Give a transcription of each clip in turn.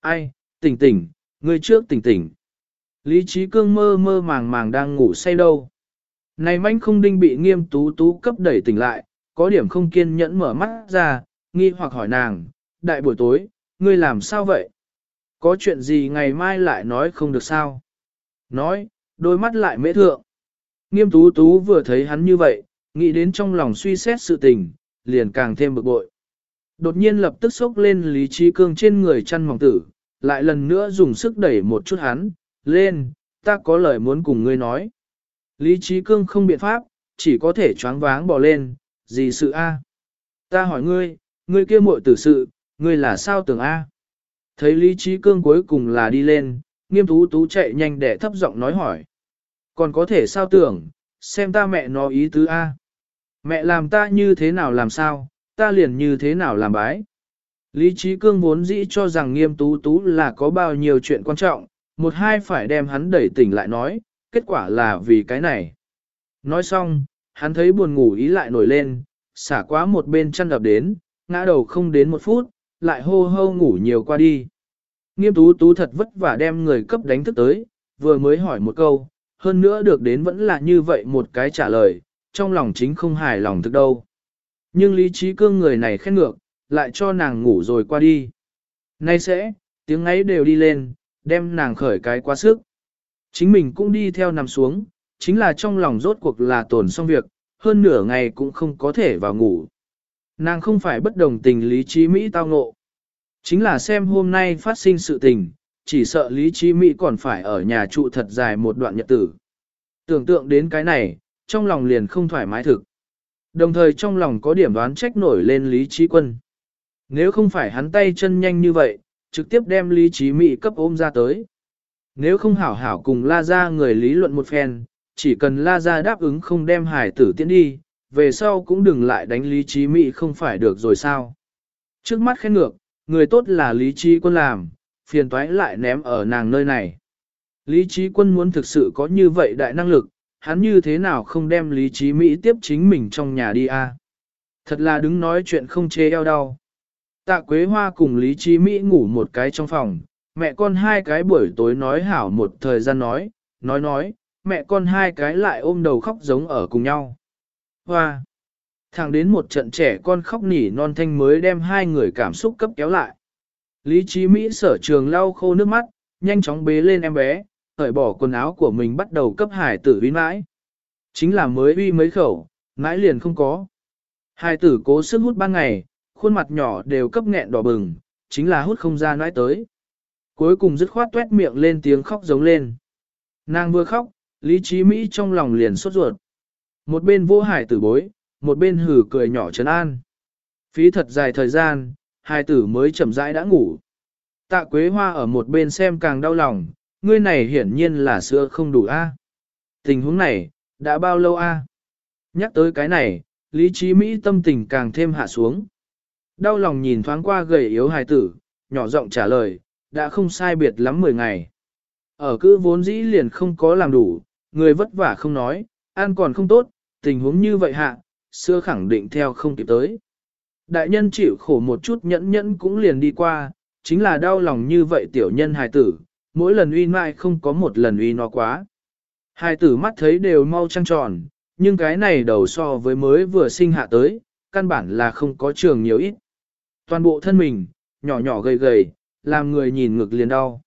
Ai, tỉnh tỉnh, ngươi trước tỉnh tỉnh. Lý trí cương mơ mơ màng màng đang ngủ say đâu. Này manh không đinh bị nghiêm tú tú cấp đẩy tỉnh lại, có điểm không kiên nhẫn mở mắt ra, nghi hoặc hỏi nàng, đại buổi tối, ngươi làm sao vậy? Có chuyện gì ngày mai lại nói không được sao? Nói, đôi mắt lại mễ thượng. Nghiêm tú tú vừa thấy hắn như vậy, nghĩ đến trong lòng suy xét sự tình, liền càng thêm bực bội. Đột nhiên lập tức sốc lên Lý Trí Cương trên người chăn mỏng tử, lại lần nữa dùng sức đẩy một chút hắn, lên, ta có lời muốn cùng ngươi nói. Lý Trí Cương không biện pháp, chỉ có thể choáng váng bỏ lên, gì sự a? Ta hỏi ngươi, ngươi kia muội tử sự, ngươi là sao tưởng a? Thấy Lý Trí Cương cuối cùng là đi lên, nghiêm tú tú chạy nhanh để thấp giọng nói hỏi. Còn có thể sao tưởng, xem ta mẹ nó ý tứ a. Mẹ làm ta như thế nào làm sao, ta liền như thế nào làm bái. Lý Trí Cương vốn dĩ cho rằng nghiêm tú tú là có bao nhiêu chuyện quan trọng, một hai phải đem hắn đẩy tỉnh lại nói, kết quả là vì cái này. Nói xong, hắn thấy buồn ngủ ý lại nổi lên, xả quá một bên chăn đập đến, ngã đầu không đến một phút, lại hô hô ngủ nhiều qua đi. Nghiêm tú tú thật vất vả đem người cấp đánh thức tới, vừa mới hỏi một câu, hơn nữa được đến vẫn là như vậy một cái trả lời, trong lòng chính không hài lòng thực đâu. Nhưng lý trí cương người này khen ngược, lại cho nàng ngủ rồi qua đi. Nay sẽ, tiếng ấy đều đi lên, đem nàng khởi cái quá sức. Chính mình cũng đi theo nằm xuống, chính là trong lòng rốt cuộc là tổn xong việc, hơn nửa ngày cũng không có thể vào ngủ. Nàng không phải bất đồng tình lý trí Mỹ tao ngộ. Chính là xem hôm nay phát sinh sự tình, chỉ sợ lý trí Mỹ còn phải ở nhà trụ thật dài một đoạn nhật tử. Tưởng tượng đến cái này, trong lòng liền không thoải mái thực. Đồng thời trong lòng có điểm đoán trách nổi lên lý trí quân. Nếu không phải hắn tay chân nhanh như vậy, trực tiếp đem lý trí Mỹ cấp ôm ra tới. Nếu không hảo hảo cùng la Gia người lý luận một phen, chỉ cần la Gia đáp ứng không đem hải tử tiễn đi, về sau cũng đừng lại đánh lý trí Mỹ không phải được rồi sao. Trước mắt khen ngược, người tốt là lý trí quân làm, phiền toái lại ném ở nàng nơi này. Lý trí quân muốn thực sự có như vậy đại năng lực, hắn như thế nào không đem lý trí Mỹ tiếp chính mình trong nhà đi a? Thật là đứng nói chuyện không chê eo đau. Tạ Quế Hoa cùng Lý Trí Mỹ ngủ một cái trong phòng, mẹ con hai cái buổi tối nói hảo một thời gian nói, nói nói, mẹ con hai cái lại ôm đầu khóc giống ở cùng nhau. Hoa! Thẳng đến một trận trẻ con khóc nỉ non thanh mới đem hai người cảm xúc cấp kéo lại. Lý trí Mỹ sở trường lau khô nước mắt, nhanh chóng bế lên em bé, cởi bỏ quần áo của mình bắt đầu cấp hải tử uy mãi. Chính là mới uy mấy khẩu, mãi liền không có. Hải tử cố sức hút ban ngày, khuôn mặt nhỏ đều cấp nghẹn đỏ bừng, chính là hút không ra nãi tới. Cuối cùng dứt khoát tuét miệng lên tiếng khóc giống lên. Nàng vừa khóc, Lý Trí Mỹ trong lòng liền sốt ruột. Một bên vô hải tử bối, một bên hử cười nhỏ trấn an. Phí thật dài thời gian, hai tử mới chậm rãi đã ngủ. Tạ Quế Hoa ở một bên xem càng đau lòng, ngươi này hiển nhiên là sữa không đủ a. Tình huống này, đã bao lâu a? Nhắc tới cái này, Lý Trí Mỹ tâm tình càng thêm hạ xuống. Đau lòng nhìn thoáng qua gầy yếu hài tử, nhỏ giọng trả lời, đã không sai biệt lắm 10 ngày. Ở cứ vốn dĩ liền không có làm đủ, người vất vả không nói, ăn còn không tốt, tình huống như vậy hạ, xưa khẳng định theo không kịp tới. Đại nhân chịu khổ một chút nhẫn nhẫn cũng liền đi qua, chính là đau lòng như vậy tiểu nhân hài tử, mỗi lần uy mãi không có một lần uy nó quá. Hai tử mắt thấy đều mau trăng tròn, nhưng cái này đầu so với mới vừa sinh hạ tới, căn bản là không có trường nhiều ít. Toàn bộ thân mình, nhỏ nhỏ gầy gầy, làm người nhìn ngực liền đau.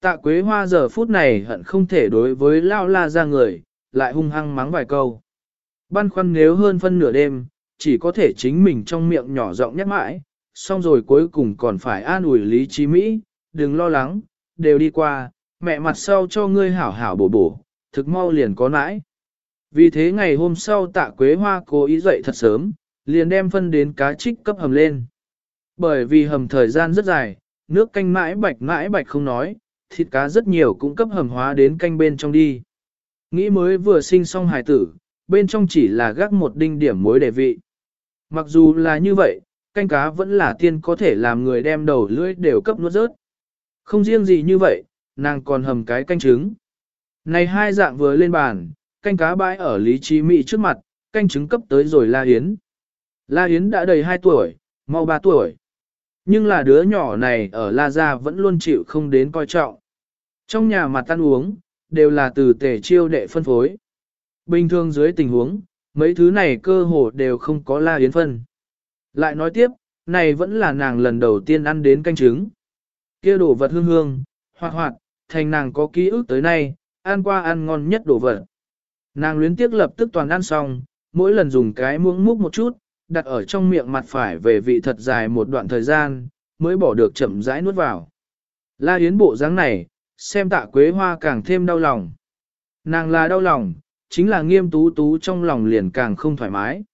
Tạ Quế Hoa giờ phút này hận không thể đối với lao la ra người, lại hung hăng mắng vài câu. Băn khoăn nếu hơn phân nửa đêm, chỉ có thể chính mình trong miệng nhỏ giọng nhắc mãi, xong rồi cuối cùng còn phải an ủi lý trí Mỹ, đừng lo lắng, đều đi qua, mẹ mặt sau cho ngươi hảo hảo bổ bổ, thực mau liền có nãi. Vì thế ngày hôm sau tạ Quế Hoa cố ý dậy thật sớm, liền đem phân đến cá trích cấp hầm lên. Bởi vì hầm thời gian rất dài, nước canh mãi bạch mãi bạch không nói, thịt cá rất nhiều cũng cấp hầm hóa đến canh bên trong đi. Nghĩ mới vừa sinh xong hài tử, bên trong chỉ là gác một đinh điểm muối để vị. Mặc dù là như vậy, canh cá vẫn là tiên có thể làm người đem đầu lưỡi đều cấp nuốt rớt. Không riêng gì như vậy, nàng còn hầm cái canh trứng. Này hai dạng vừa lên bàn, canh cá bãi ở Lý Trí Mỹ trước mặt, canh trứng cấp tới rồi La Yến. La Yến đã đầy 2 tuổi, mau 3 tuổi. Nhưng là đứa nhỏ này ở La Gia vẫn luôn chịu không đến coi trọng. Trong nhà mặt ăn uống, đều là từ tể chiêu đệ phân phối. Bình thường dưới tình huống, mấy thứ này cơ hồ đều không có La Yến phân. Lại nói tiếp, này vẫn là nàng lần đầu tiên ăn đến canh trứng kia đồ vật hương hương, hoạt hoạt, thành nàng có ký ức tới nay, ăn qua ăn ngon nhất đồ vật. Nàng luyến tiếc lập tức toàn ăn xong, mỗi lần dùng cái muỗng múc một chút, đặt ở trong miệng mặt phải về vị thật dài một đoạn thời gian, mới bỏ được chậm rãi nuốt vào. La Yến bộ dáng này, xem tạ quế hoa càng thêm đau lòng. Nàng là đau lòng, chính là nghiêm tú tú trong lòng liền càng không thoải mái.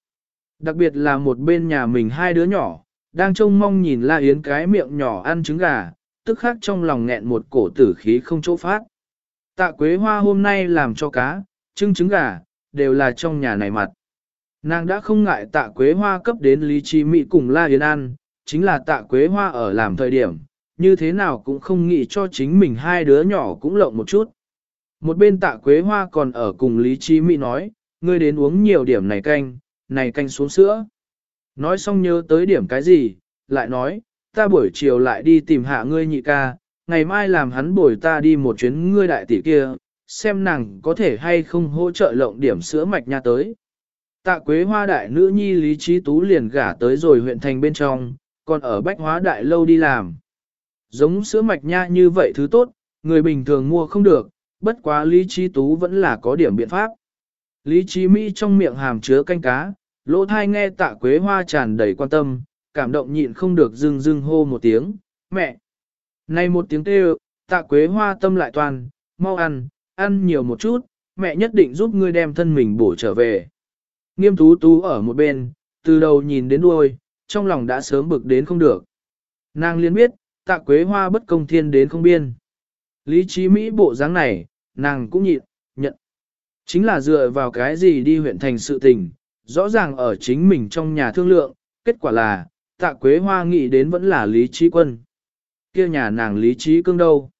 Đặc biệt là một bên nhà mình hai đứa nhỏ, đang trông mong nhìn La Yến cái miệng nhỏ ăn trứng gà, tức khắc trong lòng nghẹn một cổ tử khí không chỗ phát. Tạ Quế Hoa hôm nay làm cho cá, trưng trứng gà, đều là trong nhà này mặt. Nàng đã không ngại tạ Quế Hoa cấp đến Lý Chi Mỹ cùng La Yến ăn, chính là tạ Quế Hoa ở làm thời điểm, như thế nào cũng không nghĩ cho chính mình hai đứa nhỏ cũng lộng một chút. Một bên tạ Quế Hoa còn ở cùng Lý Chi Mỹ nói, ngươi đến uống nhiều điểm này canh, này canh xuống sữa. Nói xong nhớ tới điểm cái gì, lại nói, ta buổi chiều lại đi tìm hạ ngươi nhị ca, ngày mai làm hắn bồi ta đi một chuyến ngươi đại tỷ kia, xem nàng có thể hay không hỗ trợ lộng điểm sữa mạch nha tới. Tạ quế hoa đại nữ nhi Lý Trí Tú liền gả tới rồi huyện thành bên trong, còn ở bách hóa đại lâu đi làm. Giống sữa mạch nha như vậy thứ tốt, người bình thường mua không được, bất quá Lý Trí Tú vẫn là có điểm biện pháp. Lý Trí Mỹ trong miệng hàm chứa canh cá, lỗ thai nghe tạ quế hoa tràn đầy quan tâm, cảm động nhịn không được dưng dưng hô một tiếng, mẹ. Này một tiếng kêu, tạ quế hoa tâm lại toàn, mau ăn, ăn nhiều một chút, mẹ nhất định giúp ngươi đem thân mình bổ trở về. Nghiêm tú tú ở một bên, từ đầu nhìn đến đuôi, trong lòng đã sớm bực đến không được. Nàng liên biết, tạ quế hoa bất công thiên đến không biên. Lý trí Mỹ bộ dáng này, nàng cũng nhịn, nhận. Chính là dựa vào cái gì đi huyện thành sự tình, rõ ràng ở chính mình trong nhà thương lượng, kết quả là, tạ quế hoa nghĩ đến vẫn là lý trí quân. kia nhà nàng lý trí cương đâu.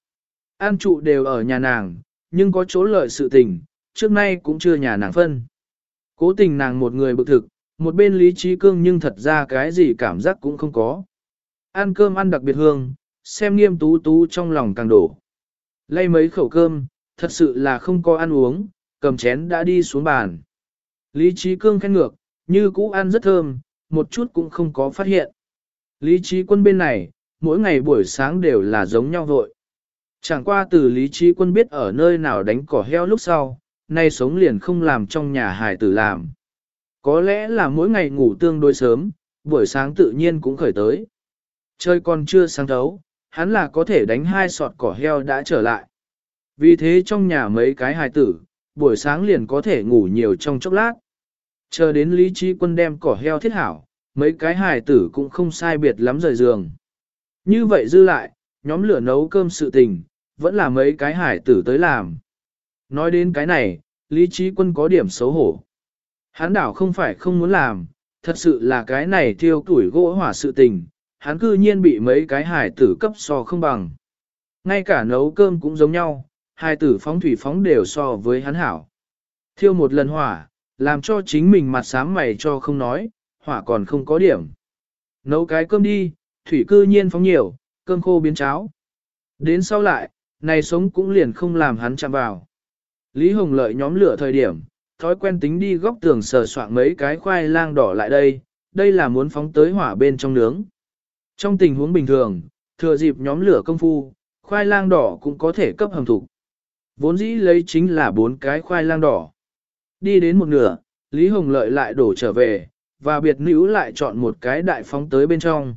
An trụ đều ở nhà nàng, nhưng có chỗ lợi sự tình, trước nay cũng chưa nhà nàng phân. Cố tình nàng một người bực thực, một bên lý trí cương nhưng thật ra cái gì cảm giác cũng không có. Ăn cơm ăn đặc biệt hương, xem nghiêm tú tú trong lòng càng đổ. Lay mấy khẩu cơm, thật sự là không có ăn uống, cầm chén đã đi xuống bàn. Lý trí cương khen ngược, như cũ ăn rất thơm, một chút cũng không có phát hiện. Lý trí quân bên này, mỗi ngày buổi sáng đều là giống nhau vội. Chẳng qua từ lý trí quân biết ở nơi nào đánh cỏ heo lúc sau, nay sống liền không làm trong nhà hải tử làm. Có lẽ là mỗi ngày ngủ tương đối sớm, buổi sáng tự nhiên cũng khởi tới. Chơi còn chưa sáng thấu, hắn là có thể đánh hai sọt cỏ heo đã trở lại. Vì thế trong nhà mấy cái hài tử, buổi sáng liền có thể ngủ nhiều trong chốc lát. Chờ đến lý trí quân đem cỏ heo thiết hảo, mấy cái hài tử cũng không sai biệt lắm rời giường. Như vậy dư lại, nhóm lửa nấu cơm sự tình, vẫn là mấy cái hải tử tới làm. Nói đến cái này, lý trí quân có điểm xấu hổ. Hắn đảo không phải không muốn làm, thật sự là cái này thiêu tuổi gỗ hỏa sự tình, hắn cư nhiên bị mấy cái hải tử cấp so không bằng. Ngay cả nấu cơm cũng giống nhau, hai tử phóng thủy phóng đều so với hắn hảo. Thiêu một lần hỏa, làm cho chính mình mặt sám mày cho không nói, hỏa còn không có điểm. Nấu cái cơm đi, thủy cư nhiên phóng nhiều, cơm khô biến cháo. Đến sau lại, này sống cũng liền không làm hắn chạm vào. Lý Hồng Lợi nhóm lửa thời điểm, thói quen tính đi góc tường sờ soạn mấy cái khoai lang đỏ lại đây, đây là muốn phóng tới hỏa bên trong nướng. Trong tình huống bình thường, thừa dịp nhóm lửa công phu, khoai lang đỏ cũng có thể cấp hầm thủ. Vốn dĩ lấy chính là bốn cái khoai lang đỏ. Đi đến một nửa, Lý Hồng Lợi lại đổ trở về, và biệt nữ lại chọn một cái đại phóng tới bên trong.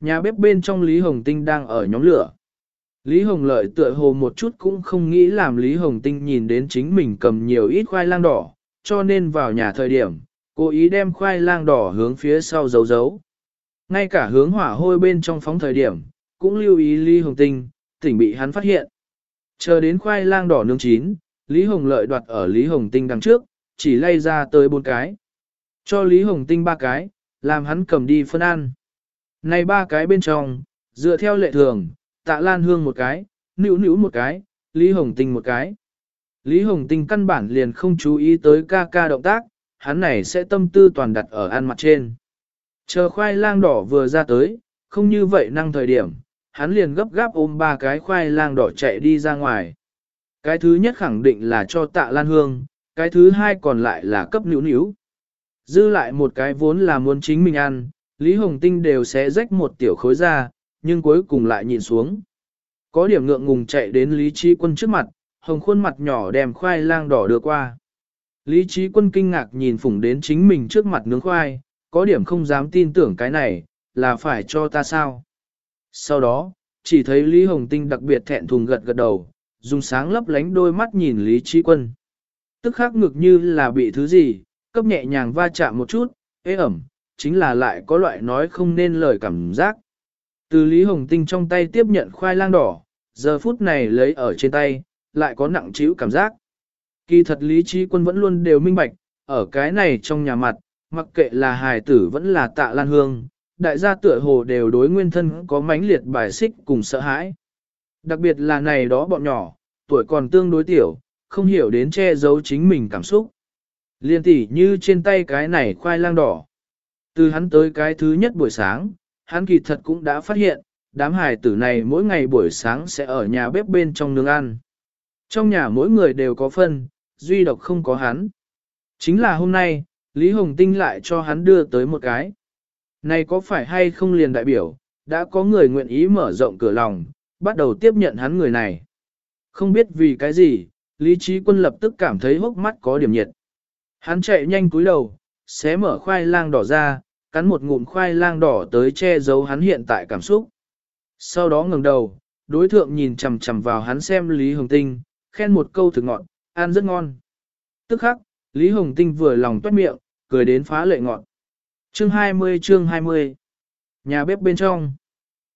Nhà bếp bên trong Lý Hồng Tinh đang ở nhóm lửa. Lý Hồng Lợi tựa hồ một chút cũng không nghĩ làm Lý Hồng Tinh nhìn đến chính mình cầm nhiều ít khoai lang đỏ, cho nên vào nhà thời điểm, cố ý đem khoai lang đỏ hướng phía sau giấu giấu. Ngay cả hướng hỏa hôi bên trong phóng thời điểm, cũng lưu ý Lý Hồng Tinh, tỉnh bị hắn phát hiện. Chờ đến khoai lang đỏ nướng chín, Lý Hồng Lợi đoạt ở Lý Hồng Tinh đằng trước, chỉ lay ra tới bốn cái. Cho Lý Hồng Tinh ba cái, làm hắn cầm đi phân ăn. Này ba cái bên trong, dựa theo lệ thường, tạ lan hương một cái, nữ nữ một cái, Lý Hồng Tinh một cái. Lý Hồng Tinh căn bản liền không chú ý tới ca ca động tác, hắn này sẽ tâm tư toàn đặt ở ăn mặt trên. Chờ khoai lang đỏ vừa ra tới, không như vậy năng thời điểm, hắn liền gấp gáp ôm ba cái khoai lang đỏ chạy đi ra ngoài. Cái thứ nhất khẳng định là cho tạ lan hương, cái thứ hai còn lại là cấp nữ níu. Dư lại một cái vốn là muốn chính mình ăn, Lý Hồng Tinh đều sẽ rách một tiểu khối ra, nhưng cuối cùng lại nhìn xuống. Có điểm ngượng ngùng chạy đến Lý Trí Quân trước mặt, hồng khuôn mặt nhỏ đem khoai lang đỏ đưa qua. Lý Trí Quân kinh ngạc nhìn phủng đến chính mình trước mặt nướng khoai, có điểm không dám tin tưởng cái này, là phải cho ta sao. Sau đó, chỉ thấy Lý Hồng Tinh đặc biệt thẹn thùng gật gật đầu, dùng sáng lấp lánh đôi mắt nhìn Lý Trí Quân. Tức khắc ngực như là bị thứ gì, cấp nhẹ nhàng va chạm một chút, ế ẩm, chính là lại có loại nói không nên lời cảm giác. Từ Lý Hồng Tinh trong tay tiếp nhận khoai lang đỏ, giờ phút này lấy ở trên tay, lại có nặng trĩu cảm giác. Kỳ thật Lý Trí Quân vẫn luôn đều minh bạch, ở cái này trong nhà mặt, mặc kệ là hài tử vẫn là tạ lan hương, đại gia tựa hồ đều đối nguyên thân có mãnh liệt bài xích cùng sợ hãi. Đặc biệt là này đó bọn nhỏ, tuổi còn tương đối tiểu, không hiểu đến che giấu chính mình cảm xúc. Liên tỉ như trên tay cái này khoai lang đỏ. Từ hắn tới cái thứ nhất buổi sáng, hắn kỳ thật cũng đã phát hiện, đám hài tử này mỗi ngày buổi sáng sẽ ở nhà bếp bên trong nướng ăn. Trong nhà mỗi người đều có phân, duy độc không có hắn. Chính là hôm nay, Lý Hồng Tinh lại cho hắn đưa tới một cái. Này có phải hay không liền đại biểu, đã có người nguyện ý mở rộng cửa lòng, bắt đầu tiếp nhận hắn người này. Không biết vì cái gì, Lý Trí Quân lập tức cảm thấy hốc mắt có điểm nhiệt. Hắn chạy nhanh cúi đầu, xé mở khoai lang đỏ ra, cắn một ngụm khoai lang đỏ tới che giấu hắn hiện tại cảm xúc. Sau đó ngừng đầu, đối thượng nhìn chằm chằm vào hắn xem Lý Hồng Tinh, khen một câu thực ngọn, ăn rất ngon. Tức khắc, Lý Hồng Tinh vừa lòng toát miệng, cười đến phá lệ ngọn. Chương 20 chương 20 Nhà bếp bên trong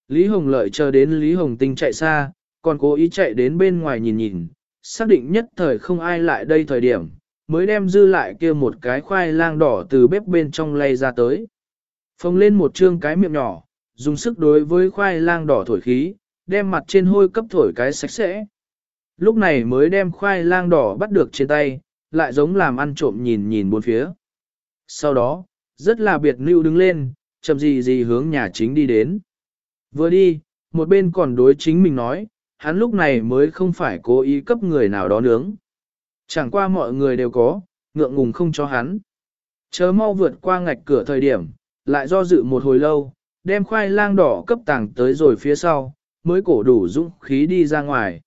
Lý Hồng Lợi chờ đến Lý Hồng Tinh chạy xa, còn cố ý chạy đến bên ngoài nhìn nhìn, xác định nhất thời không ai lại đây thời điểm, mới đem dư lại kia một cái khoai lang đỏ từ bếp bên trong lay ra tới. phồng lên một trương cái miệng nhỏ, dùng sức đối với khoai lang đỏ thổi khí, đem mặt trên hôi cấp thổi cái sạch sẽ. Lúc này mới đem khoai lang đỏ bắt được trên tay, lại giống làm ăn trộm nhìn nhìn bốn phía. Sau đó, rất là biệt lưu đứng lên, chậm gì gì hướng nhà chính đi đến. Vừa đi, một bên còn đối chính mình nói, hắn lúc này mới không phải cố ý cấp người nào đó nướng. Chẳng qua mọi người đều có, ngượng ngùng không cho hắn. Chớ mau vượt qua ngạch cửa thời điểm, lại do dự một hồi lâu, đem khoai lang đỏ cấp tàng tới rồi phía sau, mới cổ đủ dũng khí đi ra ngoài.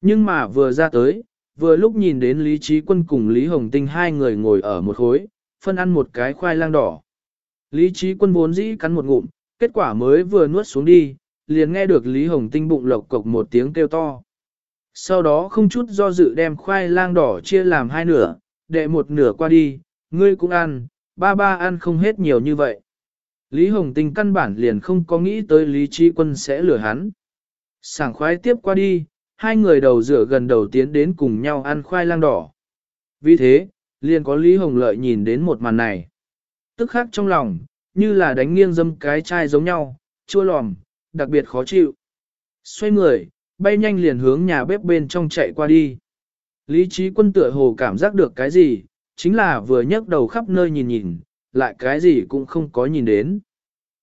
Nhưng mà vừa ra tới, vừa lúc nhìn đến Lý Trí Quân cùng Lý Hồng Tinh hai người ngồi ở một khối, phân ăn một cái khoai lang đỏ. Lý Trí Quân vốn dĩ cắn một ngụm, kết quả mới vừa nuốt xuống đi, liền nghe được Lý Hồng Tinh bụng lộc cộc một tiếng kêu to. Sau đó không chút do dự đem khoai lang đỏ chia làm hai nửa, đệ một nửa qua đi, ngươi cũng ăn, ba ba ăn không hết nhiều như vậy. Lý Hồng Tinh căn bản liền không có nghĩ tới Lý Trí Quân sẽ lừa hắn. Sảng khoái tiếp qua đi, hai người đầu rửa gần đầu tiến đến cùng nhau ăn khoai lang đỏ. Vì thế, liền có Lý Hồng Lợi nhìn đến một màn này. Tức khắc trong lòng, như là đánh nghiêng dâm cái chai giống nhau, chua lòm, đặc biệt khó chịu. Xoay người, bay nhanh liền hướng nhà bếp bên trong chạy qua đi. Lý trí quân tựa hồ cảm giác được cái gì, chính là vừa nhấc đầu khắp nơi nhìn nhìn, lại cái gì cũng không có nhìn đến.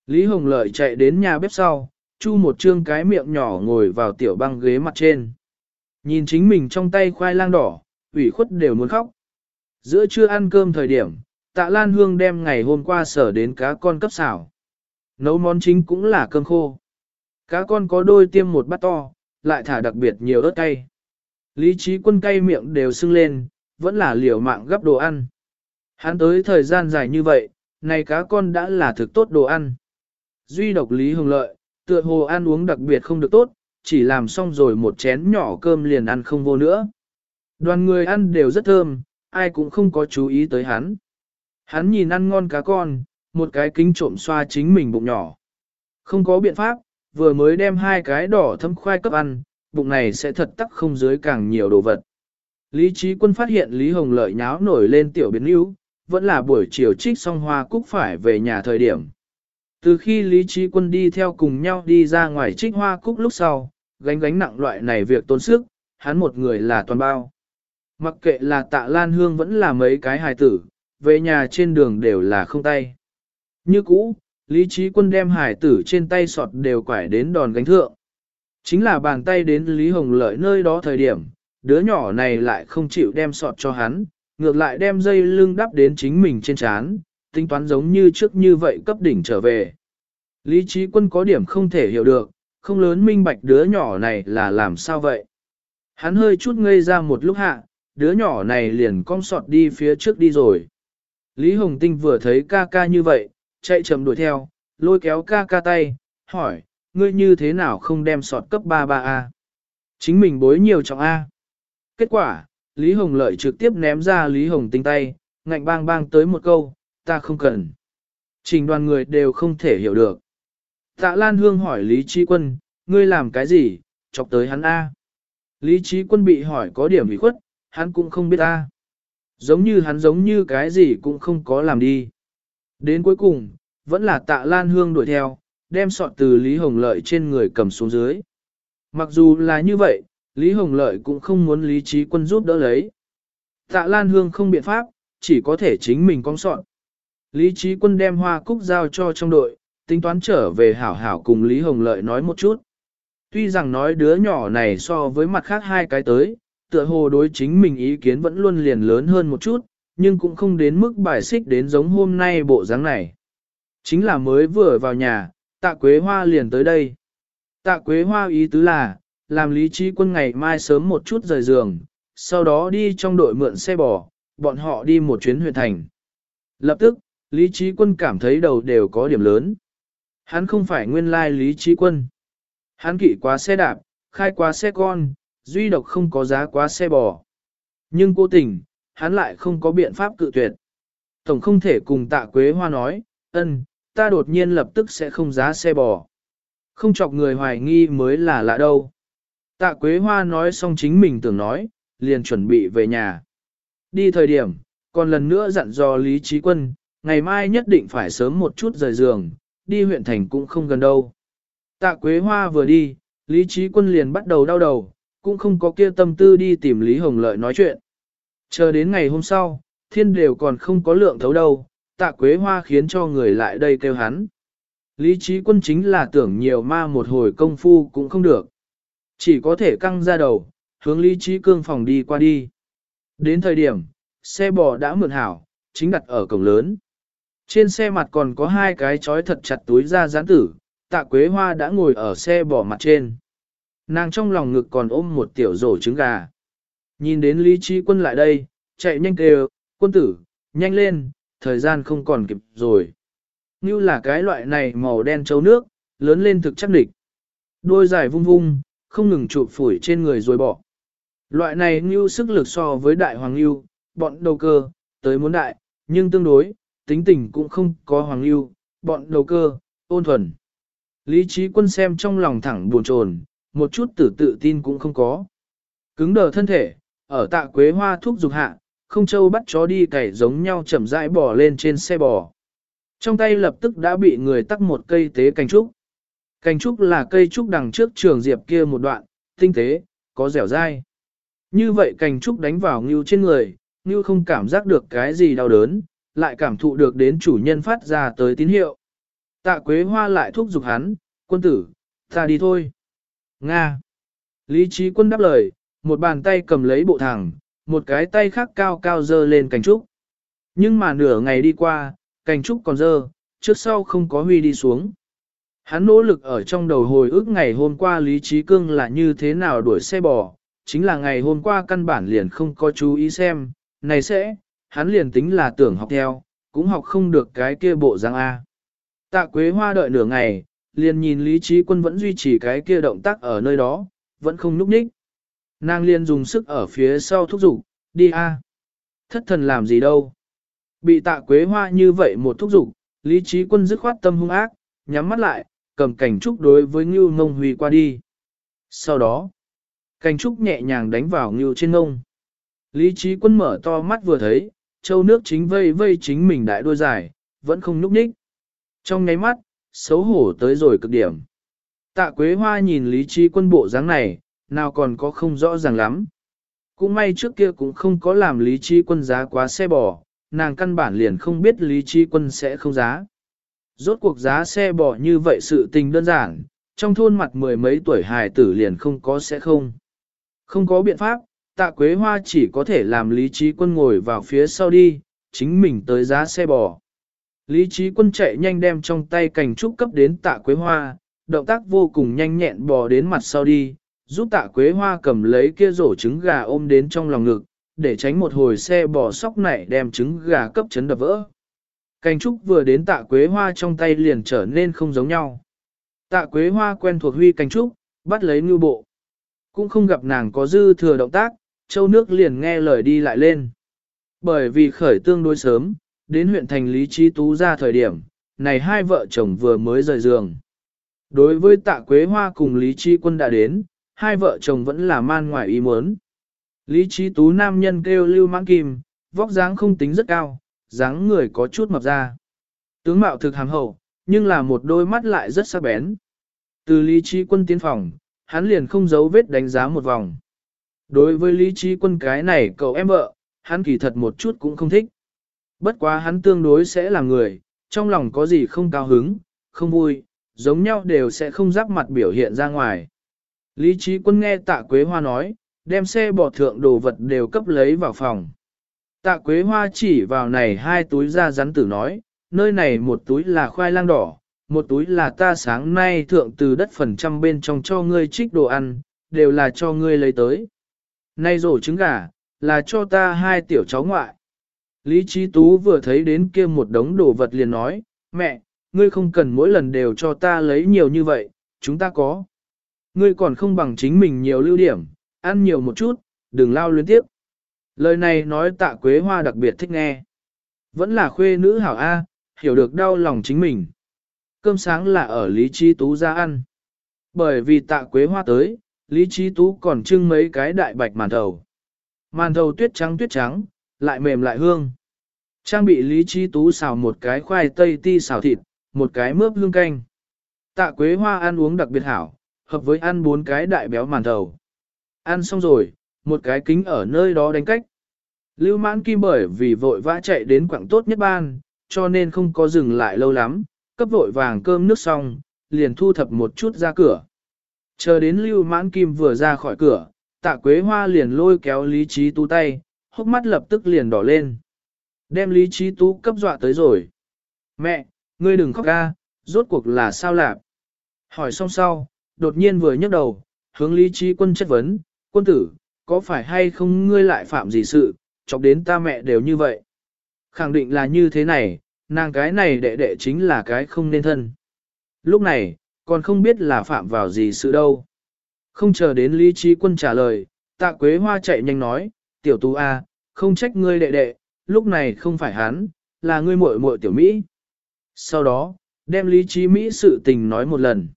Lý Hồng Lợi chạy đến nhà bếp sau, chu một trương cái miệng nhỏ ngồi vào tiểu băng ghế mặt trên. Nhìn chính mình trong tay khoai lang đỏ, ủy khuất đều muốn khóc. Giữa trưa ăn cơm thời điểm, tạ Lan Hương đem ngày hôm qua sở đến cá con cấp xảo. Nấu món chính cũng là cơm khô. Cá con có đôi tiêm một bát to, lại thả đặc biệt nhiều ớt cay. Lý trí quân cay miệng đều sưng lên, vẫn là liều mạng gấp đồ ăn. Hắn tới thời gian dài như vậy, này cá con đã là thực tốt đồ ăn. Duy độc Lý Hồng Lợi, tựa hồ ăn uống đặc biệt không được tốt, chỉ làm xong rồi một chén nhỏ cơm liền ăn không vô nữa. Đoàn người ăn đều rất thơm, ai cũng không có chú ý tới hắn. Hắn nhìn ăn ngon cá con, một cái kính trộm xoa chính mình bụng nhỏ. Không có biện pháp, vừa mới đem hai cái đỏ thấm khoai cấp ăn, bụng này sẽ thật tắc không dưới càng nhiều đồ vật. Lý trí quân phát hiện Lý Hồng Lợi nháo nổi lên tiểu biến yếu, vẫn là buổi chiều trích xong hoa cúc phải về nhà thời điểm. Từ khi Lý trí quân đi theo cùng nhau đi ra ngoài trích hoa cúc lúc sau, gánh gánh nặng loại này việc tốn sức, hắn một người là toàn bao. Mặc kệ là tạ lan hương vẫn là mấy cái hài tử, về nhà trên đường đều là không tay. Như cũ, Lý trí quân đem hải tử trên tay sọt đều quải đến đòn gánh thượng. Chính là bàn tay đến Lý Hồng Lợi nơi đó thời điểm, đứa nhỏ này lại không chịu đem sọt cho hắn, ngược lại đem dây lưng đắp đến chính mình trên chán, tính toán giống như trước như vậy cấp đỉnh trở về. Lý trí quân có điểm không thể hiểu được, không lớn minh bạch đứa nhỏ này là làm sao vậy. Hắn hơi chút ngây ra một lúc hạ, đứa nhỏ này liền cong sọt đi phía trước đi rồi. Lý Hồng Tinh vừa thấy ca ca như vậy, chạy chậm đuổi theo, lôi kéo ca ca tay, hỏi, ngươi như thế nào không đem sọt cấp 33A? Chính mình bối nhiều trọng A. Kết quả, Lý Hồng Lợi trực tiếp ném ra Lý Hồng Tinh tay, ngạnh bang bang tới một câu, ta không cần. Trình đoàn người đều không thể hiểu được. Tạ Lan Hương hỏi Lý Trí Quân, ngươi làm cái gì, chọc tới hắn A. Lý Trí Quân bị hỏi có điểm bị khuất, hắn cũng không biết A. Giống như hắn giống như cái gì cũng không có làm đi. Đến cuối cùng, vẫn là tạ Lan Hương đuổi theo, đem sọt từ Lý Hồng Lợi trên người cầm xuống dưới. Mặc dù là như vậy, Lý Hồng Lợi cũng không muốn Lý Trí Quân giúp đỡ lấy. Tạ Lan Hương không biện pháp, chỉ có thể chính mình cong sọt. Lý Trí Quân đem hoa cúc giao cho trong đội, tính toán trở về hảo hảo cùng Lý Hồng Lợi nói một chút. Tuy rằng nói đứa nhỏ này so với mặt khác hai cái tới, tựa hồ đối chính mình ý kiến vẫn luôn liền lớn hơn một chút, nhưng cũng không đến mức bài xích đến giống hôm nay bộ dáng này. Chính là mới vừa vào nhà, tạ quế hoa liền tới đây. Tạ quế hoa ý tứ là, làm lý trí quân ngày mai sớm một chút rời giường, sau đó đi trong đội mượn xe bò, bọn họ đi một chuyến huyện thành. Lập tức, lý trí quân cảm thấy đầu đều có điểm lớn. Hắn không phải nguyên lai lý trí quân. Hắn kỵ quá xe đạp, khai quá xe con, duy độc không có giá quá xe bò. Nhưng cố tình, hắn lại không có biện pháp cự tuyệt. Tổng không thể cùng tạ quế hoa nói, ân, ta đột nhiên lập tức sẽ không giá xe bò. Không chọc người hoài nghi mới là lạ đâu. Tạ quế hoa nói xong chính mình tưởng nói, liền chuẩn bị về nhà. Đi thời điểm, còn lần nữa dặn dò Lý Trí Quân, ngày mai nhất định phải sớm một chút rời giường, đi huyện thành cũng không gần đâu. Tạ Quế Hoa vừa đi, Lý Trí Quân liền bắt đầu đau đầu, cũng không có kia tâm tư đi tìm Lý Hồng Lợi nói chuyện. Chờ đến ngày hôm sau, thiên đều còn không có lượng thấu đâu, tạ Quế Hoa khiến cho người lại đây kêu hắn. Lý Trí Quân chính là tưởng nhiều ma một hồi công phu cũng không được. Chỉ có thể căng ra đầu, hướng Lý Trí Cương phòng đi qua đi. Đến thời điểm, xe bò đã mượn hảo, chính đặt ở cổng lớn. Trên xe mặt còn có hai cái chói thật chặt túi da gián tử, tạ quế hoa đã ngồi ở xe bò mặt trên. Nàng trong lòng ngực còn ôm một tiểu rổ trứng gà. Nhìn đến Lý Trí Quân lại đây, chạy nhanh kêu, quân tử, nhanh lên, thời gian không còn kịp rồi. Như là cái loại này màu đen trâu nước, lớn lên thực chắc địch. Đôi dài vung vung, không ngừng chụp phủi trên người rồi bỏ. Loại này như sức lực so với đại hoàng lưu, bọn đầu cơ, tới muốn đại, nhưng tương đối, tính tình cũng không có hoàng lưu, bọn đầu cơ, ôn thuần. Lý trí quân xem trong lòng thẳng buồn chồn, một chút tử tự tin cũng không có. Cứng đờ thân thể, ở tạ quế hoa thuốc dục hạ, không châu bắt chó đi cày giống nhau chậm rãi bò lên trên xe bò. Trong tay lập tức đã bị người tắc một cây tế cành trúc. Cành trúc là cây trúc đằng trước trường diệp kia một đoạn, tinh tế, có dẻo dai. Như vậy cành trúc đánh vào ngưu trên người, ngưu không cảm giác được cái gì đau đớn, lại cảm thụ được đến chủ nhân phát ra tới tín hiệu. Tạ Quế Hoa lại thúc giục hắn, quân tử, ta đi thôi. Nga. Lý trí quân đáp lời, một bàn tay cầm lấy bộ thẳng, một cái tay khác cao cao dơ lên cành trúc. Nhưng mà nửa ngày đi qua, cành trúc còn dơ, trước sau không có huy đi xuống. Hắn nỗ lực ở trong đầu hồi ức ngày hôm qua Lý Trí Cương là như thế nào đuổi xe bò, chính là ngày hôm qua căn bản liền không có chú ý xem, này sẽ, hắn liền tính là tưởng học theo, cũng học không được cái kia bộ dáng A. Tạ Quế Hoa đợi nửa ngày, liền nhìn Lý Trí Quân vẫn duy trì cái kia động tác ở nơi đó, vẫn không núp ních. Nàng liền dùng sức ở phía sau thúc giục, đi A. Thất thần làm gì đâu. Bị tạ Quế Hoa như vậy một thúc giục, Lý Trí Quân dứt khoát tâm hung ác, nhắm mắt lại, cầm cảnh trúc đối với Ngưu Ngông Huy qua đi. Sau đó, cảnh trúc nhẹ nhàng đánh vào Ngưu trên ngông. Lý Trí Quân mở to mắt vừa thấy, châu nước chính vây vây chính mình đại đuôi dài, vẫn không núp ních. Trong nháy mắt, xấu hổ tới rồi cực điểm. Tạ Quế Hoa nhìn Lý Trí Quân bộ dáng này, nào còn có không rõ ràng lắm. Cũng may trước kia cũng không có làm Lý Trí Quân giá quá xe bò, nàng căn bản liền không biết Lý Trí Quân sẽ không giá. rốt cuộc giá xe bò như vậy sự tình đơn giản, trong thôn mặt mười mấy tuổi hài tử liền không có sẽ không. Không có biện pháp, tạ quế hoa chỉ có thể làm lý trí quân ngồi vào phía sau đi, chính mình tới giá xe bò. Lý trí quân chạy nhanh đem trong tay cành trúc cấp đến tạ quế hoa, động tác vô cùng nhanh nhẹn bò đến mặt sau đi, giúp tạ quế hoa cầm lấy kia rổ trứng gà ôm đến trong lòng ngực, để tránh một hồi xe bò sóc này đem trứng gà cấp chấn đập vỡ. Cành trúc vừa đến tạ quế hoa trong tay liền trở nên không giống nhau. Tạ quế hoa quen thuộc huy cành trúc, bắt lấy ngư bộ. Cũng không gặp nàng có dư thừa động tác, châu nước liền nghe lời đi lại lên. Bởi vì khởi tương đối sớm, đến huyện thành Lý Trí Tú ra thời điểm, này hai vợ chồng vừa mới rời giường. Đối với tạ quế hoa cùng Lý Trí Quân đã đến, hai vợ chồng vẫn là man ngoài ý muốn. Lý Trí Tú nam nhân kêu Lưu Mãn Kim, vóc dáng không tính rất cao, dáng người có chút mập ra. Tướng mạo thực hàm hậu, nhưng là một đôi mắt lại rất sắc bén. Từ Lý Trí Quân tiến phòng, hắn liền không giấu vết đánh giá một vòng. Đối với Lý Trí Quân cái này cậu em vợ, hắn kỳ thật một chút cũng không thích. Bất quá hắn tương đối sẽ là người, trong lòng có gì không cao hứng, không vui, giống nhau đều sẽ không giáp mặt biểu hiện ra ngoài. Lý trí quân nghe tạ quế hoa nói, đem xe bỏ thượng đồ vật đều cấp lấy vào phòng. Tạ quế hoa chỉ vào này hai túi da rắn tử nói, nơi này một túi là khoai lang đỏ, một túi là ta sáng nay thượng từ đất phần trăm bên trong cho ngươi trích đồ ăn, đều là cho ngươi lấy tới. Nay rổ trứng gà, là cho ta hai tiểu cháu ngoại. Lý Trí Tú vừa thấy đến kia một đống đồ vật liền nói, mẹ, ngươi không cần mỗi lần đều cho ta lấy nhiều như vậy, chúng ta có. Ngươi còn không bằng chính mình nhiều lưu điểm, ăn nhiều một chút, đừng lao luyến tiếp. Lời này nói tạ quế hoa đặc biệt thích nghe. Vẫn là khuê nữ hảo A, hiểu được đau lòng chính mình. Cơm sáng là ở Lý Trí Tú ra ăn. Bởi vì tạ quế hoa tới, Lý Trí Tú còn trưng mấy cái đại bạch màn thầu. Màn thầu tuyết trắng tuyết trắng, lại mềm lại hương. Trang bị Lý Trí Tú xào một cái khoai tây ti xào thịt, một cái mướp hương canh. Tạ quế hoa ăn uống đặc biệt hảo, hợp với ăn bốn cái đại béo màn thầu. Ăn xong rồi, một cái kính ở nơi đó đánh cách. Lưu mãn kim bởi vì vội vã chạy đến quảng tốt nhất ban, cho nên không có dừng lại lâu lắm, cấp vội vàng cơm nước xong, liền thu thập một chút ra cửa. Chờ đến lưu mãn kim vừa ra khỏi cửa, tạ quế hoa liền lôi kéo lý trí tú tay, hốc mắt lập tức liền đỏ lên. Đem lý trí tú cấp dọa tới rồi. Mẹ, ngươi đừng khóc ca, rốt cuộc là sao lạc? Hỏi xong sau, đột nhiên vừa nhấc đầu, hướng lý trí quân chất vấn, quân tử, có phải hay không ngươi lại phạm gì sự, chọc đến ta mẹ đều như vậy. Khẳng định là như thế này, nàng cái này đệ đệ chính là cái không nên thân. Lúc này, còn không biết là phạm vào gì sự đâu. Không chờ đến lý trí quân trả lời, tạ quế hoa chạy nhanh nói, tiểu tú A, không trách ngươi đệ đệ, lúc này không phải hắn, là ngươi muội muội tiểu Mỹ. Sau đó, đem lý trí Mỹ sự tình nói một lần.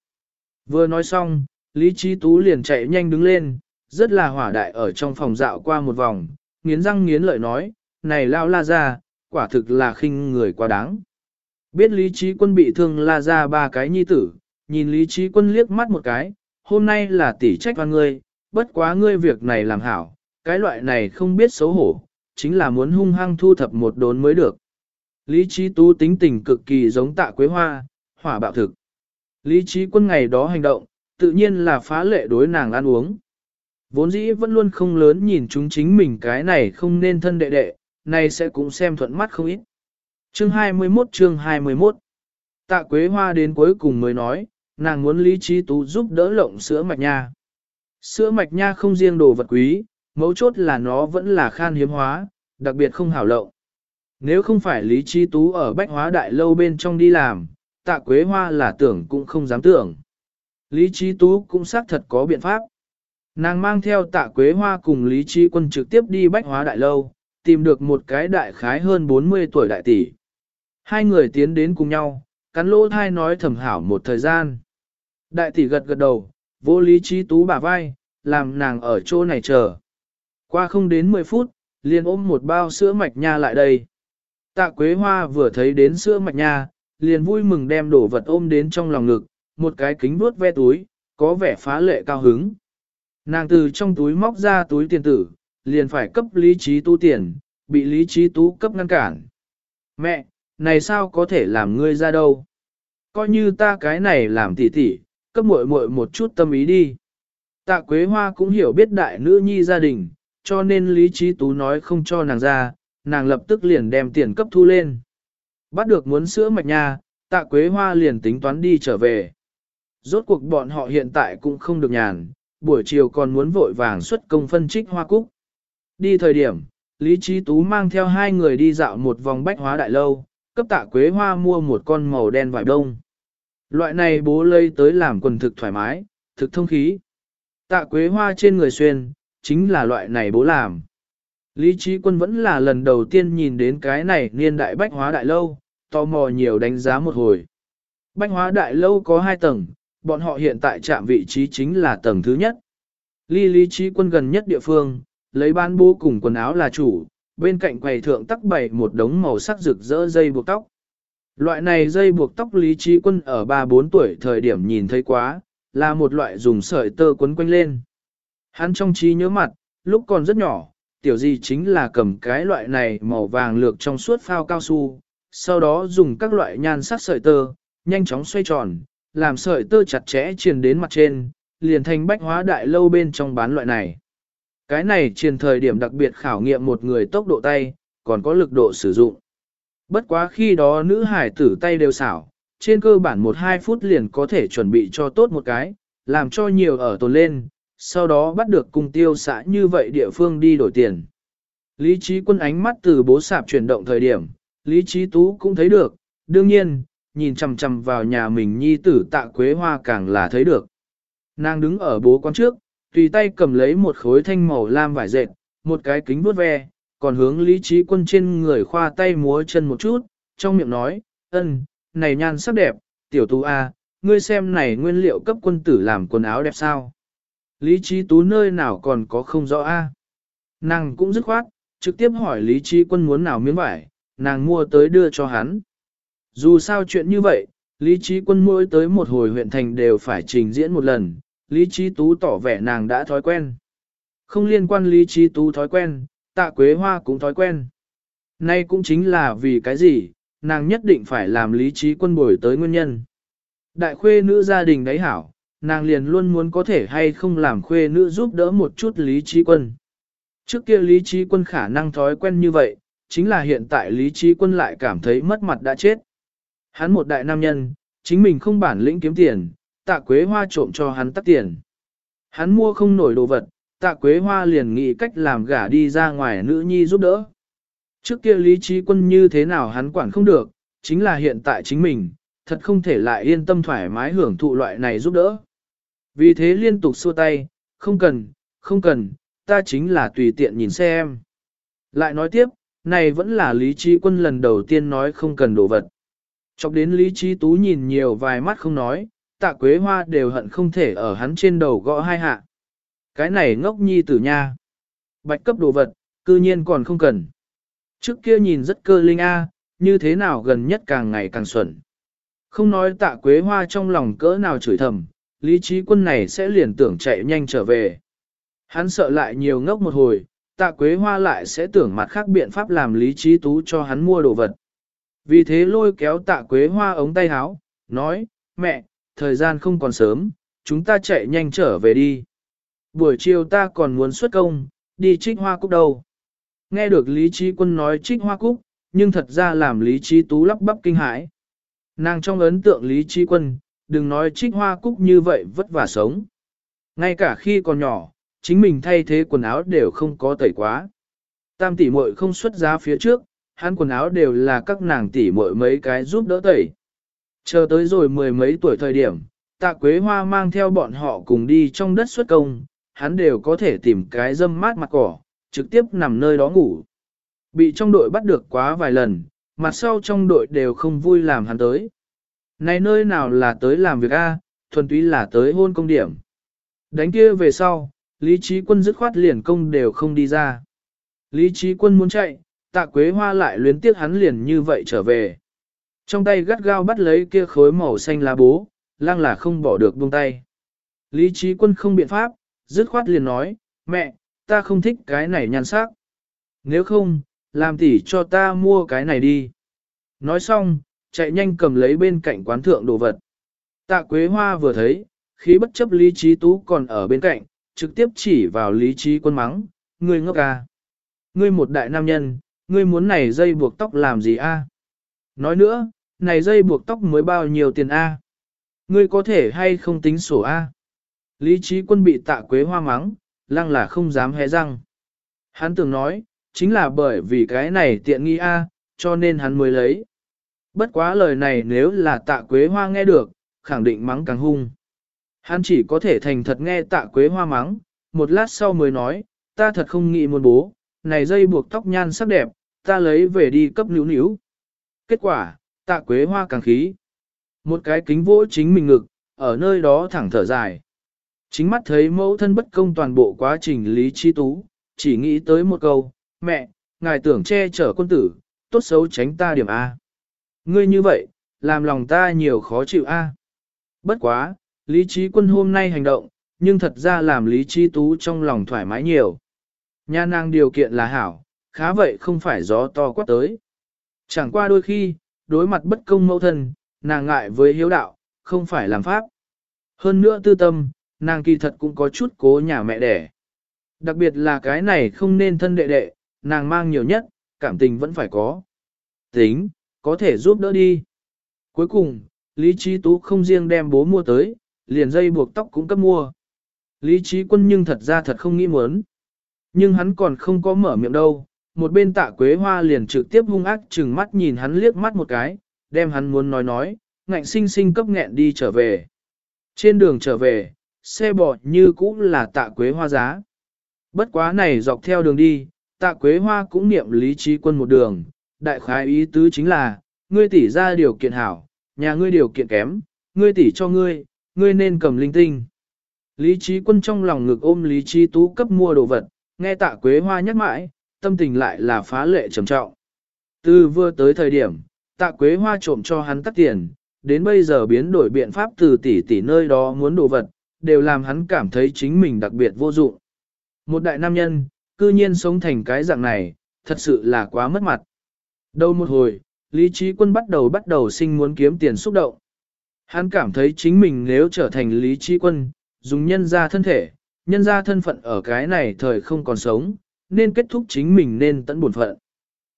Vừa nói xong, lý trí tú liền chạy nhanh đứng lên, rất là hỏa đại ở trong phòng dạo qua một vòng, nghiến răng nghiến lợi nói, này lao la ra, quả thực là khinh người quá đáng. Biết lý trí quân bị thương la ra ba cái nhi tử, nhìn lý trí quân liếc mắt một cái, hôm nay là tỷ trách văn ngươi, bất quá ngươi việc này làm hảo, cái loại này không biết xấu hổ, chính là muốn hung hăng thu thập một đốn mới được. Lý trí tú tính tình cực kỳ giống tạ quế hoa, hỏa bạo thực. Lý trí quân ngày đó hành động, tự nhiên là phá lệ đối nàng ăn uống. Vốn dĩ vẫn luôn không lớn nhìn chúng chính mình cái này không nên thân đệ đệ, này sẽ cũng xem thuận mắt không ít. Chương 21 chương 21 Tạ Quế Hoa đến cuối cùng mới nói, nàng muốn Lý Trí Tú giúp đỡ lộng sữa mạch nha. Sữa mạch nha không riêng đồ vật quý, mấu chốt là nó vẫn là khan hiếm hóa, đặc biệt không hảo lộng. Nếu không phải Lý Trí Tú ở Bách Hóa Đại Lâu bên trong đi làm, tạ Quế Hoa là tưởng cũng không dám tưởng. Lý Trí Tú cũng xác thật có biện pháp. Nàng mang theo tạ Quế Hoa cùng Lý Trí Quân trực tiếp đi Bách Hóa Đại Lâu, tìm được một cái đại khái hơn 40 tuổi đại tỷ. Hai người tiến đến cùng nhau, cắn lỗ thai nói thầm hảo một thời gian. Đại tỷ gật gật đầu, vô lý trí tú bả vai, làm nàng ở chỗ này chờ. Qua không đến 10 phút, liền ôm một bao sữa mạch nha lại đây. Tạ Quế Hoa vừa thấy đến sữa mạch nha, liền vui mừng đem đổ vật ôm đến trong lòng ngực, một cái kính vuốt ve túi, có vẻ phá lệ cao hứng. Nàng từ trong túi móc ra túi tiền tử, liền phải cấp lý trí tu tiền, bị lý trí tú cấp ngăn cản. Mẹ, này sao có thể làm ngươi ra đâu? coi như ta cái này làm tỉ tỉ, cấp muội muội một chút tâm ý đi. Tạ Quế Hoa cũng hiểu biết đại nữ nhi gia đình, cho nên Lý Trí Tú nói không cho nàng ra, nàng lập tức liền đem tiền cấp thu lên. Bắt được muốn sữa mạch nha, tạ Quế Hoa liền tính toán đi trở về. Rốt cuộc bọn họ hiện tại cũng không được nhàn, buổi chiều còn muốn vội vàng xuất công phân trích hoa cúc. Đi thời điểm, Lý Trí Tú mang theo hai người đi dạo một vòng bách hóa đại lâu, cấp tạ Quế Hoa mua một con màu đen vải đông. Loại này bố lây tới làm quần thực thoải mái, thực thông khí. Tạ Quế Hoa trên người xuyên, chính là loại này bố làm. Lý Trí Quân vẫn là lần đầu tiên nhìn đến cái này niên đại bách hóa đại lâu, tò mò nhiều đánh giá một hồi. Bách hóa đại lâu có hai tầng, bọn họ hiện tại chạm vị trí chính là tầng thứ nhất. Ly Lý Trí Quân gần nhất địa phương, lấy ban bố cùng quần áo là chủ, bên cạnh quầy thượng tắc bày một đống màu sắc rực rỡ dây buộc tóc. Loại này dây buộc tóc Lý Trí Quân ở 3-4 tuổi thời điểm nhìn thấy quá, là một loại dùng sợi tơ quấn quanh lên. Hắn trong trí nhớ mặt, lúc còn rất nhỏ, tiểu gì chính là cầm cái loại này màu vàng lược trong suốt phao cao su, sau đó dùng các loại nhan sắc sợi tơ, nhanh chóng xoay tròn, làm sợi tơ chặt chẽ truyền đến mặt trên, liền thành bách hóa đại lâu bên trong bán loại này. Cái này truyền thời điểm đặc biệt khảo nghiệm một người tốc độ tay, còn có lực độ sử dụng. Bất quá khi đó nữ hải tử tay đều xảo, trên cơ bản 1-2 phút liền có thể chuẩn bị cho tốt một cái, làm cho nhiều ở tồn lên, sau đó bắt được cùng tiêu xã như vậy địa phương đi đổi tiền. Lý trí quân ánh mắt từ bố sạp chuyển động thời điểm, Lý trí tú cũng thấy được, đương nhiên, nhìn chằm chằm vào nhà mình nhi tử tạ quế hoa càng là thấy được. Nàng đứng ở bố quán trước, tùy tay cầm lấy một khối thanh màu lam vải dệt, một cái kính vuốt ve, còn hướng lý trí quân trên người khoa tay múa chân một chút, trong miệng nói, ân, này nhan sắc đẹp, tiểu tú A, ngươi xem này nguyên liệu cấp quân tử làm quần áo đẹp sao. Lý trí tú nơi nào còn có không rõ A. Nàng cũng dứt khoát, trực tiếp hỏi lý trí quân muốn nào miếng vải, nàng mua tới đưa cho hắn. Dù sao chuyện như vậy, lý trí quân mỗi tới một hồi huyện thành đều phải trình diễn một lần, lý trí tú tỏ vẻ nàng đã thói quen. Không liên quan lý trí tú thói quen, tạ quế hoa cũng thói quen. Nay cũng chính là vì cái gì, nàng nhất định phải làm lý trí quân bồi tới nguyên nhân. Đại khuê nữ gia đình đấy hảo, nàng liền luôn muốn có thể hay không làm khuê nữ giúp đỡ một chút lý trí quân. Trước kia lý trí quân khả năng thói quen như vậy, chính là hiện tại lý trí quân lại cảm thấy mất mặt đã chết. Hắn một đại nam nhân, chính mình không bản lĩnh kiếm tiền, tạ quế hoa trộm cho hắn tắt tiền. Hắn mua không nổi đồ vật, tạ quế hoa liền nghĩ cách làm gả đi ra ngoài nữ nhi giúp đỡ. Trước kia lý trí quân như thế nào hắn quản không được, chính là hiện tại chính mình, thật không thể lại yên tâm thoải mái hưởng thụ loại này giúp đỡ. Vì thế liên tục xua tay, không cần, không cần, ta chính là tùy tiện nhìn xem. Lại nói tiếp, này vẫn là lý trí quân lần đầu tiên nói không cần đồ vật. Chọc đến lý trí tú nhìn nhiều vài mắt không nói, tạ quế hoa đều hận không thể ở hắn trên đầu gõ hai hạ. Cái này ngốc nhi tử nha. Bạch cấp đồ vật, cư nhiên còn không cần. Trước kia nhìn rất cơ linh a, như thế nào gần nhất càng ngày càng xuẩn. Không nói tạ quế hoa trong lòng cỡ nào chửi thầm, lý trí quân này sẽ liền tưởng chạy nhanh trở về. Hắn sợ lại nhiều ngốc một hồi, tạ quế hoa lại sẽ tưởng mặt khác biện pháp làm lý trí tú cho hắn mua đồ vật. Vì thế lôi kéo tạ quế hoa ống tay háo, nói, mẹ, thời gian không còn sớm, chúng ta chạy nhanh trở về đi. Buổi chiều ta còn muốn xuất công, đi trích hoa cúc đâu. Nghe được Lý Trí Quân nói trích hoa cúc, nhưng thật ra làm Lý Trí Tú lắp bắp kinh hãi. Nàng trong ấn tượng Lý Trí Quân, đừng nói trích hoa cúc như vậy vất vả sống. Ngay cả khi còn nhỏ, chính mình thay thế quần áo đều không có tẩy quá. Tam tỷ muội không xuất giá phía trước, hắn quần áo đều là các nàng tỷ muội mấy cái giúp đỡ tẩy. Chờ tới rồi mười mấy tuổi thời điểm, tạ quế hoa mang theo bọn họ cùng đi trong đất xuất công, hắn đều có thể tìm cái dâm mát mặt cỏ, trực tiếp nằm nơi đó ngủ. Bị trong đội bắt được quá vài lần, mặt sau trong đội đều không vui làm hắn tới. Này nơi nào là tới làm việc A, thuần túy là tới hôn công điểm. Đánh kia về sau, Lý Trí Quân dứt khoát liền công đều không đi ra. Lý Trí Quân muốn chạy, tạ quế hoa lại luyến tiếc hắn liền như vậy trở về. Trong tay gắt gao bắt lấy kia khối màu xanh lá bố, lang là không bỏ được buông tay. Lý Trí Quân không biện pháp, dứt khoát liền nói, mẹ, ta không thích cái này nhan sắc. Nếu không, làm tỷ cho ta mua cái này đi. Nói xong, chạy nhanh cầm lấy bên cạnh quán thượng đồ vật. Tạ Quế Hoa vừa thấy, khí bất chấp Lý Trí Tú còn ở bên cạnh, trực tiếp chỉ vào Lý Trí quân mắng, ngươi ngốc à. Ngươi một đại nam nhân, ngươi muốn này dây buộc tóc làm gì a? Nói nữa, này dây buộc tóc mới bao nhiêu tiền a? Ngươi có thể hay không tính sổ a? Lý trí quân bị tạ quế hoa mắng, lăng là không dám hé răng. Hắn tưởng nói, chính là bởi vì cái này tiện nghi a, cho nên hắn mới lấy. Bất quá lời này nếu là tạ quế hoa nghe được, khẳng định mắng càng hung. Hắn chỉ có thể thành thật nghe tạ quế hoa mắng, một lát sau mới nói, ta thật không nghĩ muốn bố, này dây buộc tóc nhan sắc đẹp, ta lấy về đi cấp níu níu. Kết quả, tạ quế hoa càng khí. Một cái kính vỗ chính mình ngực, ở nơi đó thẳng thở dài. Chính mắt thấy mẫu thân bất công toàn bộ quá trình lý chi tú, chỉ nghĩ tới một câu, mẹ, ngài tưởng che chở quân tử, tốt xấu tránh ta điểm A. Ngươi như vậy, làm lòng ta nhiều khó chịu A. Bất quá, lý trí quân hôm nay hành động, nhưng thật ra làm lý trí tú trong lòng thoải mái nhiều. Nha nàng điều kiện là hảo, khá vậy không phải gió to quát tới. Chẳng qua đôi khi, đối mặt bất công mẫu thân, nàng ngại với hiếu đạo, không phải làm pháp. Hơn nữa tư tâm, nàng kỳ thật cũng có chút cố nhà mẹ đẻ. Đặc biệt là cái này không nên thân đệ đệ, nàng mang nhiều nhất, cảm tình vẫn phải có. Tính, có thể giúp đỡ đi. Cuối cùng, Lý Trí Tú không riêng đem bố mua tới, liền dây buộc tóc cũng cấp mua. Lý Trí Quân nhưng thật ra thật không nghĩ muốn. Nhưng hắn còn không có mở miệng đâu, một bên tạ quế hoa liền trực tiếp hung ác chừng mắt nhìn hắn liếc mắt một cái, đem hắn muốn nói nói, ngạnh sinh sinh cấp nghẹn đi trở về. Trên đường trở về, xe bò như cũ là tạ quế hoa giá. Bất quá này dọc theo đường đi, tạ quế hoa cũng niệm lý trí quân một đường, đại khái ý tứ chính là, ngươi tỷ ra điều kiện hảo, nhà ngươi điều kiện kém, ngươi tỷ cho ngươi, ngươi nên cầm linh tinh. Lý trí quân trong lòng ngực ôm lý trí tú cấp mua đồ vật, nghe tạ quế hoa nhắc mãi, tâm tình lại là phá lệ trầm trọng. Từ vừa tới thời điểm, tạ quế hoa trộm cho hắn tắt tiền, đến bây giờ biến đổi biện pháp từ tỷ tỷ nơi đó muốn đồ vật, đều làm hắn cảm thấy chính mình đặc biệt vô dụng. Một đại nam nhân, cư nhiên sống thành cái dạng này, thật sự là quá mất mặt. Đâu một hồi, Lý Trí Quân bắt đầu bắt đầu sinh muốn kiếm tiền xúc động. Hắn cảm thấy chính mình nếu trở thành Lý Trí Quân, dùng nhân ra thân thể, nhân ra thân phận ở cái này thời không còn sống, nên kết thúc chính mình nên tận buồn phận.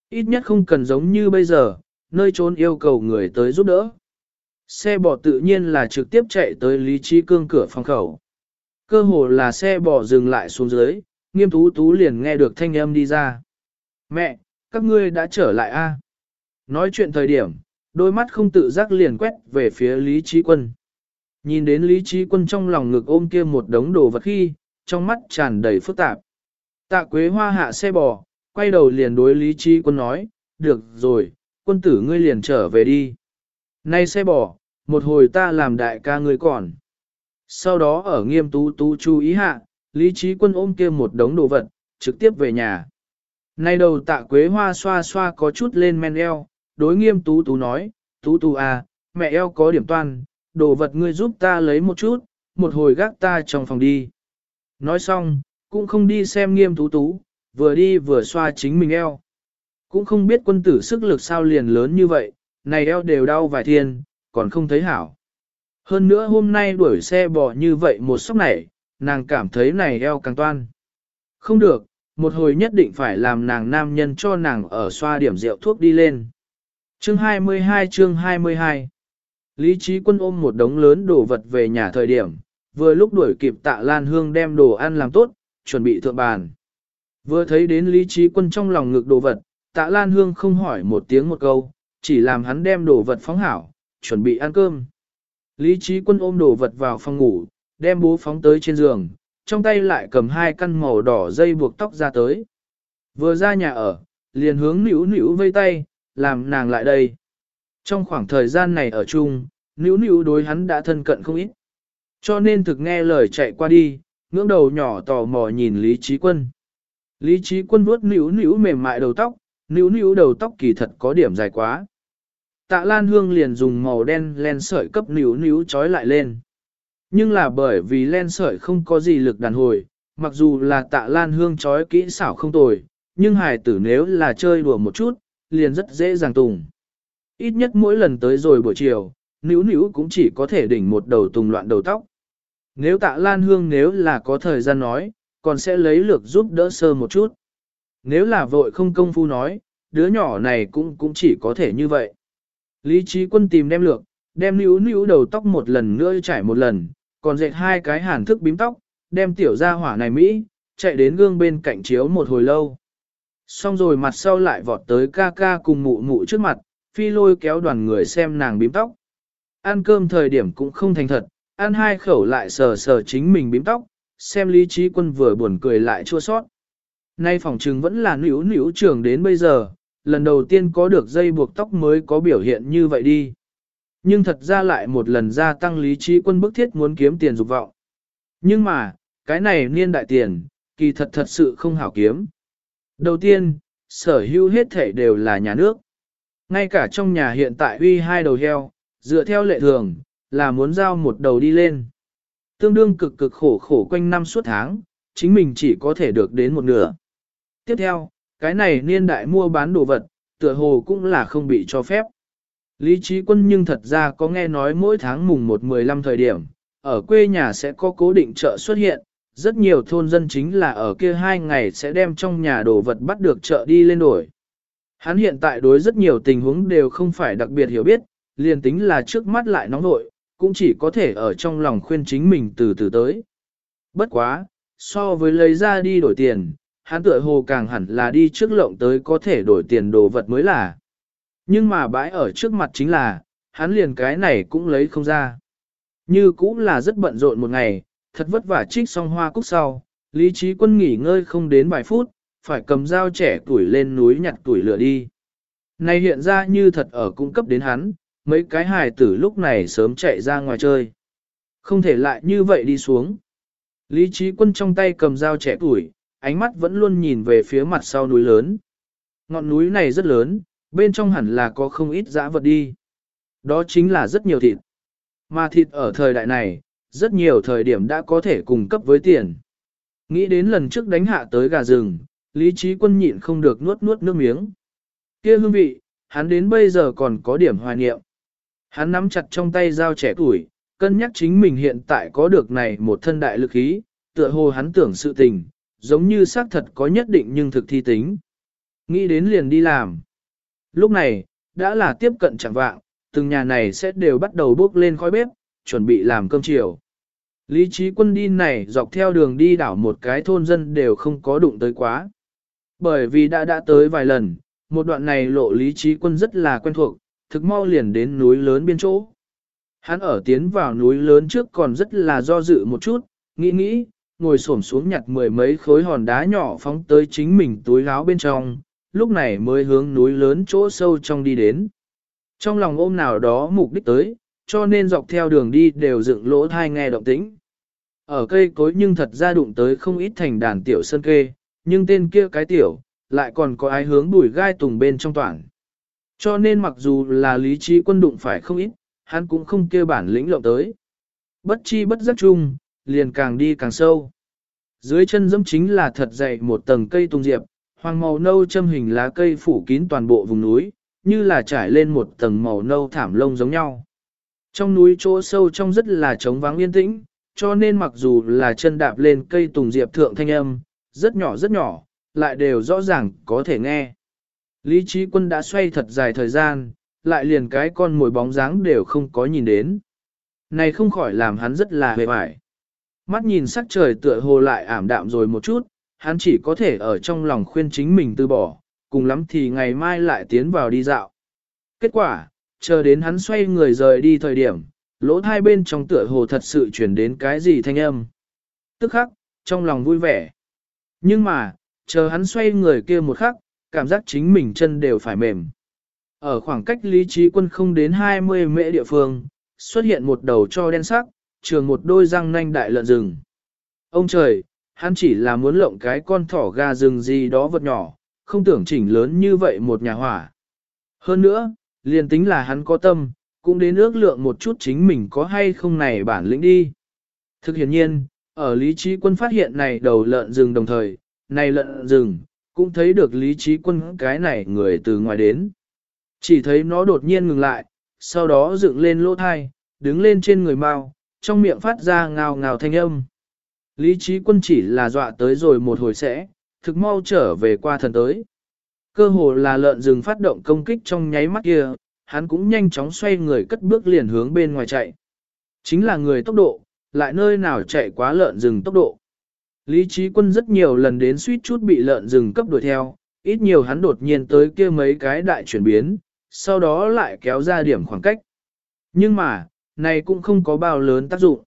Ít nhất không cần giống như bây giờ, nơi trốn yêu cầu người tới giúp đỡ. Xe bò tự nhiên là trực tiếp chạy tới Lý Trí Cương cửa phòng khẩu. Cơ hồ là xe bò dừng lại xuống dưới, nghiêm tú tú liền nghe được thanh âm đi ra. Mẹ, các ngươi đã trở lại a? Nói chuyện thời điểm, đôi mắt không tự giác liền quét về phía Lý Trí Quân. Nhìn đến Lý Trí Quân trong lòng ngực ôm kia một đống đồ vật khi, trong mắt tràn đầy phức tạp. Tạ Quế Hoa hạ xe bò, quay đầu liền đối Lý Trí Quân nói, được rồi, quân tử ngươi liền trở về đi. Nay xe bò, một hồi ta làm đại ca ngươi còn. Sau đó ở nghiêm tú tú chú ý hạ, Lý Trí Quân ôm kia một đống đồ vật, trực tiếp về nhà. Nay đầu tạ Quế Hoa xoa xoa có chút lên men eo, đối nghiêm tú tú nói, tú tú à, mẹ eo có điểm toan, đồ vật ngươi giúp ta lấy một chút, một hồi gác ta trong phòng đi. Nói xong, cũng không đi xem nghiêm tú tú, vừa đi vừa xoa chính mình eo. Cũng không biết quân tử sức lực sao liền lớn như vậy, này eo đều đau vài thiên, còn không thấy hảo. Hơn nữa hôm nay đuổi xe bò như vậy một sốc này, nàng cảm thấy này eo càng toan. Không được, một hồi nhất định phải làm nàng nam nhân cho nàng ở xoa điểm rượu thuốc đi lên. Chương 22 chương 22 Lý trí quân ôm một đống lớn đồ vật về nhà thời điểm, vừa lúc đuổi kịp tạ Lan Hương đem đồ ăn làm tốt, chuẩn bị thượng bàn. Vừa thấy đến Lý trí quân trong lòng ngực đồ vật, tạ Lan Hương không hỏi một tiếng một câu, chỉ làm hắn đem đồ vật phóng hảo, chuẩn bị ăn cơm. Lý trí quân ôm đồ vật vào phòng ngủ, đem bố phóng tới trên giường, trong tay lại cầm hai căn màu đỏ dây buộc tóc ra tới. Vừa ra nhà ở, liền hướng nữu nữu vây tay, làm nàng lại đây. Trong khoảng thời gian này ở chung, nữu nữu đối hắn đã thân cận không ít. Cho nên thực nghe lời chạy qua đi, ngưỡng đầu nhỏ tò mò nhìn Lý Trí Quân. Lý Trí Quân vuốt nữu nữu mềm mại đầu tóc, nữu nữu đầu tóc kỳ thật có điểm dài quá. Tạ Lan Hương liền dùng màu đen len sợi cấp nữu nữu trói lại lên. Nhưng là bởi vì len sợi không có gì lực đàn hồi, mặc dù là tạ Lan Hương trói kỹ xảo không tồi, nhưng hài tử nếu là chơi đùa một chút, liền rất dễ dàng tùng. Ít nhất mỗi lần tới rồi buổi chiều, nữ nữ cũng chỉ có thể đỉnh một đầu tùng loạn đầu tóc. Nếu tạ Lan Hương nếu là có thời gian nói, còn sẽ lấy lược giúp đỡ sơ một chút. Nếu là vội không công phu nói, đứa nhỏ này cũng cũng chỉ có thể như vậy. Lý trí quân tìm đem lược, đem níu níu đầu tóc một lần nữa trải một lần, còn dệt hai cái hàn thức bím tóc, đem tiểu ra hỏa này Mỹ, chạy đến gương bên cạnh chiếu một hồi lâu. Xong rồi mặt sau lại vọt tới ca ca cùng mụ mụ trước mặt, phi lôi kéo đoàn người xem nàng bím tóc. Ăn cơm thời điểm cũng không thành thật, ăn hai khẩu lại sờ sờ chính mình bím tóc, xem lý trí quân vừa buồn cười lại chua sót. Nay phòng trừng vẫn là nữ nữ trưởng đến bây giờ, lần đầu tiên có được dây buộc tóc mới có biểu hiện như vậy đi. Nhưng thật ra lại một lần gia tăng lý trí quân bức thiết muốn kiếm tiền dục vọng. Nhưng mà, cái này niên đại tiền, kỳ thật thật sự không hảo kiếm. Đầu tiên, sở hữu hết thể đều là nhà nước. Ngay cả trong nhà hiện tại uy hai đầu heo, dựa theo lệ thường, là muốn giao một đầu đi lên. Tương đương cực cực khổ khổ quanh năm suốt tháng, chính mình chỉ có thể được đến một nửa. Tiếp theo, cái này niên đại mua bán đồ vật, tựa hồ cũng là không bị cho phép. Lý trí quân nhưng thật ra có nghe nói mỗi tháng mùng 1-15 thời điểm, ở quê nhà sẽ có cố định chợ xuất hiện, rất nhiều thôn dân chính là ở kia hai ngày sẽ đem trong nhà đồ vật bắt được chợ đi lên đổi. Hắn hiện tại đối rất nhiều tình huống đều không phải đặc biệt hiểu biết, liền tính là trước mắt lại nóng nội, cũng chỉ có thể ở trong lòng khuyên chính mình từ từ tới. Bất quá, so với lấy ra đi đổi tiền, hắn tựa hồ càng hẳn là đi trước lộng tới có thể đổi tiền đồ vật mới là. Nhưng mà bãi ở trước mặt chính là, hắn liền cái này cũng lấy không ra. Như cũng là rất bận rộn một ngày, thật vất vả trích xong hoa cúc sau, lý trí quân nghỉ ngơi không đến vài phút, phải cầm dao trẻ tuổi lên núi nhặt tuổi lửa đi. Này hiện ra như thật ở cung cấp đến hắn, mấy cái hài tử lúc này sớm chạy ra ngoài chơi. Không thể lại như vậy đi xuống. Lý trí quân trong tay cầm dao trẻ tuổi, ánh mắt vẫn luôn nhìn về phía mặt sau núi lớn. Ngọn núi này rất lớn, bên trong hẳn là có không ít dã vật đi. Đó chính là rất nhiều thịt. Mà thịt ở thời đại này, rất nhiều thời điểm đã có thể cung cấp với tiền. Nghĩ đến lần trước đánh hạ tới gà rừng, lý trí quân nhịn không được nuốt nuốt nước miếng. kia hương vị, hắn đến bây giờ còn có điểm hoài niệm. Hắn nắm chặt trong tay dao trẻ tuổi, cân nhắc chính mình hiện tại có được này một thân đại lực khí, tựa hồ hắn tưởng sự tình, giống như xác thật có nhất định nhưng thực thi tính. Nghĩ đến liền đi làm. Lúc này, đã là tiếp cận chẳng vạng, từng nhà này sẽ đều bắt đầu bước lên khói bếp, chuẩn bị làm cơm chiều. Lý trí quân đi này dọc theo đường đi đảo một cái thôn dân đều không có đụng tới quá. Bởi vì đã đã tới vài lần, một đoạn này lộ lý trí quân rất là quen thuộc, thực mau liền đến núi lớn biên chỗ. Hắn ở tiến vào núi lớn trước còn rất là do dự một chút, nghĩ nghĩ, ngồi xổm xuống nhặt mười mấy khối hòn đá nhỏ phóng tới chính mình túi gáo bên trong, lúc này mới hướng núi lớn chỗ sâu trong đi đến. Trong lòng ôm nào đó mục đích tới, cho nên dọc theo đường đi đều dựng lỗ thai nghe động tĩnh. Ở cây cối nhưng thật ra đụng tới không ít thành đàn tiểu sơn kê, nhưng tên kia cái tiểu, lại còn có ai hướng đuổi gai tùng bên trong toàn. Cho nên mặc dù là lý trí quân đụng phải không ít, hắn cũng không kêu bản lĩnh lộng tới. Bất chi bất giác chung, liền càng đi càng sâu. Dưới chân dẫm chính là thật dày một tầng cây tùng diệp, hoàng màu nâu châm hình lá cây phủ kín toàn bộ vùng núi, như là trải lên một tầng màu nâu thảm lông giống nhau. Trong núi chỗ sâu trong rất là trống vắng yên tĩnh, cho nên mặc dù là chân đạp lên cây tùng diệp thượng thanh âm, rất nhỏ rất nhỏ, lại đều rõ ràng có thể nghe. Lý trí quân đã xoay thật dài thời gian, lại liền cái con mồi bóng dáng đều không có nhìn đến. Này không khỏi làm hắn rất là hề hoài. Mắt nhìn sắc trời tựa hồ lại ảm đạm rồi một chút, hắn chỉ có thể ở trong lòng khuyên chính mình từ bỏ, cùng lắm thì ngày mai lại tiến vào đi dạo. Kết quả, chờ đến hắn xoay người rời đi thời điểm, lỗ hai bên trong tựa hồ thật sự chuyển đến cái gì thanh âm. Tức khắc, trong lòng vui vẻ. Nhưng mà, chờ hắn xoay người kia một khắc, cảm giác chính mình chân đều phải mềm. Ở khoảng cách lý trí quân không đến 20 mễ địa phương, xuất hiện một đầu cho đen sắc, trường một đôi răng nanh đại lợn rừng. Ông trời, hắn chỉ là muốn lộng cái con thỏ gà rừng gì đó vật nhỏ, không tưởng chỉnh lớn như vậy một nhà hỏa. Hơn nữa, liền tính là hắn có tâm, cũng đến ước lượng một chút chính mình có hay không này bản lĩnh đi. Thực hiện nhiên, ở lý trí quân phát hiện này đầu lợn rừng đồng thời, này lợn rừng, cũng thấy được lý trí quân cái này người từ ngoài đến. Chỉ thấy nó đột nhiên ngừng lại, sau đó dựng lên lỗ thai, đứng lên trên người mau, trong miệng phát ra ngào ngào thanh âm. Lý trí quân chỉ là dọa tới rồi một hồi sẽ, thực mau trở về qua thần tới. Cơ hồ là lợn rừng phát động công kích trong nháy mắt kia, hắn cũng nhanh chóng xoay người cất bước liền hướng bên ngoài chạy. Chính là người tốc độ, lại nơi nào chạy quá lợn rừng tốc độ. Lý trí quân rất nhiều lần đến suýt chút bị lợn rừng cấp đuổi theo, ít nhiều hắn đột nhiên tới kia mấy cái đại chuyển biến, sau đó lại kéo ra điểm khoảng cách. Nhưng mà, này cũng không có bao lớn tác dụng.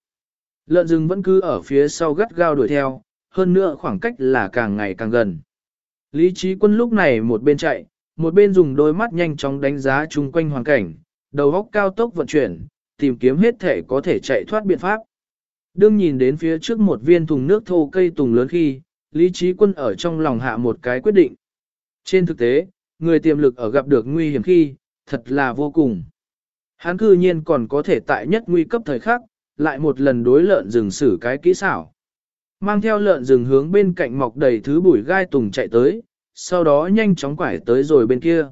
Lợn rừng vẫn cứ ở phía sau gắt gao đuổi theo, hơn nữa khoảng cách là càng ngày càng gần. Lý trí quân lúc này một bên chạy, một bên dùng đôi mắt nhanh chóng đánh giá chung quanh hoàn cảnh, đầu góc cao tốc vận chuyển, tìm kiếm hết thể có thể chạy thoát biện pháp. Đương nhìn đến phía trước một viên thùng nước thô cây tùng lớn khi, Lý Trí Quân ở trong lòng hạ một cái quyết định. Trên thực tế, người tiềm lực ở gặp được nguy hiểm khi, thật là vô cùng. Hắn cư nhiên còn có thể tại nhất nguy cấp thời khắc, lại một lần đối lợn rừng xử cái kỹ xảo. Mang theo lợn rừng hướng bên cạnh mọc đầy thứ bụi gai tùng chạy tới, sau đó nhanh chóng quải tới rồi bên kia.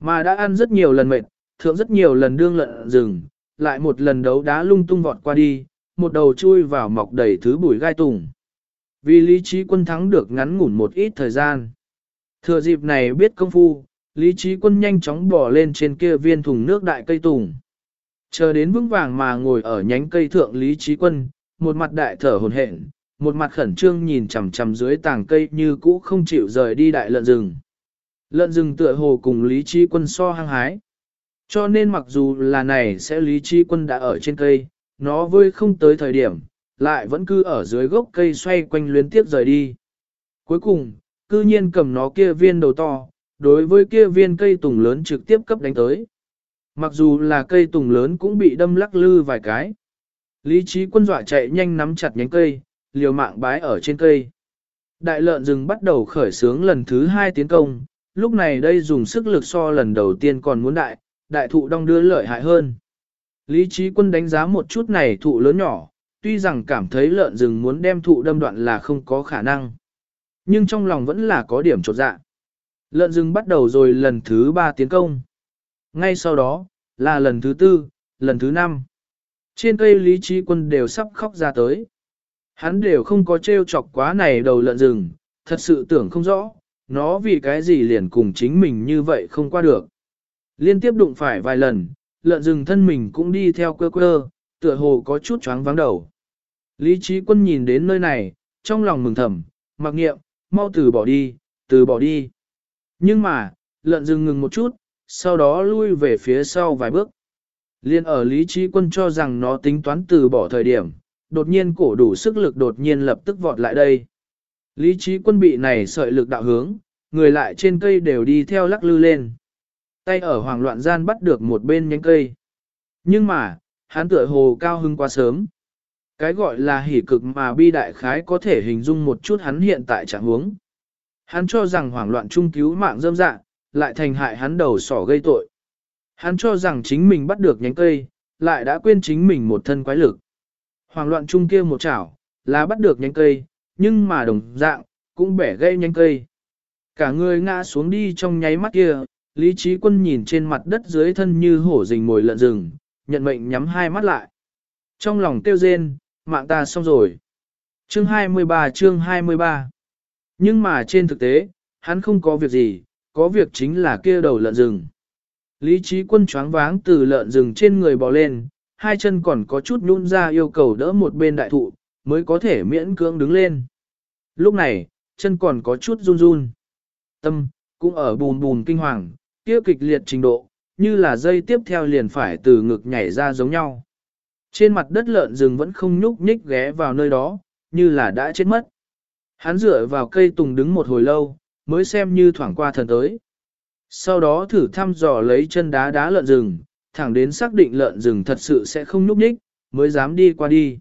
Mà đã ăn rất nhiều lần mệt, thượng rất nhiều lần đương lợn rừng, lại một lần đấu đá lung tung vọt qua đi, một đầu chui vào mọc đầy thứ bụi gai tùng. Vì lý trí quân thắng được ngắn ngủn một ít thời gian. Thừa dịp này biết công phu, lý trí quân nhanh chóng bỏ lên trên kia viên thùng nước đại cây tùng. Chờ đến vững vàng mà ngồi ở nhánh cây thượng lý trí quân, một mặt đại thở hồn hển, một mặt khẩn trương nhìn chằm chằm dưới tàng cây như cũ không chịu rời đi đại lợn rừng. Lợn rừng tựa hồ cùng lý trí quân so hăng hái. Cho nên mặc dù là này sẽ lý trí quân đã ở trên cây, nó vơi không tới thời điểm, lại vẫn cứ ở dưới gốc cây xoay quanh luyến tiếp rời đi. Cuối cùng, cư nhiên cầm nó kia viên đầu to, đối với kia viên cây tùng lớn trực tiếp cấp đánh tới. Mặc dù là cây tùng lớn cũng bị đâm lắc lư vài cái. Lý trí quân dọa chạy nhanh nắm chặt nhánh cây, liều mạng bái ở trên cây. Đại lợn rừng bắt đầu khởi sướng lần thứ hai tiến công, lúc này đây dùng sức lực so lần đầu tiên còn muốn đại, đại thụ đong đưa lợi hại hơn. Lý trí quân đánh giá một chút này thụ lớn nhỏ, tuy rằng cảm thấy lợn rừng muốn đem thụ đâm đoạn là không có khả năng. Nhưng trong lòng vẫn là có điểm trột dạ. Lợn rừng bắt đầu rồi lần thứ ba tiến công. Ngay sau đó, là lần thứ tư, lần thứ năm. Trên cây lý trí quân đều sắp khóc ra tới. Hắn đều không có trêu chọc quá này đầu lợn rừng, thật sự tưởng không rõ, nó vì cái gì liền cùng chính mình như vậy không qua được. Liên tiếp đụng phải vài lần, lợn rừng thân mình cũng đi theo quơ quơ, tựa hồ có chút choáng vắng đầu. Lý trí quân nhìn đến nơi này, trong lòng mừng thầm, mặc nghiệm, mau từ bỏ đi, từ bỏ đi. Nhưng mà, lợn rừng ngừng một chút, sau đó lui về phía sau vài bước. Liên ở lý trí quân cho rằng nó tính toán từ bỏ thời điểm, đột nhiên cổ đủ sức lực đột nhiên lập tức vọt lại đây. Lý trí quân bị này sợi lực đạo hướng, người lại trên cây đều đi theo lắc lư lên. Tay ở hoàng loạn gian bắt được một bên nhánh cây. Nhưng mà, hắn tựa hồ cao hưng quá sớm. Cái gọi là hỉ cực mà bi đại khái có thể hình dung một chút hắn hiện tại trạng huống. Hắn cho rằng hoảng loạn trung cứu mạng dâm dạng lại thành hại hắn đầu sỏ gây tội. Hắn cho rằng chính mình bắt được nhánh cây, lại đã quên chính mình một thân quái lực. Hoàng loạn trung kia một chảo, là bắt được nhánh cây, nhưng mà đồng dạng, cũng bẻ gây nhánh cây. Cả người ngã xuống đi trong nháy mắt kia, Lý Trí Quân nhìn trên mặt đất dưới thân như hổ rình mồi lợn rừng, nhận mệnh nhắm hai mắt lại. Trong lòng tiêu rên, mạng ta xong rồi. Chương 23 chương 23 Nhưng mà trên thực tế, hắn không có việc gì, có việc chính là kia đầu lợn rừng. Lý trí quân choáng váng từ lợn rừng trên người bò lên, hai chân còn có chút nhún ra yêu cầu đỡ một bên đại thụ, mới có thể miễn cưỡng đứng lên. Lúc này, chân còn có chút run run. Tâm, cũng ở bùn bùn kinh hoàng, kia kịch liệt trình độ, như là dây tiếp theo liền phải từ ngực nhảy ra giống nhau. Trên mặt đất lợn rừng vẫn không nhúc nhích ghé vào nơi đó, như là đã chết mất. Hắn dựa vào cây tùng đứng một hồi lâu, mới xem như thoảng qua thần tới. Sau đó thử thăm dò lấy chân đá đá lợn rừng, thẳng đến xác định lợn rừng thật sự sẽ không nhúc nhích, mới dám đi qua đi.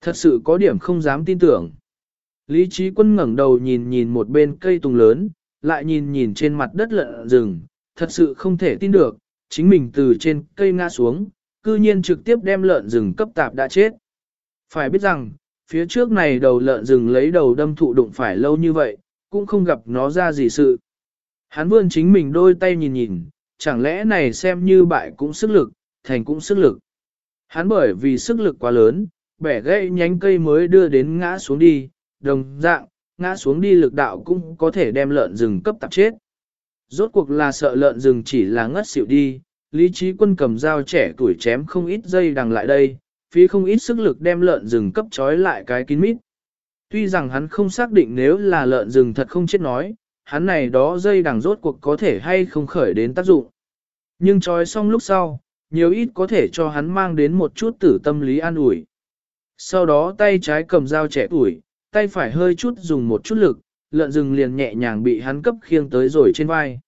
Thật sự có điểm không dám tin tưởng. Lý trí quân ngẩng đầu nhìn nhìn một bên cây tùng lớn, lại nhìn nhìn trên mặt đất lợn rừng, thật sự không thể tin được, chính mình từ trên cây ngã xuống, cư nhiên trực tiếp đem lợn rừng cấp tạp đã chết. Phải biết rằng, phía trước này đầu lợn rừng lấy đầu đâm thụ đụng phải lâu như vậy, cũng không gặp nó ra gì sự. Hắn vươn chính mình đôi tay nhìn nhìn, chẳng lẽ này xem như bại cũng sức lực, thành cũng sức lực. Hắn bởi vì sức lực quá lớn, bẻ gãy nhánh cây mới đưa đến ngã xuống đi, đồng dạng, ngã xuống đi lực đạo cũng có thể đem lợn rừng cấp tạp chết. Rốt cuộc là sợ lợn rừng chỉ là ngất xỉu đi, lý trí quân cầm dao trẻ tuổi chém không ít dây đằng lại đây, phí không ít sức lực đem lợn rừng cấp trói lại cái kín mít. Tuy rằng hắn không xác định nếu là lợn rừng thật không chết nói, hắn này đó dây đằng rốt cuộc có thể hay không khởi đến tác dụng. Nhưng trói xong lúc sau, nhiều ít có thể cho hắn mang đến một chút tử tâm lý an ủi. Sau đó tay trái cầm dao trẻ tuổi, tay phải hơi chút dùng một chút lực, lợn rừng liền nhẹ nhàng bị hắn cấp khiêng tới rồi trên vai.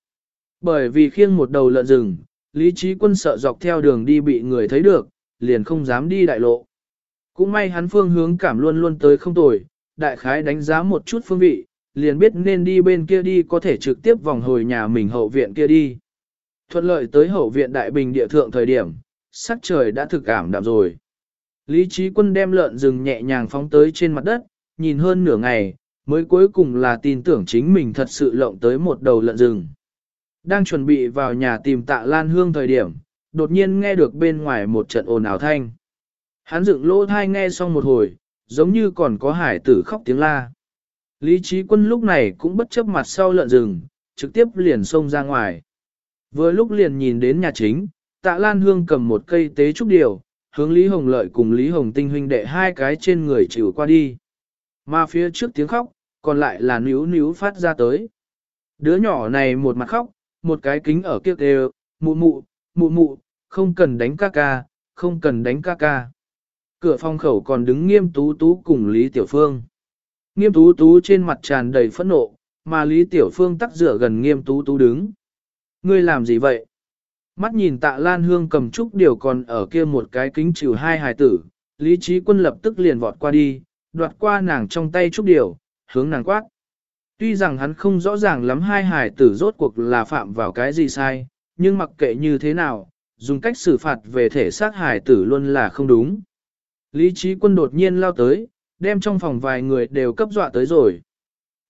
Bởi vì khiêng một đầu lợn rừng, lý trí quân sợ dọc theo đường đi bị người thấy được, liền không dám đi đại lộ. Cũng may hắn phương hướng cảm luôn luôn tới không tồi, đại khái đánh giá một chút phương vị, liền biết nên đi bên kia đi có thể trực tiếp vòng hồi nhà mình hậu viện kia đi. Thuận lợi tới hậu viện đại bình địa thượng thời điểm, sắc trời đã thực cảm đạm rồi. Lý trí quân đem lợn rừng nhẹ nhàng phóng tới trên mặt đất, nhìn hơn nửa ngày, mới cuối cùng là tin tưởng chính mình thật sự lộng tới một đầu lợn rừng. Đang chuẩn bị vào nhà tìm tạ Lan Hương thời điểm, đột nhiên nghe được bên ngoài một trận ồn ào thanh. Hắn dựng lỗ thai nghe xong một hồi, giống như còn có hải tử khóc tiếng la. Lý trí quân lúc này cũng bất chấp mặt sau lợn rừng, trực tiếp liền xông ra ngoài. Vừa lúc liền nhìn đến nhà chính, tạ Lan Hương cầm một cây tế trúc điều, hướng Lý Hồng Lợi cùng Lý Hồng Tinh huynh đệ hai cái trên người chịu qua đi. Mà phía trước tiếng khóc, còn lại là níu níu phát ra tới. Đứa nhỏ này một mặt khóc, một cái kính ở kia kêu, mụ mụ, mụ mụ, không cần đánh ca ca, không cần đánh ca ca. Cửa phòng khẩu còn đứng nghiêm tú tú cùng Lý Tiểu Phương. Nghiêm tú tú trên mặt tràn đầy phẫn nộ, mà Lý Tiểu Phương tắc rửa gần nghiêm tú tú đứng. Ngươi làm gì vậy? Mắt nhìn tạ Lan Hương cầm trúc điều còn ở kia một cái kính trừ hai hài tử, Lý Trí Quân lập tức liền vọt qua đi, đoạt qua nàng trong tay trúc điều, hướng nàng quát. Tuy rằng hắn không rõ ràng lắm hai hài tử rốt cuộc là phạm vào cái gì sai, nhưng mặc kệ như thế nào, dùng cách xử phạt về thể xác hài tử luôn là không đúng. Lý trí quân đột nhiên lao tới, đem trong phòng vài người đều cấp dọa tới rồi.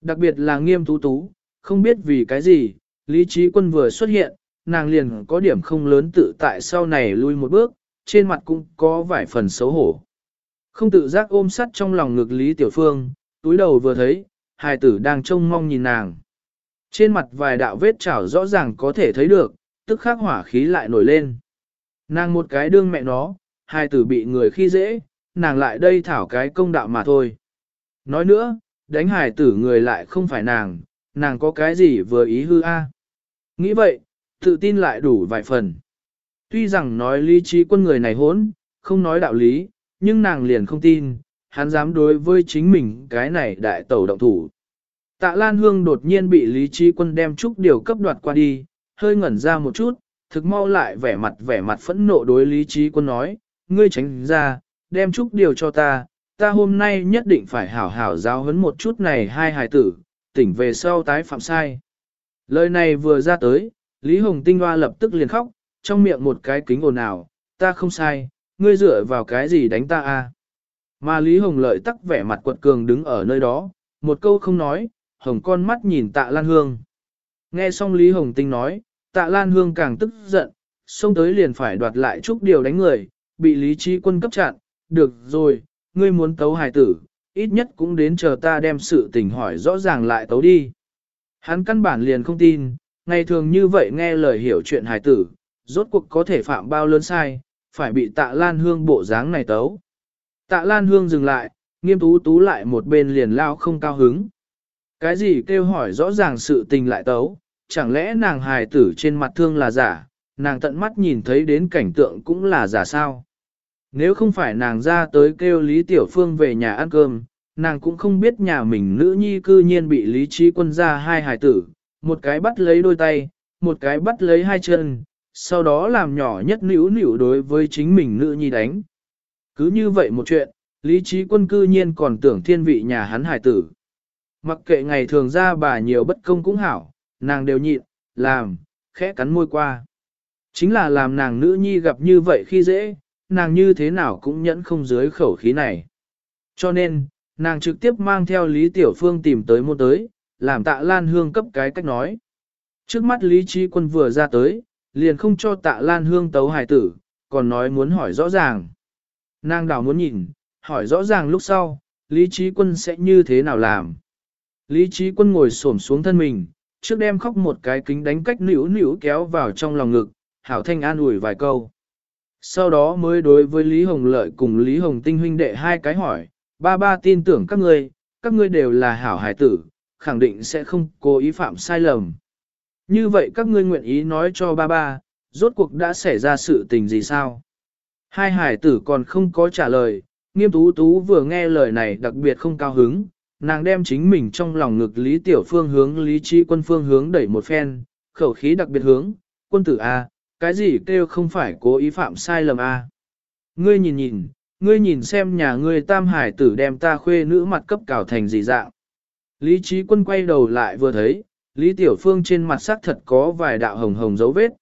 Đặc biệt là nghiêm tú tú, không biết vì cái gì, lý trí quân vừa xuất hiện, nàng liền có điểm không lớn tự tại sau này lui một bước, trên mặt cũng có vài phần xấu hổ. Không tự giác ôm sắt trong lòng ngực Lý Tiểu Phương, túi đầu vừa thấy, hài tử đang trông mong nhìn nàng. Trên mặt vài đạo vết chảo rõ ràng có thể thấy được, tức khắc hỏa khí lại nổi lên. Nàng một cái đương mẹ nó, hài tử bị người khi dễ, nàng lại đây thảo cái công đạo mà thôi. Nói nữa, đánh hải tử người lại không phải nàng, nàng có cái gì vừa ý hư a? Nghĩ vậy, tự tin lại đủ vài phần. Tuy rằng nói lý trí quân người này hốn, không nói đạo lý, nhưng nàng liền không tin, hắn dám đối với chính mình cái này đại tẩu động thủ. Tạ Lan Hương đột nhiên bị Lý Trí Quân đem chút điều cấp đoạt qua đi, hơi ngẩn ra một chút, thực mau lại vẻ mặt vẻ mặt phẫn nộ đối Lý Trí Quân nói, ngươi tránh ra, đem chút điều cho ta, ta hôm nay nhất định phải hảo hảo giáo huấn một chút này hai hài tử, tỉnh về sau tái phạm sai. Lời này vừa ra tới, Lý Hồng Tinh Hoa lập tức liền khóc, trong miệng một cái kính ồn ào, ta không sai, ngươi dựa vào cái gì đánh ta a? Mà Lý Hồng lợi tắc vẻ mặt quật cường đứng ở nơi đó, một câu không nói, hồng con mắt nhìn tạ Lan Hương. Nghe xong Lý Hồng Tinh nói, tạ Lan Hương càng tức giận, xông tới liền phải đoạt lại chút điều đánh người, bị Lý Trí Quân cấp chặn, được rồi, ngươi muốn tấu hài tử, ít nhất cũng đến chờ ta đem sự tình hỏi rõ ràng lại tấu đi. Hắn căn bản liền không tin, ngày thường như vậy nghe lời hiểu chuyện hài tử, rốt cuộc có thể phạm bao lớn sai, phải bị tạ Lan Hương bộ dáng này tấu. Tạ Lan Hương dừng lại, nghiêm tú tú lại một bên liền lao không cao hứng. Cái gì kêu hỏi rõ ràng sự tình lại tấu, chẳng lẽ nàng hài tử trên mặt thương là giả, nàng tận mắt nhìn thấy đến cảnh tượng cũng là giả sao. Nếu không phải nàng ra tới kêu Lý Tiểu Phương về nhà ăn cơm, nàng cũng không biết nhà mình nữ nhi cư nhiên bị Lý Trí Quân ra hai hài tử, một cái bắt lấy đôi tay, một cái bắt lấy hai chân, sau đó làm nhỏ nhất nữ nữ đối với chính mình nữ nhi đánh. Cứ như vậy một chuyện, Lý trí quân cư nhiên còn tưởng thiên vị nhà hắn hài tử. Mặc kệ ngày thường ra bà nhiều bất công cũng hảo, nàng đều nhịn, làm, khẽ cắn môi qua. Chính là làm nàng nữ nhi gặp như vậy khi dễ, nàng như thế nào cũng nhẫn không dưới khẩu khí này. Cho nên, nàng trực tiếp mang theo Lý Tiểu Phương tìm tới môn tới, làm tạ Lan Hương cấp cái cách nói. Trước mắt Lý Trí Quân vừa ra tới, liền không cho tạ lan hương tấu hài tử, còn nói muốn hỏi rõ ràng. Nàng đảo muốn nhìn, hỏi rõ ràng lúc sau, Lý Trí Quân sẽ như thế nào làm. Lý Trí Quân ngồi xổm xuống thân mình, trước đem khóc một cái kính đánh cách nỉu nỉu kéo vào trong lòng ngực, hảo thanh an ủi vài câu. Sau đó mới đối với Lý Hồng Lợi cùng Lý Hồng Tinh huynh đệ hai cái hỏi, ba ba tin tưởng các ngươi, các ngươi đều là hảo hải tử, khẳng định sẽ không cố ý phạm sai lầm. Như vậy các ngươi nguyện ý nói cho ba ba, rốt cuộc đã xảy ra sự tình gì sao? Hai hải tử còn không có trả lời, nghiêm tú tú vừa nghe lời này đặc biệt không cao hứng, nàng đem chính mình trong lòng ngực Lý Tiểu Phương hướng Lý Chi quân phương hướng đẩy một phen, khẩu khí đặc biệt hướng, quân tử A, cái gì kêu không phải cố ý phạm sai lầm A. Ngươi nhìn nhìn, ngươi nhìn xem nhà ngươi tam hải tử đem ta khuê nữ mặt cấp cào thành gì dạng. Lý trí quân quay đầu lại vừa thấy, Lý Tiểu Phương trên mặt sắc thật có vài đạo hồng hồng dấu vết.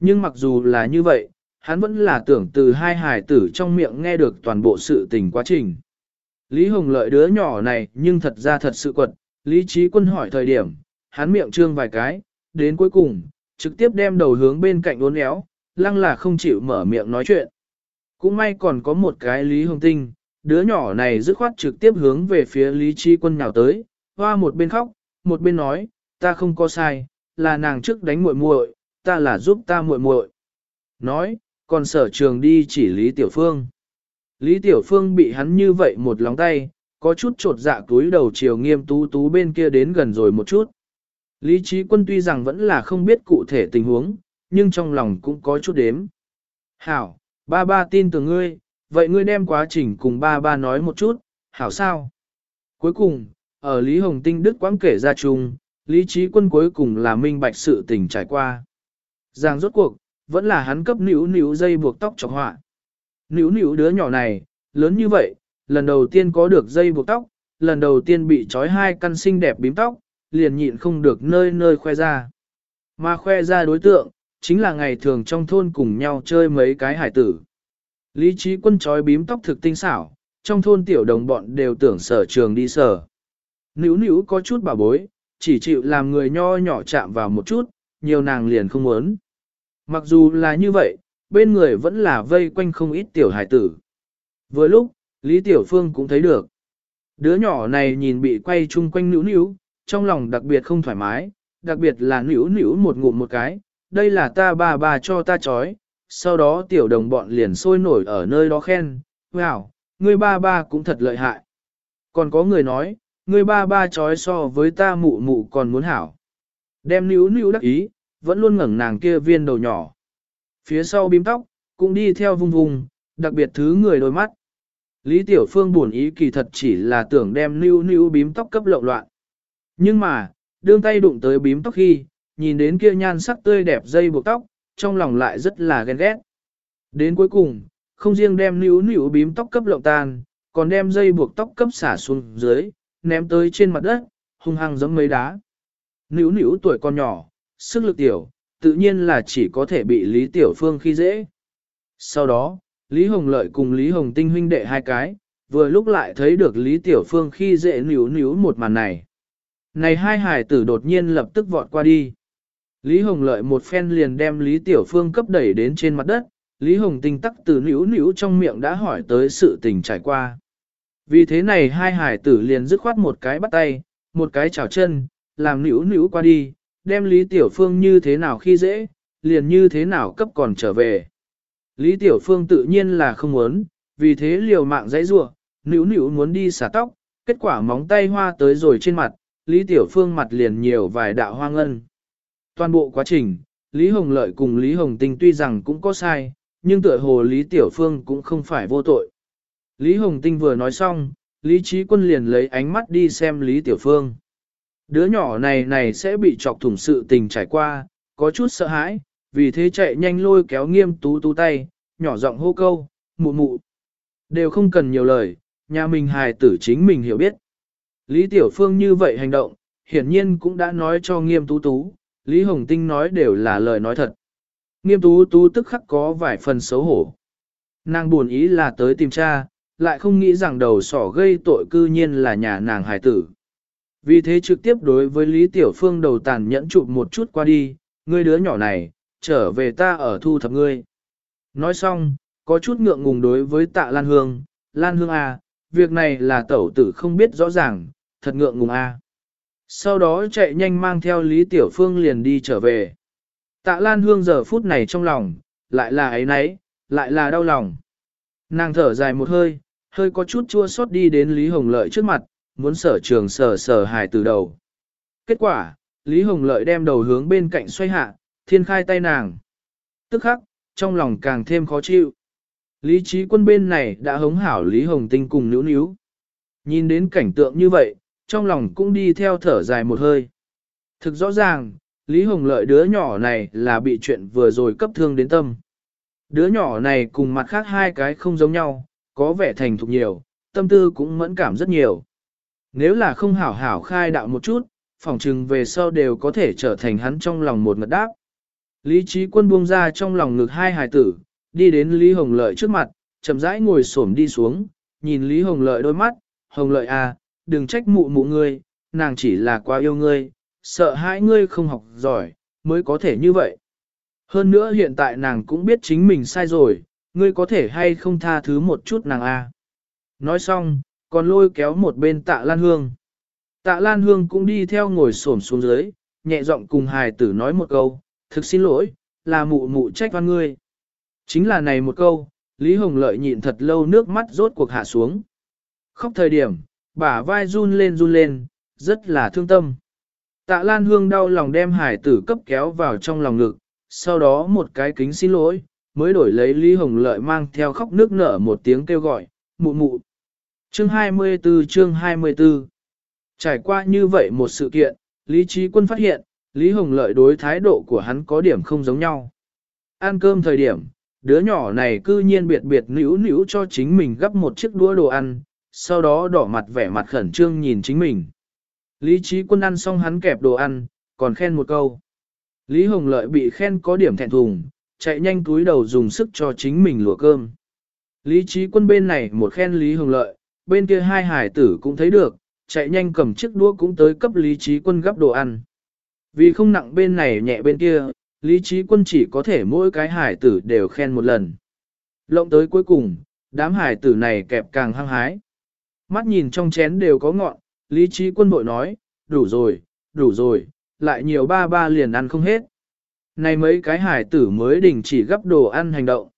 Nhưng mặc dù là như vậy, hắn vẫn là tưởng từ hai hải tử trong miệng nghe được toàn bộ sự tình quá trình. Lý Hồng lợi đứa nhỏ này nhưng thật ra thật sự quật, Lý trí quân hỏi thời điểm, hắn miệng trương vài cái, đến cuối cùng, trực tiếp đem đầu hướng bên cạnh uốn éo, lăng là không chịu mở miệng nói chuyện. Cũng may còn có một cái Lý Hồng Tinh, đứa nhỏ này dứt khoát trực tiếp hướng về phía Lý Chi Quân nhào tới, hoa một bên khóc, một bên nói, ta không có sai, là nàng trước đánh muội muội, ta là giúp ta muội muội. Nói, còn sở trường đi chỉ Lý Tiểu Phương. Lý Tiểu Phương bị hắn như vậy một lóng tay, có chút trột dạ túi đầu chiều nghiêm tú tú bên kia đến gần rồi một chút. Lý trí quân tuy rằng vẫn là không biết cụ thể tình huống, nhưng trong lòng cũng có chút đếm. Hảo, ba ba tin tưởng ngươi, vậy ngươi đem quá trình cùng ba ba nói một chút, hảo sao? Cuối cùng, ở Lý Hồng Tinh Đức quãng kể ra chung, Lý trí quân cuối cùng là minh bạch sự tình trải qua. Giang rốt cuộc, vẫn là hắn cấp nữ nữ dây buộc tóc cho họa. Nữ nữ đứa nhỏ này, lớn như vậy, lần đầu tiên có được dây buộc tóc, lần đầu tiên bị trói hai căn xinh đẹp bím tóc, liền nhịn không được nơi nơi khoe ra. Mà khoe ra đối tượng, chính là ngày thường trong thôn cùng nhau chơi mấy cái hải tử. Lý trí quân trói bím tóc thực tinh xảo, trong thôn tiểu đồng bọn đều tưởng sở trường đi sở. Nữu nữu có chút bà bối, chỉ chịu làm người nho nhỏ chạm vào một chút, nhiều nàng liền không muốn. Mặc dù là như vậy, bên người vẫn là vây quanh không ít tiểu hải tử. Vừa lúc, Lý Tiểu Phương cũng thấy được. Đứa nhỏ này nhìn bị quay chung quanh nữu nữu, trong lòng đặc biệt không thoải mái, đặc biệt là nữu nữu một ngụm một cái, đây là ta bà bà cho ta chói, sau đó tiểu đồng bọn liền sôi nổi ở nơi đó khen, wow, người ba ba cũng thật lợi hại. Còn có người nói, người ba ba chói so với ta mụ mụ còn muốn hảo. Đem nữu nữu đắc ý, vẫn luôn ngẩng nàng kia viên đầu nhỏ. Phía sau bím tóc, cũng đi theo vung vùng, đặc biệt thứ người đôi mắt. Lý Tiểu Phương buồn ý kỳ thật chỉ là tưởng đem nữu nữu bím tóc cấp lộn loạn. Nhưng mà, đương tay đụng tới bím tóc khi, nhìn đến kia nhan sắc tươi đẹp dây buộc tóc, trong lòng lại rất là ghen ghét. Đến cuối cùng, không riêng đem níu níu bím tóc cấp lộng tan, còn đem dây buộc tóc cấp xả xuống dưới, ném tới trên mặt đất, hung hăng giống mấy đá. Níu níu tuổi còn nhỏ, sức lực tiểu, tự nhiên là chỉ có thể bị Lý Tiểu Phương khi dễ. Sau đó, Lý Hồng Lợi cùng Lý Hồng Tinh huynh đệ hai cái, vừa lúc lại thấy được Lý Tiểu Phương khi dễ níu níu một màn này. Này hai hải tử đột nhiên lập tức vọt qua đi. Lý Hồng lợi một phen liền đem Lý Tiểu Phương cấp đẩy đến trên mặt đất, Lý Hồng tinh tắc từ nữ nữ trong miệng đã hỏi tới sự tình trải qua. Vì thế này hai hải tử liền dứt khoát một cái bắt tay, một cái chào chân, làm nữ nữ qua đi, đem Lý Tiểu Phương như thế nào khi dễ, liền như thế nào cấp còn trở về. Lý Tiểu Phương tự nhiên là không muốn, vì thế liều mạng dãy rua, nữ nữ muốn đi xả tóc, kết quả móng tay hoa tới rồi trên mặt, Lý Tiểu Phương mặt liền nhiều vài đạo hoa ngân. Toàn bộ quá trình, Lý Hồng Lợi cùng Lý Hồng Tinh tuy rằng cũng có sai, nhưng tựa hồ Lý Tiểu Phương cũng không phải vô tội. Lý Hồng Tinh vừa nói xong, Lý Trí Quân liền lấy ánh mắt đi xem Lý Tiểu Phương. Đứa nhỏ này này sẽ bị chọc thủng sự tình trải qua, có chút sợ hãi, vì thế chạy nhanh lôi kéo nghiêm tú tú tay, nhỏ giọng hô câu, mụ mụ. Đều không cần nhiều lời, nhà mình hài tử chính mình hiểu biết. Lý Tiểu Phương như vậy hành động, hiển nhiên cũng đã nói cho nghiêm tú tú, Lý Hồng Tinh nói đều là lời nói thật. Nghiêm tú tú tức khắc có vài phần xấu hổ. Nàng buồn ý là tới tìm cha, lại không nghĩ rằng đầu sỏ gây tội cư nhiên là nhà nàng hài tử. Vì thế trực tiếp đối với Lý Tiểu Phương đầu tàn nhẫn chụp một chút qua đi, ngươi đứa nhỏ này, trở về ta ở thu thập ngươi. Nói xong, có chút ngượng ngùng đối với tạ Lan Hương, Lan Hương à, việc này là tẩu tử không biết rõ ràng, thật ngượng ngùng à. Sau đó chạy nhanh mang theo Lý Tiểu Phương liền đi trở về. Tạ Lan Hương giờ phút này trong lòng, lại là ấy nấy, lại là đau lòng. Nàng thở dài một hơi, hơi có chút chua xót đi đến Lý Hồng Lợi trước mặt, muốn sở trường sở sở hài từ đầu. Kết quả, Lý Hồng Lợi đem đầu hướng bên cạnh xoay hạ, thiên khai tay nàng. Tức khắc, trong lòng càng thêm khó chịu. Lý trí quân bên này đã hống hảo Lý Hồng Tinh cùng níu níu. Nhìn đến cảnh tượng như vậy, trong lòng cũng đi theo thở dài một hơi. Thực rõ ràng, Lý Hồng Lợi đứa nhỏ này là bị chuyện vừa rồi cấp thương đến tâm. Đứa nhỏ này cùng mặt khác hai cái không giống nhau, có vẻ thành thục nhiều, tâm tư cũng mẫn cảm rất nhiều. Nếu là không hảo hảo khai đạo một chút, phỏng chừng về sau đều có thể trở thành hắn trong lòng một ngật đáp. Lý trí quân buông ra trong lòng ngực hai hài tử, đi đến Lý Hồng Lợi trước mặt, chậm rãi ngồi xổm đi xuống, nhìn Lý Hồng Lợi đôi mắt, Hồng Lợi à, đừng trách mụ mụ ngươi, nàng chỉ là quá yêu ngươi, sợ hãi ngươi không học giỏi, mới có thể như vậy. Hơn nữa hiện tại nàng cũng biết chính mình sai rồi, ngươi có thể hay không tha thứ một chút nàng a. À. Nói xong, còn lôi kéo một bên tạ Lan Hương. Tạ Lan Hương cũng đi theo ngồi xổm xuống dưới, nhẹ giọng cùng hài tử nói một câu, thực xin lỗi, là mụ mụ trách oan ngươi. Chính là này một câu, Lý Hồng Lợi nhịn thật lâu nước mắt rốt cuộc hạ xuống. Khóc thời điểm, bả vai run lên run lên, rất là thương tâm. Tạ Lan Hương đau lòng đem hải tử cấp kéo vào trong lòng ngực, sau đó một cái kính xin lỗi, mới đổi lấy Lý Hồng Lợi mang theo khóc nước nở một tiếng kêu gọi, mụ mụ. Chương 24 chương 24 Trải qua như vậy một sự kiện, Lý Trí Quân phát hiện, Lý Hồng Lợi đối thái độ của hắn có điểm không giống nhau. Ăn cơm thời điểm, đứa nhỏ này cư nhiên biệt biệt nữ nữ cho chính mình gấp một chiếc đũa đồ ăn, sau đó đỏ mặt vẻ mặt khẩn trương nhìn chính mình. Lý trí quân ăn xong hắn kẹp đồ ăn, còn khen một câu. Lý Hồng Lợi bị khen có điểm thẹn thùng, chạy nhanh túi đầu dùng sức cho chính mình lùa cơm. Lý trí quân bên này một khen Lý Hồng Lợi, bên kia hai hải tử cũng thấy được, chạy nhanh cầm chiếc đũa cũng tới cấp Lý trí quân gấp đồ ăn. Vì không nặng bên này nhẹ bên kia, Lý trí quân chỉ có thể mỗi cái hải tử đều khen một lần. Lộng tới cuối cùng, đám hải tử này kẹp càng hăng hái. Mắt nhìn trong chén đều có ngọn, lý trí quân bội nói, đủ rồi, đủ rồi, lại nhiều ba ba liền ăn không hết. Này mấy cái hải tử mới đình chỉ gấp đồ ăn hành động.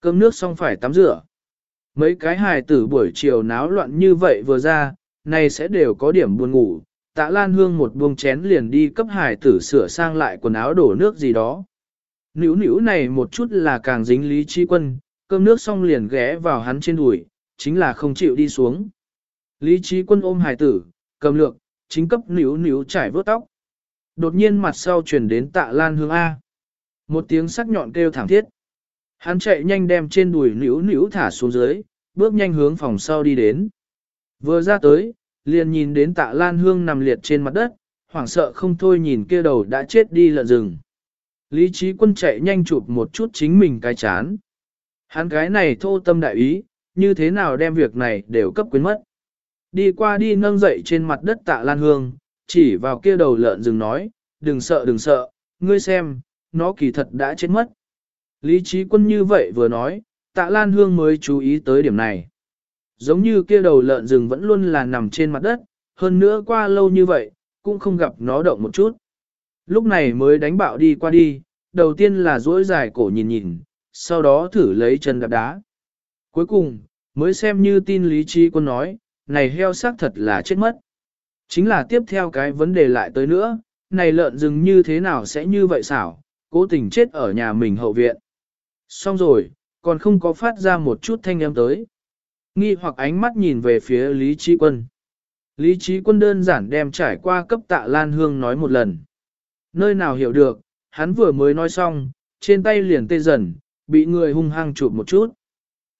Cơm nước xong phải tắm rửa. Mấy cái hải tử buổi chiều náo loạn như vậy vừa ra, này sẽ đều có điểm buồn ngủ. Tạ Lan Hương một buông chén liền đi cấp hải tử sửa sang lại quần áo đổ nước gì đó. Nữu nữu này một chút là càng dính lý trí quân, cơm nước xong liền ghé vào hắn trên đùi, chính là không chịu đi xuống. Lý trí quân ôm hải tử, cầm lược, chính cấp níu níu trải vớt tóc. Đột nhiên mặt sau chuyển đến tạ lan hương A. Một tiếng sắc nhọn kêu thẳng thiết. Hắn chạy nhanh đem trên đùi níu níu thả xuống dưới, bước nhanh hướng phòng sau đi đến. Vừa ra tới, liền nhìn đến tạ lan hương nằm liệt trên mặt đất, hoảng sợ không thôi nhìn kia đầu đã chết đi lợn rừng. Lý trí quân chạy nhanh chụp một chút chính mình cái chán. Hắn cái này thô tâm đại ý, như thế nào đem việc này đều cấp quyến mất. Đi qua đi nâng dậy trên mặt đất tạ lan hương, chỉ vào kia đầu lợn rừng nói, đừng sợ đừng sợ, ngươi xem, nó kỳ thật đã chết mất. Lý trí quân như vậy vừa nói, tạ lan hương mới chú ý tới điểm này. Giống như kia đầu lợn rừng vẫn luôn là nằm trên mặt đất, hơn nữa qua lâu như vậy, cũng không gặp nó động một chút. Lúc này mới đánh bạo đi qua đi, đầu tiên là duỗi dài cổ nhìn nhìn, sau đó thử lấy chân đạp đá. Cuối cùng, mới xem như tin lý trí quân nói, này heo xác thật là chết mất. Chính là tiếp theo cái vấn đề lại tới nữa, này lợn rừng như thế nào sẽ như vậy xảo, cố tình chết ở nhà mình hậu viện. Xong rồi, còn không có phát ra một chút thanh âm tới. Nghi hoặc ánh mắt nhìn về phía Lý Trí Quân. Lý Trí Quân đơn giản đem trải qua cấp tạ Lan Hương nói một lần. Nơi nào hiểu được, hắn vừa mới nói xong, trên tay liền tê dần, bị người hung hăng chụp một chút.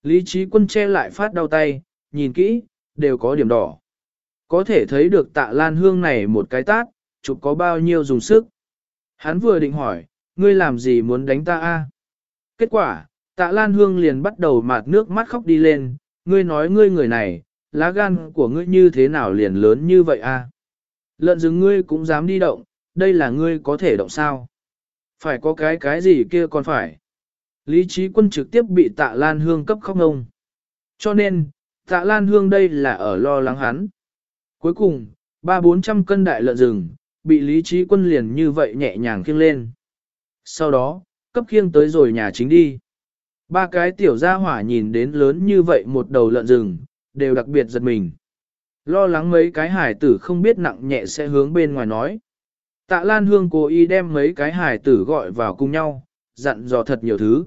Lý Trí Quân che lại phát đau tay, nhìn kỹ, đều có điểm đỏ. Có thể thấy được tạ lan hương này một cái tát, chụp có bao nhiêu dùng sức. Hắn vừa định hỏi, ngươi làm gì muốn đánh ta a? Kết quả, tạ lan hương liền bắt đầu mạt nước mắt khóc đi lên, ngươi nói ngươi người này, lá gan của ngươi như thế nào liền lớn như vậy a? Lợn rừng ngươi cũng dám đi động, đây là ngươi có thể động sao? Phải có cái cái gì kia còn phải. Lý trí quân trực tiếp bị tạ Lan Hương cấp khóc ngông. Cho nên, tạ Lan Hương đây là ở lo lắng hắn. Cuối cùng, ba bốn trăm cân đại lợn rừng, bị lý trí quân liền như vậy nhẹ nhàng khiêng lên. Sau đó, cấp khiêng tới rồi nhà chính đi. Ba cái tiểu gia hỏa nhìn đến lớn như vậy một đầu lợn rừng, đều đặc biệt giật mình. Lo lắng mấy cái hải tử không biết nặng nhẹ sẽ hướng bên ngoài nói. Tạ Lan Hương cố ý đem mấy cái hải tử gọi vào cùng nhau, dặn dò thật nhiều thứ.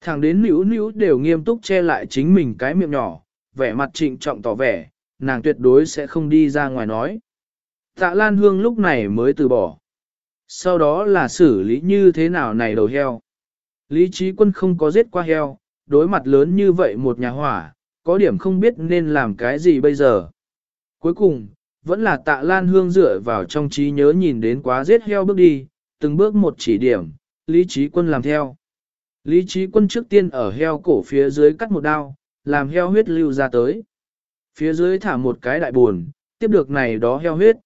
Thằng đến nữ nữ đều nghiêm túc che lại chính mình cái miệng nhỏ, vẻ mặt trịnh trọng tỏ vẻ, nàng tuyệt đối sẽ không đi ra ngoài nói. Tạ Lan Hương lúc này mới từ bỏ. Sau đó là xử lý như thế nào này đầu heo. Lý trí quân không có giết qua heo, đối mặt lớn như vậy một nhà hỏa, có điểm không biết nên làm cái gì bây giờ. Cuối cùng, vẫn là tạ Lan Hương dựa vào trong trí nhớ nhìn đến quá giết heo bước đi, từng bước một chỉ điểm, Lý trí quân làm theo. Lý trí quân trước tiên ở heo cổ phía dưới cắt một đao, làm heo huyết lưu ra tới. Phía dưới thả một cái đại buồn, tiếp được này đó heo huyết.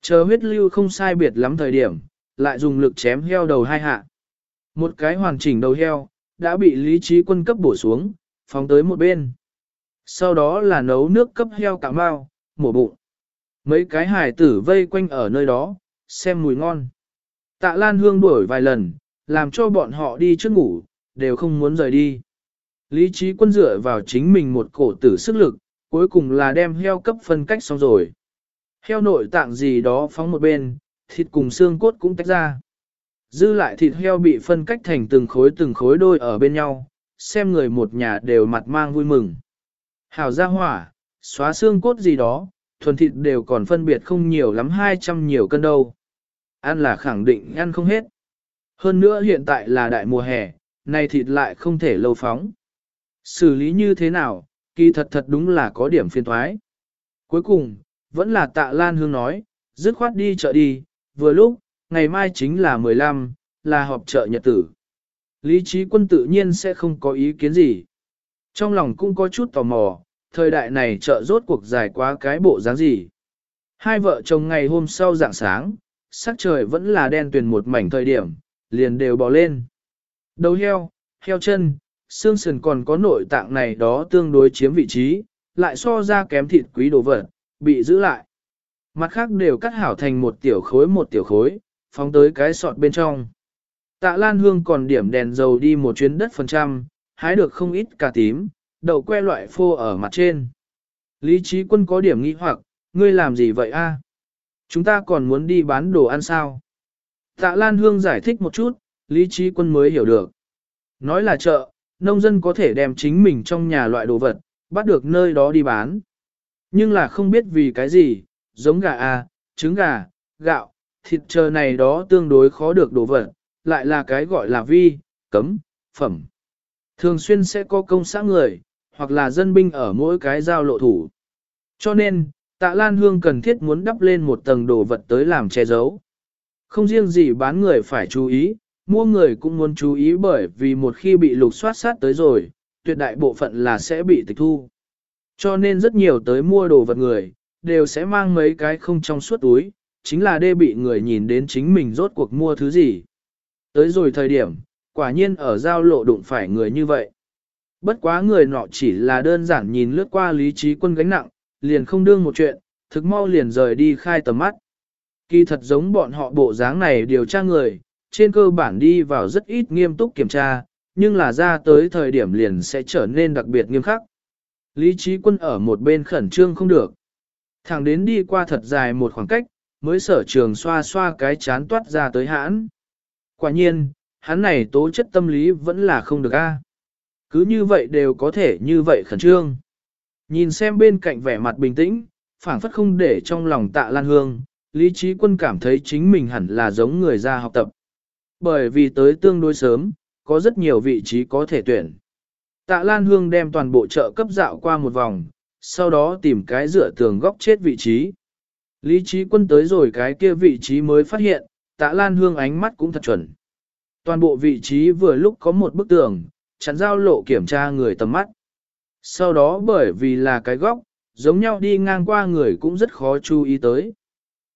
Chờ huyết lưu không sai biệt lắm thời điểm, lại dùng lực chém heo đầu hai hạ. Một cái hoàn chỉnh đầu heo, đã bị lý trí quân cấp bổ xuống, phóng tới một bên. Sau đó là nấu nước cấp heo cả mau, mổ bụng. Mấy cái hải tử vây quanh ở nơi đó, xem mùi ngon. Tạ Lan Hương đuổi vài lần, làm cho bọn họ đi trước ngủ, đều không muốn rời đi. Lý trí quân dựa vào chính mình một cổ tử sức lực, cuối cùng là đem heo cấp phân cách xong rồi. Heo nội tạng gì đó phóng một bên, thịt cùng xương cốt cũng tách ra. Dư lại thịt heo bị phân cách thành từng khối từng khối đôi ở bên nhau, xem người một nhà đều mặt mang vui mừng. Hảo ra hỏa, xóa xương cốt gì đó, thuần thịt đều còn phân biệt không nhiều lắm 200 nhiều cân đâu. Ăn là khẳng định ăn không hết. Hơn nữa hiện tại là đại mùa hè, nay thịt lại không thể lâu phóng. Xử lý như thế nào, kỳ thật thật đúng là có điểm phiên thoái. Cuối cùng, vẫn là tạ Lan Hương nói, dứt khoát đi chợ đi, vừa lúc, ngày mai chính là 15, là họp chợ nhật tử. Lý trí quân tự nhiên sẽ không có ý kiến gì. Trong lòng cũng có chút tò mò, thời đại này chợ rốt cuộc dài quá cái bộ dáng gì. Hai vợ chồng ngày hôm sau dạng sáng, sắc trời vẫn là đen tuyền một mảnh thời điểm, liền đều bò lên. Đầu heo, heo chân, xương sườn còn có nội tạng này đó tương đối chiếm vị trí, lại so ra kém thịt quý đồ vật, bị giữ lại. Mặt khác đều cắt hảo thành một tiểu khối một tiểu khối, phóng tới cái sọt bên trong. Tạ Lan Hương còn điểm đèn dầu đi một chuyến đất phần trăm, hái được không ít cà tím, đậu que loại phô ở mặt trên. Lý trí quân có điểm nghi hoặc, ngươi làm gì vậy a? Chúng ta còn muốn đi bán đồ ăn sao? Tạ Lan Hương giải thích một chút, Lý trí quân mới hiểu được. Nói là chợ, nông dân có thể đem chính mình trong nhà loại đồ vật, bắt được nơi đó đi bán. Nhưng là không biết vì cái gì, giống gà à, trứng gà, gạo, thịt chờ này đó tương đối khó được đồ vật, lại là cái gọi là vi, cấm, phẩm. Thường xuyên sẽ có công xã người, hoặc là dân binh ở mỗi cái giao lộ thủ. Cho nên, tạ Lan Hương cần thiết muốn đắp lên một tầng đồ vật tới làm che giấu. Không riêng gì bán người phải chú ý, mua người cũng muốn chú ý bởi vì một khi bị lục soát sát tới rồi, tuyệt đại bộ phận là sẽ bị tịch thu. Cho nên rất nhiều tới mua đồ vật người, đều sẽ mang mấy cái không trong suốt túi, chính là đê bị người nhìn đến chính mình rốt cuộc mua thứ gì. Tới rồi thời điểm, quả nhiên ở giao lộ đụng phải người như vậy. Bất quá người nọ chỉ là đơn giản nhìn lướt qua lý trí quân gánh nặng, liền không đương một chuyện, thực mau liền rời đi khai tầm mắt. Kỳ thật giống bọn họ bộ dáng này điều tra người, trên cơ bản đi vào rất ít nghiêm túc kiểm tra, nhưng là ra tới thời điểm liền sẽ trở nên đặc biệt nghiêm khắc. Lý trí quân ở một bên khẩn trương không được. Thẳng đến đi qua thật dài một khoảng cách, mới sở trường xoa xoa cái chán toát ra tới hãn. Quả nhiên, hắn này tố chất tâm lý vẫn là không được a. À. Cứ như vậy đều có thể như vậy khẩn trương. Nhìn xem bên cạnh vẻ mặt bình tĩnh, phảng phất không để trong lòng tạ lan hương, lý trí quân cảm thấy chính mình hẳn là giống người ra học tập. Bởi vì tới tương đối sớm, có rất nhiều vị trí có thể tuyển. Tạ Lan Hương đem toàn bộ chợ cấp dạo qua một vòng, sau đó tìm cái dựa tường góc chết vị trí. Lý trí quân tới rồi cái kia vị trí mới phát hiện, tạ Lan Hương ánh mắt cũng thật chuẩn. Toàn bộ vị trí vừa lúc có một bức tường, chắn giao lộ kiểm tra người tầm mắt. Sau đó bởi vì là cái góc, giống nhau đi ngang qua người cũng rất khó chú ý tới.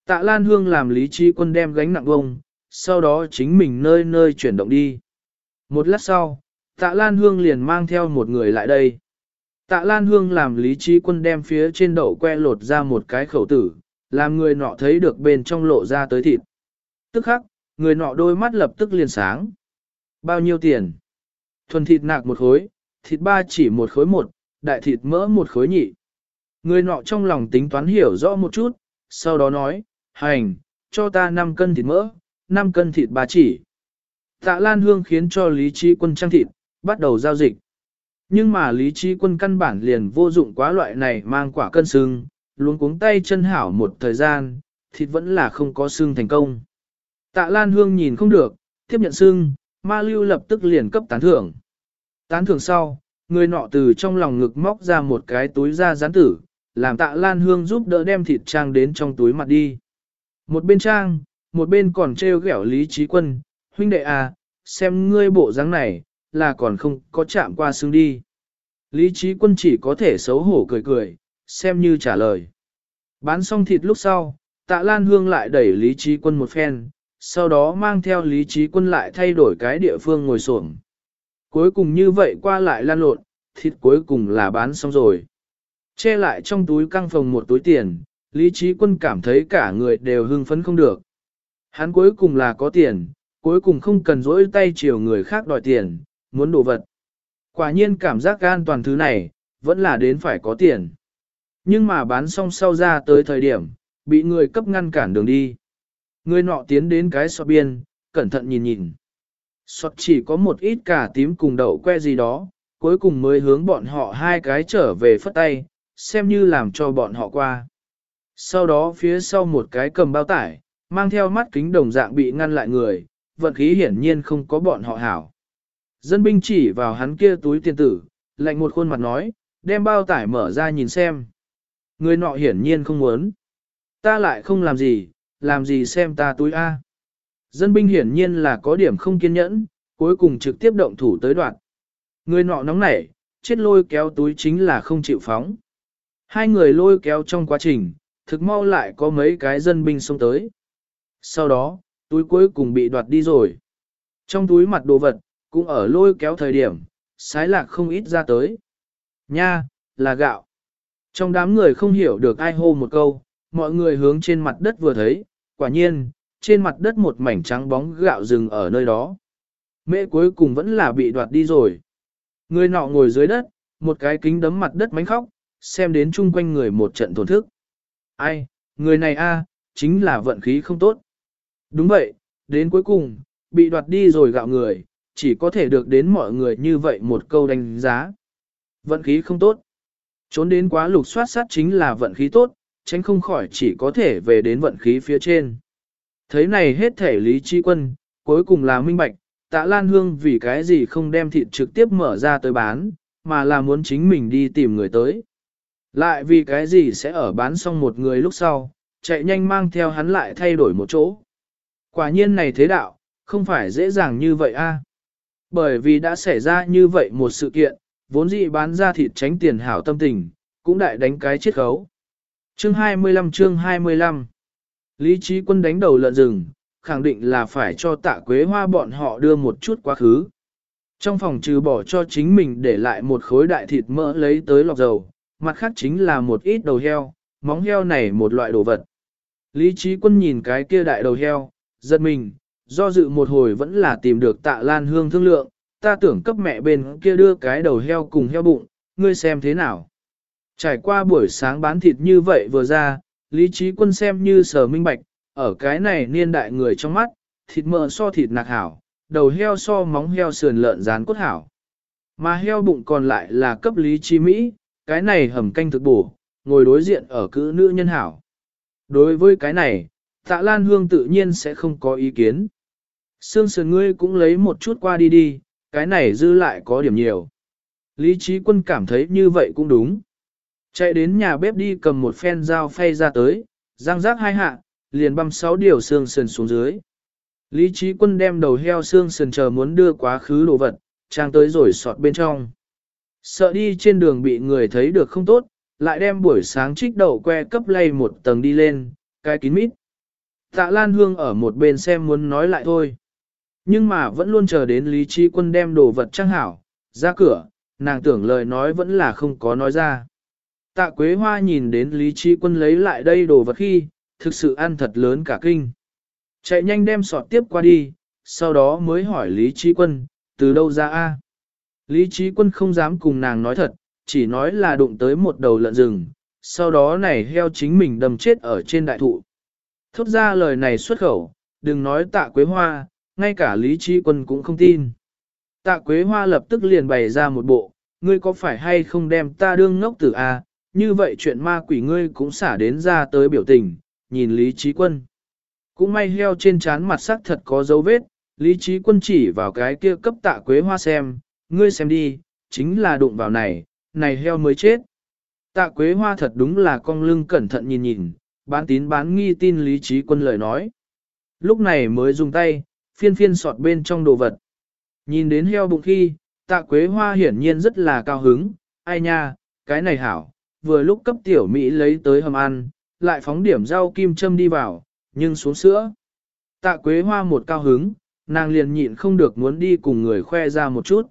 Tạ Lan Hương làm lý trí quân đem gánh nặng bông, sau đó chính mình nơi nơi chuyển động đi. Một lát sau, tạ Lan Hương liền mang theo một người lại đây. Tạ Lan Hương làm lý trí quân đem phía trên đậu que lột ra một cái khẩu tử, làm người nọ thấy được bên trong lộ ra tới thịt. Tức khắc, người nọ đôi mắt lập tức liền sáng. Bao nhiêu tiền? Thuần thịt nạc một khối, thịt ba chỉ một khối một, đại thịt mỡ một khối nhị. Người nọ trong lòng tính toán hiểu rõ một chút, sau đó nói, hành, cho ta 5 cân thịt mỡ, 5 cân thịt ba chỉ. Tạ Lan Hương khiến cho Lý Trí Quân trang thịt, bắt đầu giao dịch. Nhưng mà Lý Trí Quân căn bản liền vô dụng quá loại này mang quả cân sưng, luôn cuống tay chân hảo một thời gian, thịt vẫn là không có xương thành công. Tạ Lan Hương nhìn không được, tiếp nhận xương, ma lưu lập tức liền cấp tán thưởng. Tán thưởng sau, người nọ từ trong lòng ngực móc ra một cái túi da rán tử, làm tạ Lan Hương giúp đỡ đem thịt trang đến trong túi mặt đi. Một bên trang, một bên còn treo ghẹo Lý Trí Quân, huynh đệ à, xem ngươi bộ dáng này, là còn không có chạm qua xương đi. Lý Trí Quân chỉ có thể xấu hổ cười cười, xem như trả lời. Bán xong thịt lúc sau, tạ Lan Hương lại đẩy Lý Trí Quân một phen, sau đó mang theo Lý Trí Quân lại thay đổi cái địa phương ngồi xổm. Cuối cùng như vậy qua lại lan lộn, thịt cuối cùng là bán xong rồi. Che lại trong túi căng phòng một túi tiền, Lý Trí Quân cảm thấy cả người đều hưng phấn không được. Hắn cuối cùng là có tiền, cuối cùng không cần dỗi tay chiều người khác đòi tiền, muốn đồ vật. Quả nhiên cảm giác an toàn thứ này, vẫn là đến phải có tiền. Nhưng mà bán xong sau ra tới thời điểm, bị người cấp ngăn cản đường đi. Người nọ tiến đến cái sọt biên, cẩn thận nhìn nhìn. Sọt chỉ có một ít cả tím cùng đậu que gì đó, cuối cùng mới hướng bọn họ hai cái trở về phất tay, xem như làm cho bọn họ qua. Sau đó phía sau một cái cầm bao tải, mang theo mắt kính đồng dạng bị ngăn lại người, vận khí hiển nhiên không có bọn họ hảo. Dân binh chỉ vào hắn kia túi tiền tử, lạnh một khuôn mặt nói, đem bao tải mở ra nhìn xem. Người nọ hiển nhiên không muốn. Ta lại không làm gì, làm gì xem ta túi A. Dân binh hiển nhiên là có điểm không kiên nhẫn, cuối cùng trực tiếp động thủ tới đoạn. Người nọ nóng nảy, chết lôi kéo túi chính là không chịu phóng. Hai người lôi kéo trong quá trình, thực mau lại có mấy cái dân binh xông tới. Sau đó, túi cuối cùng bị đoạt đi rồi. Trong túi mặt đồ vật, cũng ở lôi kéo thời điểm, sái lạc không ít ra tới. Nha, là gạo. Trong đám người không hiểu được ai hô một câu, mọi người hướng trên mặt đất vừa thấy, quả nhiên, trên mặt đất một mảnh trắng bóng gạo rừng ở nơi đó. Mẹ cuối cùng vẫn là bị đoạt đi rồi. Người nọ ngồi dưới đất, một cái kính đấm mặt đất mánh khóc, xem đến chung quanh người một trận tổn thức. Ai, người này a, chính là vận khí không tốt. Đúng vậy, đến cuối cùng, bị đoạt đi rồi gạo người, chỉ có thể được đến mọi người như vậy một câu đánh giá. Vận khí không tốt. Trốn đến quá lục soát sát chính là vận khí tốt, tránh không khỏi chỉ có thể về đến vận khí phía trên. Thấy này hết thể lý trí quân, cuối cùng là minh bạch, tạ Lan Hương vì cái gì không đem thịt trực tiếp mở ra tới bán, mà là muốn chính mình đi tìm người tới. Lại vì cái gì sẽ ở bán xong một người lúc sau, chạy nhanh mang theo hắn lại thay đổi một chỗ. Quả nhiên này thế đạo, không phải dễ dàng như vậy a. Bởi vì đã xảy ra như vậy một sự kiện, vốn dĩ bán ra thịt tránh tiền hảo tâm tình, cũng đại đánh cái chiết khấu. Chương 25 chương 25 Lý trí quân đánh đầu lợn rừng, khẳng định là phải cho tạ quế hoa bọn họ đưa một chút quá khứ. Trong phòng trừ bỏ cho chính mình để lại một khối đại thịt mỡ lấy tới lọc dầu, mặt khác chính là một ít đầu heo, móng heo này một loại đồ vật. Lý trí quân nhìn cái kia đại đầu heo, giật mình, do dự một hồi vẫn là tìm được tạ lan hương thương lượng, ta tưởng cấp mẹ bên kia đưa cái đầu heo cùng heo bụng, ngươi xem thế nào. Trải qua buổi sáng bán thịt như vậy vừa ra, lý trí quân xem như sở minh bạch, ở cái này niên đại người trong mắt, thịt mỡ so thịt nạc hảo, đầu heo so móng heo sườn lợn rán cốt hảo. Mà heo bụng còn lại là cấp lý trí Mỹ, cái này hầm canh thực bổ, ngồi đối diện ở cữ nữ nhân hảo. Đối với cái này, tạ Lan Hương tự nhiên sẽ không có ý kiến. Sương sườn ngươi cũng lấy một chút qua đi đi, cái này dư lại có điểm nhiều. Lý trí quân cảm thấy như vậy cũng đúng. Chạy đến nhà bếp đi cầm một phen dao phay ra tới, răng rác hai hạ, liền băm sáu điều xương sườn xuống dưới. Lý trí quân đem đầu heo xương sườn chờ muốn đưa quá khứ đồ vật, trang tới rồi sọt bên trong. Sợ đi trên đường bị người thấy được không tốt, lại đem buổi sáng trích đậu que cấp lay một tầng đi lên, cái kín mít. Tạ Lan Hương ở một bên xem muốn nói lại thôi. Nhưng mà vẫn luôn chờ đến Lý Trí Quân đem đồ vật trang hảo, ra cửa, nàng tưởng lời nói vẫn là không có nói ra. Tạ Quế Hoa nhìn đến Lý Trí Quân lấy lại đây đồ vật khi, thực sự ăn thật lớn cả kinh. Chạy nhanh đem sọt tiếp qua đi, sau đó mới hỏi Lý Trí Quân, từ đâu ra a? Lý Trí Quân không dám cùng nàng nói thật, chỉ nói là đụng tới một đầu lợn rừng, sau đó này heo chính mình đâm chết ở trên đại thụ. Thốt ra lời này xuất khẩu, đừng nói tạ quế hoa, ngay cả Lý Trí Quân cũng không tin. Tạ quế hoa lập tức liền bày ra một bộ, ngươi có phải hay không đem ta đương ngốc tử a? như vậy chuyện ma quỷ ngươi cũng xả đến ra tới biểu tình, nhìn Lý Trí Quân. Cũng may heo trên trán mặt sắc thật có dấu vết, Lý Trí Quân chỉ vào cái kia cấp tạ quế hoa xem, ngươi xem đi, chính là đụng vào này, này heo mới chết. Tạ quế hoa thật đúng là con lưng cẩn thận nhìn nhìn, bán tín bán nghi tin Lý Trí Quân lời nói. Lúc này mới dùng tay, phiên phiên sọt bên trong đồ vật. Nhìn đến heo bụng khi, tạ quế hoa hiển nhiên rất là cao hứng, ai nha, cái này hảo, vừa lúc cấp tiểu Mỹ lấy tới hầm ăn, lại phóng điểm rau kim châm đi vào, nhưng xuống sữa. Tạ quế hoa một cao hứng, nàng liền nhịn không được muốn đi cùng người khoe ra một chút.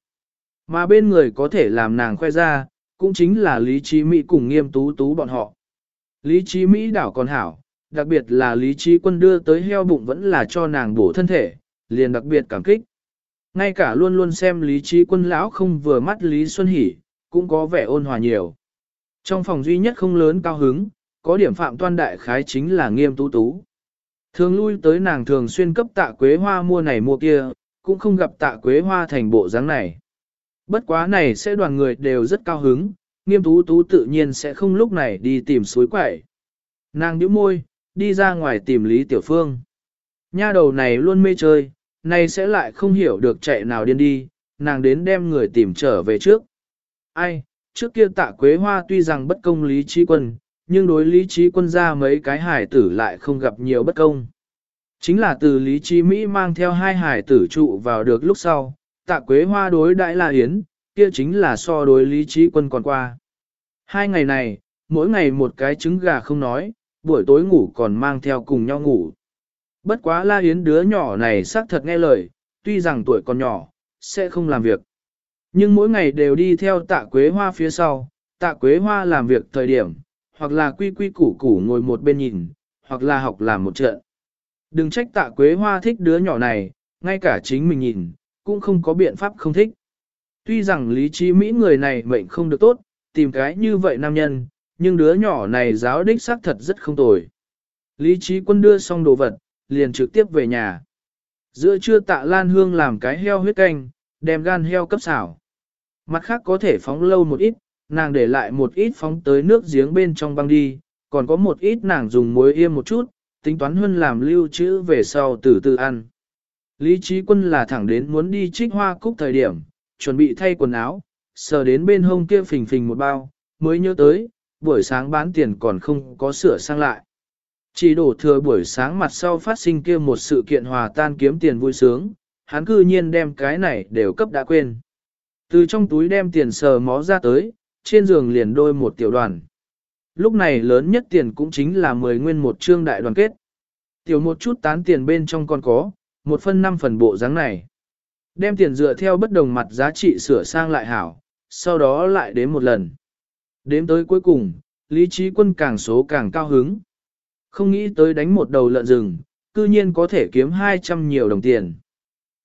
Mà bên người có thể làm nàng khoe ra, cũng chính là Lý Trí Mỹ cùng nghiêm tú tú bọn họ. Lý Trí Mỹ đảo còn hảo, đặc biệt là Lý Trí Quân đưa tới heo bụng vẫn là cho nàng bổ thân thể, liền đặc biệt cảm kích. Ngay cả luôn luôn xem Lý Trí Quân lão không vừa mắt Lý Xuân Hỷ, cũng có vẻ ôn hòa nhiều. Trong phòng duy nhất không lớn cao hứng, có điểm phạm toan đại khái chính là nghiêm tú tú. Thường lui tới nàng thường xuyên cấp tạ quế hoa mua này mua kia, cũng không gặp tạ quế hoa thành bộ dáng này. Bất quá này sẽ đoàn người đều rất cao hứng, nghiêm tú tú tự nhiên sẽ không lúc này đi tìm suối quẩy. Nàng nhíu môi, đi ra ngoài tìm Lý Tiểu Phương. Nha đầu này luôn mê chơi, nay sẽ lại không hiểu được chạy nào điên đi, nàng đến đem người tìm trở về trước. Ai, trước kia tạ quế hoa tuy rằng bất công Lý Trí Quân, nhưng đối Lý Trí Quân ra mấy cái hải tử lại không gặp nhiều bất công. Chính là từ Lý Trí Mỹ mang theo hai hải tử trụ vào được lúc sau, tạ quế hoa đối đại la hiến, kia chính là so đối lý trí quân còn qua. Hai ngày này, mỗi ngày một cái trứng gà không nói, buổi tối ngủ còn mang theo cùng nhau ngủ. Bất quá la hiến đứa nhỏ này xác thật nghe lời, tuy rằng tuổi còn nhỏ, sẽ không làm việc. Nhưng mỗi ngày đều đi theo tạ quế hoa phía sau, tạ quế hoa làm việc thời điểm, hoặc là quy quy củ củ ngồi một bên nhìn, hoặc là học làm một trận. Đừng trách tạ quế hoa thích đứa nhỏ này, ngay cả chính mình nhìn, cũng không có biện pháp không thích. Tuy rằng lý trí Mỹ người này mệnh không được tốt, tìm cái như vậy nam nhân, nhưng đứa nhỏ này giáo đích xác thật rất không tồi. Lý trí quân đưa xong đồ vật, liền trực tiếp về nhà. Giữa trưa tạ Lan Hương làm cái heo huyết canh, đem gan heo cấp xảo. Mặt khác có thể phóng lâu một ít, nàng để lại một ít phóng tới nước giếng bên trong băng đi, còn có một ít nàng dùng muối yêm một chút, tính toán hơn làm lưu trữ về sau từ từ ăn. Lý trí quân là thẳng đến muốn đi trích hoa cúc thời điểm, chuẩn bị thay quần áo, sờ đến bên hông kia phình phình một bao, mới nhớ tới, buổi sáng bán tiền còn không có sửa sang lại. Chỉ đổ thừa buổi sáng mặt sau phát sinh kia một sự kiện hòa tan kiếm tiền vui sướng, hắn cư nhiên đem cái này đều cấp đã quên. Từ trong túi đem tiền sờ mó ra tới, trên giường liền đôi một tiểu đoàn. Lúc này lớn nhất tiền cũng chính là 10 nguyên một trương đại đoàn kết. Tiểu một chút tán tiền bên trong còn có, một phân năm phần bộ dáng này. Đem tiền dựa theo bất đồng mặt giá trị sửa sang lại hảo, sau đó lại đến một lần. Đếm tới cuối cùng, lý trí quân càng số càng cao hứng. Không nghĩ tới đánh một đầu lợn rừng, cư nhiên có thể kiếm 200 nhiều đồng tiền.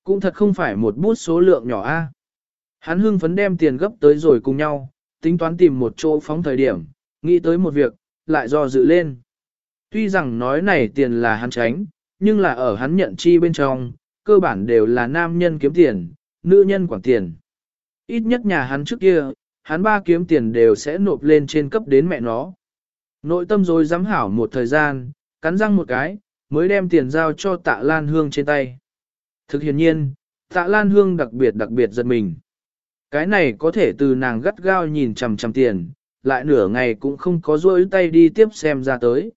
Cũng thật không phải một bút số lượng nhỏ a. Hắn hưng phấn đem tiền gấp tới rồi cùng nhau, tính toán tìm một chỗ phóng thời điểm, nghĩ tới một việc, lại do dự lên. Tuy rằng nói này tiền là hắn tránh, nhưng là ở hắn nhận chi bên trong, cơ bản đều là nam nhân kiếm tiền, nữ nhân quản tiền. Ít nhất nhà hắn trước kia, hắn ba kiếm tiền đều sẽ nộp lên trên cấp đến mẹ nó. Nội tâm rồi dám hảo một thời gian, cắn răng một cái, mới đem tiền giao cho tạ Lan Hương trên tay. Thực hiện nhiên, tạ Lan Hương đặc biệt đặc biệt giật mình. Cái này có thể từ nàng gắt gao nhìn chằm chằm tiền, lại nửa ngày cũng không có rôi tay đi tiếp xem ra tới.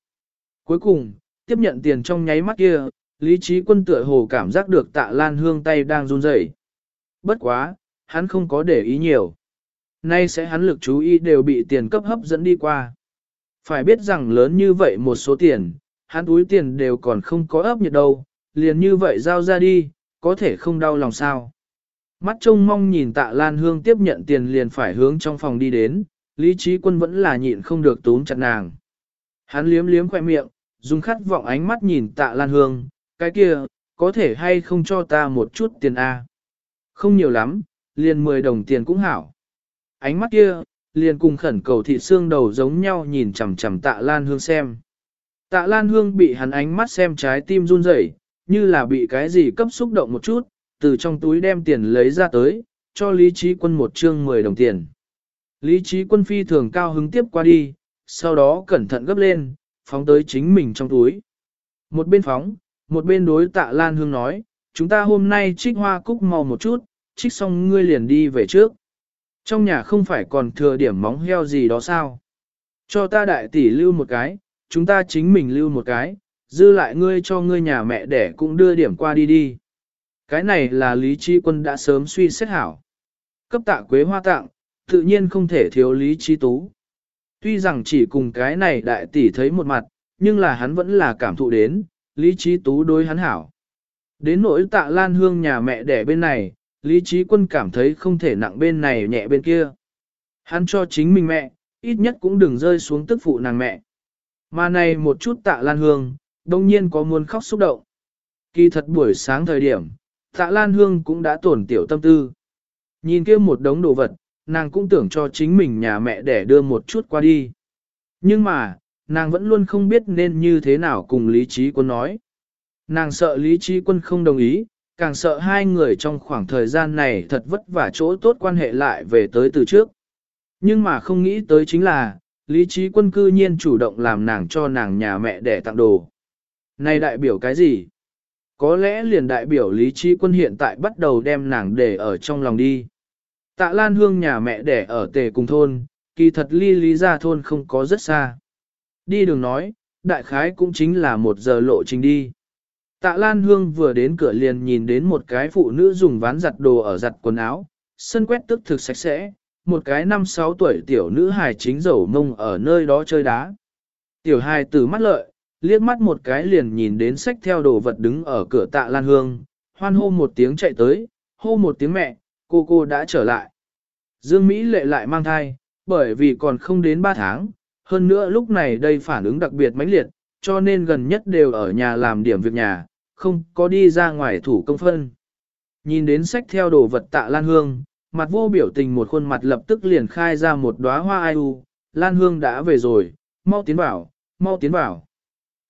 Cuối cùng, tiếp nhận tiền trong nháy mắt kia, Lý Trí Quân tựa hồ cảm giác được tạ Lan Hương tay đang run rẩy. Bất quá, hắn không có để ý nhiều. Nay sẽ hắn lực chú ý đều bị tiền cấp hấp dẫn đi qua. Phải biết rằng lớn như vậy một số tiền, hắn túi tiền đều còn không có ấp nhiệt đâu, liền như vậy giao ra đi, có thể không đau lòng sao. Mắt trông mong nhìn tạ Lan Hương tiếp nhận tiền liền phải hướng trong phòng đi đến, lý trí quân vẫn là nhịn không được túm chặt nàng. Hắn liếm liếm khoe miệng, dùng khát vọng ánh mắt nhìn tạ Lan Hương, cái kia, có thể hay không cho ta một chút tiền A. Không nhiều lắm, liền 10 đồng tiền cũng hảo. Ánh mắt kia, liền cùng khẩn cầu thị xương đầu giống nhau nhìn chằm chằm tạ Lan Hương xem. Tạ Lan Hương bị hắn ánh mắt xem trái tim run rẩy, như là bị cái gì cấp xúc động một chút, từ trong túi đem tiền lấy ra tới, cho Lý Trí Quân một chương 10 đồng tiền. Lý Trí Quân phi thường cao hứng tiếp qua đi, sau đó cẩn thận gấp lên, phóng tới chính mình trong túi. Một bên phóng, một bên đối tạ Lan Hương nói, chúng ta hôm nay trích hoa cúc màu một chút, trích xong ngươi liền đi về trước. Trong nhà không phải còn thừa điểm móng heo gì đó sao? Cho ta đại tỷ lưu một cái, chúng ta chính mình lưu một cái, dư lại ngươi cho ngươi nhà mẹ đẻ cũng đưa điểm qua đi đi. Cái này là lý trí quân đã sớm suy xét hảo. Cấp tạ quế hoa tặng, tự nhiên không thể thiếu lý trí tú. Tuy rằng chỉ cùng cái này đại tỷ thấy một mặt, nhưng là hắn vẫn là cảm thụ đến, lý trí tú đối hắn hảo. Đến nỗi tạ lan hương nhà mẹ đẻ bên này, lý trí quân cảm thấy không thể nặng bên này nhẹ bên kia. Hắn cho chính mình mẹ, ít nhất cũng đừng rơi xuống tức phụ nàng mẹ. Mà này một chút tạ lan hương, đông nhiên có muốn khóc xúc động. Kỳ thật buổi sáng thời điểm, tạ lan hương cũng đã tổn tiểu tâm tư. Nhìn kia một đống đồ vật, nàng cũng tưởng cho chính mình nhà mẹ để đưa một chút qua đi. Nhưng mà, nàng vẫn luôn không biết nên như thế nào cùng Lý Trí Quân nói. Nàng sợ Lý Trí Quân không đồng ý, càng sợ hai người trong khoảng thời gian này thật vất vả chỗ tốt quan hệ lại về tới từ trước. Nhưng mà không nghĩ tới chính là, Lý Trí Quân cư nhiên chủ động làm nàng cho nàng nhà mẹ để tặng đồ. Này đại biểu cái gì? Có lẽ liền đại biểu Lý Trí Quân hiện tại bắt đầu đem nàng để ở trong lòng đi. Tạ Lan Hương nhà mẹ đẻ ở tề cùng thôn, kỳ thật ly lý ra thôn không có rất xa. Đi đường nói, đại khái cũng chính là một giờ lộ trình đi. Tạ Lan Hương vừa đến cửa liền nhìn đến một cái phụ nữ dùng ván giặt đồ ở giặt quần áo, sân quét tức thực sạch sẽ, một cái năm sáu tuổi tiểu nữ hài chính dầu mông ở nơi đó chơi đá. Tiểu hài từ mắt lợi, liếc mắt một cái liền nhìn đến sách theo đồ vật đứng ở cửa tạ Lan Hương, hoan hô một tiếng chạy tới, hô một tiếng mẹ, cô cô đã trở lại. Dương Mỹ lệ lại mang thai, bởi vì còn không đến 3 tháng, hơn nữa lúc này đây phản ứng đặc biệt mãnh liệt, cho nên gần nhất đều ở nhà làm điểm việc nhà, không có đi ra ngoài thủ công phân. Nhìn đến sách theo đồ vật tạ Lan Hương, mặt vô biểu tình một khuôn mặt lập tức liền khai ra một đóa hoa ai u, Lan Hương đã về rồi, mau tiến vào, mau tiến vào.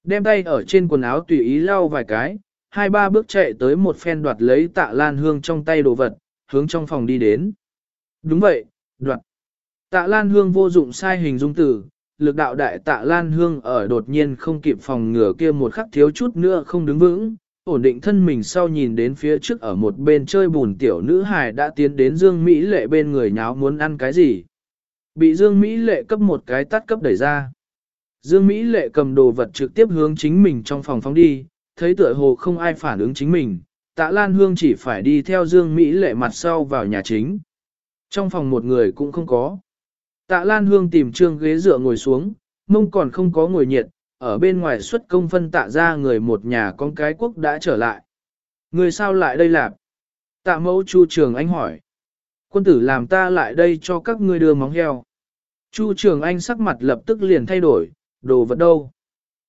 Đem tay ở trên quần áo tùy ý lau vài cái, hai ba bước chạy tới một phen đoạt lấy tạ Lan Hương trong tay đồ vật, hướng trong phòng đi đến. Đúng vậy, đoạt. Tạ Lan Hương vô dụng sai hình dung từ, lực đạo đại tạ Lan Hương ở đột nhiên không kịp phòng ngừa kia một khắc thiếu chút nữa không đứng vững, ổn định thân mình sau nhìn đến phía trước ở một bên chơi bùn tiểu nữ hài đã tiến đến Dương Mỹ lệ bên người nháo muốn ăn cái gì. Bị Dương Mỹ lệ cấp một cái tắt cấp đẩy ra. Dương Mỹ lệ cầm đồ vật trực tiếp hướng chính mình trong phòng phóng đi, thấy tựa hồ không ai phản ứng chính mình, tạ Lan Hương chỉ phải đi theo Dương Mỹ lệ mặt sau vào nhà chính. Trong phòng một người cũng không có. Tạ Lan Hương tìm trương ghế dựa ngồi xuống, mông còn không có ngồi nhiệt, ở bên ngoài xuất công phân tạ ra người một nhà con cái quốc đã trở lại. Người sao lại đây lạp? Tạ mẫu Chu Trường Anh hỏi. Quân tử làm ta lại đây cho các ngươi đưa móng heo. Chu Trường Anh sắc mặt lập tức liền thay đổi, đồ vật đâu?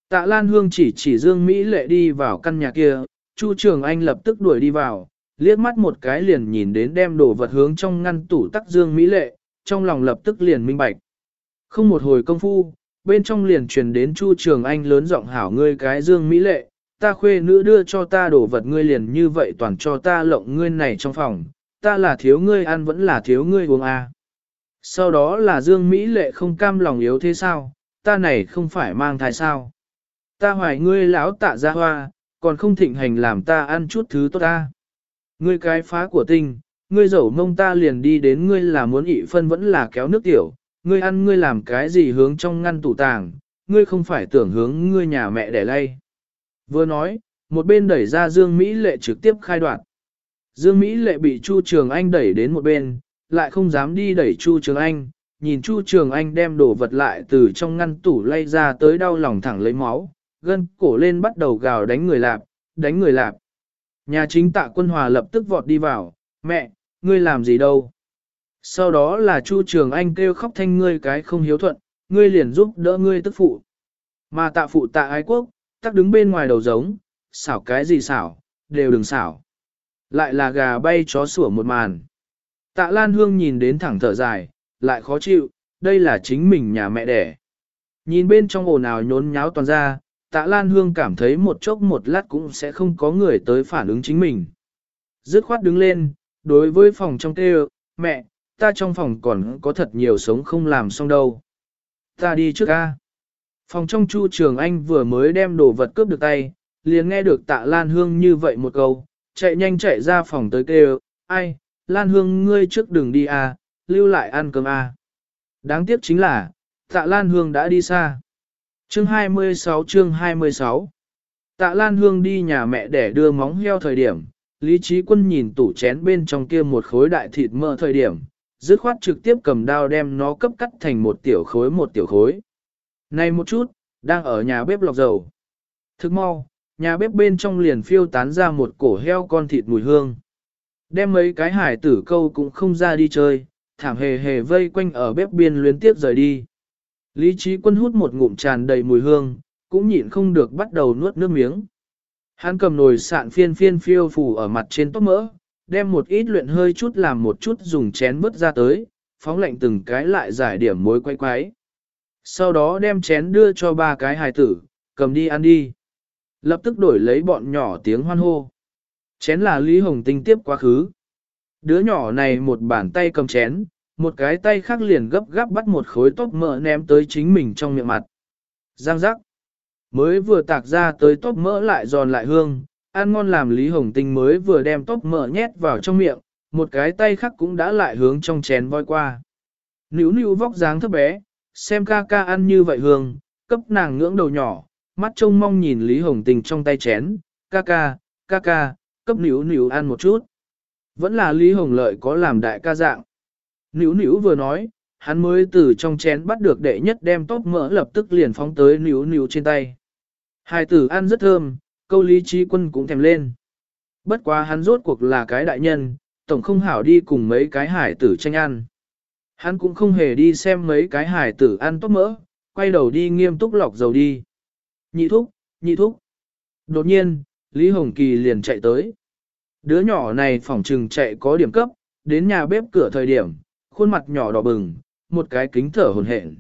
Tạ Lan Hương chỉ chỉ Dương Mỹ lệ đi vào căn nhà kia, Chu Trường Anh lập tức đuổi đi vào, liếc mắt một cái liền nhìn đến đem đồ vật hướng trong ngăn tủ tắc Dương Mỹ lệ, trong lòng lập tức liền minh bạch. Không một hồi công phu, bên trong liền truyền đến Chu Trường Anh lớn giọng hảo ngươi cái Dương Mỹ lệ, ta khuê nữ đưa cho ta đồ vật ngươi liền như vậy toàn cho ta lộng ngươi này trong phòng, ta là thiếu ngươi ăn vẫn là thiếu ngươi uống à. Sau đó là Dương Mỹ lệ không cam lòng yếu thế sao, ta này không phải mang thai sao. Ta hoài ngươi lão tạ ra hoa, còn không thịnh hành làm ta ăn chút thứ tốt ta. Ngươi cái phá của tinh, ngươi dẫu mông ta liền đi đến ngươi là muốn ị phân vẫn là kéo nước tiểu, ngươi ăn ngươi làm cái gì hướng trong ngăn tủ tàng, ngươi không phải tưởng hướng ngươi nhà mẹ để lay. Vừa nói, một bên đẩy ra Dương Mỹ Lệ trực tiếp khai đoạn. Dương Mỹ Lệ bị Chu Trường Anh đẩy đến một bên, lại không dám đi đẩy Chu Trường Anh, nhìn Chu Trường Anh đem đồ vật lại từ trong ngăn tủ lay ra tới đau lòng thẳng lấy máu, gân cổ lên bắt đầu gào đánh người lạp, đánh người lạp. Nhà chính tạ quân hòa lập tức vọt đi vào, mẹ, ngươi làm gì đâu. Sau đó là Chu Trường Anh kêu khóc thanh ngươi cái không hiếu thuận, ngươi liền giúp đỡ ngươi tức phụ. Mà tạ phụ tạ ái quốc, tắc đứng bên ngoài đầu giống, xảo cái gì xảo, đều đừng xảo. Lại là gà bay chó sủa một màn. Tạ Lan Hương nhìn đến thẳng thở dài, lại khó chịu, đây là chính mình nhà mẹ đẻ. Nhìn bên trong ồn ào nhốn nháo toàn ra, tạ Lan Hương cảm thấy một chốc một lát cũng sẽ không có người tới phản ứng chính mình. Dứt khoát đứng lên, đối với phòng trong kêu, mẹ, ta trong phòng còn có thật nhiều sống không làm xong đâu. Ta đi trước ca. Phòng trong Chu Trường Anh vừa mới đem đồ vật cướp được tay, liền nghe được tạ Lan Hương như vậy một câu, chạy nhanh chạy ra phòng tới kêu, ai, Lan Hương ngươi trước đừng đi à, lưu lại ăn cơm à. Đáng tiếc chính là, tạ Lan Hương đã đi xa. Chương 26 chương 26 Tạ Lan Hương đi nhà mẹ để đưa móng heo thời điểm, Lý Trí Quân nhìn tủ chén bên trong kia một khối đại thịt mỡ thời điểm, dứt khoát trực tiếp cầm dao đem nó cấp cắt thành một tiểu khối một tiểu khối. Này một chút, đang ở nhà bếp lọc dầu. Thức mau, nhà bếp bên trong liền phiêu tán ra một cổ heo con thịt mùi hương. Đem mấy cái hải tử câu cũng không ra đi chơi, thảm hề hề vây quanh ở bếp biên luyến tiếp rời đi. Lý trí quân hút một ngụm tràn đầy mùi hương, cũng nhịn không được bắt đầu nuốt nước miếng. Hắn cầm nồi sạn phiên phiên phiêu phủ ở mặt trên tóc mỡ, đem một ít luyện hơi chút làm một chút dùng chén vứt ra tới, phóng lạnh từng cái lại giải điểm mối quay quái. Sau đó đem chén đưa cho ba cái hài tử, cầm đi ăn đi. Lập tức đổi lấy bọn nhỏ tiếng hoan hô. Chén là Lý Hồng Tinh tiếp quá khứ. Đứa nhỏ này một bàn tay cầm chén, một cái tay khác liền gấp gáp bắt một khối tóc mỡ ném tới chính mình trong miệng mặt. Giang giác. Mới vừa tạc ra tới tóc mỡ lại giòn lại hương, ăn ngon làm Lý Hồng Tinh mới vừa đem tóc mỡ nhét vào trong miệng, một cái tay khác cũng đã lại hướng trong chén voi qua. Níu níu vóc dáng thấp bé, xem ca ca ăn như vậy hương, cấp nàng ngưỡng đầu nhỏ, mắt trông mong nhìn Lý Hồng Tinh trong tay chén, ca ca, ca ca, cấp níu níu ăn một chút. Vẫn là Lý Hồng Lợi có làm đại ca dạng. Níu níu vừa nói, hắn mới từ trong chén bắt được đệ nhất đem tóc mỡ lập tức liền phóng tới níu níu trên tay. Hai tử ăn rất thơm, câu lý trí quân cũng thèm lên. Bất quá hắn rốt cuộc là cái đại nhân, tổng không hảo đi cùng mấy cái hải tử tranh ăn. Hắn cũng không hề đi xem mấy cái hải tử ăn tốt mỡ, quay đầu đi nghiêm túc lọc dầu đi. Nhị thúc, nhị thúc. Đột nhiên, Lý Hồng Kỳ liền chạy tới. Đứa nhỏ này phỏng trừng chạy có điểm cấp, đến nhà bếp cửa thời điểm, khuôn mặt nhỏ đỏ bừng, một cái kính thở hồn hển.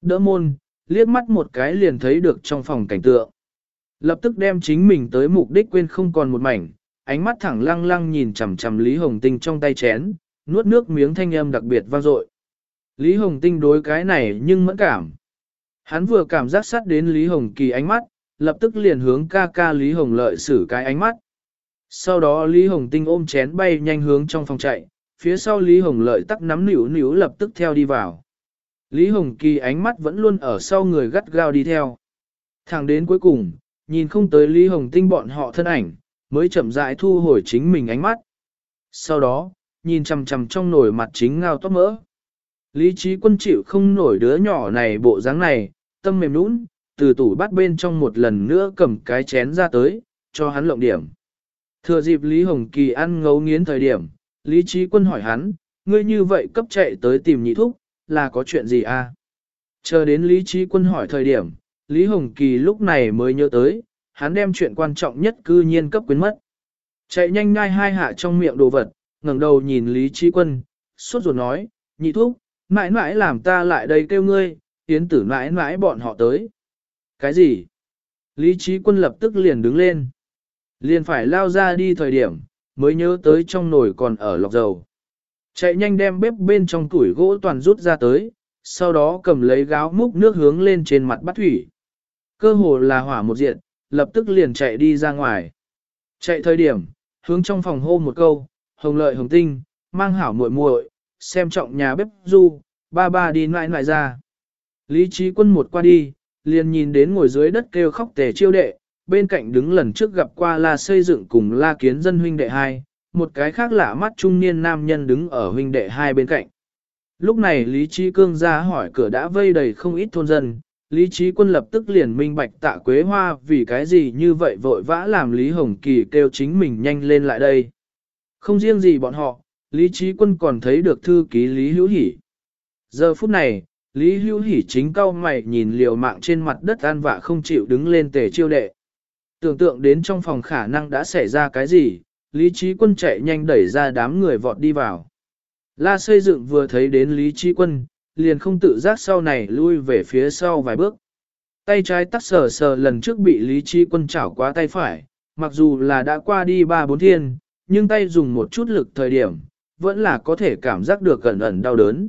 Đỡ môn, liếc mắt một cái liền thấy được trong phòng cảnh tượng. Lập tức đem chính mình tới mục đích quên không còn một mảnh, ánh mắt thẳng lăng lăng nhìn chằm chằm Lý Hồng Tinh trong tay chén, nuốt nước miếng thanh âm đặc biệt vang dội. Lý Hồng Tinh đối cái này nhưng mẫn cảm. Hắn vừa cảm giác sát đến Lý Hồng Kỳ ánh mắt, lập tức liền hướng ca ca Lý Hồng Lợi xử cái ánh mắt. Sau đó Lý Hồng Tinh ôm chén bay nhanh hướng trong phòng chạy, phía sau Lý Hồng Lợi tắc nắm nỉu nỉu lập tức theo đi vào. Lý Hồng Kỳ ánh mắt vẫn luôn ở sau người gắt gao đi theo. Thẳng đến cuối cùng, nhìn không tới Lý Hồng Tinh bọn họ thân ảnh, mới chậm rãi thu hồi chính mình ánh mắt. Sau đó, nhìn chằm chằm trong nổi mặt chính ngao tóc mỡ. Lý trí quân chịu không nổi đứa nhỏ này bộ dáng này, tâm mềm nũng, từ tủ bắt bên trong một lần nữa cầm cái chén ra tới, cho hắn lộng điểm. Thừa dịp Lý Hồng Kỳ ăn ngấu nghiến thời điểm, Lý trí quân hỏi hắn, ngươi như vậy cấp chạy tới tìm nhị thúc, là có chuyện gì à? Chờ đến Lý trí quân hỏi thời điểm, Lý Hồng Kỳ lúc này mới nhớ tới, hắn đem chuyện quan trọng nhất cư nhiên cấp quyến mất. Chạy nhanh ngay hai hạ trong miệng đồ vật, ngẩng đầu nhìn Lý Trí Quân, suốt ruột nói, nhị thúc, mãi mãi làm ta lại đây kêu ngươi, tiến tử mãi mãi bọn họ tới. Cái gì? Lý Trí Quân lập tức liền đứng lên. Liền phải lao ra đi thời điểm, mới nhớ tới trong nồi còn ở lọc dầu. Chạy nhanh đem bếp bên trong củi gỗ toàn rút ra tới, sau đó cầm lấy gáo múc nước hướng lên trên mặt bắt thủy. Cơ hồ là hỏa một diện, lập tức liền chạy đi ra ngoài. Chạy thời điểm, hướng trong phòng hô một câu, hồng lợi hồng tinh, mang hảo muội muội, xem trọng nhà bếp du, ba ba đi nại nại ra. Lý trí quân một qua đi, liền nhìn đến ngồi dưới đất kêu khóc tề chiêu đệ, bên cạnh đứng lần trước gặp qua la xây dựng cùng la kiến dân huynh đệ hai, một cái khác lạ mắt trung niên nam nhân đứng ở huynh đệ hai bên cạnh. Lúc này Lý Trí Cương ra hỏi cửa đã vây đầy không ít thôn dân, Lý Trí Quân lập tức liền minh bạch tạ Quế Hoa vì cái gì như vậy vội vã làm Lý Hồng Kỳ kêu chính mình nhanh lên lại đây. Không riêng gì bọn họ, Lý Trí Quân còn thấy được thư ký Lý Hữu Hỷ. Giờ phút này, Lý Hữu Hỷ chính cau mày nhìn liều mạng trên mặt đất an vạ không chịu đứng lên tề chiêu đệ. Tưởng tượng đến trong phòng khả năng đã xảy ra cái gì, Lý Trí Quân chạy nhanh đẩy ra đám người vọt đi vào. La xây dựng vừa thấy đến Lý Trí Quân, liền không tự giác sau này lui về phía sau vài bước. Tay trái tắt sờ sờ lần trước bị Lý Trí Quân chảo qua tay phải, mặc dù là đã qua đi ba bốn thiên, nhưng tay dùng một chút lực thời điểm, vẫn là có thể cảm giác được gần ẩn đau đớn.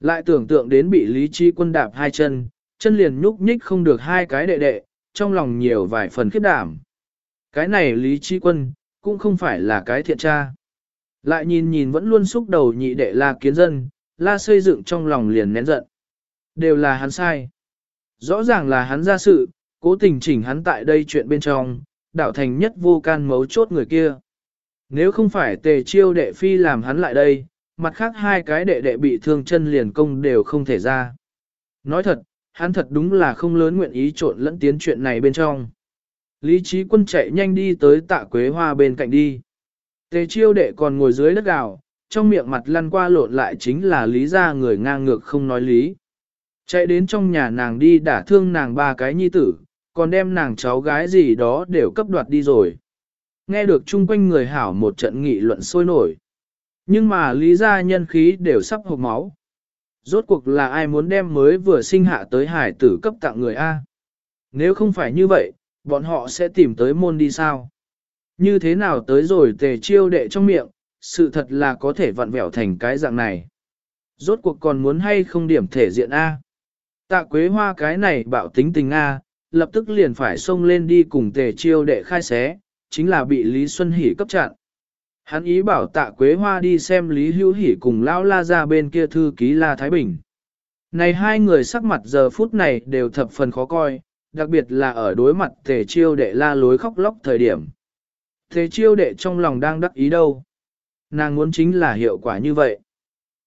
Lại tưởng tượng đến bị Lý Trí Quân đạp hai chân, chân liền nhúc nhích không được hai cái đệ đệ, trong lòng nhiều vài phần khiếp đảm. Cái này Lý Trí Quân, cũng không phải là cái thiện tra. Lại nhìn nhìn vẫn luôn xúc đầu nhị đệ la kiến dân, la xây dựng trong lòng liền nén giận. Đều là hắn sai. Rõ ràng là hắn ra sự, cố tình chỉnh hắn tại đây chuyện bên trong, đạo thành nhất vô can mấu chốt người kia. Nếu không phải tề chiêu đệ phi làm hắn lại đây, mặt khác hai cái đệ đệ bị thương chân liền công đều không thể ra. Nói thật, hắn thật đúng là không lớn nguyện ý trộn lẫn tiến chuyện này bên trong. Lý trí quân chạy nhanh đi tới tạ quế hoa bên cạnh đi. Tề chiêu đệ còn ngồi dưới đất gạo, trong miệng mặt lăn qua lộn lại chính là lý ra người ngang ngược không nói lý. Chạy đến trong nhà nàng đi đả thương nàng ba cái nhi tử, còn đem nàng cháu gái gì đó đều cấp đoạt đi rồi. Nghe được chung quanh người hảo một trận nghị luận sôi nổi. Nhưng mà lý ra nhân khí đều sắp hộp máu. Rốt cuộc là ai muốn đem mới vừa sinh hạ tới hải tử cấp tặng người A. Nếu không phải như vậy, bọn họ sẽ tìm tới môn đi sao. Như thế nào tới rồi tề chiêu đệ trong miệng, sự thật là có thể vặn vẹo thành cái dạng này. Rốt cuộc còn muốn hay không điểm thể diện A. Tạ quế hoa cái này bảo tính tình A, lập tức liền phải xông lên đi cùng tề chiêu đệ khai xé, chính là bị Lý Xuân Hỷ cấp chặn. Hắn ý bảo tạ Quế Hoa đi xem Lý Hữu Hỷ cùng Lão La ra bên kia thư ký La Thái Bình. Này hai người sắc mặt giờ phút này đều thập phần khó coi, đặc biệt là ở đối mặt tề chiêu đệ la lối khóc lóc thời điểm. Tề chiêu đệ trong lòng đang đắc ý đâu. Nàng muốn chính là hiệu quả như vậy.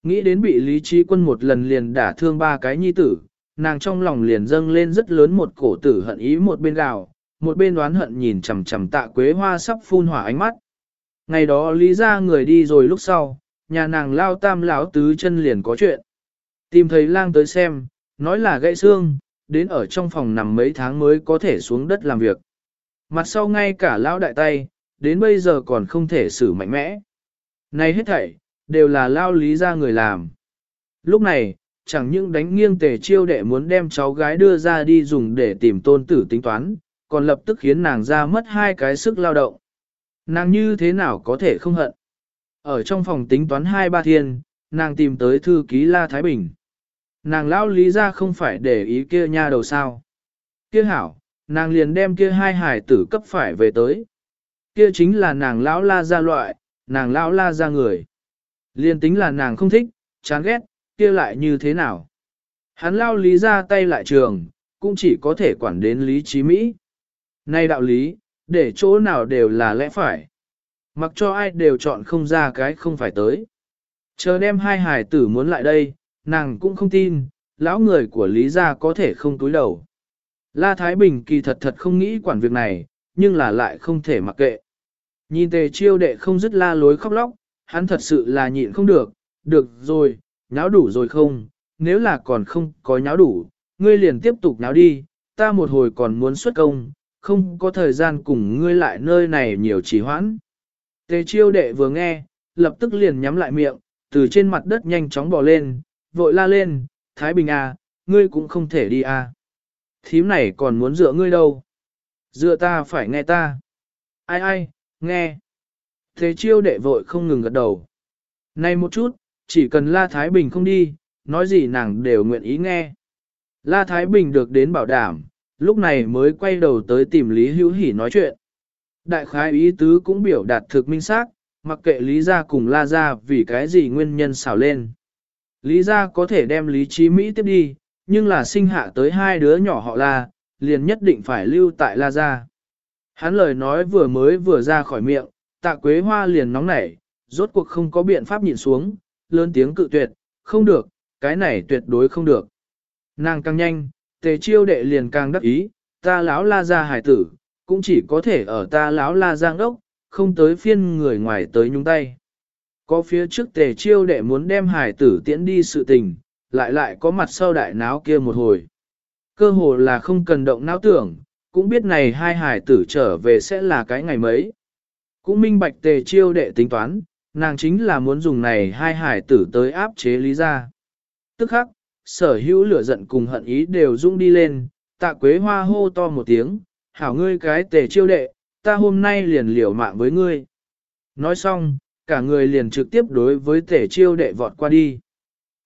Nghĩ đến bị lý trí quân một lần liền đả thương ba cái nhi tử, nàng trong lòng liền dâng lên rất lớn một cổ tử hận ý một bên gào, một bên đoán hận nhìn chằm chằm tạ quế hoa sắp phun hỏa ánh mắt. Ngày đó lý ra người đi rồi lúc sau, nhà nàng lao tam lão tứ chân liền có chuyện. Tìm thấy lang tới xem, nói là gãy xương, đến ở trong phòng nằm mấy tháng mới có thể xuống đất làm việc. Mặt sau ngay cả lão đại tay, đến bây giờ còn không thể xử mạnh mẽ. Này hết thảy, đều là lao lý ra người làm. Lúc này, chẳng những đánh nghiêng tề chiêu đệ muốn đem cháu gái đưa ra đi dùng để tìm tôn tử tính toán, còn lập tức khiến nàng ra mất hai cái sức lao động. Nàng như thế nào có thể không hận? Ở trong phòng tính toán hai ba thiên, nàng tìm tới thư ký La Thái Bình. Nàng lão lý ra không phải để ý kia nha đầu sao. Kia hảo, nàng liền đem kia hai hải tử cấp phải về tới. Kia chính là nàng lão la ra loại, nàng lão la ra người. Liền tính là nàng không thích, chán ghét, kia lại như thế nào. Hắn lao lý ra tay lại trường, cũng chỉ có thể quản đến lý trí Mỹ. Nay đạo lý, để chỗ nào đều là lẽ phải. Mặc cho ai đều chọn không ra cái không phải tới. Chờ đem hai hải tử muốn lại đây, nàng cũng không tin, lão người của Lý gia có thể không túi đầu. La Thái Bình kỳ thật thật không nghĩ quản việc này, nhưng là lại không thể mặc kệ. Nhìn tề chiêu đệ không dứt la lối khóc lóc, hắn thật sự là nhịn không được, được rồi, nháo đủ rồi không, nếu là còn không có nháo đủ, ngươi liền tiếp tục nháo đi, ta một hồi còn muốn xuất công, không có thời gian cùng ngươi lại nơi này nhiều trì hoãn. Tề chiêu đệ vừa nghe, lập tức liền nhắm lại miệng, từ trên mặt đất nhanh chóng bò lên, vội la lên, Thái Bình à, ngươi cũng không thể đi à. Thím này còn muốn dựa ngươi đâu. Dựa ta phải nghe ta. Ai ai, nghe. Thế chiêu đệ vội không ngừng gật đầu. Này một chút, chỉ cần La Thái Bình không đi, nói gì nàng đều nguyện ý nghe. La Thái Bình được đến bảo đảm, lúc này mới quay đầu tới tìm Lý Hữu Hỷ nói chuyện. Đại khái ý tứ cũng biểu đạt thực minh xác, mặc kệ Lý gia cùng La gia vì cái gì nguyên nhân xảo lên. Lý gia có thể đem Lý Trí Mỹ tiếp đi, nhưng là sinh hạ tới hai đứa nhỏ họ La, liền nhất định phải lưu tại La gia. Hắn lời nói vừa mới vừa ra khỏi miệng, tạ quế hoa liền nóng nảy, rốt cuộc không có biện pháp nhìn xuống, lớn tiếng cự tuyệt, không được, cái này tuyệt đối không được. Nàng càng nhanh, Tề chiêu đệ liền càng đắc ý, ta lão la ra hải tử, cũng chỉ có thể ở ta lão la giang đốc, không tới phiên người ngoài tới nhung tay. Có phía trước tề chiêu đệ muốn đem hải tử tiễn đi sự tình, lại lại có mặt sau đại náo kia một hồi. Cơ hồ là không cần động não tưởng, cũng biết này hai hải tử trở về sẽ là cái ngày mấy. Cũng minh bạch tề chiêu đệ tính toán, nàng chính là muốn dùng này hai hải tử tới áp chế lý ra. Tức khắc, sở hữu lửa giận cùng hận ý đều rung đi lên, tạ quế hoa hô to một tiếng, hảo ngươi cái tề chiêu đệ, ta hôm nay liền liều mạng với ngươi. Nói xong, cả người liền trực tiếp đối với tề chiêu đệ vọt qua đi.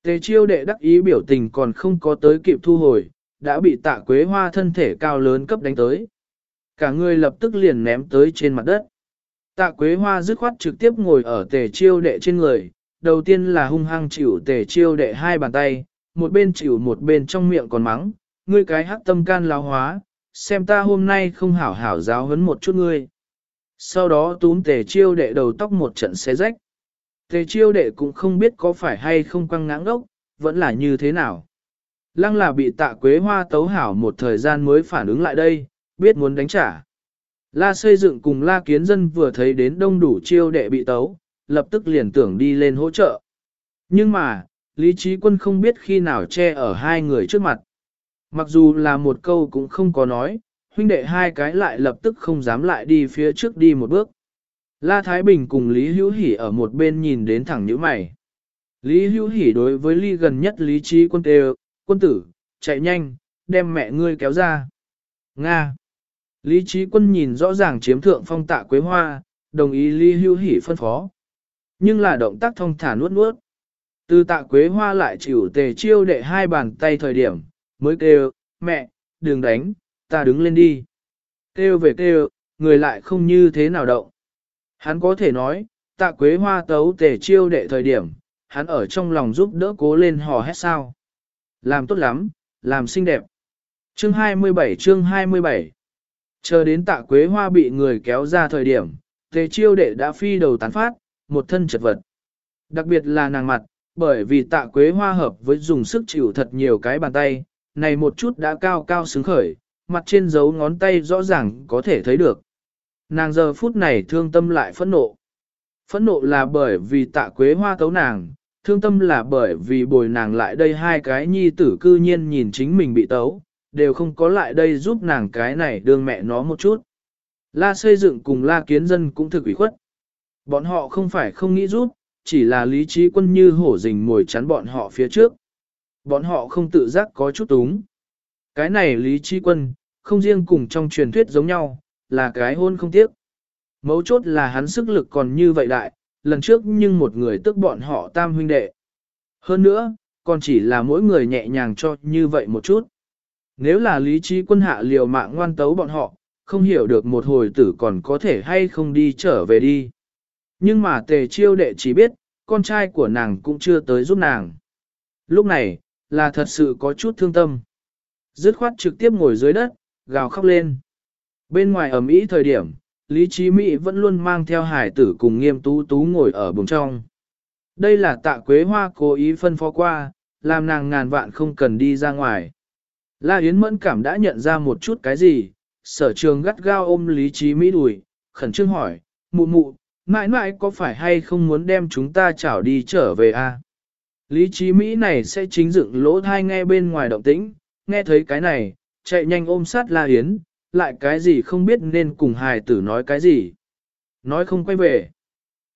Tề chiêu đệ đắc ý biểu tình còn không có tới kịp thu hồi, đã bị tạ quế hoa thân thể cao lớn cấp đánh tới. Cả người lập tức liền ném tới trên mặt đất. Tạ quế hoa dứt khoát trực tiếp ngồi ở tề chiêu đệ trên người, đầu tiên là hung hăng chịu tề chiêu đệ hai bàn tay, một bên chịu một bên trong miệng còn mắng, ngươi cái hắc tâm can lao hóa, xem ta hôm nay không hảo hảo giáo huấn một chút ngươi. Sau đó túm tề chiêu đệ đầu tóc một trận xé rách. Tề chiêu đệ cũng không biết có phải hay không quăng ngãng ốc, vẫn là như thế nào. Lăng là bị tạ quế hoa tấu hảo một thời gian mới phản ứng lại đây, biết muốn đánh trả. La xây dựng cùng la kiến dân vừa thấy đến đông đủ chiêu đệ bị tấu, lập tức liền tưởng đi lên hỗ trợ. Nhưng mà, Lý Trí Quân không biết khi nào che ở hai người trước mặt. Mặc dù là một câu cũng không có nói, huynh đệ hai cái lại lập tức không dám lại đi phía trước đi một bước. La Thái Bình cùng Lý Hữu Hỷ ở một bên nhìn đến thẳng nhíu mày. Lý Hữu Hỷ đối với Ly gần nhất Lý Trí Quân tê quân tử, chạy nhanh, đem mẹ ngươi kéo ra. Nga. Lý Trí Quân nhìn rõ ràng chiếm thượng phong tạ quế hoa, đồng ý Lý Hữu Hỷ phân phó. Nhưng là động tác thông thả nuốt nuốt. Từ tạ quế hoa lại chịu tề chiêu đệ hai bàn tay thời điểm, mới kêu, mẹ, đừng đánh, ta đứng lên đi. Kêu về kêu, người lại không như thế nào động. Hắn có thể nói, tạ quế hoa tấu tề chiêu đệ thời điểm, hắn ở trong lòng giúp đỡ cố lên hò hét sao. Làm tốt lắm, làm xinh đẹp. Chương 27 chương 27 Chờ đến tạ quế hoa bị người kéo ra thời điểm, tề chiêu đệ đã phi đầu tán phát, một thân chật vật. Đặc biệt là nàng mặt, bởi vì tạ quế hoa hợp với dùng sức chịu thật nhiều cái bàn tay, này một chút đã cao cao xứng khởi, mặt trên dấu ngón tay rõ ràng có thể thấy được. Nàng giờ phút này thương tâm lại phẫn nộ. Phẫn nộ là bởi vì tạ quế hoa tấu nàng, thương tâm là bởi vì bồi nàng lại đây hai cái nhi tử cư nhiên nhìn chính mình bị tấu, đều không có lại đây giúp nàng cái này đương mẹ nó một chút. La xây dựng cùng la kiến dân cũng thực ủy khuất. Bọn họ không phải không nghĩ giúp, chỉ là lý trí quân như hổ rình mồi chắn bọn họ phía trước. Bọn họ không tự giác có chút túng. Cái này lý trí quân, không riêng cùng trong truyền thuyết giống nhau, là cái hôn không tiếc. Mấu chốt là hắn sức lực còn như vậy đại, lần trước nhưng một người tức bọn họ tam huynh đệ. Hơn nữa, còn chỉ là mỗi người nhẹ nhàng cho như vậy một chút. Nếu là lý trí quân hạ liều mạng ngoan tấu bọn họ, không hiểu được một hồi tử còn có thể hay không đi trở về đi. Nhưng mà tề chiêu đệ chỉ biết, con trai của nàng cũng chưa tới giúp nàng. Lúc này, là thật sự có chút thương tâm. Dứt khoát trực tiếp ngồi dưới đất, gào khóc lên. Bên ngoài ẩm ý thời điểm, Lý Trí Mỹ vẫn luôn mang theo hải tử cùng nghiêm tú tú ngồi ở bùng trong. Đây là tạ quế hoa cố ý phân phó qua, làm nàng ngàn vạn không cần đi ra ngoài. La Yến mẫn cảm đã nhận ra một chút cái gì, sở trường gắt gao ôm Lý Trí Mỹ đùi, khẩn trương hỏi, mụ mụ, mãi mãi có phải hay không muốn đem chúng ta chảo đi trở về a? À? Lý trí Mỹ này sẽ chính dựng lỗ thai nghe bên ngoài động tĩnh, nghe thấy cái này, chạy nhanh ôm sát La Hiến, lại cái gì không biết nên cùng hài tử nói cái gì. Nói không quay về.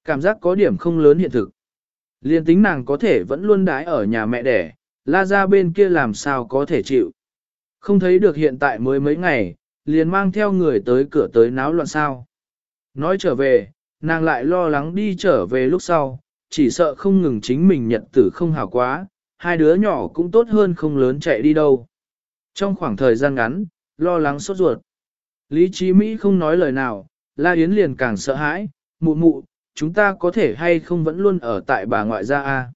Cảm giác có điểm không lớn hiện thực. Liên tính nàng có thể vẫn luôn đái ở nhà mẹ đẻ, la ra bên kia làm sao có thể chịu. Không thấy được hiện tại mới mấy ngày, liền mang theo người tới cửa tới náo loạn sao. Nói trở về, nàng lại lo lắng đi trở về lúc sau, chỉ sợ không ngừng chính mình nhận tử không hảo quá, hai đứa nhỏ cũng tốt hơn không lớn chạy đi đâu. Trong khoảng thời gian ngắn, lo lắng sốt ruột. Lý trí Mỹ không nói lời nào, La Yến liền càng sợ hãi, mụ mụ, chúng ta có thể hay không vẫn luôn ở tại bà ngoại gia a?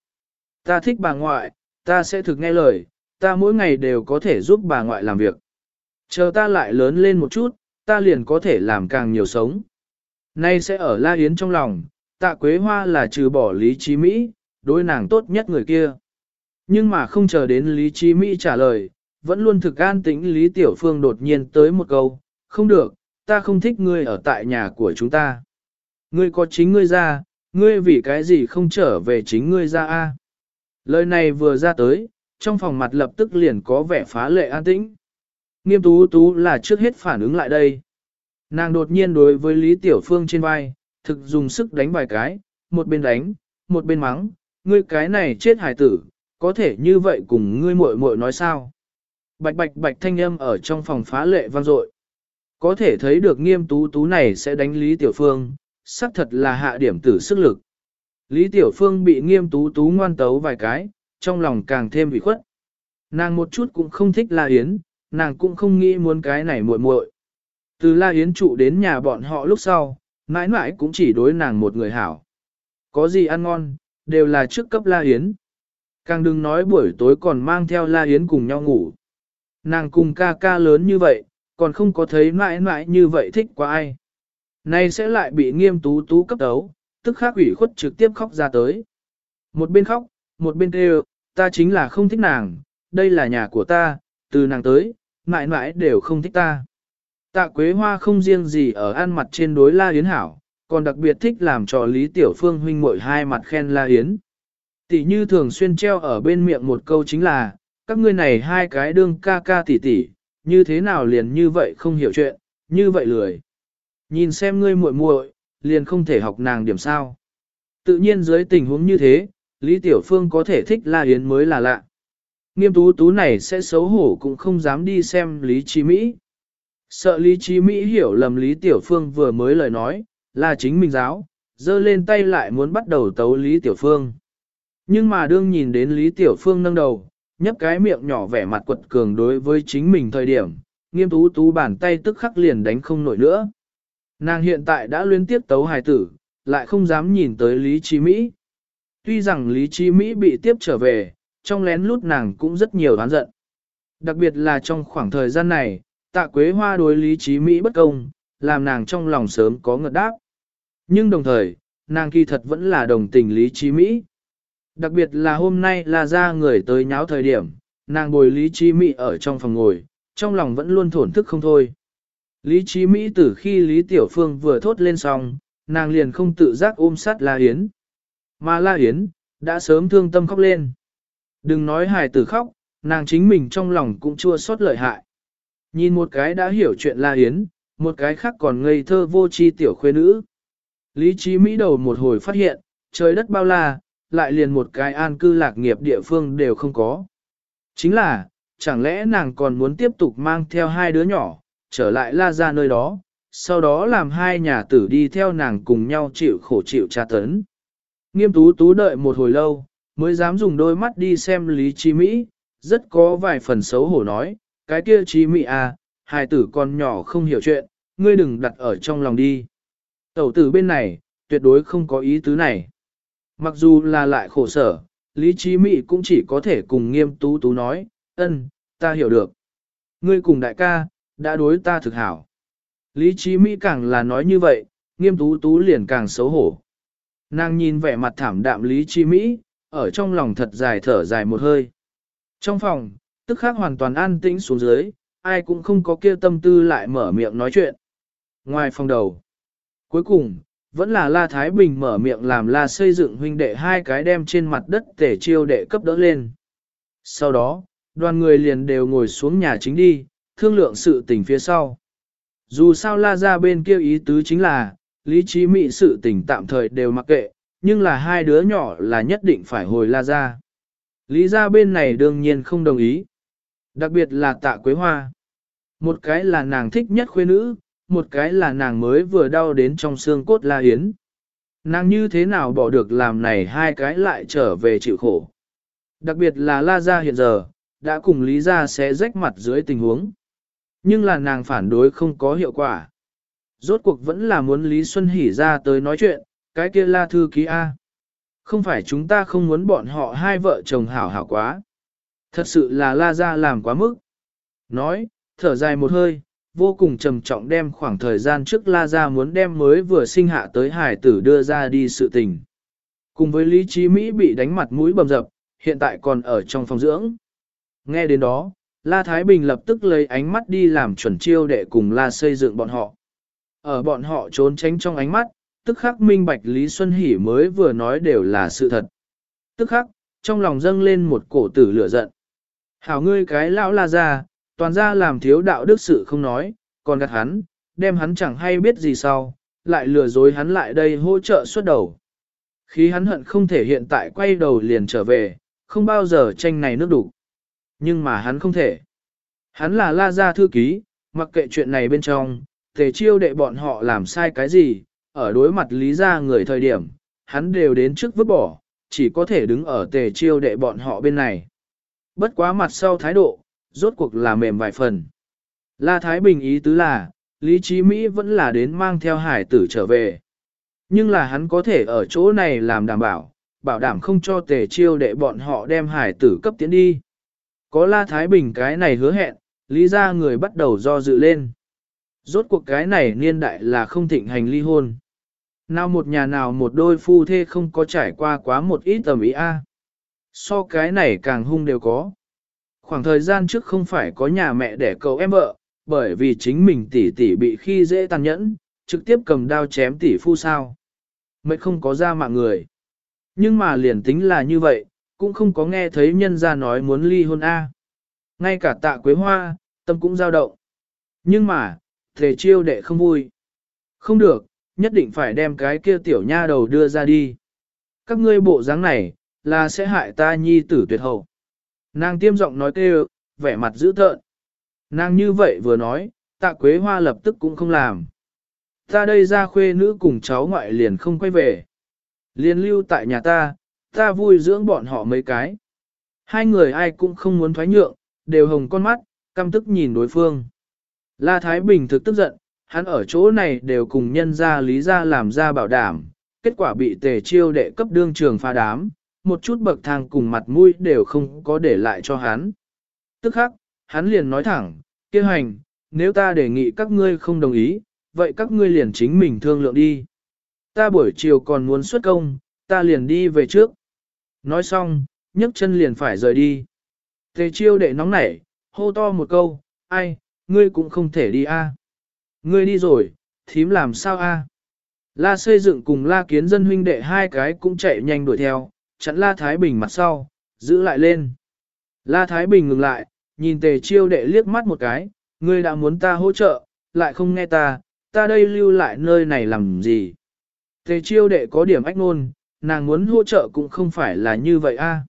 Ta thích bà ngoại, ta sẽ thực nghe lời, ta mỗi ngày đều có thể giúp bà ngoại làm việc. Chờ ta lại lớn lên một chút, ta liền có thể làm càng nhiều sống. Nay sẽ ở La Yến trong lòng, tạ quế hoa là trừ bỏ Lý Trí Mỹ, đối nàng tốt nhất người kia. Nhưng mà không chờ đến Lý Trí Mỹ trả lời, vẫn luôn thực an tĩnh Lý Tiểu Phương đột nhiên tới một câu, không được, ta không thích ngươi ở tại nhà của chúng ta. Ngươi có chính ngươi ra, ngươi vì cái gì không trở về chính ngươi ra a? Lời này vừa ra tới, trong phòng mặt lập tức liền có vẻ phá lệ an tĩnh. Nghiêm tú tú là trước hết phản ứng lại đây. Nàng đột nhiên đối với Lý Tiểu Phương trên vai, thực dùng sức đánh vài cái, một bên đánh, một bên mắng, ngươi cái này chết hải tử, có thể như vậy cùng ngươi muội muội nói sao? Bạch bạch bạch thanh âm ở trong phòng phá lệ vang dội. Có thể thấy được nghiêm tú tú này sẽ đánh Lý Tiểu Phương, xác thật là hạ điểm tử sức lực. Lý Tiểu Phương bị nghiêm tú tú ngoan tấu vài cái, trong lòng càng thêm bị khuất. Nàng một chút cũng không thích La Yến, nàng cũng không nghĩ muốn cái này muội muội. Từ La Yến trụ đến nhà bọn họ lúc sau, mãi mãi cũng chỉ đối nàng một người hảo. Có gì ăn ngon, đều là trước cấp La Yến. Càng đừng nói buổi tối còn mang theo La Yến cùng nhau ngủ. Nàng cùng ca ca lớn như vậy, còn không có thấy mãi mãi như vậy thích quá ai. Nay sẽ lại bị nghiêm tú tú cấp đấu, tức khắc ủy khuất trực tiếp khóc ra tới. Một bên khóc, một bên kêu, ta chính là không thích nàng, đây là nhà của ta, từ nàng tới, mãi mãi đều không thích ta. Tạ Quế Hoa không riêng gì ở ăn mặt trên đối La Yến hảo, còn đặc biệt thích làm trò Lý Tiểu Phương huynh muội hai mặt khen La Yến. Tỷ như thường xuyên treo ở bên miệng một câu chính là, các ngươi này hai cái đương ca ca tỷ tỷ, như thế nào liền như vậy không hiểu chuyện, như vậy lười. Nhìn xem ngươi muội muội, liền không thể học nàng điểm sao. Tự nhiên dưới tình huống như thế, Lý Tiểu Phương có thể thích La Yến mới là lạ. Nghiêm tú tú này sẽ xấu hổ cũng không dám đi xem Lý trí Mỹ. Sợ Lý trí Mỹ hiểu lầm Lý Tiểu Phương vừa mới lời nói, là chính mình giáo, dơ lên tay lại muốn bắt đầu tấu Lý Tiểu Phương. Nhưng mà đương nhìn đến Lý Tiểu Phương nâng đầu, nhấp cái miệng nhỏ vẻ mặt quật cường đối với chính mình thời điểm, nghiêm tú tú bàn tay tức khắc liền đánh không nổi nữa. Nàng hiện tại đã liên tiếp tấu hài tử, lại không dám nhìn tới Lý Chi Mỹ. Tuy rằng Lý Chi Mỹ bị tiếp trở về, trong lén lút nàng cũng rất nhiều oán giận. Đặc biệt là trong khoảng thời gian này, tạ quế hoa đối Lý Chi Mỹ bất công, làm nàng trong lòng sớm có ngợt đáp. Nhưng đồng thời, nàng kỳ thật vẫn là đồng tình Lý Chi Mỹ. Đặc biệt là hôm nay là ra người tới nháo thời điểm, nàng bồi Lý trí Mỹ ở trong phòng ngồi, trong lòng vẫn luôn thổn thức không thôi. Lý trí Mỹ từ khi Lý Tiểu Phương vừa thốt lên xong, nàng liền không tự giác ôm sát La Yến. Mà La Yến, đã sớm thương tâm khóc lên. Đừng nói hài tử khóc, nàng chính mình trong lòng cũng chua xót lợi hại. Nhìn một cái đã hiểu chuyện La Yến, một cái khác còn ngây thơ vô chi tiểu khuê nữ. Lý trí Mỹ đầu một hồi phát hiện, trời đất bao la, lại liền một cái an cư lạc nghiệp địa phương đều không có. Chính là, chẳng lẽ nàng còn muốn tiếp tục mang theo hai đứa nhỏ, trở lại la ra nơi đó, sau đó làm hai nhà tử đi theo nàng cùng nhau chịu khổ chịu tra tấn. Nghiêm tú tú đợi một hồi lâu, mới dám dùng đôi mắt đi xem Lý Chi Mỹ, rất có vài phần xấu hổ nói, cái kia Chi Mỹ à, hai tử con nhỏ không hiểu chuyện, ngươi đừng đặt ở trong lòng đi. Tẩu tử bên này, tuyệt đối không có ý tứ này. Mặc dù là lại khổ sở, Lý trí Mỹ cũng chỉ có thể cùng nghiêm tú tú nói, ân, ta hiểu được. Ngươi cùng đại ca, đã đối ta thực hảo. Lý trí Mỹ càng là nói như vậy, nghiêm tú tú liền càng xấu hổ. Nàng nhìn vẻ mặt thảm đạm Lý trí Mỹ, ở trong lòng thật dài thở dài một hơi. Trong phòng, tức khắc hoàn toàn an tĩnh xuống dưới, ai cũng không có kia tâm tư lại mở miệng nói chuyện. Ngoài phòng đầu, cuối cùng, vẫn là La Thái Bình mở miệng làm La xây dựng huynh đệ hai cái đem trên mặt đất tể chiêu đệ cấp đỡ lên. Sau đó, đoàn người liền đều ngồi xuống nhà chính đi, thương lượng sự tình phía sau. Dù sao La ra bên kia ý tứ chính là, lý trí mị sự tình tạm thời đều mặc kệ, nhưng là hai đứa nhỏ là nhất định phải hồi La ra. Lý ra bên này đương nhiên không đồng ý. Đặc biệt là tạ quế hoa. Một cái là nàng thích nhất khuê nữ, một cái là nàng mới vừa đau đến trong xương cốt La Yến. Nàng như thế nào bỏ được làm này hai cái lại trở về chịu khổ. Đặc biệt là La Gia hiện giờ, đã cùng Lý Gia sẽ rách mặt dưới tình huống. Nhưng là nàng phản đối không có hiệu quả. Rốt cuộc vẫn là muốn Lý Xuân Hỷ ra tới nói chuyện, cái kia La Thư Ký A. Không phải chúng ta không muốn bọn họ hai vợ chồng hảo hảo quá. Thật sự là La Gia làm quá mức. Nói, thở dài một hơi, vô cùng trầm trọng đem khoảng thời gian trước La Gia muốn đem mới vừa sinh hạ tới hải tử đưa ra đi sự tình. Cùng với Lý Trí Mỹ bị đánh mặt mũi bầm dập, hiện tại còn ở trong phòng dưỡng. Nghe đến đó, La Thái Bình lập tức lấy ánh mắt đi làm chuẩn chiêu để cùng La xây dựng bọn họ. Ở bọn họ trốn tránh trong ánh mắt, tức khắc minh bạch Lý Xuân Hỷ mới vừa nói đều là sự thật. Tức khắc, trong lòng dâng lên một cổ tử lửa giận. Hảo ngươi cái lão la ra, toàn ra làm thiếu đạo đức sự không nói, còn gạt hắn, đem hắn chẳng hay biết gì sau, lại lừa dối hắn lại đây hỗ trợ xuất đầu. Khi hắn hận không thể hiện tại quay đầu liền trở về, không bao giờ tranh này nước đủ. Nhưng mà hắn không thể. Hắn là la gia thư ký, mặc kệ chuyện này bên trong, tề chiêu đệ bọn họ làm sai cái gì, ở đối mặt lý gia người thời điểm, hắn đều đến trước vứt bỏ, chỉ có thể đứng ở tề chiêu đệ bọn họ bên này. Bất quá mặt sau thái độ, rốt cuộc là mềm vài phần. La Thái Bình ý tứ là, Lý Chí Mỹ vẫn là đến mang theo hải tử trở về. Nhưng là hắn có thể ở chỗ này làm đảm bảo, bảo đảm không cho tề chiêu để bọn họ đem hải tử cấp tiến đi. Có La Thái Bình cái này hứa hẹn, lý ra người bắt đầu do dự lên. Rốt cuộc cái này niên đại là không thịnh hành ly hôn. Nào một nhà nào một đôi phu thê không có trải qua quá một ít tầm ý a. So cái này càng hung đều có. Khoảng thời gian trước không phải có nhà mẹ để cầu em vợ, bởi vì chính mình tỷ tỷ bị khi dễ tàn nhẫn, trực tiếp cầm đao chém tỷ phu sao. Mệnh không có ra mạng người. Nhưng mà liền tính là như vậy, cũng không có nghe thấy nhân ra nói muốn ly hôn A. Ngay cả tạ quế hoa, tâm cũng dao động. Nhưng mà, thể chiêu đệ không vui. Không được, nhất định phải đem cái kia tiểu nha đầu đưa ra đi. Các ngươi bộ dáng này, là sẽ hại ta nhi tử tuyệt hậu. Nàng tiêm giọng nói kêu, vẻ mặt dữ tợn. Nàng như vậy vừa nói, tạ quế hoa lập tức cũng không làm. Ta đây ra khuê nữ cùng cháu ngoại liền không quay về. Liền lưu tại nhà ta, ta vui dưỡng bọn họ mấy cái. Hai người ai cũng không muốn thoái nhượng, đều hồng con mắt, căm tức nhìn đối phương. La Thái Bình thực tức giận, hắn ở chỗ này đều cùng nhân ra lý ra làm ra bảo đảm, kết quả bị tề chiêu đệ cấp đương trường pha đám, một chút bậc thang cùng mặt mũi đều không có để lại cho hắn. Tức khắc, hắn liền nói thẳng, kia hành, nếu ta đề nghị các ngươi không đồng ý, vậy các ngươi liền chính mình thương lượng đi. Ta buổi chiều còn muốn xuất công, ta liền đi về trước. Nói xong, nhấc chân liền phải rời đi. Tề chiêu đệ nóng nảy, hô to một câu, ai, ngươi cũng không thể đi a. Ngươi đi rồi, thím làm sao a? La xây dựng cùng la kiến dân huynh đệ hai cái cũng chạy nhanh đuổi theo, chặn la Thái Bình mặt sau, giữ lại lên. La Thái Bình ngừng lại, nhìn tề chiêu đệ liếc mắt một cái, ngươi đã muốn ta hỗ trợ, lại không nghe ta, ta đây lưu lại nơi này làm gì. Tề chiêu đệ có điểm ách ngôn, nàng muốn hỗ trợ cũng không phải là như vậy a.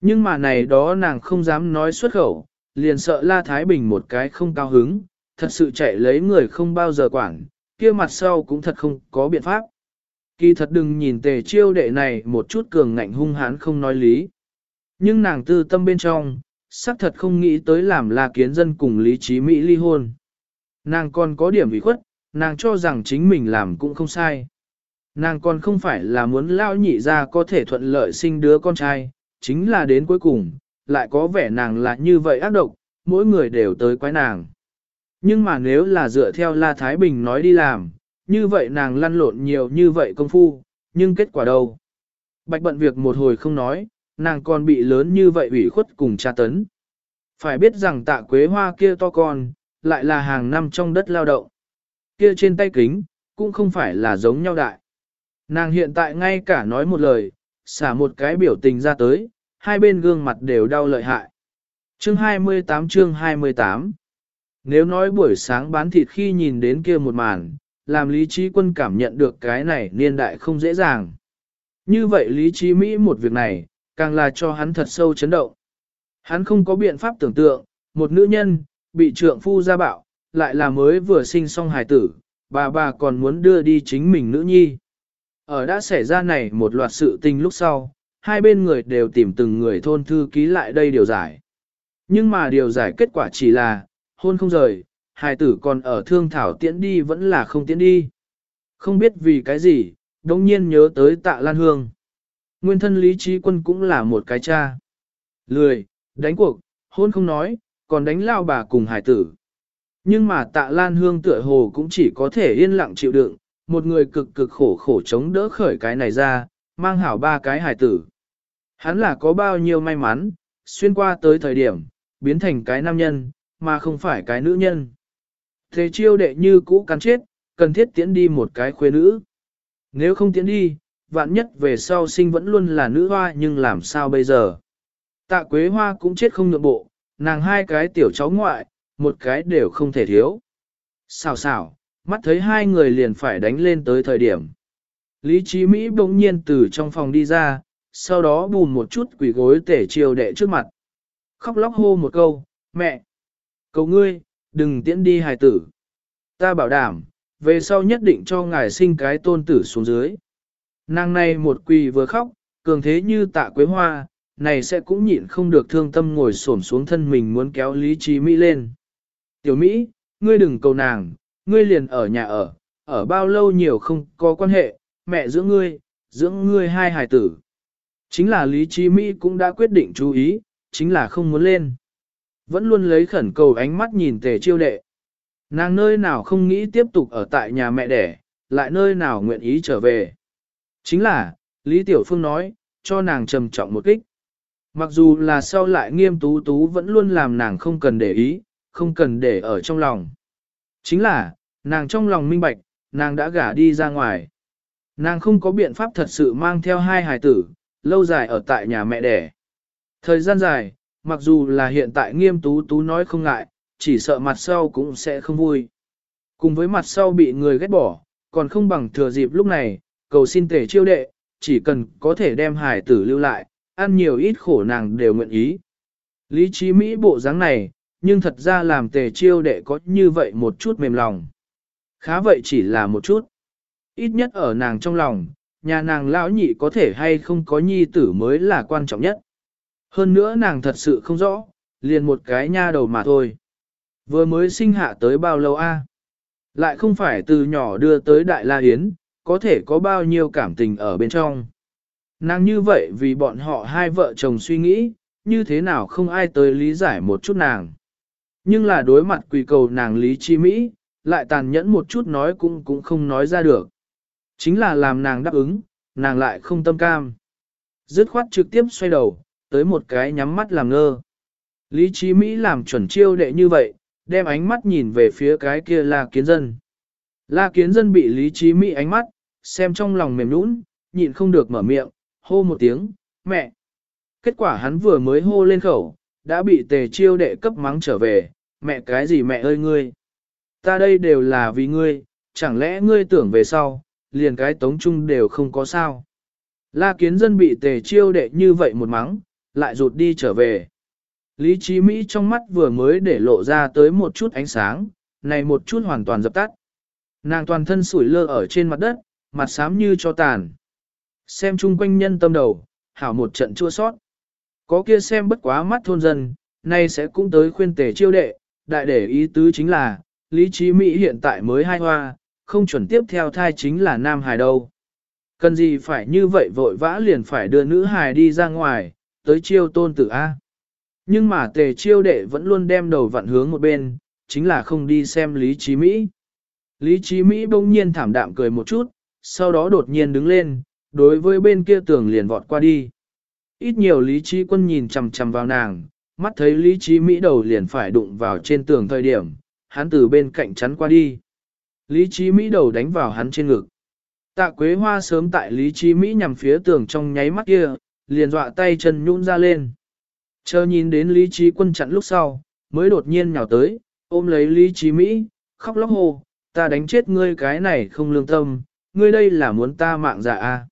Nhưng mà này đó nàng không dám nói xuất khẩu, liền sợ La Thái Bình một cái không cao hứng, thật sự chạy lấy người không bao giờ quản, kia mặt sau cũng thật không có biện pháp. Kỳ thật đừng nhìn tề chiêu đệ này một chút cường ngạnh hung hãn không nói lý. Nhưng nàng tư tâm bên trong, xác thật không nghĩ tới làm là Kiến Dân cùng Lý Trí Mỹ ly hôn. Nàng còn có điểm ủy khuất, nàng cho rằng chính mình làm cũng không sai. Nàng còn không phải là muốn lao nhị ra có thể thuận lợi sinh đứa con trai, chính là đến cuối cùng, lại có vẻ nàng là như vậy ác độc, mỗi người đều tới quái nàng. Nhưng mà nếu là dựa theo La Thái Bình nói đi làm, như vậy nàng lăn lộn nhiều như vậy công phu, nhưng kết quả đâu? Bạch bận việc một hồi không nói, nàng còn bị lớn như vậy ủy khuất cùng tra tấn. Phải biết rằng tạ quế hoa kia to con, lại là hàng năm trong đất lao động. Kia trên tay kính, cũng không phải là giống nhau đại. Nàng hiện tại ngay cả nói một lời, xả một cái biểu tình ra tới, hai bên gương mặt đều đau lợi hại. Chương 28 chương 28 Nếu nói buổi sáng bán thịt khi nhìn đến kia một màn, làm Lý Trí Quân cảm nhận được cái này niên đại không dễ dàng. Như vậy Lý Trí Mỹ một việc này, càng là cho hắn thật sâu chấn động. Hắn không có biện pháp tưởng tượng, một nữ nhân, bị trượng phu gia bạo, lại là mới vừa sinh xong hài tử, bà bà còn muốn đưa đi chính mình nữ nhi. Ở đã xảy ra này một loạt sự tình lúc sau, hai bên người đều tìm từng người thôn thư ký lại đây điều giải. Nhưng mà điều giải kết quả chỉ là, hôn không rời, hài tử còn ở thương thảo tiễn đi vẫn là không tiễn đi. Không biết vì cái gì, đồng nhiên nhớ tới tạ Lan Hương. Nguyên thân lý trí quân cũng là một cái cha. Lười, đánh cuộc, hôn không nói, còn đánh lao bà cùng hải tử. Nhưng mà tạ Lan Hương tựa hồ cũng chỉ có thể yên lặng chịu đựng, một người cực cực khổ khổ chống đỡ khởi cái này ra, mang hảo ba cái hải tử. Hắn là có bao nhiêu may mắn, xuyên qua tới thời điểm, biến thành cái nam nhân, mà không phải cái nữ nhân. Thế chiêu đệ như cũ cắn chết, cần thiết tiễn đi một cái khuê nữ. Nếu không tiễn đi, vạn nhất về sau sinh vẫn luôn là nữ hoa nhưng làm sao bây giờ? Tạ Quế Hoa cũng chết không nhượng bộ, nàng hai cái tiểu cháu ngoại, một cái đều không thể thiếu. Xào xào, mắt thấy hai người liền phải đánh lên tới thời điểm. Lý Chí Mỹ bỗng nhiên từ trong phòng đi ra, sau đó bùn một chút quỷ gối tể chiều đệ trước mặt. Khóc lóc hô một câu, mẹ, cầu ngươi, đừng tiễn đi hài tử. Ta bảo đảm, về sau nhất định cho ngài sinh cái tôn tử xuống dưới. Nàng này một quỳ vừa khóc, cường thế như tạ quế hoa, này sẽ cũng nhịn không được thương tâm ngồi xổm xuống thân mình muốn kéo Lý Trí Mỹ lên. Tiểu Mỹ, ngươi đừng cầu nàng, ngươi liền ở nhà ở, ở bao lâu nhiều không có quan hệ, mẹ dưỡng ngươi, dưỡng ngươi hai hài tử. Chính là Lý Trí Mỹ cũng đã quyết định chú ý, chính là không muốn lên. Vẫn luôn lấy khẩn cầu ánh mắt nhìn tề chiêu đệ. Nàng nơi nào không nghĩ tiếp tục ở tại nhà mẹ đẻ, lại nơi nào nguyện ý trở về. Chính là, Lý Tiểu Phương nói, cho nàng trầm trọng một kích. Mặc dù là sau lại nghiêm tú tú vẫn luôn làm nàng không cần để ý, không cần để ở trong lòng. Chính là, nàng trong lòng minh bạch, nàng đã gả đi ra ngoài. Nàng không có biện pháp thật sự mang theo hai hài tử, lâu dài ở tại nhà mẹ đẻ. Thời gian dài, mặc dù là hiện tại nghiêm tú tú nói không ngại, chỉ sợ mặt sau cũng sẽ không vui. Cùng với mặt sau bị người ghét bỏ, còn không bằng thừa dịp lúc này, cầu xin tể chiêu đệ, chỉ cần có thể đem hải tử lưu lại, ăn nhiều ít khổ nàng đều nguyện ý. Lý trí Mỹ bộ dáng này, nhưng thật ra làm tề chiêu đệ có như vậy một chút mềm lòng. Khá vậy chỉ là một chút. Ít nhất ở nàng trong lòng, nhà nàng lão nhị có thể hay không có nhi tử mới là quan trọng nhất. Hơn nữa nàng thật sự không rõ, liền một cái nha đầu mà thôi. Vừa mới sinh hạ tới bao lâu a? Lại không phải từ nhỏ đưa tới Đại La Yến, có thể có bao nhiêu cảm tình ở bên trong. Nàng như vậy vì bọn họ hai vợ chồng suy nghĩ, như thế nào không ai tới lý giải một chút nàng. Nhưng là đối mặt quỳ cầu nàng lý chi Mỹ, lại tàn nhẫn một chút nói cũng cũng không nói ra được. Chính là làm nàng đáp ứng, nàng lại không tâm cam. Dứt khoát trực tiếp xoay đầu, tới một cái nhắm mắt làm ngơ. Lý trí Mỹ làm chuẩn chiêu đệ như vậy, đem ánh mắt nhìn về phía cái kia La Kiến Dân. La Kiến Dân bị Lý trí Mỹ ánh mắt, xem trong lòng mềm nũng, nhịn không được mở miệng, hô một tiếng, mẹ. Kết quả hắn vừa mới hô lên khẩu, đã bị tề chiêu đệ cấp mắng trở về, mẹ cái gì mẹ ơi ngươi. Ta đây đều là vì ngươi, chẳng lẽ ngươi tưởng về sau, liền cái tống chung đều không có sao. La kiến dân bị tề chiêu đệ như vậy một mắng, lại rụt đi trở về. Lý trí Mỹ trong mắt vừa mới để lộ ra tới một chút ánh sáng, này một chút hoàn toàn dập tắt. Nàng toàn thân sủi lơ ở trên mặt đất, mặt xám như cho tàn. Xem chung quanh nhân tâm đầu, hảo một trận chua sót. Có kia xem bất quá mắt thôn dân, nay sẽ cũng tới khuyên tề chiêu đệ, đại để ý tứ chính là, lý trí Mỹ hiện tại mới hai hoa, không chuẩn tiếp theo thai chính là nam hài đâu. Cần gì phải như vậy vội vã liền phải đưa nữ hài đi ra ngoài, tới chiêu tôn tử A. Nhưng mà tề chiêu đệ vẫn luôn đem đầu vặn hướng một bên, chính là không đi xem Lý Trí Mỹ. Lý Trí Mỹ bỗng nhiên thảm đạm cười một chút, sau đó đột nhiên đứng lên, đối với bên kia tường liền vọt qua đi. Ít nhiều Lý Trí Quân nhìn chằm chằm vào nàng, mắt thấy Lý Trí Mỹ đầu liền phải đụng vào trên tường thời điểm, hắn từ bên cạnh chắn qua đi. Lý Trí Mỹ đầu đánh vào hắn trên ngực. Tạ Quế Hoa sớm tại Lý Trí Mỹ nhằm phía tường trong nháy mắt kia, liền dọa tay chân nhún ra lên. Chờ nhìn đến Lý Trí Quân chặn lúc sau, mới đột nhiên nhào tới, ôm lấy Lý Trí Mỹ, khóc lóc hồ, ta đánh chết ngươi cái này không lương tâm, ngươi đây là muốn ta mạng dạ à.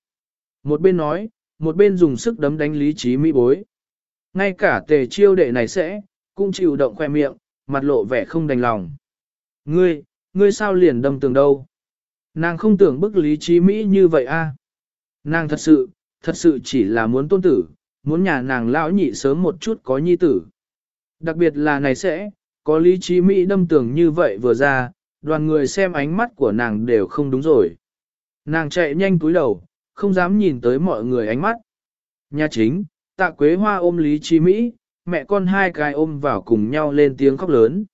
Một bên nói, một bên dùng sức đấm đánh Lý Trí Mỹ bối. Ngay cả tề chiêu đệ này sẽ, cũng chịu động khoe miệng, mặt lộ vẻ không đành lòng. Ngươi, ngươi sao liền đâm tường đâu? Nàng không tưởng bức Lý Trí Mỹ như vậy a. Nàng thật sự, thật sự chỉ là muốn tôn tử, muốn nhà nàng lão nhị sớm một chút có nhi tử. Đặc biệt là này sẽ, có Lý Trí Mỹ đâm tường như vậy vừa ra, đoàn người xem ánh mắt của nàng đều không đúng rồi. Nàng chạy nhanh túi đầu, không dám nhìn tới mọi người ánh mắt. Nhà chính, tạ quế hoa ôm Lý Trí Mỹ, mẹ con hai cái ôm vào cùng nhau lên tiếng khóc lớn.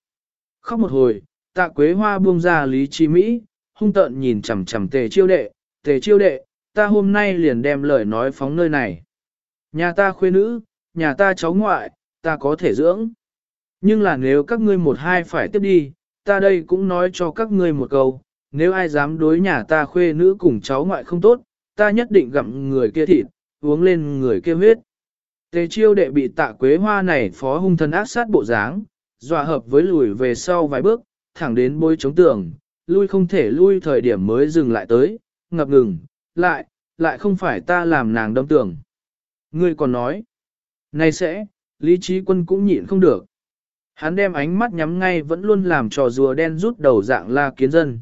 Khóc một hồi, tạ quế hoa buông ra Lý Trí Mỹ, hung tợn nhìn chằm chằm tề chiêu đệ, tề chiêu đệ, ta hôm nay liền đem lời nói phóng nơi này. Nhà ta khuê nữ, nhà ta cháu ngoại, ta có thể dưỡng. Nhưng là nếu các ngươi một hai phải tiếp đi, ta đây cũng nói cho các ngươi một câu, nếu ai dám đối nhà ta khuê nữ cùng cháu ngoại không tốt, ta nhất định gặm người kia thịt, uống lên người kia huyết. Tề chiêu đệ bị tạ quế hoa này phó hung thân ác sát bộ dáng, dọa hợp với lùi về sau vài bước, thẳng đến bôi chống tường, lui không thể lui thời điểm mới dừng lại tới, ngập ngừng, lại, lại không phải ta làm nàng đâm tường. Ngươi còn nói, này sẽ, lý trí quân cũng nhịn không được. Hắn đem ánh mắt nhắm ngay vẫn luôn làm trò rùa đen rút đầu dạng la kiến dân.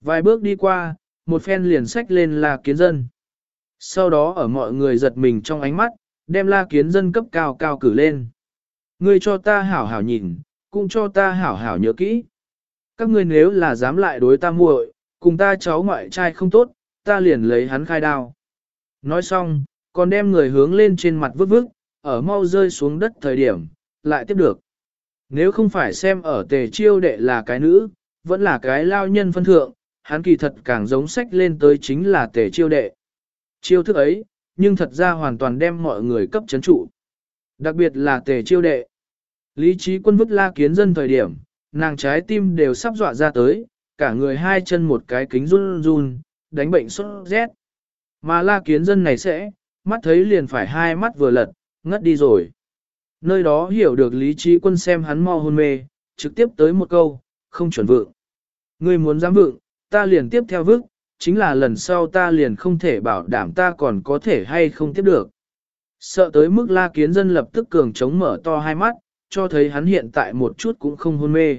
Vài bước đi qua, một phen liền sách lên la kiến dân. Sau đó ở mọi người giật mình trong ánh mắt, đem la kiến dân cấp cao cao cử lên. Ngươi cho ta hảo hảo nhìn, cũng cho ta hảo hảo nhớ kỹ. Các ngươi nếu là dám lại đối ta muội, cùng ta cháu ngoại trai không tốt, ta liền lấy hắn khai đao. Nói xong, còn đem người hướng lên trên mặt vứt vứt, ở mau rơi xuống đất thời điểm, lại tiếp được. Nếu không phải xem ở tề chiêu đệ là cái nữ, vẫn là cái lao nhân phân thượng, hắn kỳ thật càng giống sách lên tới chính là tề chiêu đệ. Chiêu thức ấy, nhưng thật ra hoàn toàn đem mọi người cấp chấn trụ. Đặc biệt là tề chiêu đệ. Lý trí quân vứt la kiến dân thời điểm, nàng trái tim đều sắp dọa ra tới, cả người hai chân một cái kính run run, đánh bệnh sốt rét. Mà la kiến dân này sẽ, mắt thấy liền phải hai mắt vừa lật, ngất đi rồi. Nơi đó hiểu được lý trí quân xem hắn mau hôn mê, trực tiếp tới một câu, không chuẩn vượng. Ngươi muốn dám vượng, ta liền tiếp theo vức, chính là lần sau ta liền không thể bảo đảm ta còn có thể hay không tiếp được. Sợ tới mức la kiến dân lập tức cường chống mở to hai mắt, cho thấy hắn hiện tại một chút cũng không hôn mê.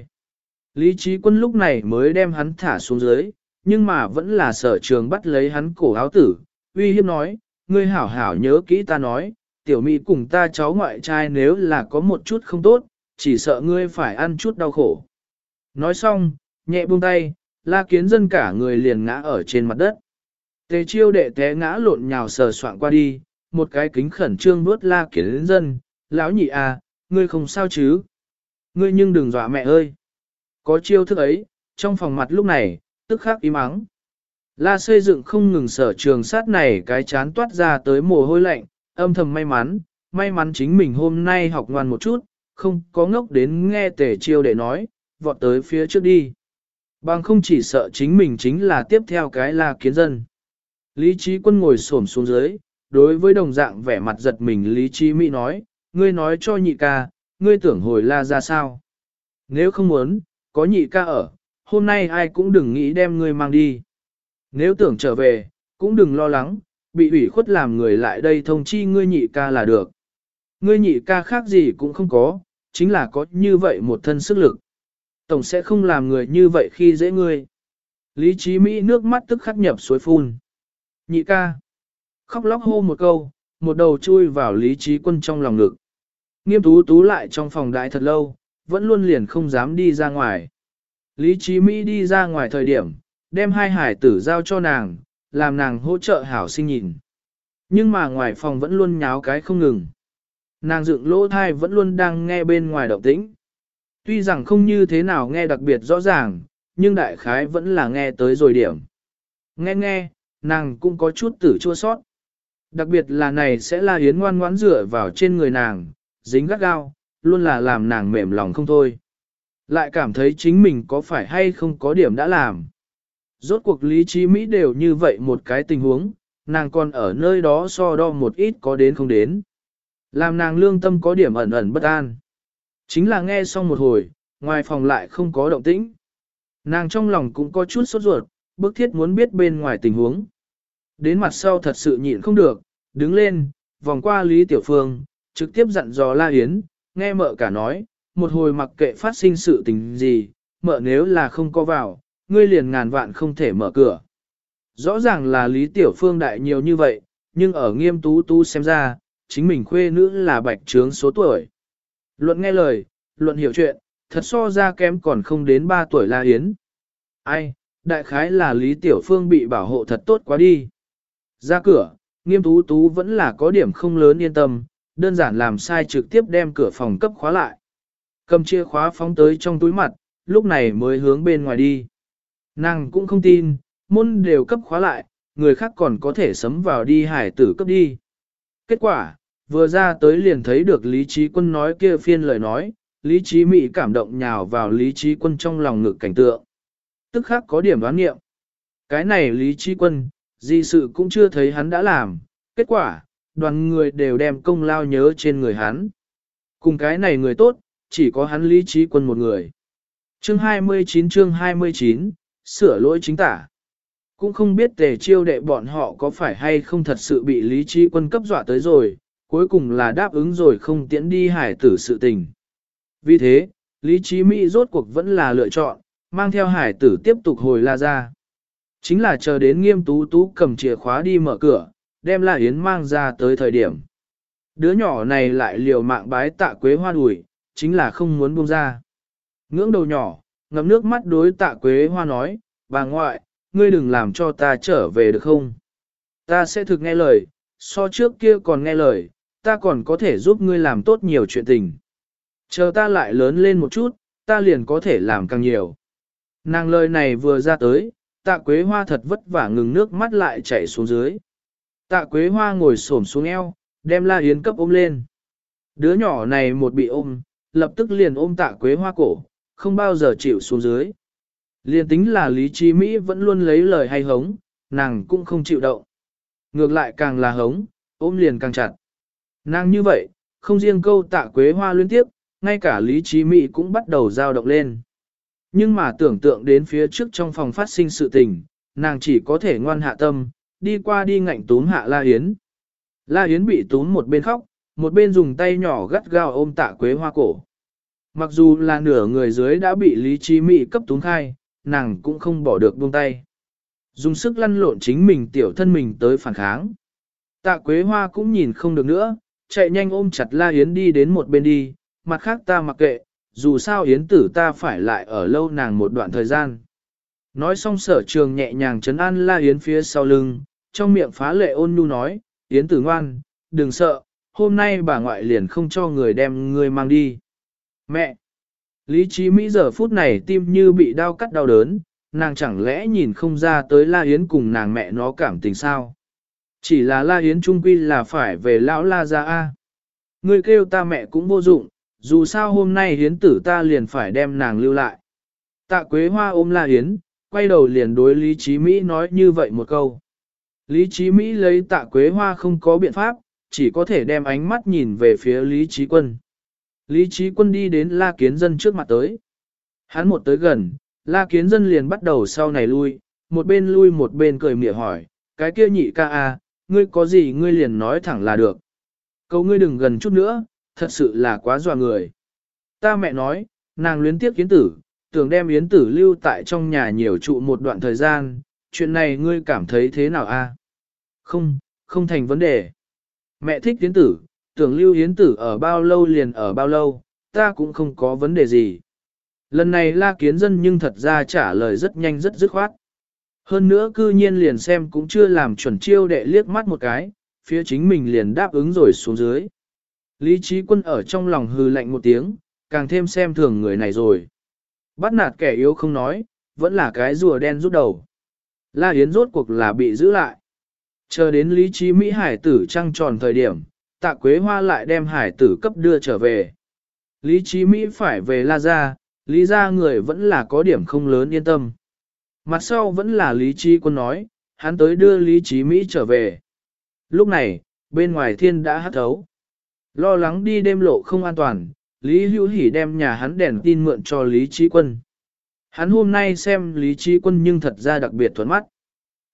Lý trí quân lúc này mới đem hắn thả xuống dưới, nhưng mà vẫn là sở trường bắt lấy hắn cổ áo tử, uy hiếp nói, ngươi hảo hảo nhớ kỹ ta nói, tiểu mỹ cùng ta cháu ngoại trai nếu là có một chút không tốt, chỉ sợ ngươi phải ăn chút đau khổ. Nói xong, nhẹ buông tay, la kiến dân cả người liền ngã ở trên mặt đất. Tề chiêu đệ té ngã lộn nhào sờ soạn qua đi, một cái kính khẩn trương bước la kiến dân, lão nhị à, ngươi không sao chứ? Ngươi nhưng đừng dọa mẹ ơi! Có chiêu thức ấy, trong phòng mặt lúc này, tức khắc im ắng. La xây dựng không ngừng sở trường sát này cái chán toát ra tới mồ hôi lạnh, âm thầm may mắn, may mắn chính mình hôm nay học ngoan một chút, không có ngốc đến nghe tề chiêu để nói, vọt tới phía trước đi. Bằng không chỉ sợ chính mình chính là tiếp theo cái là kiến dân. Lý trí quân ngồi xổm xuống dưới, đối với đồng dạng vẻ mặt giật mình Lý trí Mỹ nói, ngươi nói cho nhị ca, ngươi tưởng hồi la ra sao. Nếu không muốn, có nhị ca ở, hôm nay ai cũng đừng nghĩ đem ngươi mang đi. Nếu tưởng trở về, cũng đừng lo lắng, bị ủy khuất làm người lại đây thông chi ngươi nhị ca là được. Ngươi nhị ca khác gì cũng không có, chính là có như vậy một thân sức lực. Tổng sẽ không làm người như vậy khi dễ ngươi. Lý trí Mỹ nước mắt tức khắc nhập suối phun. Nhị ca. Khóc lóc hô một câu, một đầu chui vào lý trí quân trong lòng ngực. Nghiêm tú tú lại trong phòng đại thật lâu, vẫn luôn liền không dám đi ra ngoài. Lý Chí Mỹ đi ra ngoài thời điểm, đem hai hải tử giao cho nàng, làm nàng hỗ trợ hảo sinh nhìn. Nhưng mà ngoài phòng vẫn luôn nháo cái không ngừng. Nàng dựng lỗ thai vẫn luôn đang nghe bên ngoài động tĩnh. Tuy rằng không như thế nào nghe đặc biệt rõ ràng, nhưng đại khái vẫn là nghe tới rồi điểm. Nghe nghe, nàng cũng có chút tử chua sót. Đặc biệt là này sẽ là yến ngoan ngoãn dựa vào trên người nàng, dính gắt gao, luôn là làm nàng mềm lòng không thôi. Lại cảm thấy chính mình có phải hay không có điểm đã làm. Rốt cuộc lý trí Mỹ đều như vậy một cái tình huống, nàng còn ở nơi đó so đo một ít có đến không đến. Làm nàng lương tâm có điểm ẩn ẩn bất an. Chính là nghe xong một hồi, ngoài phòng lại không có động tĩnh. Nàng trong lòng cũng có chút sốt ruột, bức thiết muốn biết bên ngoài tình huống. Đến mặt sau thật sự nhịn không được, đứng lên, vòng qua Lý Tiểu Phương, trực tiếp dặn dò La Yến, nghe mợ cả nói, một hồi mặc kệ phát sinh sự tình gì, mở nếu là không có vào, ngươi liền ngàn vạn không thể mở cửa. Rõ ràng là Lý Tiểu Phương đại nhiều như vậy, nhưng ở nghiêm tú tú xem ra, chính mình khuê nữ là bạch trướng số tuổi. Luận nghe lời, luận hiểu chuyện, thật so ra kém còn không đến 3 tuổi La Yến. Ai, đại khái là Lý Tiểu Phương bị bảo hộ thật tốt quá đi. Ra cửa, nghiêm tú tú vẫn là có điểm không lớn yên tâm, đơn giản làm sai trực tiếp đem cửa phòng cấp khóa lại. Cầm chìa khóa phóng tới trong túi mặt, lúc này mới hướng bên ngoài đi. Nàng cũng không tin, môn đều cấp khóa lại, người khác còn có thể sấm vào đi hải tử cấp đi. Kết quả, vừa ra tới liền thấy được Lý Trí Quân nói kia phiên lời nói, lý trí mỹ cảm động nhào vào lý trí quân trong lòng ngực cảnh tượng. Tức khắc có điểm đoán nghiệm. Cái này lý trí quân, gì sự cũng chưa thấy hắn đã làm, kết quả, đoàn người đều đem công lao nhớ trên người hắn. Cùng cái này người tốt, chỉ có hắn lý trí quân một người. Chương 29 chương 29, sửa lỗi chính tả. Cũng không biết tề chiêu đệ bọn họ có phải hay không thật sự bị lý trí quân cấp dọa tới rồi, cuối cùng là đáp ứng rồi không tiễn đi hải tử sự tình. Vì thế, lý trí Mỹ rốt cuộc vẫn là lựa chọn, mang theo hải tử tiếp tục hồi la ra. Chính là chờ đến nghiêm tú tú cầm chìa khóa đi mở cửa, đem La Yến mang ra tới thời điểm. Đứa nhỏ này lại liều mạng bái tạ quế hoa đùi, chính là không muốn buông ra. Ngưỡng đầu nhỏ, ngậm nước mắt đối tạ quế hoa nói, bà ngoại, ngươi đừng làm cho ta trở về được không? Ta sẽ thực nghe lời, so trước kia còn nghe lời, ta còn có thể giúp ngươi làm tốt nhiều chuyện tình. Chờ ta lại lớn lên một chút, ta liền có thể làm càng nhiều. Nàng lời này vừa ra tới, tạ quế hoa thật vất vả ngừng nước mắt lại chảy xuống dưới. Tạ quế hoa ngồi xổm xuống eo, đem la yến cấp ôm lên. Đứa nhỏ này một bị ôm, lập tức liền ôm tạ quế hoa cổ, không bao giờ chịu xuống dưới. Liên tính là lý trí Mỹ vẫn luôn lấy lời hay hống, nàng cũng không chịu động. Ngược lại càng là hống, ôm liền càng chặt. Nàng như vậy, không riêng câu tạ quế hoa liên tiếp, ngay cả lý trí Mỹ cũng bắt đầu dao động lên. Nhưng mà tưởng tượng đến phía trước trong phòng phát sinh sự tình, nàng chỉ có thể ngoan hạ tâm, đi qua đi ngạnh túm hạ La Yến. La Yến bị túm một bên khóc, một bên dùng tay nhỏ gắt gao ôm tạ quế hoa cổ. Mặc dù là nửa người dưới đã bị lý trí Mị cấp túng khai, nàng cũng không bỏ được buông tay. Dùng sức lăn lộn chính mình tiểu thân mình tới phản kháng. Tạ Quế Hoa cũng nhìn không được nữa, chạy nhanh ôm chặt La Yến đi đến một bên đi, mặt khác ta mặc kệ, dù sao Yến tử ta phải lại ở lâu nàng một đoạn thời gian. Nói xong sở trường nhẹ nhàng chấn an La Yến phía sau lưng, trong miệng phá lệ ôn nhu nói, Yến tử ngoan, đừng sợ, hôm nay bà ngoại liền không cho người đem người mang đi. Mẹ! Lý trí Mỹ giờ phút này tim như bị đau cắt đau đớn, nàng chẳng lẽ nhìn không ra tới La Yến cùng nàng mẹ nó cảm tình sao? Chỉ là La Yến trung quy là phải về lão La ra A. Ngươi kêu ta mẹ cũng vô dụng, dù sao hôm nay Yến tử ta liền phải đem nàng lưu lại. Tạ Quế Hoa ôm La Yến, quay đầu liền đối Lý Chí Mỹ nói như vậy một câu. Lý Chí Mỹ lấy tạ Quế Hoa không có biện pháp, chỉ có thể đem ánh mắt nhìn về phía Lý Chí Quân. Lý trí quân đi đến la kiến dân trước mặt tới. Hắn một tới gần, la kiến dân liền bắt đầu sau này lui, một bên lui một bên cười mỉa hỏi, cái kia nhị ca à, ngươi có gì ngươi liền nói thẳng là được. Cầu ngươi đừng gần chút nữa, thật sự là quá dọa người. Ta mẹ nói, nàng luyến tiếc yến tử, tưởng đem yến tử lưu tại trong nhà nhiều trụ một đoạn thời gian, chuyện này ngươi cảm thấy thế nào a? Không, không thành vấn đề. Mẹ thích yến tử, tưởng lưu hiến tử ở bao lâu liền ở bao lâu, ta cũng không có vấn đề gì. Lần này la kiến dân nhưng thật ra trả lời rất nhanh rất dứt khoát. Hơn nữa cư nhiên liền xem cũng chưa làm chuẩn chiêu đệ liếc mắt một cái, phía chính mình liền đáp ứng rồi xuống dưới. Lý trí quân ở trong lòng hư lạnh một tiếng, càng thêm xem thường người này rồi. Bắt nạt kẻ yếu không nói, vẫn là cái rùa đen rút đầu. La Yến rốt cuộc là bị giữ lại. Chờ đến lý trí Mỹ Hải tử trăng tròn thời điểm, tạ quế hoa lại đem hải tử cấp đưa trở về. Lý trí Mỹ phải về La Gia, Lý Gia người vẫn là có điểm không lớn yên tâm. Mặt sau vẫn là Lý trí quân nói, hắn tới đưa Lý trí Mỹ trở về. Lúc này, bên ngoài thiên đã hắt thấu. Lo lắng đi đêm lộ không an toàn, Lý Hữu Hỷ đem nhà hắn đèn tin mượn cho Lý Trí Quân. Hắn hôm nay xem Lý Trí Quân nhưng thật ra đặc biệt thuận mắt.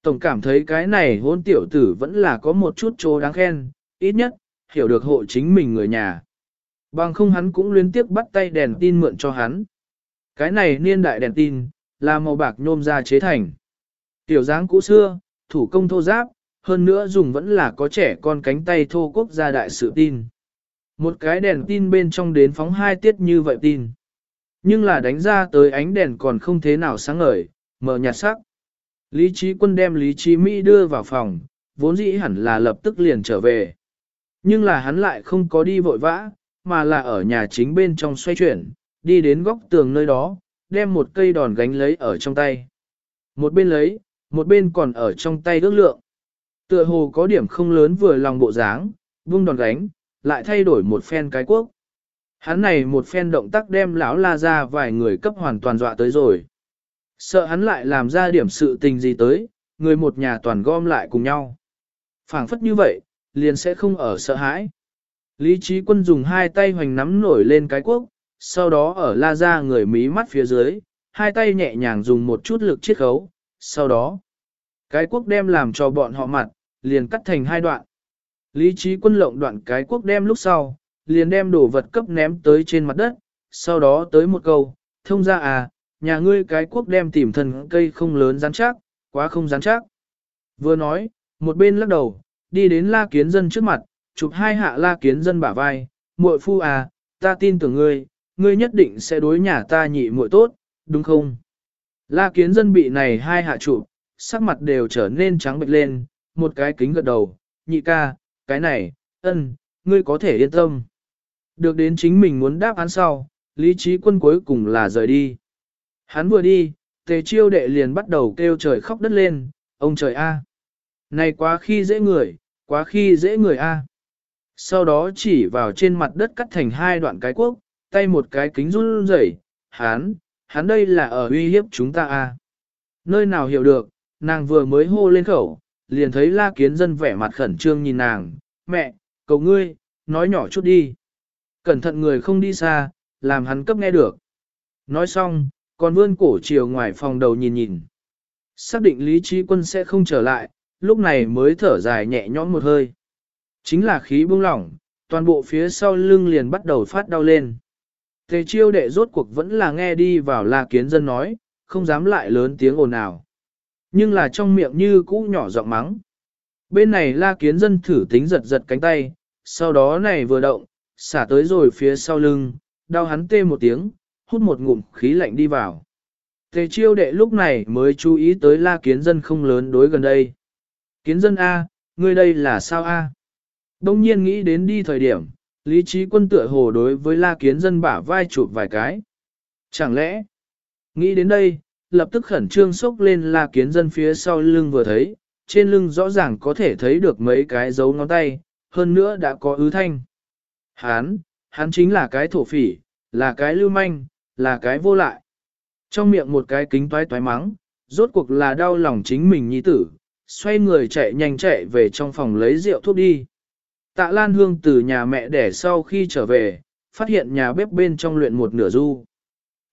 Tổng cảm thấy cái này hôn tiểu tử vẫn là có một chút chỗ đáng khen, ít nhất, hiểu được hộ chính mình người nhà. Bằng không hắn cũng liên tiếp bắt tay đèn tin mượn cho hắn. Cái này niên đại đèn tin, là màu bạc nhôm ra chế thành. Tiểu dáng cũ xưa, thủ công thô giáp, hơn nữa dùng vẫn là có trẻ con cánh tay thô quốc gia đại sự tin. Một cái đèn tin bên trong đến phóng hai tiết như vậy tin. Nhưng là đánh ra tới ánh đèn còn không thế nào sáng ngời, mờ nhạt sắc. Lý trí quân đem Lý trí Mỹ đưa vào phòng, vốn dĩ hẳn là lập tức liền trở về. Nhưng là hắn lại không có đi vội vã, mà là ở nhà chính bên trong xoay chuyển, đi đến góc tường nơi đó, đem một cây đòn gánh lấy ở trong tay. Một bên lấy, một bên còn ở trong tay ước lượng. Tựa hồ có điểm không lớn vừa lòng bộ dáng, vung đòn gánh, lại thay đổi một phen cái quốc. Hắn này một phen động tác đem lão la ra vài người cấp hoàn toàn dọa tới rồi. Sợ hắn lại làm ra điểm sự tình gì tới, người một nhà toàn gom lại cùng nhau. phảng phất như vậy, liền sẽ không ở sợ hãi. Lý trí quân dùng hai tay hoành nắm nổi lên cái quốc, sau đó ở la ra người mí mắt phía dưới, hai tay nhẹ nhàng dùng một chút lực chiết khấu, sau đó, cái quốc đem làm cho bọn họ mặt, liền cắt thành hai đoạn. Lý trí quân lộng đoạn cái quốc đem lúc sau, liền đem đồ vật cấp ném tới trên mặt đất, sau đó tới một câu, thông ra à, nhà ngươi cái quốc đem tìm thần cây không lớn rắn chắc, quá không rắn chắc. Vừa nói, một bên lắc đầu, đi đến la kiến dân trước mặt, chụp hai hạ la kiến dân bả vai, muội phu à, ta tin tưởng ngươi, ngươi nhất định sẽ đối nhà ta nhị muội tốt, đúng không? La kiến dân bị này hai hạ chụp, sắc mặt đều trở nên trắng bệch lên, một cái kính gật đầu, nhị ca, cái này, ân, ngươi có thể yên tâm. Được đến chính mình muốn đáp án sau, lý trí quân cuối cùng là rời đi. Hắn vừa đi, tề chiêu đệ liền bắt đầu kêu trời khóc đất lên, ông trời a, Này quá khi dễ người, quá khi dễ người a. Sau đó chỉ vào trên mặt đất cắt thành hai đoạn cái quốc, tay một cái kính run rẩy, hắn, hắn đây là ở uy hiếp chúng ta a. Nơi nào hiểu được, nàng vừa mới hô lên khẩu, liền thấy la kiến dân vẻ mặt khẩn trương nhìn nàng, mẹ, cầu ngươi, nói nhỏ chút đi. Cẩn thận người không đi xa, làm hắn cấp nghe được. Nói xong, còn vươn cổ chiều ngoài phòng đầu nhìn nhìn. Xác định lý trí quân sẽ không trở lại, lúc này mới thở dài nhẹ nhõm một hơi. Chính là khí buông lỏng, toàn bộ phía sau lưng liền bắt đầu phát đau lên. Tề chiêu đệ rốt cuộc vẫn là nghe đi vào la kiến dân nói, không dám lại lớn tiếng ồn ào. Nhưng là trong miệng như cũ nhỏ giọng mắng. Bên này la kiến dân thử tính giật giật cánh tay, sau đó này vừa động, xả tới rồi phía sau lưng, đau hắn tê một tiếng, hút một ngụm khí lạnh đi vào. Tề chiêu đệ lúc này mới chú ý tới la kiến dân không lớn đối gần đây. Kiến dân A, ngươi đây là sao A? Đông nhiên nghĩ đến đi thời điểm, lý trí quân tựa hồ đối với la kiến dân bả vai chụp vài cái. Chẳng lẽ, nghĩ đến đây, lập tức khẩn trương sốc lên la kiến dân phía sau lưng vừa thấy, trên lưng rõ ràng có thể thấy được mấy cái dấu ngón tay, hơn nữa đã có ứ thanh. Hán, hắn chính là cái thổ phỉ, là cái lưu manh, là cái vô lại. Trong miệng một cái kính toái toái mắng, rốt cuộc là đau lòng chính mình nhi tử, xoay người chạy nhanh chạy về trong phòng lấy rượu thuốc đi. Tạ Lan Hương từ nhà mẹ đẻ sau khi trở về, phát hiện nhà bếp bên trong luyện một nửa du.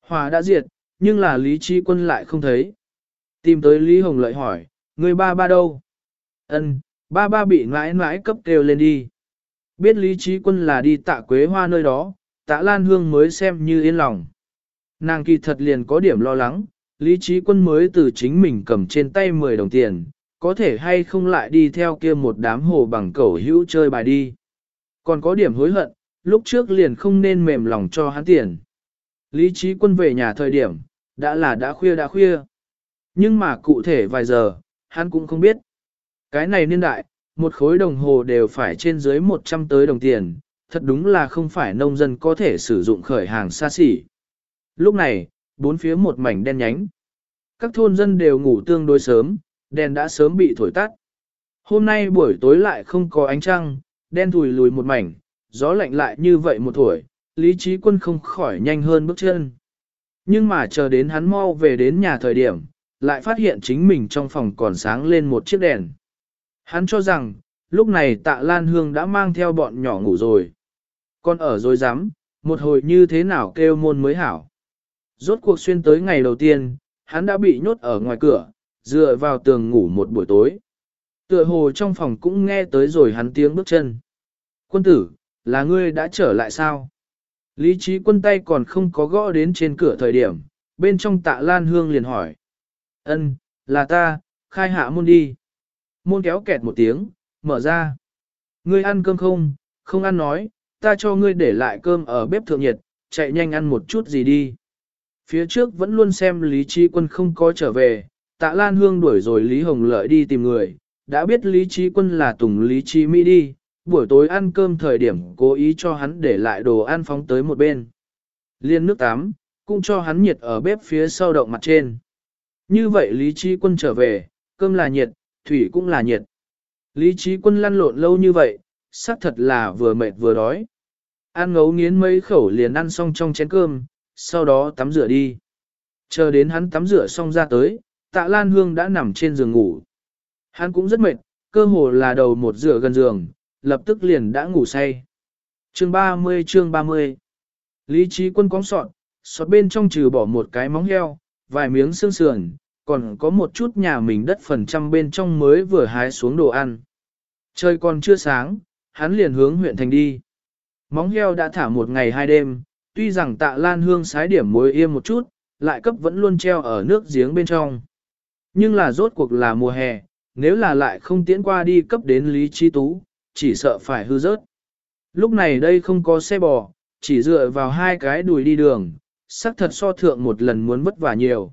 Hòa đã diệt, nhưng là Lý Trí Quân lại không thấy. Tìm tới Lý Hồng lợi hỏi, người ba ba đâu? Ân, ba ba bị mãi mãi cấp kêu lên đi. Biết Lý Trí Quân là đi tạ quế hoa nơi đó, tạ Lan Hương mới xem như yên lòng. Nàng kỳ thật liền có điểm lo lắng, Lý Trí Quân mới từ chính mình cầm trên tay 10 đồng tiền, có thể hay không lại đi theo kia một đám hồ bằng cẩu hữu chơi bài đi. Còn có điểm hối hận, lúc trước liền không nên mềm lòng cho hắn tiền. Lý trí quân về nhà thời điểm, đã là đã khuya đã khuya. Nhưng mà cụ thể vài giờ, hắn cũng không biết. Cái này niên đại, một khối đồng hồ đều phải trên dưới 100 tới đồng tiền, thật đúng là không phải nông dân có thể sử dụng khởi hàng xa xỉ. Lúc này, bốn phía một mảnh đen nhánh. Các thôn dân đều ngủ tương đối sớm, đèn đã sớm bị thổi tắt. Hôm nay buổi tối lại không có ánh trăng, đen thùi lùi một mảnh, gió lạnh lại như vậy một thổi, lý trí quân không khỏi nhanh hơn bước chân. Nhưng mà chờ đến hắn mau về đến nhà thời điểm, lại phát hiện chính mình trong phòng còn sáng lên một chiếc đèn. Hắn cho rằng, lúc này tạ Lan Hương đã mang theo bọn nhỏ ngủ rồi. Còn ở rồi dám, một hồi như thế nào kêu môn mới hảo. Rốt cuộc xuyên tới ngày đầu tiên, hắn đã bị nhốt ở ngoài cửa, dựa vào tường ngủ một buổi tối. Tựa hồ trong phòng cũng nghe tới rồi hắn tiếng bước chân. Quân tử, là ngươi đã trở lại sao? Lý trí quân tay còn không có gõ đến trên cửa thời điểm, bên trong tạ lan hương liền hỏi. ân là ta, khai hạ môn đi. Môn kéo kẹt một tiếng, mở ra. Ngươi ăn cơm không, không ăn nói, ta cho ngươi để lại cơm ở bếp thượng nhiệt, chạy nhanh ăn một chút gì đi. Phía trước vẫn luôn xem Lý Trí Quân không có trở về, tạ Lan Hương đuổi rồi Lý Hồng Lợi đi tìm người, đã biết Lý Trí Quân là tùng Lý Trí Mỹ đi, buổi tối ăn cơm thời điểm cố ý cho hắn để lại đồ ăn phóng tới một bên. Liên nước tắm, cũng cho hắn nhiệt ở bếp phía sau động mặt trên. Như vậy Lý Trí Quân trở về, cơm là nhiệt, thủy cũng là nhiệt. Lý Trí Quân lăn lộn lâu như vậy, xác thật là vừa mệt vừa đói. Ăn ngấu nghiến mấy khẩu liền ăn xong trong chén cơm, sau đó tắm rửa đi. Chờ đến hắn tắm rửa xong ra tới, tạ Lan Hương đã nằm trên giường ngủ. Hắn cũng rất mệt, cơ hồ là đầu một rửa gần giường, lập tức liền đã ngủ say. Chương 30 chương 30 Lý trí quân cóng sọt, sọt bên trong trừ bỏ một cái móng heo, vài miếng xương sườn, còn có một chút nhà mình đất phần trăm bên trong mới vừa hái xuống đồ ăn. Trời còn chưa sáng, hắn liền hướng huyện thành đi. Móng heo đã thả một ngày hai đêm, tuy rằng tạ lan hương sái điểm mối yêm một chút, lại cấp vẫn luôn treo ở nước giếng bên trong. Nhưng là rốt cuộc là mùa hè, nếu là lại không tiến qua đi cấp đến Lý Chi Tú, chỉ sợ phải hư rớt. Lúc này đây không có xe bò, chỉ dựa vào hai cái đùi đi đường, xác thật so thượng một lần muốn vất vả nhiều.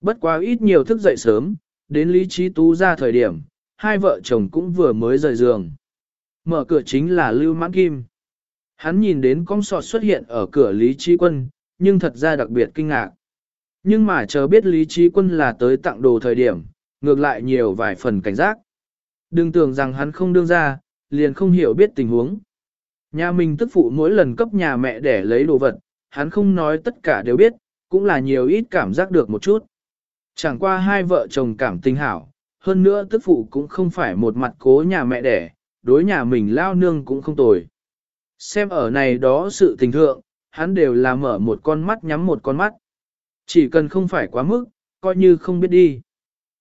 Bất quá ít nhiều thức dậy sớm, đến Lý Trí Tú ra thời điểm, hai vợ chồng cũng vừa mới rời giường. Mở cửa chính là Lưu Mãn Kim. Hắn nhìn đến con sọt xuất hiện ở cửa Lý Trí Quân, nhưng thật ra đặc biệt kinh ngạc. Nhưng mà chờ biết Lý Trí Quân là tới tặng đồ thời điểm, ngược lại nhiều vài phần cảnh giác. Đừng tưởng rằng hắn không đương ra, liền không hiểu biết tình huống. Nhà mình tức phụ mỗi lần cấp nhà mẹ để lấy đồ vật, hắn không nói tất cả đều biết, cũng là nhiều ít cảm giác được một chút. Chẳng qua hai vợ chồng cảm tình hảo, hơn nữa tức phụ cũng không phải một mặt cố nhà mẹ đẻ, đối nhà mình lao nương cũng không tồi. Xem ở này đó sự tình thượng, hắn đều là mở một con mắt nhắm một con mắt. Chỉ cần không phải quá mức, coi như không biết đi.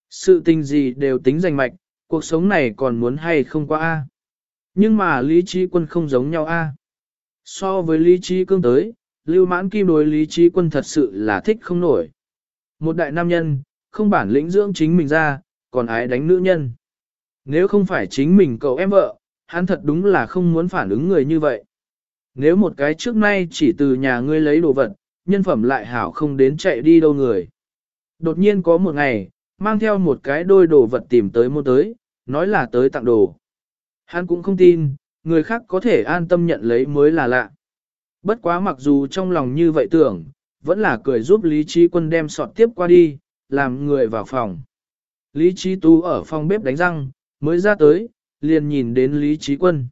Sự tình gì đều tính rành mạch, cuộc sống này còn muốn hay không qua a. Nhưng mà lý trí quân không giống nhau a. So với lý trí cương tới, lưu mãn kim đối lý trí quân thật sự là thích không nổi. Một đại nam nhân, không bản lĩnh dưỡng chính mình ra, còn ái đánh nữ nhân. Nếu không phải chính mình cậu em vợ, hắn thật đúng là không muốn phản ứng người như vậy. Nếu một cái trước nay chỉ từ nhà ngươi lấy đồ vật, nhân phẩm lại hảo không đến chạy đi đâu người. Đột nhiên có một ngày, mang theo một cái đôi đồ vật tìm tới mua tới, nói là tới tặng đồ. Hắn cũng không tin, người khác có thể an tâm nhận lấy mới là lạ. Bất quá mặc dù trong lòng như vậy tưởng, vẫn là cười giúp Lý Trí Quân đem sọt tiếp qua đi, làm người vào phòng. Lý Trí Tú ở phòng bếp đánh răng, mới ra tới, liền nhìn đến Lý Trí Quân.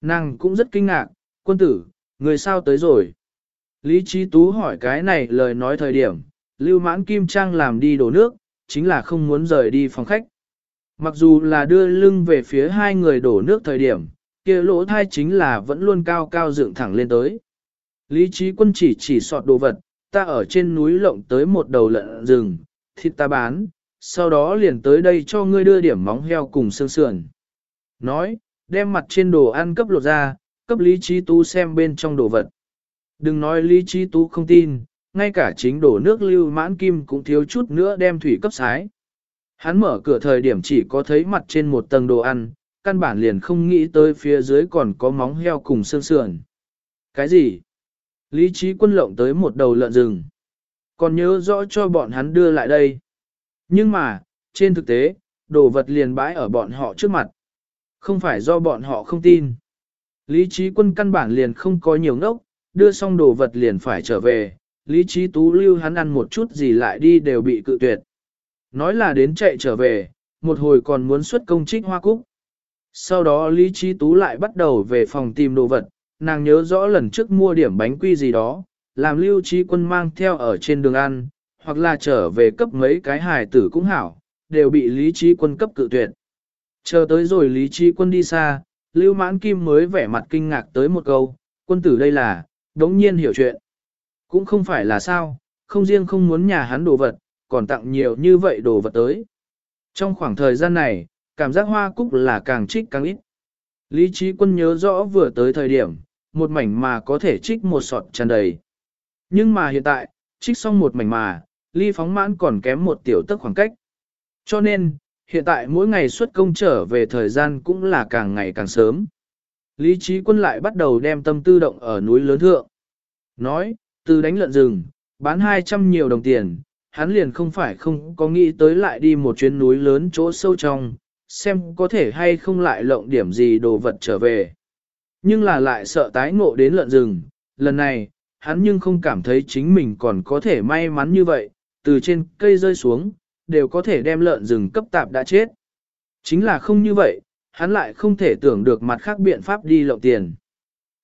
Nàng cũng rất kinh ngạc, quân tử, người sao tới rồi? Lý Trí Tú hỏi cái này lời nói thời điểm, Lưu Mãn Kim Trang làm đi đổ nước, chính là không muốn rời đi phòng khách. Mặc dù là đưa lưng về phía hai người đổ nước thời điểm, kia lỗ thai chính là vẫn luôn cao cao dựng thẳng lên tới. Lý trí quân chỉ chỉ sọt đồ vật, ta ở trên núi lộng tới một đầu lợn rừng, thịt ta bán, sau đó liền tới đây cho ngươi đưa điểm móng heo cùng xương sườn. Nói, đem mặt trên đồ ăn cấp lột ra, cấp lý trí tú xem bên trong đồ vật. Đừng nói lý trí tú không tin, ngay cả chính đổ nước lưu mãn kim cũng thiếu chút nữa đem thủy cấp sái. Hắn mở cửa thời điểm chỉ có thấy mặt trên một tầng đồ ăn, căn bản liền không nghĩ tới phía dưới còn có móng heo cùng xương sườn. Cái gì? Lý trí quân lộng tới một đầu lợn rừng. Còn nhớ rõ cho bọn hắn đưa lại đây. Nhưng mà, trên thực tế, đồ vật liền bãi ở bọn họ trước mặt. Không phải do bọn họ không tin. Lý trí quân căn bản liền không có nhiều ngốc, đưa xong đồ vật liền phải trở về. Lý trí tú lưu hắn ăn một chút gì lại đi đều bị cự tuyệt. Nói là đến chạy trở về, một hồi còn muốn xuất công trích hoa cúc. Sau đó Lý Trí Tú lại bắt đầu về phòng tìm đồ vật, nàng nhớ rõ lần trước mua điểm bánh quy gì đó, làm lưu trí quân mang theo ở trên đường ăn, hoặc là trở về cấp mấy cái hài tử cũng hảo, đều bị Lý Trí quân cấp cự tuyệt. Chờ tới rồi Lý Trí quân đi xa, Lưu Mãn Kim mới vẻ mặt kinh ngạc tới một câu, quân tử đây là, đống nhiên hiểu chuyện. Cũng không phải là sao, không riêng không muốn nhà hắn đồ vật, còn tặng nhiều như vậy đồ vật tới. Trong khoảng thời gian này, cảm giác hoa cúc là càng trích càng ít. Lý trí quân nhớ rõ vừa tới thời điểm, một mảnh mà có thể trích một sọt tràn đầy. Nhưng mà hiện tại, trích xong một mảnh mà, ly phóng mãn còn kém một tiểu tức khoảng cách. Cho nên, hiện tại mỗi ngày xuất công trở về thời gian cũng là càng ngày càng sớm. Lý trí quân lại bắt đầu đem tâm tư động ở núi lớn thượng. Nói, từ đánh lợn rừng, bán 200 nhiều đồng tiền, hắn liền không phải không có nghĩ tới lại đi một chuyến núi lớn chỗ sâu trong, xem có thể hay không lại lộng điểm gì đồ vật trở về. Nhưng là lại sợ tái ngộ đến lợn rừng, lần này, hắn nhưng không cảm thấy chính mình còn có thể may mắn như vậy, từ trên cây rơi xuống, đều có thể đem lợn rừng cấp tạp đã chết. Chính là không như vậy, hắn lại không thể tưởng được mặt khác biện pháp đi lộng tiền.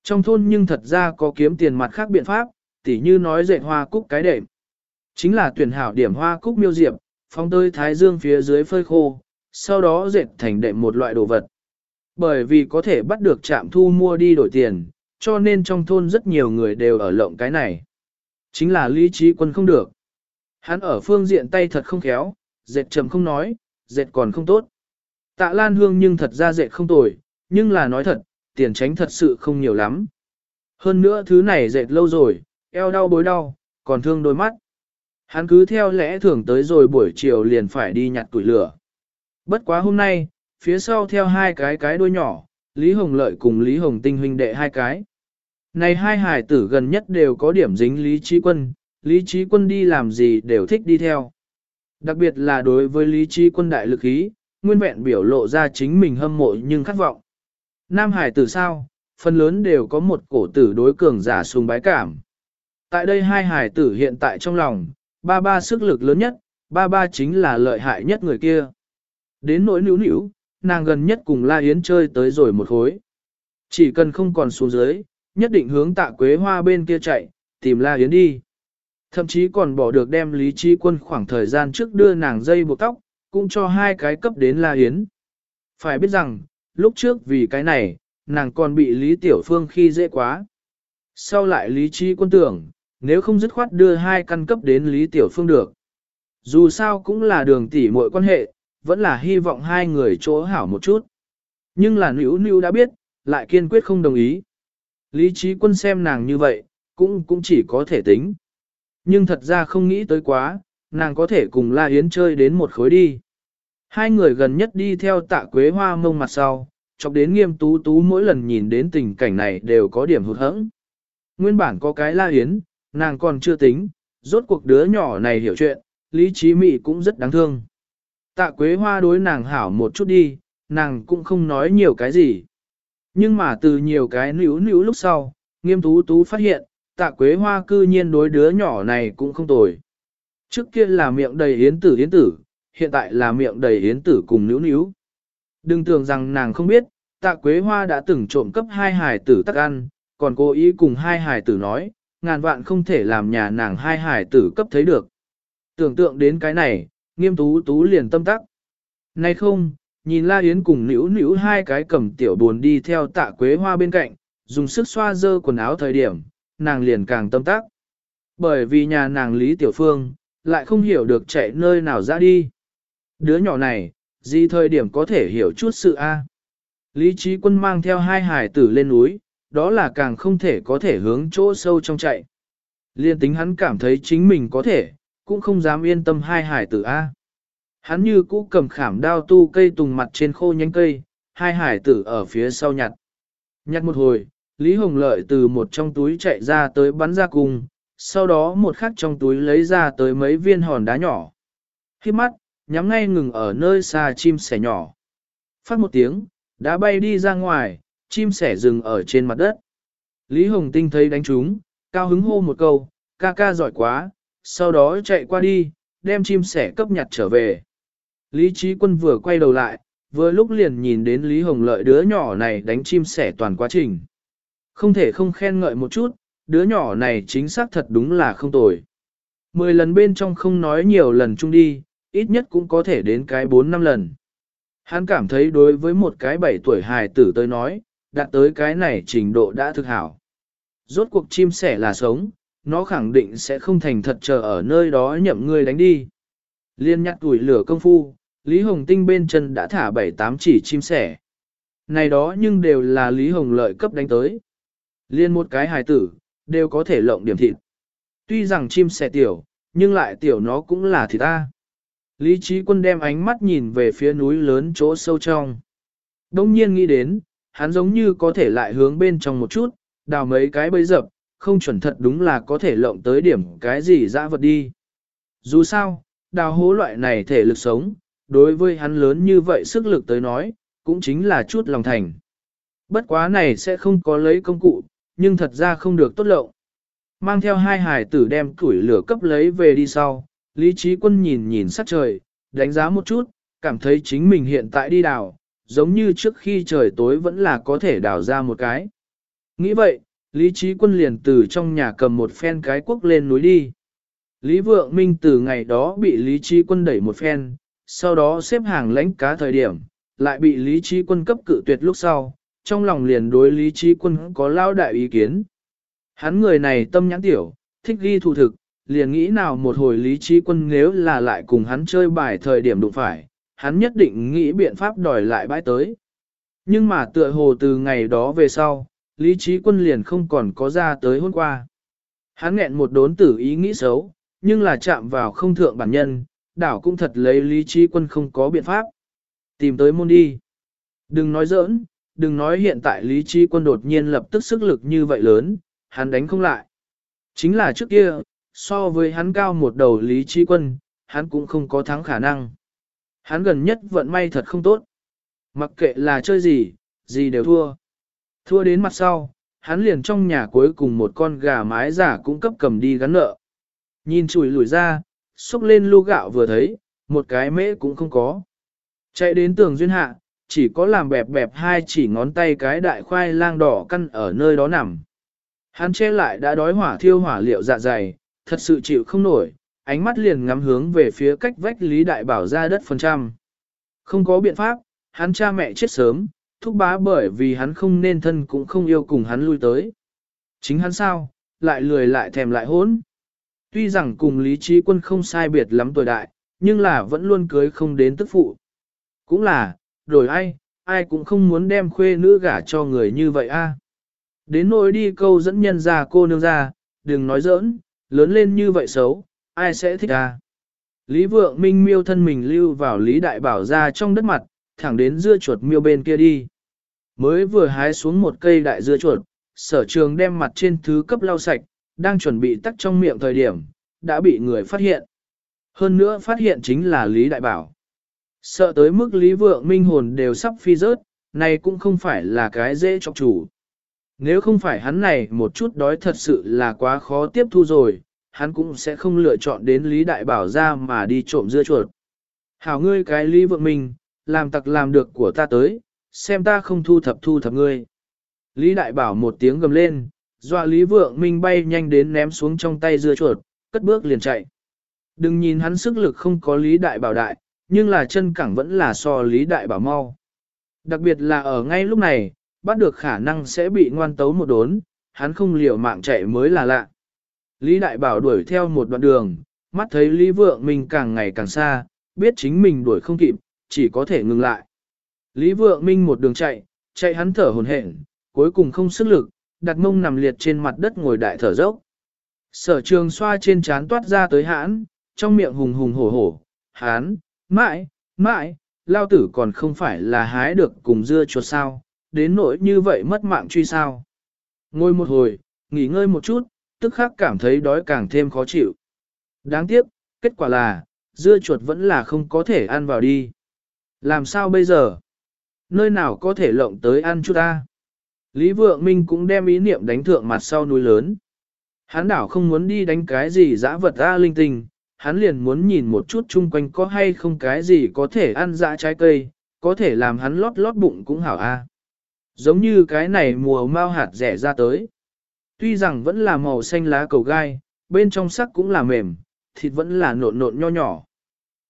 Trong thôn nhưng thật ra có kiếm tiền mặt khác biện pháp, tỉ như nói dệt hoa cúc cái đệm. Chính là tuyển hảo điểm hoa cúc miêu diệp, phóng tơi thái dương phía dưới phơi khô, sau đó dệt thành đệm một loại đồ vật. Bởi vì có thể bắt được trạm thu mua đi đổi tiền, cho nên trong thôn rất nhiều người đều ở lộng cái này. Chính là lý trí quân không được. Hắn ở phương diện tay thật không khéo, dệt trầm không nói, dệt còn không tốt. Tạ Lan Hương nhưng thật ra dệt không tồi, nhưng là nói thật, tiền tránh thật sự không nhiều lắm. Hơn nữa thứ này dệt lâu rồi, eo đau bối đau, còn thương đôi mắt. Hắn cứ theo lẽ thường tới rồi buổi chiều liền phải đi nhặt tuổi lửa. Bất quá hôm nay, phía sau theo hai cái cái đuôi nhỏ, Lý Hồng Lợi cùng Lý Hồng Tinh huynh đệ hai cái. Này hai hải tử gần nhất đều có điểm dính Lý Trí Quân, Lý Trí Quân đi làm gì đều thích đi theo. Đặc biệt là đối với Lý Trí Quân đại lực ý, nguyên vẹn biểu lộ ra chính mình hâm mộ nhưng khát vọng. Nam hải tử sao, phần lớn đều có một cổ tử đối cường giả sùng bái cảm. Tại đây hai hải tử hiện tại trong lòng, ba ba sức lực lớn nhất, ba ba chính là lợi hại nhất người kia. Đến nỗi nữ nữ, nàng gần nhất cùng La Yến chơi tới rồi một khối. Chỉ cần không còn xuống dưới, nhất định hướng tạ quế hoa bên kia chạy, tìm La Yến đi. Thậm chí còn bỏ được đem Lý Chi Quân khoảng thời gian trước đưa nàng dây buộc tóc, cũng cho hai cái cấp đến La Yến. Phải biết rằng, lúc trước vì cái này, nàng còn bị Lý Tiểu Phương khi dễ quá. Sau lại Lý Chi Quân tưởng, nếu không dứt khoát đưa hai căn cấp đến Lý Tiểu Phương được. Dù sao cũng là đường tỷ muội quan hệ, vẫn là hy vọng hai người chỗ hảo một chút. Nhưng là nữ nữ đã biết, lại kiên quyết không đồng ý. Lý trí quân xem nàng như vậy, cũng cũng chỉ có thể tính. Nhưng thật ra không nghĩ tới quá, nàng có thể cùng La Yến chơi đến một khối đi. Hai người gần nhất đi theo tạ quế hoa mông mặt sau, chọc đến nghiêm tú tú mỗi lần nhìn đến tình cảnh này đều có điểm hụt hẫng. Nguyên bản có cái La Yến, nàng còn chưa tính, rốt cuộc đứa nhỏ này hiểu chuyện, lý trí mị cũng rất đáng thương. Tạ quế hoa đối nàng hảo một chút đi, nàng cũng không nói nhiều cái gì. Nhưng mà từ nhiều cái níu níu lúc sau, nghiêm tú tú phát hiện, tạ quế hoa cư nhiên đối đứa nhỏ này cũng không tồi. Trước kia là miệng đầy yến tử yến tử, hiện tại là miệng đầy yến tử cùng níu níu. Đừng tưởng rằng nàng không biết, tạ quế hoa đã từng trộm cấp hai hài tử tắc ăn, còn cố ý cùng hai hài tử nói, ngàn vạn không thể làm nhà nàng hai hài tử cấp thấy được. Tưởng tượng đến cái này, nghiêm tú tú liền tâm tắc. Này không, nhìn La Yến cùng nữ nữ hai cái cầm tiểu buồn đi theo tạ quế hoa bên cạnh, dùng sức xoa dơ quần áo thời điểm, nàng liền càng tâm tác, Bởi vì nhà nàng Lý Tiểu Phương, lại không hiểu được chạy nơi nào ra đi. Đứa nhỏ này, gì thời điểm có thể hiểu chút sự a? Lý trí quân mang theo hai hải tử lên núi, đó là càng không thể có thể hướng chỗ sâu trong chạy. Liên tính hắn cảm thấy chính mình có thể, cũng không dám yên tâm hai hải tử A. Hắn như cũ cầm khảm đao tu cây tùng mặt trên khô nhánh cây, hai hải tử ở phía sau nhặt. Nhặt một hồi, Lý Hồng Lợi từ một trong túi chạy ra tới bắn ra cùng, sau đó một khắc trong túi lấy ra tới mấy viên hòn đá nhỏ. Khi mắt, nhắm ngay ngừng ở nơi xa chim sẻ nhỏ. Phát một tiếng, đã bay đi ra ngoài, chim sẻ dừng ở trên mặt đất. Lý Hồng Tinh thấy đánh chúng, cao hứng hô một câu, ca ca giỏi quá, sau đó chạy qua đi, đem chim sẻ cấp nhặt trở về. Lý Trí Quân vừa quay đầu lại, vừa lúc liền nhìn đến Lý Hồng Lợi đứa nhỏ này đánh chim sẻ toàn quá trình. Không thể không khen ngợi một chút, đứa nhỏ này chính xác thật đúng là không tồi. Mười lần bên trong không nói nhiều lần chung đi, ít nhất cũng có thể đến cái bốn năm lần. Hắn cảm thấy đối với một cái bảy tuổi hài tử tới nói, đạt tới cái này trình độ đã thực hảo. Rốt cuộc chim sẻ là sống, nó khẳng định sẽ không thành thật chờ ở nơi đó nhậm ngươi đánh đi. Liên nhặt tuổi lửa công phu, Lý Hồng Tinh bên chân đã thả bảy tám chỉ chim sẻ. Này đó nhưng đều là Lý Hồng lợi cấp đánh tới. Liên một cái hài tử, đều có thể lộng điểm thịt. Tuy rằng chim sẻ tiểu, nhưng lại tiểu nó cũng là thịt ta. Lý trí quân đem ánh mắt nhìn về phía núi lớn chỗ sâu trong. Đông nhiên nghĩ đến, hắn giống như có thể lại hướng bên trong một chút, đào mấy cái bấy dập, không chuẩn thật đúng là có thể lộng tới điểm cái gì dã vật đi. Dù sao, đào hố loại này thể lực sống, đối với hắn lớn như vậy sức lực tới nói, cũng chính là chút lòng thành. Bất quá này sẽ không có lấy công cụ, nhưng thật ra không được tốt lộng. Mang theo hai hải tử đem củi lửa cấp lấy về đi sau, Lý Trí Quân nhìn nhìn sắc trời, đánh giá một chút, cảm thấy chính mình hiện tại đi đào, giống như trước khi trời tối vẫn là có thể đào ra một cái. Nghĩ vậy, Lý Trí Quân liền từ trong nhà cầm một phen cái quốc lên núi đi. Lý Vượng Minh từ ngày đó bị Lý Trí Quân đẩy một phen, sau đó xếp hàng lãnh cá thời điểm, lại bị Lý Trí Quân cấp cự tuyệt lúc sau, trong lòng liền đối Lý Trí Quân có lao đại ý kiến. Hắn người này tâm nhãn tiểu, thích ghi thủ thực, liền nghĩ nào một hồi Lý Trí Quân nếu là lại cùng hắn chơi bài thời điểm đụng phải, hắn nhất định nghĩ biện pháp đòi lại bãi tới. Nhưng mà tựa hồ từ ngày đó về sau, Lý Trí Quân liền không còn có ra tới hôm qua. Hắn nghẹn một đốn tử ý nghĩ xấu, nhưng là chạm vào không thượng bản nhân, đảo cũng thật lấy Lý Trí Quân không có biện pháp. Tìm tới môn đi. Đừng nói giỡn, đừng nói hiện tại Lý Trí Quân đột nhiên lập tức sức lực như vậy lớn, hắn đánh không lại. Chính là trước kia, so với hắn cao một đầu Lý Trí Quân, hắn cũng không có thắng khả năng. Hắn gần nhất vận may thật không tốt. Mặc kệ là chơi gì, gì đều thua. Thua đến mặt sau, hắn liền trong nhà cuối cùng một con gà mái giả cũng cấp cầm đi gắn nợ. Nhìn chùi lùi ra, xúc lên lu gạo vừa thấy, một cái mễ cũng không có. Chạy đến tường duyên hạ, chỉ có làm bẹp bẹp hai chỉ ngón tay cái đại khoai lang đỏ căn ở nơi đó nằm. Hắn che lại đã đói hỏa thiêu hỏa liệu dạ dày, thật sự chịu không nổi, ánh mắt liền ngắm hướng về phía cách vách Lý Đại Bảo ra đất phần trăm. Không có biện pháp, hắn cha mẹ chết sớm, thúc bá bởi vì hắn không nên thân cũng không yêu cùng hắn lui tới. Chính hắn sao, lại lười lại thèm lại hốn. Tuy rằng cùng Lý Trí Quân không sai biệt lắm tuổi đại, nhưng là vẫn luôn cưới không đến tức phụ. Cũng là, đổi ai, ai cũng không muốn đem khuê nữ gả cho người như vậy a. Đến nỗi đi câu dẫn nhân ra cô nương ra, đừng nói giỡn, lớn lên như vậy xấu, ai sẽ thích a? Lý Vượng Minh miêu thân mình lưu vào Lý Đại Bảo ra trong đất mặt, thẳng đến dưa chuột miêu bên kia đi. Mới vừa hái xuống một cây đại dưa chuột, sở trường đem mặt trên thứ cấp lau sạch, đang chuẩn bị tắt trong miệng thời điểm, đã bị người phát hiện. Hơn nữa phát hiện chính là Lý Đại Bảo. Sợ tới mức Lý Vượng Minh hồn đều sắp phi rớt, này cũng không phải là cái dễ chọc chủ. Nếu không phải hắn này một chút đói thật sự là quá khó tiếp thu rồi, hắn cũng sẽ không lựa chọn đến Lý Đại Bảo ra mà đi trộm dưa chuột. Hảo ngươi cái Lý Vượng Minh, làm tặc làm được của ta tới, xem ta không thu thập thu thập ngươi. Lý Đại Bảo một tiếng gầm lên, dọa Lý Vượng Minh bay nhanh đến ném xuống trong tay dưa chuột, cất bước liền chạy. Đừng nhìn hắn sức lực không có Lý Đại Bảo đại, nhưng là chân cẳng vẫn là so Lý Đại Bảo mau. Đặc biệt là ở ngay lúc này, bắt được khả năng sẽ bị ngoan tấu một đốn, hắn không liều mạng chạy mới là lạ. Lý Đại Bảo đuổi theo một đoạn đường, mắt thấy Lý Vượng Minh càng ngày càng xa, biết chính mình đuổi không kịp, chỉ có thể ngừng lại. Lý Vượng Minh một đường chạy, chạy hắn thở hồn hển, cuối cùng không sức lực, đặt mông nằm liệt trên mặt đất ngồi đại thở dốc. Sở trường xoa trên trán toát ra tới hãn, trong miệng hùng hùng hổ hổ, hán, mãi, mãi, lao tử còn không phải là hái được cùng dưa chuột sao, đến nỗi như vậy mất mạng truy sao. Ngồi một hồi, nghỉ ngơi một chút, tức khắc cảm thấy đói càng thêm khó chịu. Đáng tiếc, kết quả là, dưa chuột vẫn là không có thể ăn vào đi. Làm sao bây giờ? Nơi nào có thể lộng tới ăn chút ta? Lý Vượng Minh cũng đem ý niệm đánh thượng mặt sau núi lớn. Hắn đảo không muốn đi đánh cái gì dã vật ra linh tinh, hắn liền muốn nhìn một chút chung quanh có hay không cái gì có thể ăn dã trái cây, có thể làm hắn lót lót bụng cũng hảo a. Giống như cái này mùa mau hạt rẻ ra tới. Tuy rằng vẫn là màu xanh lá cầu gai, bên trong sắc cũng là mềm, thịt vẫn là nộn nộn nho nhỏ.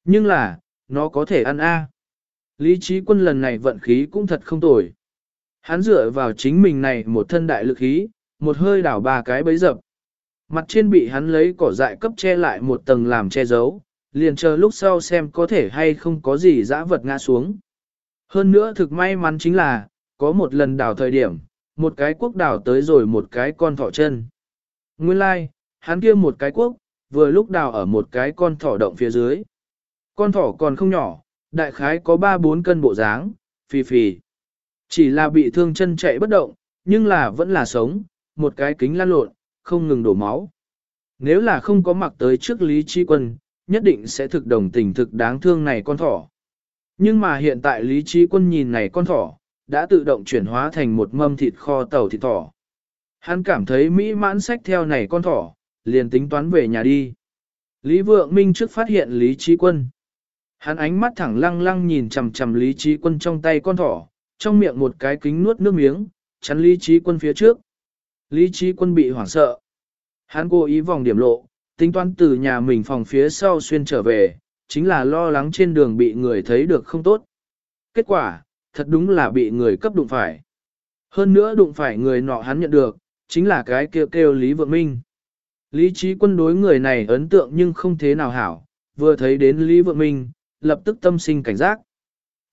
Nhưng là, nó có thể ăn a. Lý trí quân lần này vận khí cũng thật không tồi. Hắn dựa vào chính mình này một thân đại lực khí, một hơi đảo ba cái bấy dập. Mặt trên bị hắn lấy cỏ dại cấp che lại một tầng làm che giấu, liền chờ lúc sau xem có thể hay không có gì dã vật ngã xuống. Hơn nữa thực may mắn chính là, có một lần đảo thời điểm, một cái quốc đảo tới rồi một cái con thỏ chân. Nguyên lai, like, hắn kia một cái quốc, vừa lúc đào ở một cái con thỏ động phía dưới. Con thỏ còn không nhỏ, đại khái có 3-4 cân bộ dáng, phì phì. Chỉ là bị thương chân chạy bất động, nhưng là vẫn là sống, một cái kính lăn lộn, không ngừng đổ máu. Nếu là không có mặc tới trước Lý Chi Quân, nhất định sẽ thực đồng tình thực đáng thương này con thỏ. Nhưng mà hiện tại Lý Chi Quân nhìn này con thỏ, đã tự động chuyển hóa thành một mâm thịt kho tàu thịt thỏ. Hắn cảm thấy mỹ mãn sách theo này con thỏ, liền tính toán về nhà đi. Lý Vượng Minh trước phát hiện Lý Chi Quân. Hắn ánh mắt thẳng lăng lăng nhìn chằm chằm Lý Chi Quân trong tay con thỏ, trong miệng một cái kính nuốt nước miếng, chắn Lý Chi Quân phía trước, Lý trí quân bị hoảng sợ. Hắn cố ý vòng điểm lộ, tính toán từ nhà mình phòng phía sau xuyên trở về, chính là lo lắng trên đường bị người thấy được không tốt. Kết quả, thật đúng là bị người cấp đụng phải. Hơn nữa đụng phải người nọ hắn nhận được, chính là cái kêu kêu Lý Vượng Minh. Lý trí quân đối người này ấn tượng nhưng không thế nào hảo, vừa thấy đến Lý Vượng Minh, lập tức tâm sinh cảnh giác.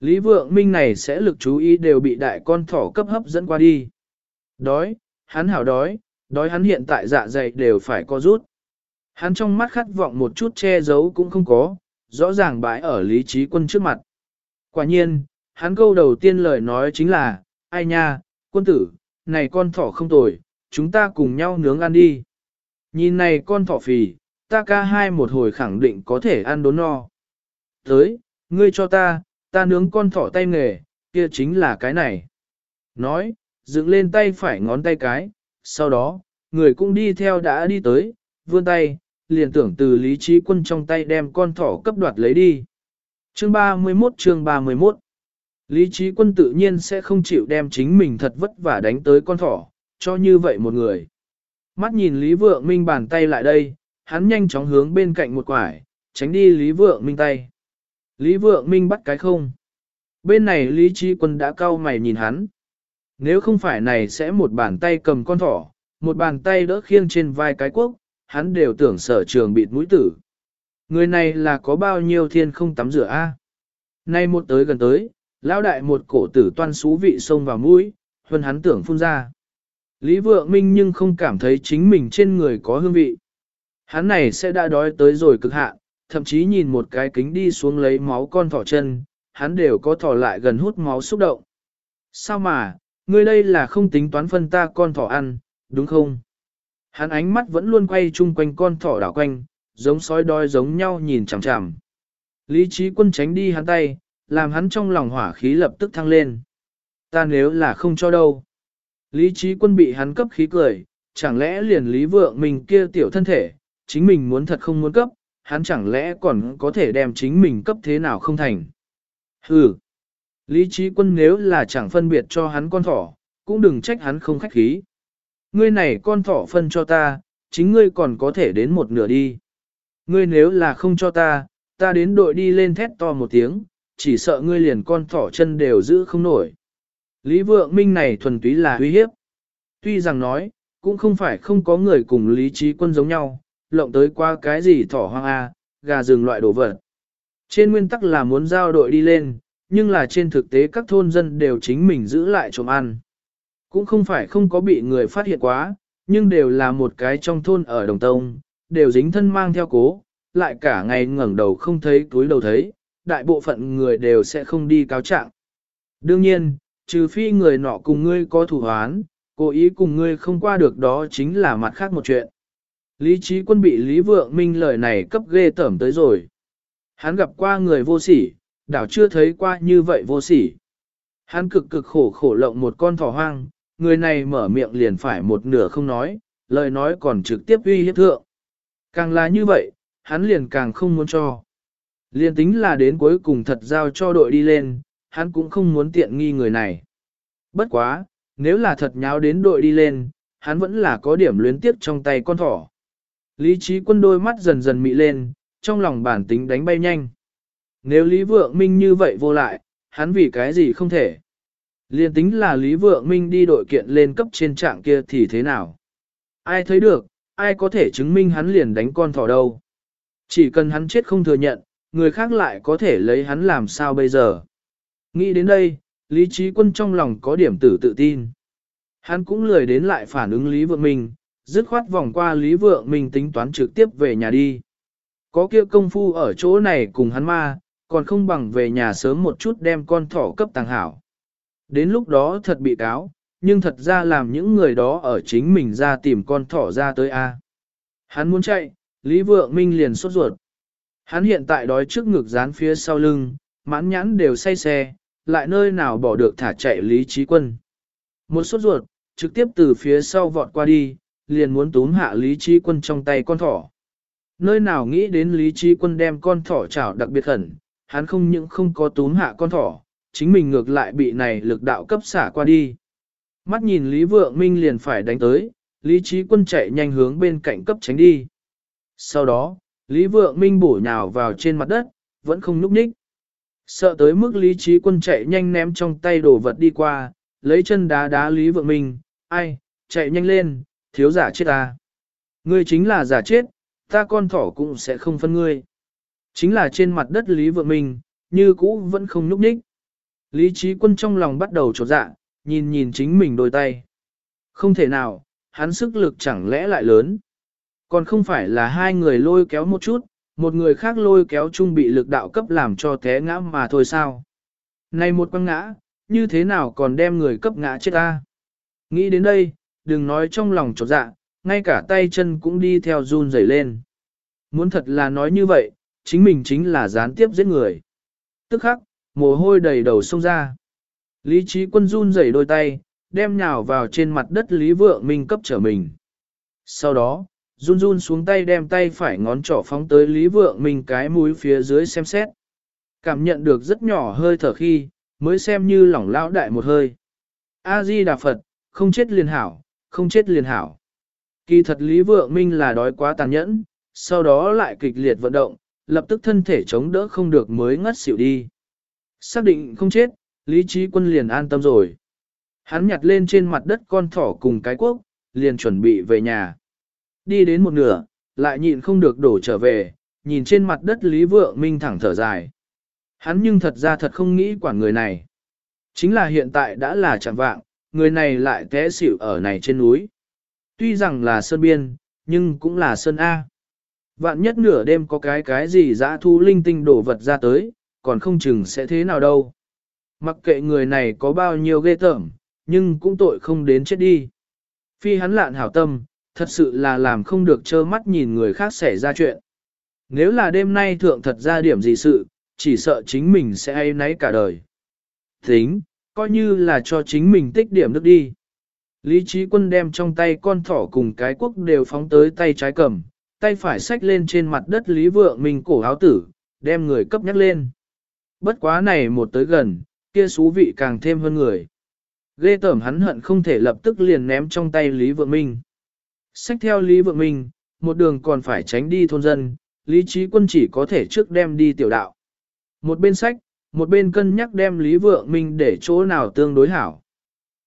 Lý Vượng Minh này sẽ lực chú ý đều bị đại con thỏ cấp hấp dẫn qua đi. Đói, hắn hảo đói, đói hắn hiện tại dạ dày đều phải co rút. Hắn trong mắt khát vọng một chút che giấu cũng không có, rõ ràng bãi ở lý trí quân trước mặt. Quả nhiên, hắn câu đầu tiên lời nói chính là, ai nha, quân tử, này con thỏ không tồi, chúng ta cùng nhau nướng ăn đi. Nhìn này con thỏ phì, ta ca hai một hồi khẳng định có thể ăn đốn no. Tới, ngươi cho ta, ta nướng con thỏ tay nghề, kia chính là cái này. Nói, dựng lên tay phải ngón tay cái, sau đó, người cũng đi theo đã đi tới, vươn tay, liền tưởng từ lý trí quân trong tay đem con thỏ cấp đoạt lấy đi. Chương 31 chương 31 Lý trí quân tự nhiên sẽ không chịu đem chính mình thật vất vả đánh tới con thỏ, cho như vậy một người. Mắt nhìn Lý Vượng Minh bàn tay lại đây, hắn nhanh chóng hướng bên cạnh một quải, tránh đi Lý Vượng Minh tay. Lý Vượng Minh bắt cái không. Bên này Lý Trí Quân đã cau mày nhìn hắn. Nếu không phải này sẽ một bàn tay cầm con thỏ, một bàn tay đỡ khiêng trên vai cái quốc, hắn đều tưởng sở trường bịt mũi tử. Người này là có bao nhiêu thiên không tắm rửa a? À? Nay một tới gần tới, lão đại một cổ tử toan xú vị xông vào mũi, hơn hắn tưởng phun ra. Lý Vượng Minh nhưng không cảm thấy chính mình trên người có hương vị. Hắn này sẽ đã đói tới rồi cực hạn, thậm chí nhìn một cái kính đi xuống lấy máu con thỏ chân, hắn đều có thỏ lại gần hút máu xúc động. Sao mà, ngươi đây là không tính toán phân ta con thỏ ăn, đúng không? Hắn ánh mắt vẫn luôn quay chung quanh con thỏ đảo quanh, giống sói đói giống nhau nhìn chằm chằm. Lý trí quân tránh đi hắn tay, làm hắn trong lòng hỏa khí lập tức thăng lên. Ta nếu là không cho đâu. Lý trí quân bị hắn cấp khí cười, chẳng lẽ liền lý vượng mình kia tiểu thân thể, chính mình muốn thật không muốn cấp, hắn chẳng lẽ còn có thể đem chính mình cấp thế nào không thành. Hừ, lý trí quân nếu là chẳng phân biệt cho hắn con thỏ, cũng đừng trách hắn không khách khí. Ngươi này con thỏ phân cho ta, chính ngươi còn có thể đến một nửa đi. Ngươi nếu là không cho ta, ta đến đội đi lên thét to một tiếng, chỉ sợ ngươi liền con thỏ chân đều giữ không nổi. Lý vượng minh này thuần túy là uy hiếp. Tuy rằng nói, cũng không phải không có người cùng lý trí quân giống nhau, lộng tới qua cái gì thỏ hoang A, gà rừng loại đồ vật. Trên nguyên tắc là muốn giao đội đi lên, nhưng là trên thực tế các thôn dân đều chính mình giữ lại trộm ăn. Cũng không phải không có bị người phát hiện quá, nhưng đều là một cái trong thôn ở Đồng Tông, đều dính thân mang theo cố, lại cả ngày ngẩng đầu không thấy túi đầu thấy, đại bộ phận người đều sẽ không đi cáo trạng. Đương nhiên, trừ phi người nọ cùng ngươi có thủ hoán, cố ý cùng ngươi không qua được đó chính là mặt khác một chuyện. Lý trí quân bị Lý Vượng Minh lời này cấp ghê tởm tới rồi. Hắn gặp qua người vô sỉ, đảo chưa thấy qua như vậy vô sỉ. Hắn cực cực khổ khổ lộng một con thỏ hoang, người này mở miệng liền phải một nửa không nói, lời nói còn trực tiếp uy hiếp thượng. Càng là như vậy, hắn liền càng không muốn cho. Liền tính là đến cuối cùng thật giao cho đội đi lên, hắn cũng không muốn tiện nghi người này. Bất quá, nếu là thật nháo đến đội đi lên, hắn vẫn là có điểm luyến tiếp trong tay con thỏ. Lý trí quân đôi mắt dần dần mị lên, trong lòng bản tính đánh bay nhanh. Nếu Lý Vượng Minh như vậy vô lại, hắn vì cái gì không thể. Liên tính là Lý Vượng Minh đi đội kiện lên cấp trên trạng kia thì thế nào? Ai thấy được, ai có thể chứng minh hắn liền đánh con thỏ đâu? Chỉ cần hắn chết không thừa nhận, người khác lại có thể lấy hắn làm sao bây giờ? Nghĩ đến đây, Lý Trí Quân trong lòng có điểm tử tự tin. Hắn cũng lười đến lại phản ứng Lý Vượng Minh, dứt khoát vòng qua Lý Vượng Minh tính toán trực tiếp về nhà đi. Có kia công phu ở chỗ này cùng hắn ma, còn không bằng về nhà sớm một chút đem con thỏ cấp tàng hảo. Đến lúc đó thật bị cáo, nhưng thật ra làm những người đó ở chính mình ra tìm con thỏ ra tới A. Hắn muốn chạy, Lý Vượng Minh liền sốt ruột. Hắn hiện tại đói trước ngực dán phía sau lưng, mãn nhãn đều say xe, lại nơi nào bỏ được thả chạy Lý Trí Quân. Một sốt ruột, trực tiếp từ phía sau vọt qua đi, liền muốn túm hạ Lý Trí Quân trong tay con thỏ. Nơi nào nghĩ đến Lý Trí Quân đem con thỏ chảo đặc biệt khẩn, hắn không những không có túm hạ con thỏ, chính mình ngược lại bị này lực đạo cấp xả qua đi. Mắt nhìn Lý Vượng Minh liền phải đánh tới, Lý Trí Quân chạy nhanh hướng bên cạnh cấp tránh đi. Sau đó, Lý Vượng Minh bổ nhào vào trên mặt đất, vẫn không núp nhích. Sợ tới mức Lý Trí Quân chạy nhanh ném trong tay đồ vật đi qua, lấy chân đá đá Lý Vượng Minh, ai, chạy nhanh lên, thiếu giả chết ta. Ngươi chính là giả chết, ta con thỏ cũng sẽ không phân ngươi. Chính là trên mặt đất Lý Vượng Minh, như cũ vẫn không núp nhích. Lý trí quân trong lòng bắt đầu trột dạ, nhìn nhìn chính mình đôi tay. Không thể nào, hắn sức lực chẳng lẽ lại lớn. Còn không phải là hai người lôi kéo một chút, một người khác lôi kéo chung bị lực đạo cấp làm cho té ngã mà thôi sao. Này một quăng ngã, như thế nào còn đem người cấp ngã chết ta? Nghĩ đến đây, đừng nói trong lòng trột dạ, ngay cả tay chân cũng đi theo run rẩy lên. Muốn thật là nói như vậy, chính mình chính là gián tiếp giết người. Tức khắc, mồ hôi đầy đầu sông ra. Lý trí quân run rẩy đôi tay, đem nhào vào trên mặt đất Lý Vượng Minh cấp trở mình. Sau đó, run run xuống tay đem tay phải ngón trỏ phóng tới Lý Vượng Minh cái mũi phía dưới xem xét. Cảm nhận được rất nhỏ hơi thở khi, mới xem như lỏng lão đại một hơi. A-di Đà Phật, không chết liền hảo, không chết liền hảo. Kỳ thật Lý Vượng Minh là đói quá tàn nhẫn, sau đó lại kịch liệt vận động, lập tức thân thể chống đỡ không được mới ngất xỉu đi. Xác định không chết, Lý Trí Quân liền an tâm rồi. Hắn nhặt lên trên mặt đất con thỏ cùng cái quốc, liền chuẩn bị về nhà. Đi đến một nửa, lại nhịn không được đổ trở về, nhìn trên mặt đất Lý Vượng Minh thẳng thở dài. Hắn nhưng thật ra thật không nghĩ quản người này. Chính là hiện tại đã là chẳng vạng, người này lại té xỉu ở này trên núi. Tuy rằng là sơn biên, nhưng cũng là sơn A. Vạn nhất nửa đêm có cái cái gì dã thu linh tinh đổ vật ra tới, còn không chừng sẽ thế nào đâu. Mặc kệ người này có bao nhiêu ghê tởm, nhưng cũng tội không đến chết đi. Phi hắn lạn hảo tâm, thật sự là làm không được trơ mắt nhìn người khác xảy ra chuyện. Nếu là đêm nay thượng thật ra điểm gì sự, chỉ sợ chính mình sẽ ai nấy cả đời. Tính, coi như là cho chính mình tích điểm nước đi. Lý trí quân đem trong tay con thỏ cùng cái quốc đều phóng tới tay trái cầm, tay phải xách lên trên mặt đất Lý Vượng Minh cổ áo tử, đem người cấp nhắc lên. Bất quá này một tới gần, kia xú vị càng thêm hơn người. Ghê tởm hắn hận không thể lập tức liền ném trong tay Lý Vượng Minh. Xách theo Lý Vượng Minh, một đường còn phải tránh đi thôn dân, Lý Trí Quân chỉ có thể trước đem đi tiểu đạo. Một bên sách, một bên cân nhắc đem Lý Vượng Minh để chỗ nào tương đối hảo.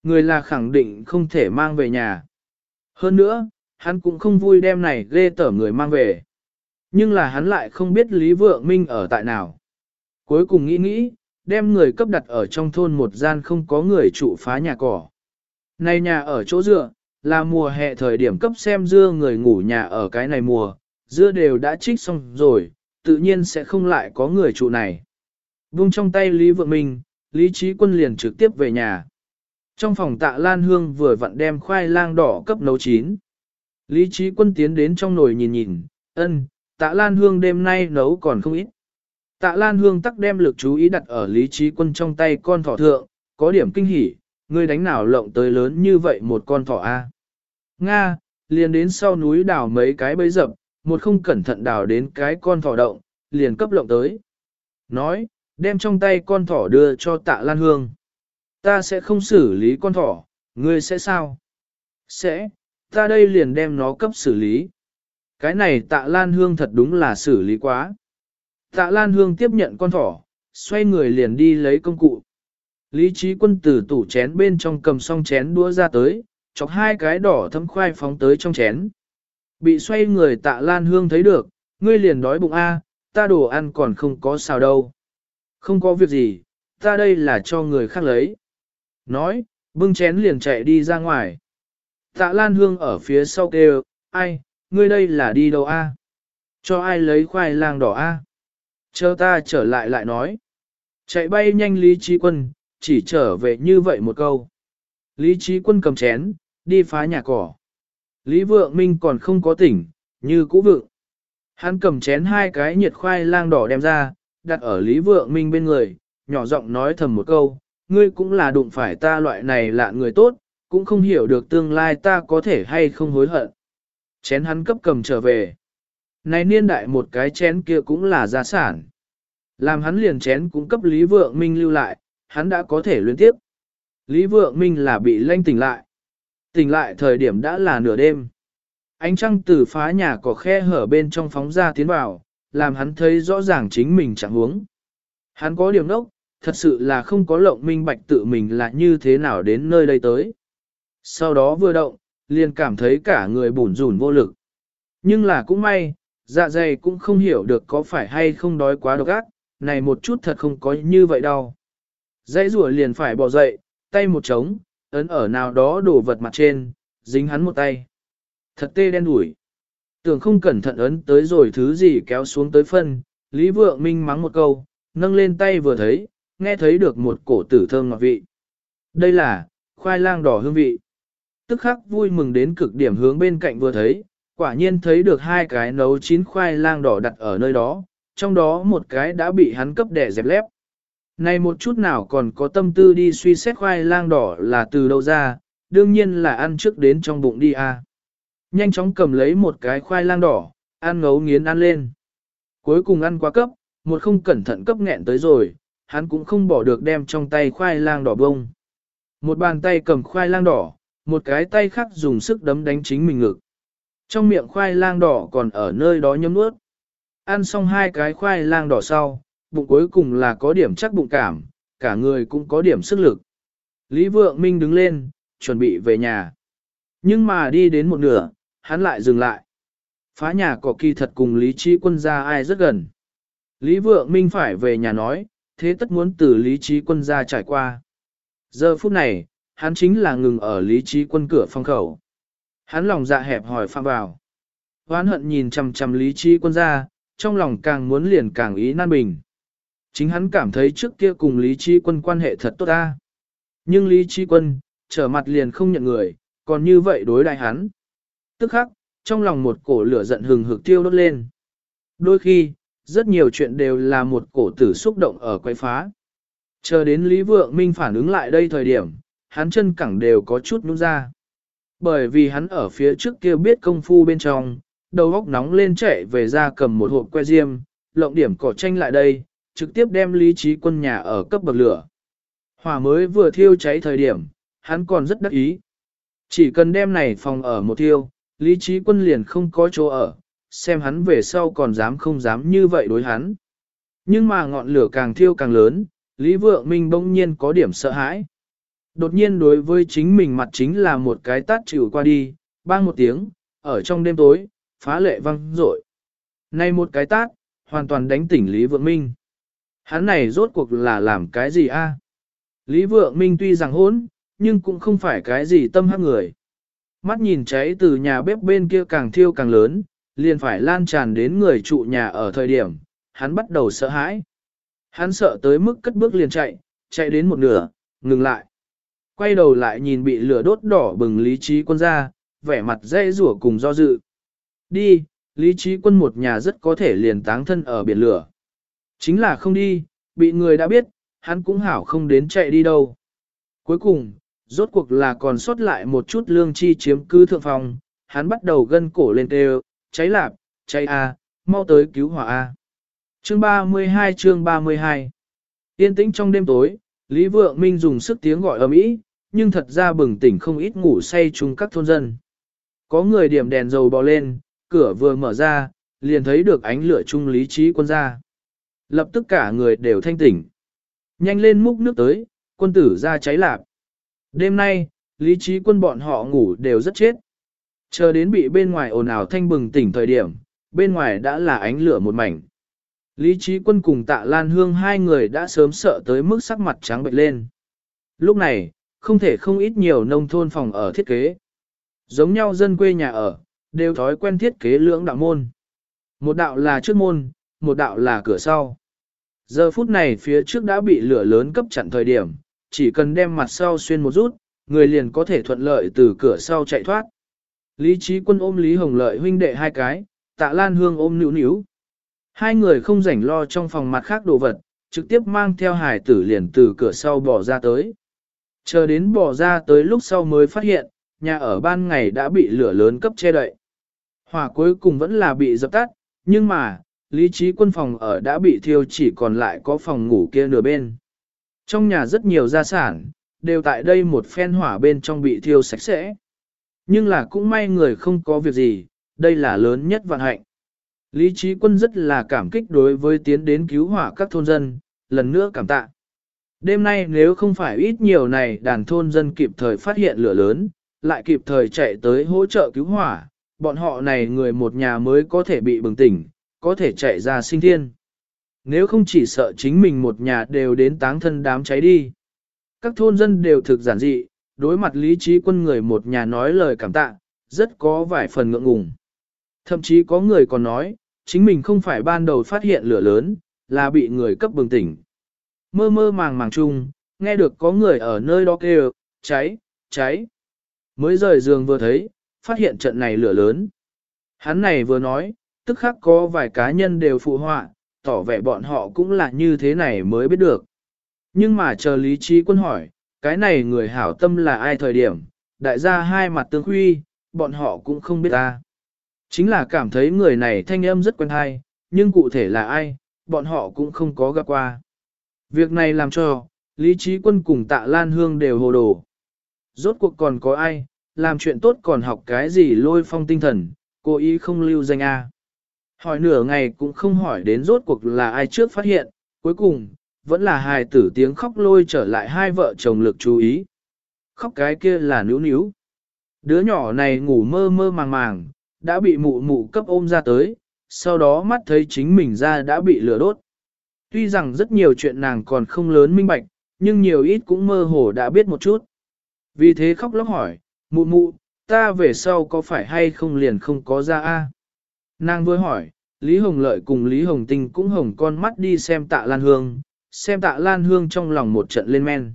Người là khẳng định không thể mang về nhà. Hơn nữa, hắn cũng không vui đem này ghê tởm người mang về. Nhưng là hắn lại không biết Lý Vượng Minh ở tại nào. Cuối cùng nghĩ nghĩ, đem người cấp đặt ở trong thôn một gian không có người trụ phá nhà cỏ. Này nhà ở chỗ dựa, là mùa hè thời điểm cấp xem dưa người ngủ nhà ở cái này mùa, dưa đều đã trích xong rồi, tự nhiên sẽ không lại có người trụ này. Vung trong tay Lý Vượng Minh, Lý Trí Quân liền trực tiếp về nhà. Trong phòng tạ Lan Hương vừa vặn đem khoai lang đỏ cấp nấu chín. Lý Trí Quân tiến đến trong nồi nhìn nhìn, ân, tạ Lan Hương đêm nay nấu còn không ít. Tạ Lan Hương tắc đem lực chú ý đặt ở Lý Trí Quân trong tay con thỏ thượng, có điểm kinh hỉ, ngươi đánh nào lộng tới lớn như vậy một con thỏ A. Nga, liền đến sau núi đào mấy cái bấy dập, một không cẩn thận đào đến cái con thỏ động, liền cấp lộng tới. Nói, đem trong tay con thỏ đưa cho tạ Lan Hương. Ta sẽ không xử lý con thỏ, ngươi sẽ sao? Sẽ, ta đây liền đem nó cấp xử lý. Cái này tạ Lan Hương thật đúng là xử lý quá. Tạ Lan Hương tiếp nhận con thỏ, xoay người liền đi lấy công cụ. Lý trí quân Tử tủ chén bên trong cầm xong chén đũa ra tới, chọc hai cái đỏ thấm khoai phóng tới trong chén. Bị xoay người tạ Lan Hương thấy được, ngươi liền đói bụng A, ta đồ ăn còn không có sao đâu. Không có việc gì, ta đây là cho người khác lấy. Nói, bưng chén liền chạy đi ra ngoài. Tạ Lan Hương ở phía sau kêu, ai, ngươi đây là đi đâu a? Cho ai lấy khoai lang đỏ a? Chờ ta trở lại lại nói. Chạy bay nhanh Lý Trí Quân, chỉ trở về như vậy một câu. Lý Trí Quân cầm chén, đi phá nhà cỏ. Lý Vượng Minh còn không có tỉnh, như cũ vượng. Hắn cầm chén hai cái nhiệt khoai lang đỏ đem ra, đặt ở Lý Vượng Minh bên người, nhỏ giọng nói thầm một câu, ngươi cũng là đụng phải ta loại này lạ người tốt, cũng không hiểu được tương lai ta có thể hay không hối hận. Chén hắn cấp cầm trở về. Này niên đại một cái chén kia cũng là gia sản. Làm hắn liền chén cũng cấp Lý Vượng Minh lưu lại, hắn đã có thể luyến tiếp. Lý Vượng Minh là bị lanh tỉnh lại. Tỉnh lại thời điểm đã là nửa đêm. Ánh trăng từ phá nhà có khe hở bên trong phóng ra tiến vào, làm hắn thấy rõ ràng chính mình chẳng huống. Hắn có điểm nốc, thật sự là không có lộng minh bạch tự mình là như thế nào đến nơi đây tới. Sau đó vừa động, liền cảm thấy cả người bủn rủn vô lực. Nhưng là cũng may, dạ dày cũng không hiểu được có phải hay không đói quá độc ác, này một chút thật không có như vậy đâu. Dãy rùa liền phải bỏ dậy, tay một trống, ấn ở nào đó đổ vật mặt trên, dính hắn một tay. Thật tê đen đủi. Tưởng không cẩn thận ấn tới rồi thứ gì kéo xuống tới phân, Lý Vượng Minh mắng một câu, nâng lên tay vừa thấy, nghe thấy được một cổ tử thơm ngọt vị. Đây là, khoai lang đỏ hương vị. Tức khắc vui mừng đến cực điểm hướng bên cạnh vừa thấy, quả nhiên thấy được hai cái nấu chín khoai lang đỏ đặt ở nơi đó, trong đó một cái đã bị hắn cấp đẻ dẹp lép. Này một chút nào còn có tâm tư đi suy xét khoai lang đỏ là từ đâu ra, đương nhiên là ăn trước đến trong bụng đi à. Nhanh chóng cầm lấy một cái khoai lang đỏ, ăn ngấu nghiến ăn lên. Cuối cùng ăn quá cấp, một không cẩn thận cấp nghẹn tới rồi, hắn cũng không bỏ được đem trong tay khoai lang đỏ bông. Một bàn tay cầm khoai lang đỏ, một cái tay khác dùng sức đấm đánh chính mình ngực. Trong miệng khoai lang đỏ còn ở nơi đó nhấm nuốt. Ăn xong hai cái khoai lang đỏ sau, bụng cuối cùng là có điểm chắc bụng cảm, cả người cũng có điểm sức lực. Lý Vượng Minh đứng lên, chuẩn bị về nhà. Nhưng mà đi đến một nửa, hắn lại dừng lại. Phá nhà có kỳ thật cùng Lý Trí Quân ra ai rất gần. Lý Vượng Minh phải về nhà nói, thế tất muốn từ Lý Trí Quân ra trải qua. Giờ phút này, hắn chính là ngừng ở Lý Trí Quân cửa phong khẩu. Hắn lòng dạ hẹp hỏi phạm vào. Hoán hận nhìn chằm chằm Lý Trí Quân ra, trong lòng càng muốn liền càng ý nan bình. Chính hắn cảm thấy trước kia cùng Lý Trí Quân quan hệ thật tốt ta. Nhưng Lý Trí Quân, trở mặt liền không nhận người, còn như vậy đối đại hắn. Tức khắc, trong lòng một cổ lửa giận hừng hực tiêu đốt lên. Đôi khi, rất nhiều chuyện đều là một cổ tử xúc động ở quay phá. Chờ đến Lý Vượng Minh phản ứng lại đây thời điểm, hắn chân cẳng đều có chút nhũ ra. Bởi vì hắn ở phía trước kia biết công phu bên trong, đầu óc nóng lên chạy về ra cầm một hộp que diêm, lộng điểm cỏ tranh lại đây, trực tiếp đem lý trí quân nhà ở cấp bậc lửa. Hỏa mới vừa thiêu cháy thời điểm, hắn còn rất đắc ý. Chỉ cần đem này phòng ở một thiêu, lý trí quân liền không có chỗ ở, xem hắn về sau còn dám không dám như vậy đối hắn. Nhưng mà ngọn lửa càng thiêu càng lớn, Lý Vượng Minh bỗng nhiên có điểm sợ hãi. Đột nhiên đối với chính mình mặt chính là một cái tát chịu qua đi, bang một tiếng, ở trong đêm tối, phá lệ văng rội. Này một cái tát, hoàn toàn đánh tỉnh Lý Vượng Minh. Hắn này rốt cuộc là làm cái gì a? Lý Vượng Minh tuy rằng hỗn, nhưng cũng không phải cái gì tâm hắc người. Mắt nhìn cháy từ nhà bếp bên kia càng thiêu càng lớn, liền phải lan tràn đến người trụ nhà ở thời điểm, hắn bắt đầu sợ hãi. Hắn sợ tới mức cất bước liền chạy, chạy đến một nửa, ngừng lại. Quay đầu lại nhìn bị lửa đốt đỏ bừng lý trí quân ra, vẻ mặt dễ rủa cùng do dự. Đi, lý trí quân một nhà rất có thể liền táng thân ở biển lửa. Chính là không đi, bị người đã biết, hắn cũng hảo không đến chạy đi đâu. Cuối cùng, rốt cuộc là còn sót lại một chút lương chi chiếm cư thượng phòng, hắn bắt đầu gân cổ lên kêu, cháy lạp, cháy a, mau tới cứu hỏa a. Chương 32 chương 32 Yên tĩnh trong đêm tối, Lý Vượng Minh dùng sức tiếng gọi ầm ĩ, nhưng thật ra bừng tỉnh không ít ngủ say chung các thôn dân. Có người điểm đèn dầu bò lên, cửa vừa mở ra, liền thấy được ánh lửa chung lý trí quân ra. Lập tức cả người đều thanh tỉnh. Nhanh lên múc nước tới, quân tử ra cháy lạp. Đêm nay, lý trí quân bọn họ ngủ đều rất chết. Chờ đến bị bên ngoài ồn ào thanh bừng tỉnh thời điểm, bên ngoài đã là ánh lửa một mảnh. Lý trí quân cùng tạ Lan Hương hai người đã sớm sợ tới mức sắc mặt trắng bệnh lên. Lúc này, không thể không ít nhiều nông thôn phòng ở thiết kế. Giống nhau dân quê nhà ở, đều thói quen thiết kế lưỡng đạo môn. Một đạo là trước môn, một đạo là cửa sau. Giờ phút này phía trước đã bị lửa lớn cấp chặn thời điểm, chỉ cần đem mặt sau xuyên một rút, người liền có thể thuận lợi từ cửa sau chạy thoát. Lý trí quân ôm Lý Hồng Lợi huynh đệ hai cái, tạ Lan Hương ôm nữu nữu. Hai người không rảnh lo trong phòng mặt khác đồ vật, trực tiếp mang theo hải tử liền từ cửa sau bỏ ra tới. Chờ đến bỏ ra tới lúc sau mới phát hiện, nhà ở ban ngày đã bị lửa lớn cấp che đậy. Hỏa cuối cùng vẫn là bị dập tắt, nhưng mà, lý trí quân phòng ở đã bị thiêu chỉ còn lại có phòng ngủ kia nửa bên. Trong nhà rất nhiều gia sản, đều tại đây một phen hỏa bên trong bị thiêu sạch sẽ. Nhưng là cũng may người không có việc gì, đây là lớn nhất vạn hạnh. Lý trí quân rất là cảm kích đối với tiến đến cứu hỏa các thôn dân, lần nữa cảm tạ. Đêm nay nếu không phải ít nhiều này đàn thôn dân kịp thời phát hiện lửa lớn, lại kịp thời chạy tới hỗ trợ cứu hỏa, bọn họ này người một nhà mới có thể bị bừng tỉnh, có thể chạy ra sinh thiên. Nếu không chỉ sợ chính mình một nhà đều đến táng thân đám cháy đi. Các thôn dân đều thực giản dị, đối mặt lý trí quân người một nhà nói lời cảm tạ, rất có vài phần ngượng ngùng. Thậm chí có người còn nói, chính mình không phải ban đầu phát hiện lửa lớn, là bị người cấp bừng tỉnh. Mơ mơ màng màng chung, nghe được có người ở nơi đó kêu, cháy, cháy. Mới rời giường vừa thấy, phát hiện trận này lửa lớn. Hắn này vừa nói, tức khắc có vài cá nhân đều phụ họa, tỏ vẻ bọn họ cũng là như thế này mới biết được. Nhưng mà chờ lý trí quân hỏi, cái này người hảo tâm là ai thời điểm, đại gia hai mặt tương huy, bọn họ cũng không biết ta. Chính là cảm thấy người này thanh âm rất quen hay, nhưng cụ thể là ai, bọn họ cũng không có gặp qua. Việc này làm cho, lý trí quân cùng tạ Lan Hương đều hồ đồ. Rốt cuộc còn có ai, làm chuyện tốt còn học cái gì lôi phong tinh thần, cố ý không lưu danh A. Hỏi nửa ngày cũng không hỏi đến rốt cuộc là ai trước phát hiện, cuối cùng, vẫn là hài tử tiếng khóc lôi trở lại hai vợ chồng lực chú ý. Khóc cái kia là níu níu. Đứa nhỏ này ngủ mơ mơ màng màng, đã bị mụ mụ cấp ôm ra tới, sau đó mắt thấy chính mình ra đã bị lửa đốt. Tuy rằng rất nhiều chuyện nàng còn không lớn minh bạch, nhưng nhiều ít cũng mơ hồ đã biết một chút. Vì thế khóc lóc hỏi, mụ mụ, ta về sau có phải hay không liền không có ra a? Nàng vừa hỏi, Lý Hồng Lợi cùng Lý Hồng Tinh cũng hồng con mắt đi xem tạ Lan Hương, xem tạ Lan Hương trong lòng một trận lên men.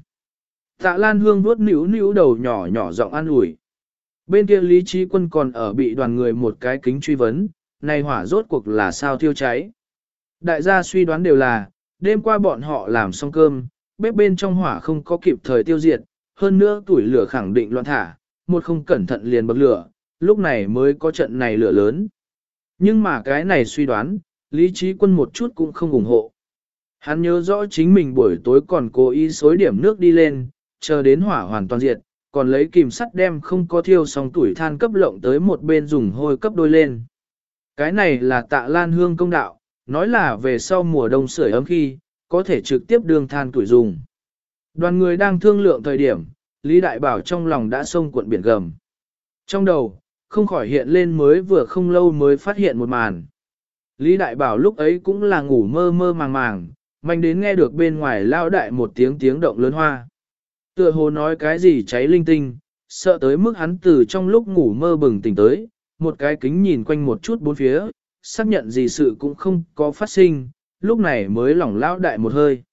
Tạ Lan Hương vuốt níu níu đầu nhỏ nhỏ giọng an ủi. Bên kia Lý Trí Quân còn ở bị đoàn người một cái kính truy vấn, này hỏa rốt cuộc là sao thiêu cháy. Đại gia suy đoán đều là, đêm qua bọn họ làm xong cơm, bếp bên trong hỏa không có kịp thời tiêu diệt, hơn nữa tuổi lửa khẳng định loạn thả, một không cẩn thận liền bậc lửa, lúc này mới có trận này lửa lớn. Nhưng mà cái này suy đoán, lý trí quân một chút cũng không ủng hộ. Hắn nhớ rõ chính mình buổi tối còn cố ý xối điểm nước đi lên, chờ đến hỏa hoàn toàn diệt, còn lấy kìm sắt đem không có thiêu xong tuổi than cấp lộng tới một bên dùng hôi cấp đôi lên. Cái này là tạ lan hương công đạo, nói là về sau mùa đông sưởi ấm khi, có thể trực tiếp đường than tuổi dùng. Đoàn người đang thương lượng thời điểm, Lý Đại Bảo trong lòng đã sông cuộn biển gầm. Trong đầu, không khỏi hiện lên mới vừa không lâu mới phát hiện một màn. Lý Đại Bảo lúc ấy cũng là ngủ mơ mơ màng màng, manh đến nghe được bên ngoài lao đại một tiếng tiếng động lớn hoa. Tựa hồ nói cái gì cháy linh tinh, sợ tới mức hắn từ trong lúc ngủ mơ bừng tỉnh tới, một cái kính nhìn quanh một chút bốn phía, xác nhận gì sự cũng không có phát sinh, lúc này mới lỏng lao đại một hơi.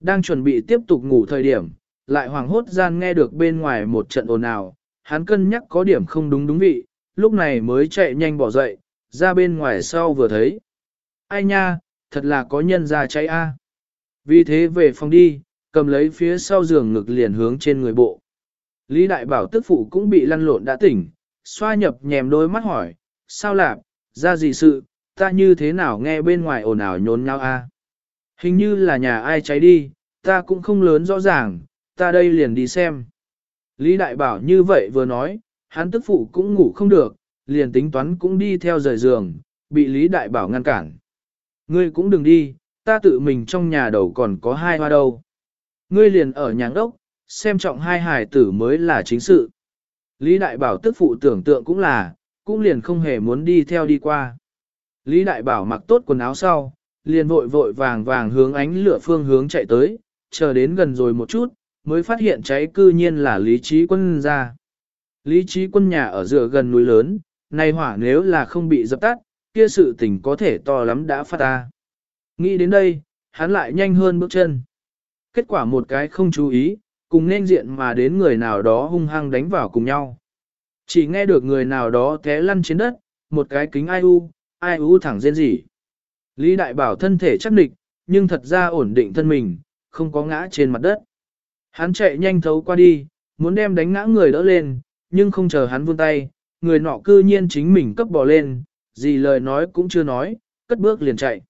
Đang chuẩn bị tiếp tục ngủ thời điểm, lại hoàng hốt gian nghe được bên ngoài một trận ồn ào, hắn cân nhắc có điểm không đúng đúng vị, lúc này mới chạy nhanh bỏ dậy, ra bên ngoài sau vừa thấy. Ai nha, thật là có nhân ra cháy a. Vì thế về phòng đi, cầm lấy phía sau giường ngực liền hướng trên người bộ. Lý Đại Bảo tức phụ cũng bị lăn lộn đã tỉnh, xoa nhập nhèm đôi mắt hỏi, sao lạp, ra gì sự, ta như thế nào nghe bên ngoài ồn ào nhốn nhau a? Hình như là nhà ai cháy đi, ta cũng không lớn rõ ràng, ta đây liền đi xem. Lý Đại Bảo như vậy vừa nói, hắn tức phụ cũng ngủ không được, liền tính toán cũng đi theo rời giường, bị Lý Đại Bảo ngăn cản. Ngươi cũng đừng đi, ta tự mình trong nhà đầu còn có hai hoa đâu. Ngươi liền ở nhà đốc, xem trọng hai hải tử mới là chính sự. Lý Đại Bảo tức phụ tưởng tượng cũng là, cũng liền không hề muốn đi theo đi qua. Lý Đại Bảo mặc tốt quần áo sau, liền vội vội vàng vàng hướng ánh lửa phương hướng chạy tới, chờ đến gần rồi một chút, mới phát hiện cháy cư nhiên là Lý Trí Quân ra. Lý Trí Quân nhà ở dựa gần núi lớn, nay hỏa nếu là không bị dập tắt, kia sự tình có thể to lắm đã phát ta. Nghĩ đến đây, hắn lại nhanh hơn bước chân. Kết quả một cái không chú ý, cùng nên diện mà đến người nào đó hung hăng đánh vào cùng nhau. Chỉ nghe được người nào đó té lăn trên đất, một cái kính ai u, ai u thẳng rên rỉ. Lý Đại Bảo thân thể chắc địch, nhưng thật ra ổn định thân mình, không có ngã trên mặt đất. Hắn chạy nhanh thấu qua đi, muốn đem đánh ngã người đỡ lên, nhưng không chờ hắn vươn tay, người nọ cư nhiên chính mình cấp bò lên, gì lời nói cũng chưa nói, cất bước liền chạy.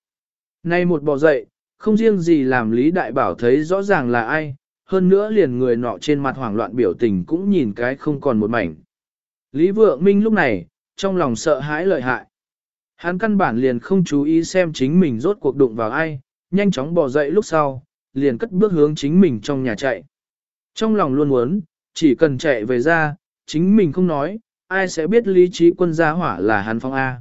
Nay một bò dậy, không riêng gì làm Lý Đại Bảo thấy rõ ràng là ai, hơn nữa liền người nọ trên mặt hoảng loạn biểu tình cũng nhìn cái không còn một mảnh. Lý Vượng Minh lúc này, trong lòng sợ hãi lợi hại. Hắn căn bản liền không chú ý xem chính mình rốt cuộc đụng vào ai, nhanh chóng bò dậy lúc sau, liền cất bước hướng chính mình trong nhà chạy. Trong lòng luôn muốn, chỉ cần chạy về ra, chính mình không nói, ai sẽ biết lý trí quân gia hỏa là hắn phong A.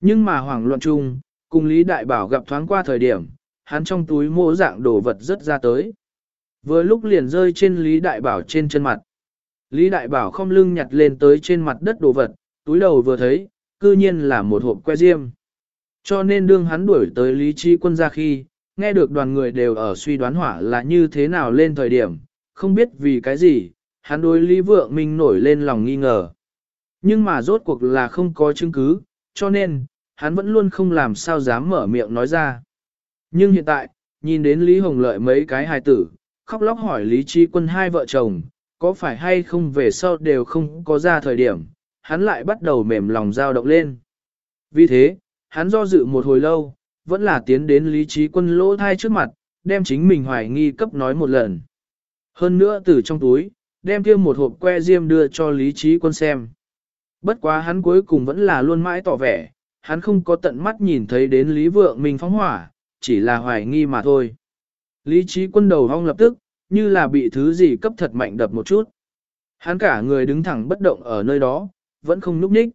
Nhưng mà hoảng loạn chung, cùng Lý Đại Bảo gặp thoáng qua thời điểm, hắn trong túi mô dạng đồ vật rất ra tới. Vừa lúc liền rơi trên Lý Đại Bảo trên chân mặt. Lý Đại Bảo không lưng nhặt lên tới trên mặt đất đồ vật, túi đầu vừa thấy, cư nhiên là một hộp que diêm. Cho nên đương hắn đuổi tới Lý Chi quân ra khi, nghe được đoàn người đều ở suy đoán hỏa là như thế nào lên thời điểm, không biết vì cái gì, hắn đối Lý Vượng Minh nổi lên lòng nghi ngờ. Nhưng mà rốt cuộc là không có chứng cứ, cho nên, hắn vẫn luôn không làm sao dám mở miệng nói ra. Nhưng hiện tại, nhìn đến Lý Hồng Lợi mấy cái hài tử, khóc lóc hỏi Lý Trí Quân hai vợ chồng, có phải hay không về sau đều không có ra thời điểm, hắn lại bắt đầu mềm lòng dao động lên. Vì thế, hắn do dự một hồi lâu, vẫn là tiến đến Lý Trí Quân lỗ thai trước mặt, đem chính mình hoài nghi cấp nói một lần. Hơn nữa từ trong túi, đem kia một hộp que diêm đưa cho Lý Trí Quân xem. Bất quá hắn cuối cùng vẫn là luôn mãi tỏ vẻ, hắn không có tận mắt nhìn thấy đến Lý Vượng mình phóng hỏa, chỉ là hoài nghi mà thôi. Lý trí quân đầu hong lập tức, như là bị thứ gì cấp thật mạnh đập một chút. Hắn cả người đứng thẳng bất động ở nơi đó, vẫn không núp ních.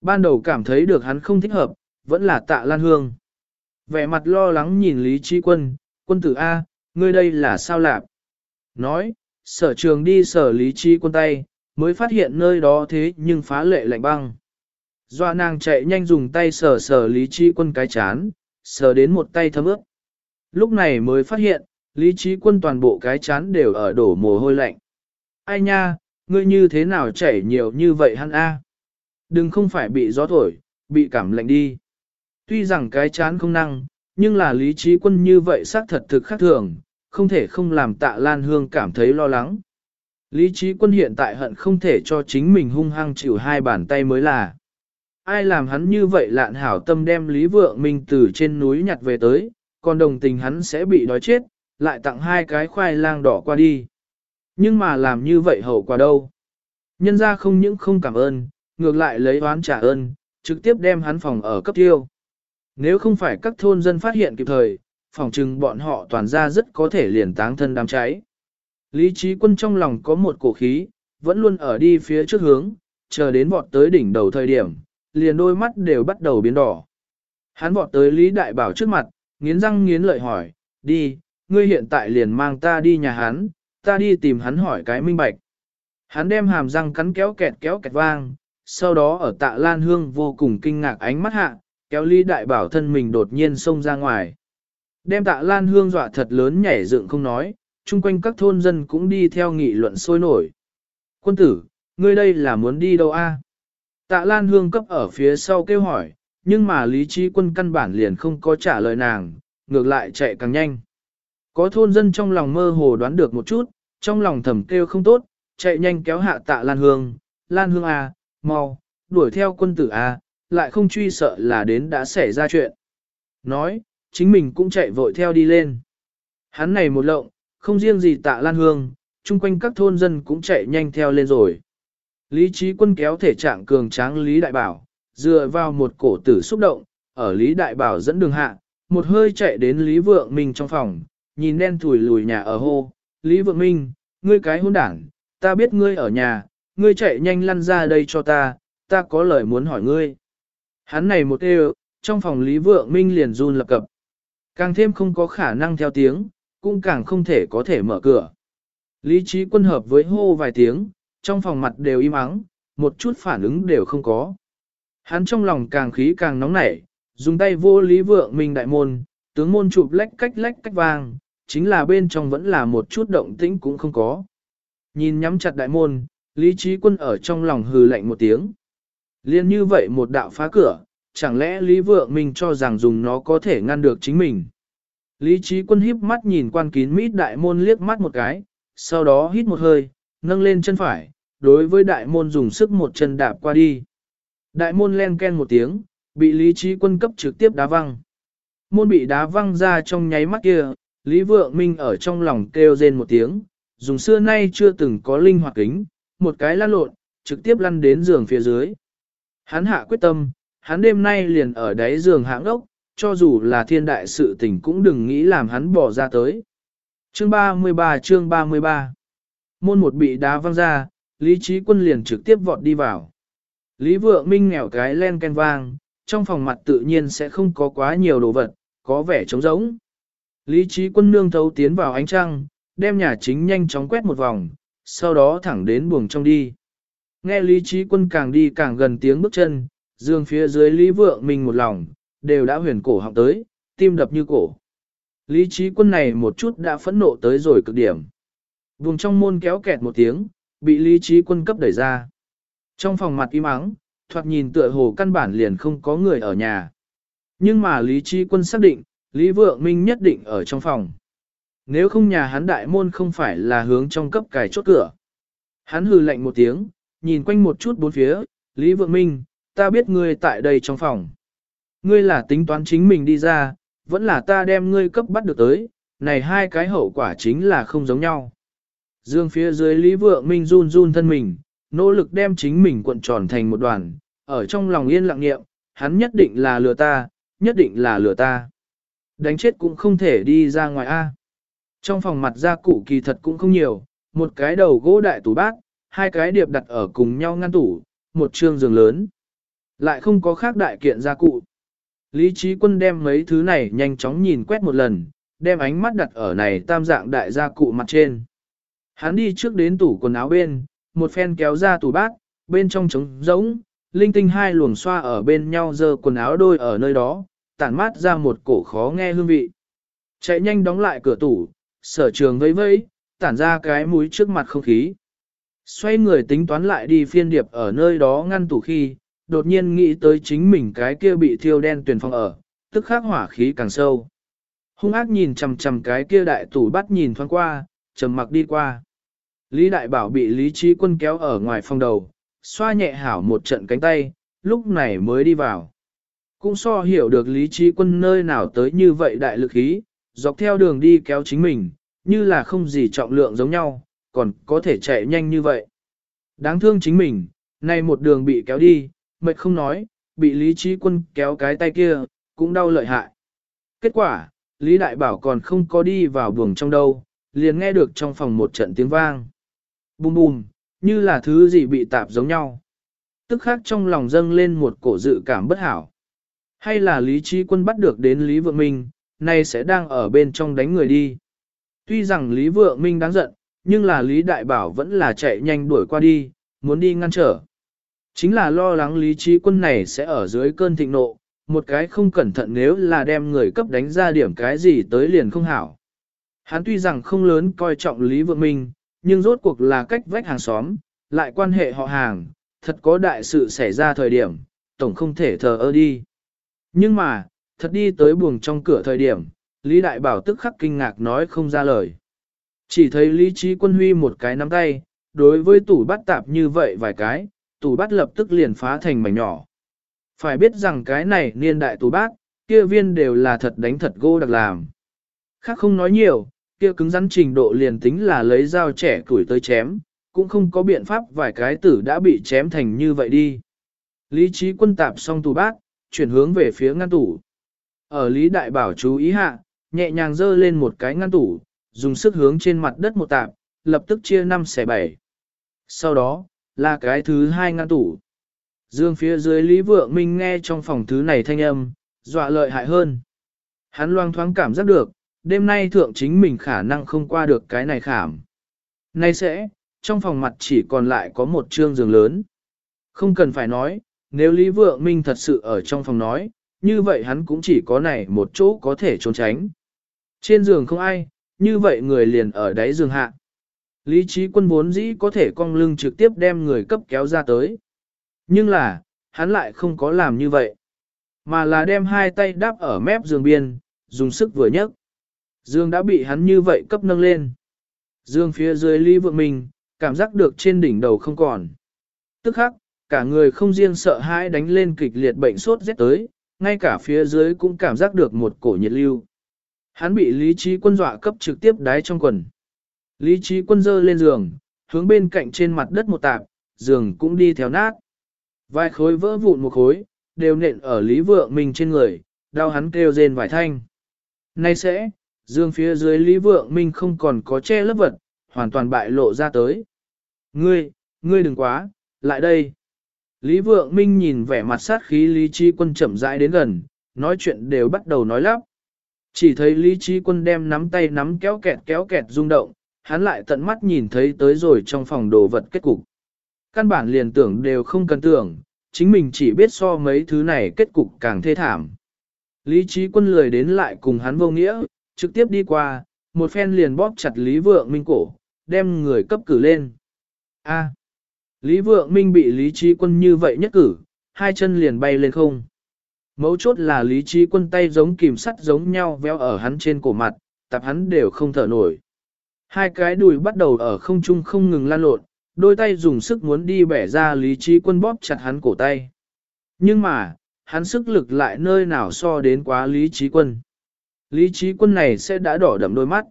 Ban đầu cảm thấy được hắn không thích hợp, vẫn là tạ lan hương. Vẻ mặt lo lắng nhìn Lý trí quân, quân tử A, ngươi đây là sao lạp? Nói, sở trường đi sở Lý trí quân tay, mới phát hiện nơi đó thế nhưng phá lệ lạnh băng. Doa nàng chạy nhanh dùng tay sờ sờ Lý Trí Quân cái chán, sờ đến một tay thấm ướt. Lúc này mới phát hiện, Lý Trí Quân toàn bộ cái chán đều ở đổ mồ hôi lạnh. Ai nha, ngươi như thế nào chảy nhiều như vậy hắn a? Đừng không phải bị gió thổi, bị cảm lạnh đi. Tuy rằng cái chán không năng, nhưng là Lý Trí Quân như vậy xác thật thực khác thường, không thể không làm tạ Lan Hương cảm thấy lo lắng. Lý trí quân hiện tại hận không thể cho chính mình hung hăng chịu hai bàn tay mới là. Ai làm hắn như vậy lạn hảo tâm đem Lý Vượng Minh từ trên núi nhặt về tới, còn đồng tình hắn sẽ bị đói chết, lại tặng hai cái khoai lang đỏ qua đi. Nhưng mà làm như vậy hậu quả đâu? Nhân ra không những không cảm ơn, ngược lại lấy oán trả ơn, trực tiếp đem hắn phòng ở cấp tiêu. Nếu không phải các thôn dân phát hiện kịp thời, phòng trừng bọn họ toàn ra rất có thể liền táng thân đám cháy. Lý trí quân trong lòng có một cổ khí, vẫn luôn ở đi phía trước hướng, chờ đến vọt tới đỉnh đầu thời điểm, liền đôi mắt đều bắt đầu biến đỏ. Hắn vọt tới Lý Đại Bảo trước mặt, nghiến răng nghiến lợi hỏi, đi, ngươi hiện tại liền mang ta đi nhà hắn, ta đi tìm hắn hỏi cái minh bạch. Hắn đem hàm răng cắn kéo kẹt kéo kẹt vang, sau đó ở tạ Lan Hương vô cùng kinh ngạc ánh mắt hạ, kéo Lý Đại Bảo thân mình đột nhiên xông ra ngoài. Đem tạ Lan Hương dọa thật lớn nhảy dựng không nói, chung quanh các thôn dân cũng đi theo nghị luận sôi nổi. Quân tử, ngươi đây là muốn đi đâu a? Tạ Lan Hương cấp ở phía sau kêu hỏi, nhưng mà lý trí quân căn bản liền không có trả lời nàng, ngược lại chạy càng nhanh. Có thôn dân trong lòng mơ hồ đoán được một chút, trong lòng thầm kêu không tốt, chạy nhanh kéo hạ tạ Lan Hương, Lan Hương a, mau, đuổi theo quân tử a, lại không truy sợ là đến đã xảy ra chuyện. Nói, chính mình cũng chạy vội theo đi lên. Hắn này một lộng, không riêng gì tạ lan hương, chung quanh các thôn dân cũng chạy nhanh theo lên rồi. Lý trí quân kéo thể trạng cường tráng Lý Đại Bảo, dựa vào một cổ tử xúc động, ở Lý Đại Bảo dẫn đường hạ, một hơi chạy đến Lý Vượng Minh trong phòng, nhìn đen thủi lùi nhà ở hô. Lý Vượng Minh, ngươi cái hôn đảng, ta biết ngươi ở nhà, ngươi chạy nhanh lăn ra đây cho ta, ta có lời muốn hỏi ngươi. Hắn này một đều, trong phòng Lý Vượng Minh liền run lập cập. Càng thêm không có khả năng theo tiếng, cũng càng không thể có thể mở cửa. Lý trí quân hợp với hô vài tiếng, trong phòng mặt đều im ắng, một chút phản ứng đều không có. Hắn trong lòng càng khí càng nóng nảy, dùng tay vô lý vượng mình đại môn, tướng môn chụp lách cách lách cách vang, chính là bên trong vẫn là một chút động tĩnh cũng không có. Nhìn nhắm chặt đại môn, lý trí quân ở trong lòng hừ lạnh một tiếng. Liên như vậy một đạo phá cửa, chẳng lẽ lý vượng mình cho rằng dùng nó có thể ngăn được chính mình. Lý trí quân híp mắt nhìn quan kín mít đại môn liếc mắt một cái, sau đó hít một hơi, nâng lên chân phải, đối với đại môn dùng sức một chân đạp qua đi. Đại môn len ken một tiếng, bị lý trí quân cấp trực tiếp đá văng. Môn bị đá văng ra trong nháy mắt kia, Lý Vượng Minh ở trong lòng kêu rên một tiếng, dùng xưa nay chưa từng có linh hoạt kính, một cái lăn lộn, trực tiếp lăn đến giường phía dưới. Hắn hạ quyết tâm, hắn đêm nay liền ở đáy giường hạng ốc, cho dù là thiên đại sự tình cũng đừng nghĩ làm hắn bỏ ra tới. Chương 33 chương 33 Môn một bị đá văng ra, Lý Trí Quân liền trực tiếp vọt đi vào. Lý Vượng Minh nghèo cái len ken vang, trong phòng mặt tự nhiên sẽ không có quá nhiều đồ vật, có vẻ trống rỗng. Lý Trí Quân nương thấu tiến vào ánh trăng, đem nhà chính nhanh chóng quét một vòng, sau đó thẳng đến buồng trong đi. Nghe Lý Trí Quân càng đi càng gần tiếng bước chân, dương phía dưới Lý Vượng Minh một lòng, đều đã huyền cổ họng tới, tim đập như cổ. Lý trí quân này một chút đã phẫn nộ tới rồi cực điểm. Vùng trong môn kéo kẹt một tiếng, bị lý trí quân cấp đẩy ra. Trong phòng mặt im ắng, thoạt nhìn tựa hồ căn bản liền không có người ở nhà. Nhưng mà lý trí quân xác định, Lý Vượng Minh nhất định ở trong phòng. Nếu không nhà hắn đại môn không phải là hướng trong cấp cài chốt cửa. Hắn hừ lạnh một tiếng, nhìn quanh một chút bốn phía, Lý Vượng Minh, ta biết ngươi tại đây trong phòng. Ngươi là tính toán chính mình đi ra, vẫn là ta đem ngươi cấp bắt được tới, này hai cái hậu quả chính là không giống nhau. Dương phía dưới Lý Vượng Minh run run thân mình, nỗ lực đem chính mình cuộn tròn thành một đoàn, ở trong lòng yên lặng nghiệm, hắn nhất định là lừa ta, nhất định là lừa ta. Đánh chết cũng không thể đi ra ngoài A. Trong phòng mặt gia cụ kỳ thật cũng không nhiều, một cái đầu gỗ đại tủ bát, hai cái điệp đặt ở cùng nhau ngăn tủ, một trương giường lớn. Lại không có khác đại kiện gia cụ. Lý trí quân đem mấy thứ này nhanh chóng nhìn quét một lần, đem ánh mắt đặt ở này tam dạng đại gia cụ mặt trên. Hắn đi trước đến tủ quần áo bên, một phen kéo ra tủ bát, bên trong trống rỗng, linh tinh hai luồng xoa ở bên nhau giơ quần áo đôi ở nơi đó, tản mát ra một cổ khó nghe hương vị. Chạy nhanh đóng lại cửa tủ, sở trường vẫy vẫy, tản ra cái mũi trước mặt không khí. Xoay người tính toán lại đi phiên điệp ở nơi đó ngăn tủ khi, đột nhiên nghĩ tới chính mình cái kia bị thiêu đen tuyển phong ở, tức khắc hỏa khí càng sâu. Hung ác nhìn chằm chằm cái kia đại tủ bắt nhìn thoáng qua, trầm mặc đi qua. Lý Đại Bảo bị Lý Trí Quân kéo ở ngoài phòng đầu, xoa nhẹ hảo một trận cánh tay, lúc này mới đi vào. Cũng so hiểu được Lý Trí Quân nơi nào tới như vậy đại lực khí, dọc theo đường đi kéo chính mình, như là không gì trọng lượng giống nhau, còn có thể chạy nhanh như vậy. Đáng thương chính mình, nay một đường bị kéo đi, mệt không nói, bị Lý Trí Quân kéo cái tay kia, cũng đau lợi hại. Kết quả, Lý Đại Bảo còn không có đi vào buồng trong đâu, liền nghe được trong phòng một trận tiếng vang. Bùm bùm, như là thứ gì bị tạp giống nhau. Tức khác trong lòng dâng lên một cổ dự cảm bất hảo. Hay là Lý Trí Quân bắt được đến Lý Vượng Minh, nay sẽ đang ở bên trong đánh người đi. Tuy rằng Lý Vượng Minh đáng giận, nhưng là Lý Đại Bảo vẫn là chạy nhanh đuổi qua đi, muốn đi ngăn trở. Chính là lo lắng lý trí quân này sẽ ở dưới cơn thịnh nộ, một cái không cẩn thận nếu là đem người cấp đánh ra điểm cái gì tới liền không hảo. Hắn tuy rằng không lớn coi trọng Lý Vượng Minh, nhưng rốt cuộc là cách vách hàng xóm, lại quan hệ họ hàng, thật có đại sự xảy ra thời điểm, tổng không thể thờ ơ đi. Nhưng mà, thật đi tới buồng trong cửa thời điểm, Lý Đại Bảo tức khắc kinh ngạc nói không ra lời. Chỉ thấy Lý Trí Quân Huy một cái nắm tay, đối với tủ bắt tạp như vậy vài cái, tủ bắt lập tức liền phá thành mảnh nhỏ. Phải biết rằng cái này niên đại tủ bát, kia viên đều là thật đánh thật gỗ đặc làm. Khác không nói nhiều, kia cứng rắn trình độ liền tính là lấy dao trẻ tuổi tới chém, cũng không có biện pháp vài cái tử đã bị chém thành như vậy đi. Lý trí quân tạp xong tủ bát, chuyển hướng về phía ngăn tủ. Ở Lý Đại Bảo chú ý hạ, nhẹ nhàng dơ lên một cái ngăn tủ, dùng sức hướng trên mặt đất một tạp, lập tức chia 5 xẻ 7. Sau đó, là cái thứ hai ngăn tủ. Dương phía dưới Lý Vượng Minh nghe trong phòng thứ này thanh âm, dọa lợi hại hơn. Hắn loang thoáng cảm giác được, đêm nay thượng chính mình khả năng không qua được cái này khảm. Nay sẽ, trong phòng mặt chỉ còn lại có một trương giường lớn. Không cần phải nói, nếu Lý Vượng Minh thật sự ở trong phòng nói, như vậy hắn cũng chỉ có này một chỗ có thể trốn tránh. Trên giường không ai, như vậy người liền ở đáy giường hạ. Lý trí quân vốn dĩ có thể cong lưng trực tiếp đem người cấp kéo ra tới. Nhưng là, hắn lại không có làm như vậy. Mà là đem hai tay đáp ở mép giường biên, dùng sức vừa nhấc. Dương đã bị hắn như vậy cấp nâng lên. Dương phía dưới Lý Vượng Minh, cảm giác được trên đỉnh đầu không còn. Tức khắc, cả người không riêng sợ hãi đánh lên kịch liệt bệnh sốt rét tới, ngay cả phía dưới cũng cảm giác được một cổ nhiệt lưu. Hắn bị lý trí quân dọa cấp trực tiếp đái trong quần. Lý trí quân dơ lên giường, hướng bên cạnh trên mặt đất một tạp, giường cũng đi theo nát. Vài khối vỡ vụn một khối, đều nện ở Lý Vượng mình trên người, đau hắn kêu rên vài thanh. Nay sẽ, dương phía dưới Lý Vượng Minh không còn có che lớp vật, hoàn toàn bại lộ ra tới. Ngươi, ngươi đừng quá, lại đây. Lý Vượng Minh nhìn vẻ mặt sát khí Lý Chi Quân chậm rãi đến gần, nói chuyện đều bắt đầu nói lắp. Chỉ thấy Lý Chi Quân đem nắm tay nắm kéo kẹt kéo kẹt rung động, hắn lại tận mắt nhìn thấy tới rồi trong phòng đồ vật kết cục. Căn bản liền tưởng đều không cần tưởng, chính mình chỉ biết so mấy thứ này kết cục càng thê thảm. Lý Chi quân lười đến lại cùng hắn vô nghĩa, trực tiếp đi qua, một phen liền bóp chặt Lý Vượng Minh cổ, đem người cấp cử lên. A. Lý Vượng Minh bị Lý trí quân như vậy nhất cử, hai chân liền bay lên không. Mấu chốt là Lý trí quân tay giống kìm sắt giống nhau véo ở hắn trên cổ mặt, tập hắn đều không thở nổi. Hai cái đùi bắt đầu ở không trung không ngừng lan lộn, đôi tay dùng sức muốn đi bẻ ra lý trí quân bóp chặt hắn cổ tay. Nhưng mà, hắn sức lực lại nơi nào so đến quá lý trí quân. Lý trí quân này sẽ đã đỏ đậm đôi mắt.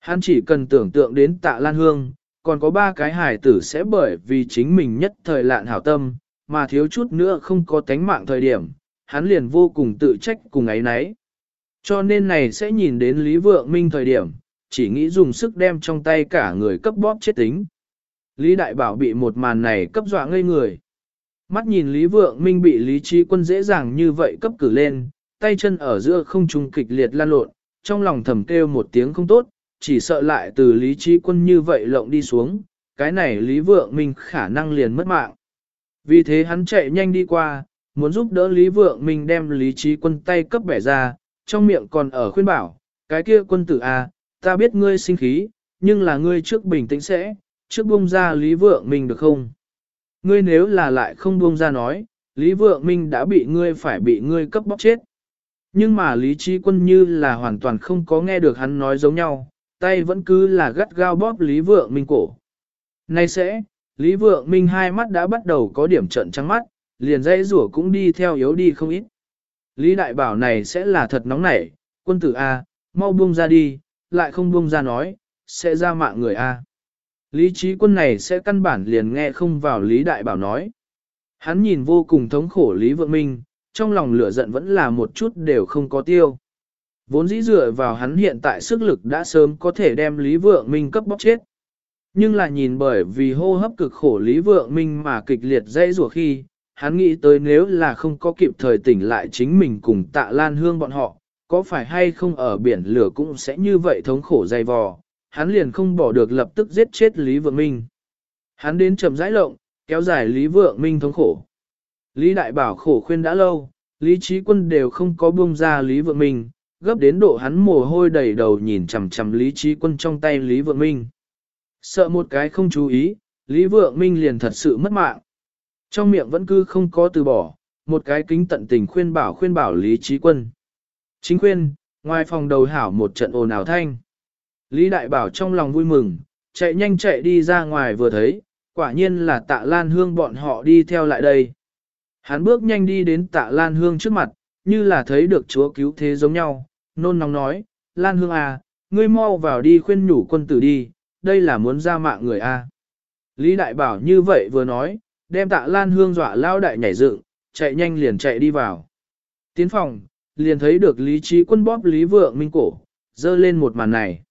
Hắn chỉ cần tưởng tượng đến tạ lan hương, còn có ba cái hài tử sẽ bởi vì chính mình nhất thời lạn hảo tâm, mà thiếu chút nữa không có tánh mạng thời điểm, hắn liền vô cùng tự trách cùng ấy nấy. Cho nên này sẽ nhìn đến Lý Vượng Minh thời điểm, chỉ nghĩ dùng sức đem trong tay cả người cấp bóp chết tính. Lý Đại Bảo bị một màn này cấp dọa ngây người. Mắt nhìn Lý Vượng Minh bị Lý Trí Quân dễ dàng như vậy cấp cử lên, tay chân ở giữa không trung kịch liệt lan lộn, trong lòng thầm kêu một tiếng không tốt, chỉ sợ lại từ Lý Trí Quân như vậy lộng đi xuống, cái này Lý Vượng Minh khả năng liền mất mạng. Vì thế hắn chạy nhanh đi qua, muốn giúp đỡ Lý Vượng Minh đem Lý Trí Quân tay cấp bẻ ra, trong miệng còn ở khuyên bảo, cái kia quân tử A, à, ta biết ngươi sinh khí, nhưng là ngươi trước bình tĩnh sẽ, trước buông ra Lý Vượng Minh được không? Ngươi nếu là lại không buông ra nói, Lý Vượng Minh đã bị ngươi phải bị ngươi cấp bóc chết. Nhưng mà Lý Trí Quân như là hoàn toàn không có nghe được hắn nói giống nhau, tay vẫn cứ là gắt gao bóp Lý Vượng Minh cổ. Nay sẽ, Lý Vượng Minh hai mắt đã bắt đầu có điểm trận trắng mắt, liền dây rủa cũng đi theo yếu đi không ít. Lý Đại Bảo này sẽ là thật nóng nảy, quân tử A, mau buông ra đi, lại không buông ra nói, sẽ ra mạng người A. Lý trí quân này sẽ căn bản liền nghe không vào Lý Đại Bảo nói. Hắn nhìn vô cùng thống khổ Lý Vượng Minh, trong lòng lửa giận vẫn là một chút đều không có tiêu. Vốn dĩ dựa vào hắn hiện tại sức lực đã sớm có thể đem Lý Vượng Minh cấp bóc chết. Nhưng là nhìn bởi vì hô hấp cực khổ Lý Vượng Minh mà kịch liệt dây rùa khi, hắn nghĩ tới nếu là không có kịp thời tỉnh lại chính mình cùng tạ lan hương bọn họ, có phải hay không ở biển lửa cũng sẽ như vậy thống khổ dày vò, hắn liền không bỏ được lập tức giết chết Lý Vượng Minh. Hắn đến chậm rãi lộng, kéo dài Lý Vượng Minh thống khổ. Lý Đại Bảo khổ khuyên đã lâu, Lý Trí Quân đều không có buông ra Lý Vượng Minh, gấp đến độ hắn mồ hôi đầy đầu nhìn chằm chằm Lý Trí Quân trong tay Lý Vượng Minh. Sợ một cái không chú ý, Lý Vượng Minh liền thật sự mất mạng. Trong miệng vẫn cứ không có từ bỏ, một cái kính tận tình khuyên bảo khuyên bảo Lý Trí Quân. Chính khuyên, ngoài phòng đầu hảo một trận ồn ào thanh. Lý Đại Bảo trong lòng vui mừng, chạy nhanh chạy đi ra ngoài vừa thấy, quả nhiên là tạ Lan Hương bọn họ đi theo lại đây. Hắn bước nhanh đi đến tạ Lan Hương trước mặt, như là thấy được chúa cứu thế giống nhau, nôn nóng nói, Lan Hương à, ngươi mau vào đi khuyên nhủ quân tử đi, đây là muốn ra mạng người a. À. Lý Đại Bảo như vậy vừa nói, đem tạ Lan Hương dọa lao đại nhảy dựng, chạy nhanh liền chạy đi vào. Tiến phòng, liền thấy được Lý Trí quân bóp Lý Vượng Minh cổ, dơ lên một màn này.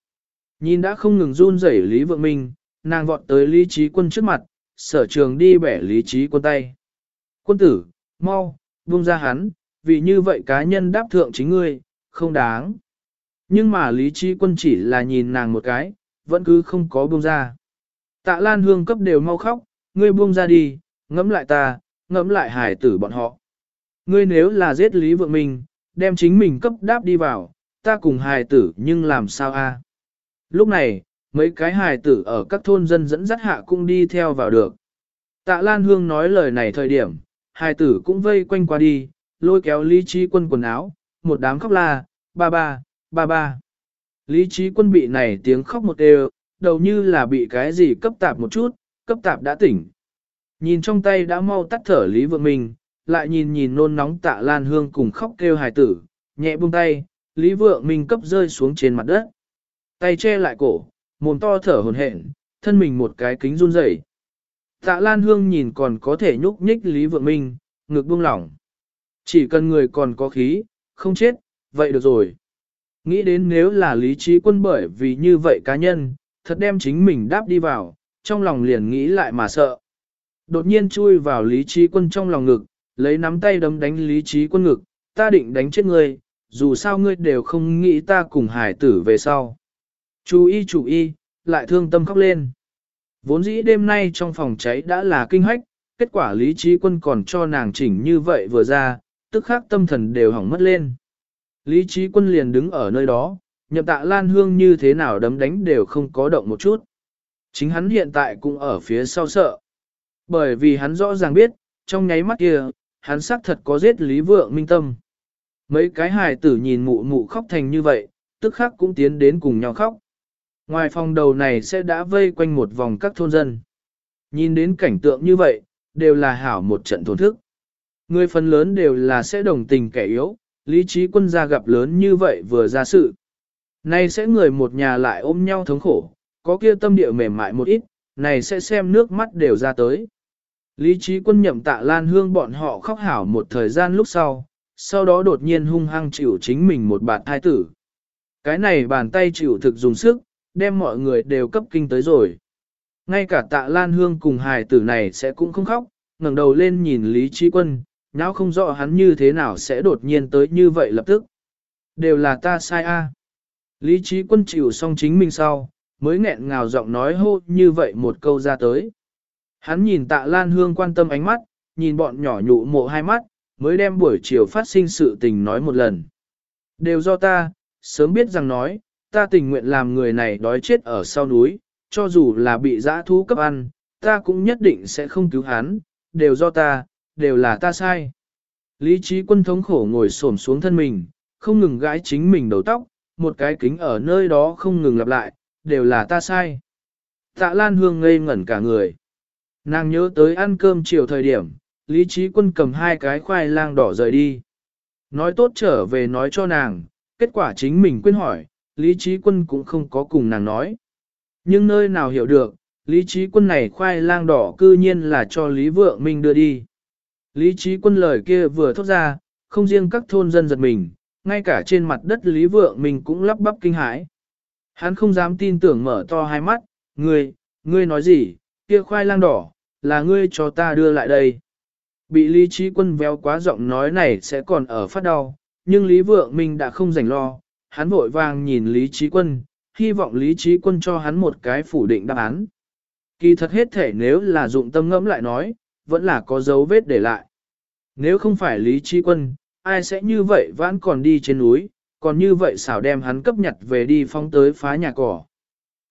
Nhìn đã không ngừng run rẩy Lý Vượng Minh, nàng vọt tới Lý Trí Quân trước mặt, sở trường đi bẻ Lý Trí Quân tay. Quân tử, mau, buông ra hắn, vì như vậy cá nhân đáp thượng chính ngươi, không đáng. Nhưng mà Lý Trí Quân chỉ là nhìn nàng một cái, vẫn cứ không có buông ra. Tạ Lan Hương cấp đều mau khóc, ngươi buông ra đi, ngẫm lại ta, ngẫm lại hải tử bọn họ. Ngươi nếu là giết Lý Vượng Minh, đem chính mình cấp đáp đi vào, ta cùng hài tử nhưng làm sao a? Lúc này, mấy cái hài tử ở các thôn dân dẫn dắt hạ cũng đi theo vào được. Tạ Lan Hương nói lời này thời điểm, hai tử cũng vây quanh qua đi, lôi kéo Lý Trí Quân quần áo, một đám khóc la, ba ba, ba ba. Lý Trí Quân bị này tiếng khóc một đều, đầu như là bị cái gì cấp tạp một chút, cấp tạp đã tỉnh. Nhìn trong tay đã mau tắt thở Lý Vượng Minh, lại nhìn nhìn nôn nóng tạ Lan Hương cùng khóc kêu hài tử, nhẹ buông tay, Lý Vượng Minh cấp rơi xuống trên mặt đất. Tay che lại cổ, mồm to thở hồn hển, thân mình một cái kính run rẩy. Tạ Lan Hương nhìn còn có thể nhúc nhích Lý Vượng Minh, ngực buông lỏng. Chỉ cần người còn có khí, không chết, vậy được rồi. Nghĩ đến nếu là lý trí quân bởi vì như vậy cá nhân, thật đem chính mình đáp đi vào, trong lòng liền nghĩ lại mà sợ. Đột nhiên chui vào lý trí quân trong lòng ngực, lấy nắm tay đấm đánh lý trí quân ngực, ta định đánh chết ngươi, dù sao ngươi đều không nghĩ ta cùng hải tử về sau. Chú y chú y, lại thương tâm khóc lên. Vốn dĩ đêm nay trong phòng cháy đã là kinh hách, kết quả lý trí quân còn cho nàng chỉnh như vậy vừa ra, tức khắc tâm thần đều hỏng mất lên. Lý trí quân liền đứng ở nơi đó, nhậm tạ lan hương như thế nào đấm đánh đều không có động một chút. Chính hắn hiện tại cũng ở phía sau sợ. Bởi vì hắn rõ ràng biết, trong nháy mắt kia, hắn xác thật có giết Lý Vượng Minh Tâm. Mấy cái hài tử nhìn mụ mụ khóc thành như vậy, tức khắc cũng tiến đến cùng nhau khóc. Ngoài phòng đầu này sẽ đã vây quanh một vòng các thôn dân. Nhìn đến cảnh tượng như vậy, đều là hảo một trận thổn thức. Người phần lớn đều là sẽ đồng tình kẻ yếu, lý trí quân gia gặp lớn như vậy vừa ra sự. Này sẽ người một nhà lại ôm nhau thống khổ, có kia tâm địa mềm mại một ít, này sẽ xem nước mắt đều ra tới. Lý trí quân nhậm tạ lan hương bọn họ khóc hảo một thời gian lúc sau, sau đó đột nhiên hung hăng chịu chính mình một bạt thai tử. Cái này bàn tay chịu thực dùng sức, đem mọi người đều cấp kinh tới rồi. Ngay cả tạ lan hương cùng hài tử này sẽ cũng không khóc, ngẩng đầu lên nhìn Lý Trí Quân, não không rõ hắn như thế nào sẽ đột nhiên tới như vậy lập tức. Đều là ta sai a. Lý Trí Quân chịu xong chính mình sau, mới nghẹn ngào giọng nói hô như vậy một câu ra tới. Hắn nhìn tạ Lan Hương quan tâm ánh mắt, nhìn bọn nhỏ nhụ mộ hai mắt, mới đem buổi chiều phát sinh sự tình nói một lần. Đều do ta, sớm biết rằng nói, ta tình nguyện làm người này đói chết ở sau núi, cho dù là bị dã thú cấp ăn, ta cũng nhất định sẽ không cứu hắn, đều do ta, đều là ta sai. Lý trí quân thống khổ ngồi xổm xuống thân mình, không ngừng gãi chính mình đầu tóc, một cái kính ở nơi đó không ngừng lặp lại, đều là ta sai. Tạ Lan Hương ngây ngẩn cả người. Nàng nhớ tới ăn cơm chiều thời điểm, Lý Trí Quân cầm hai cái khoai lang đỏ rời đi. Nói tốt trở về nói cho nàng, kết quả chính mình quên hỏi, Lý Trí Quân cũng không có cùng nàng nói. Nhưng nơi nào hiểu được, Lý Trí Quân này khoai lang đỏ cư nhiên là cho Lý Vượng Minh đưa đi. Lý Trí Quân lời kia vừa thốt ra, không riêng các thôn dân giật mình, ngay cả trên mặt đất Lý Vượng Minh cũng lắp bắp kinh hãi. Hắn không dám tin tưởng mở to hai mắt, ngươi, ngươi nói gì, kia khoai lang đỏ, là ngươi cho ta đưa lại đây. Bị Lý Trí Quân véo quá giọng nói này sẽ còn ở phát đau, nhưng Lý Vượng Minh đã không rảnh lo, hắn vội vàng nhìn Lý Trí Quân, hy vọng Lý Trí Quân cho hắn một cái phủ định đáp án. Kỳ thật hết thể nếu là dụng tâm ngẫm lại nói, vẫn là có dấu vết để lại. Nếu không phải Lý Trí Quân, ai sẽ như vậy vẫn còn đi trên núi, còn như vậy xảo đem hắn cấp nhặt về đi phong tới phá nhà cỏ.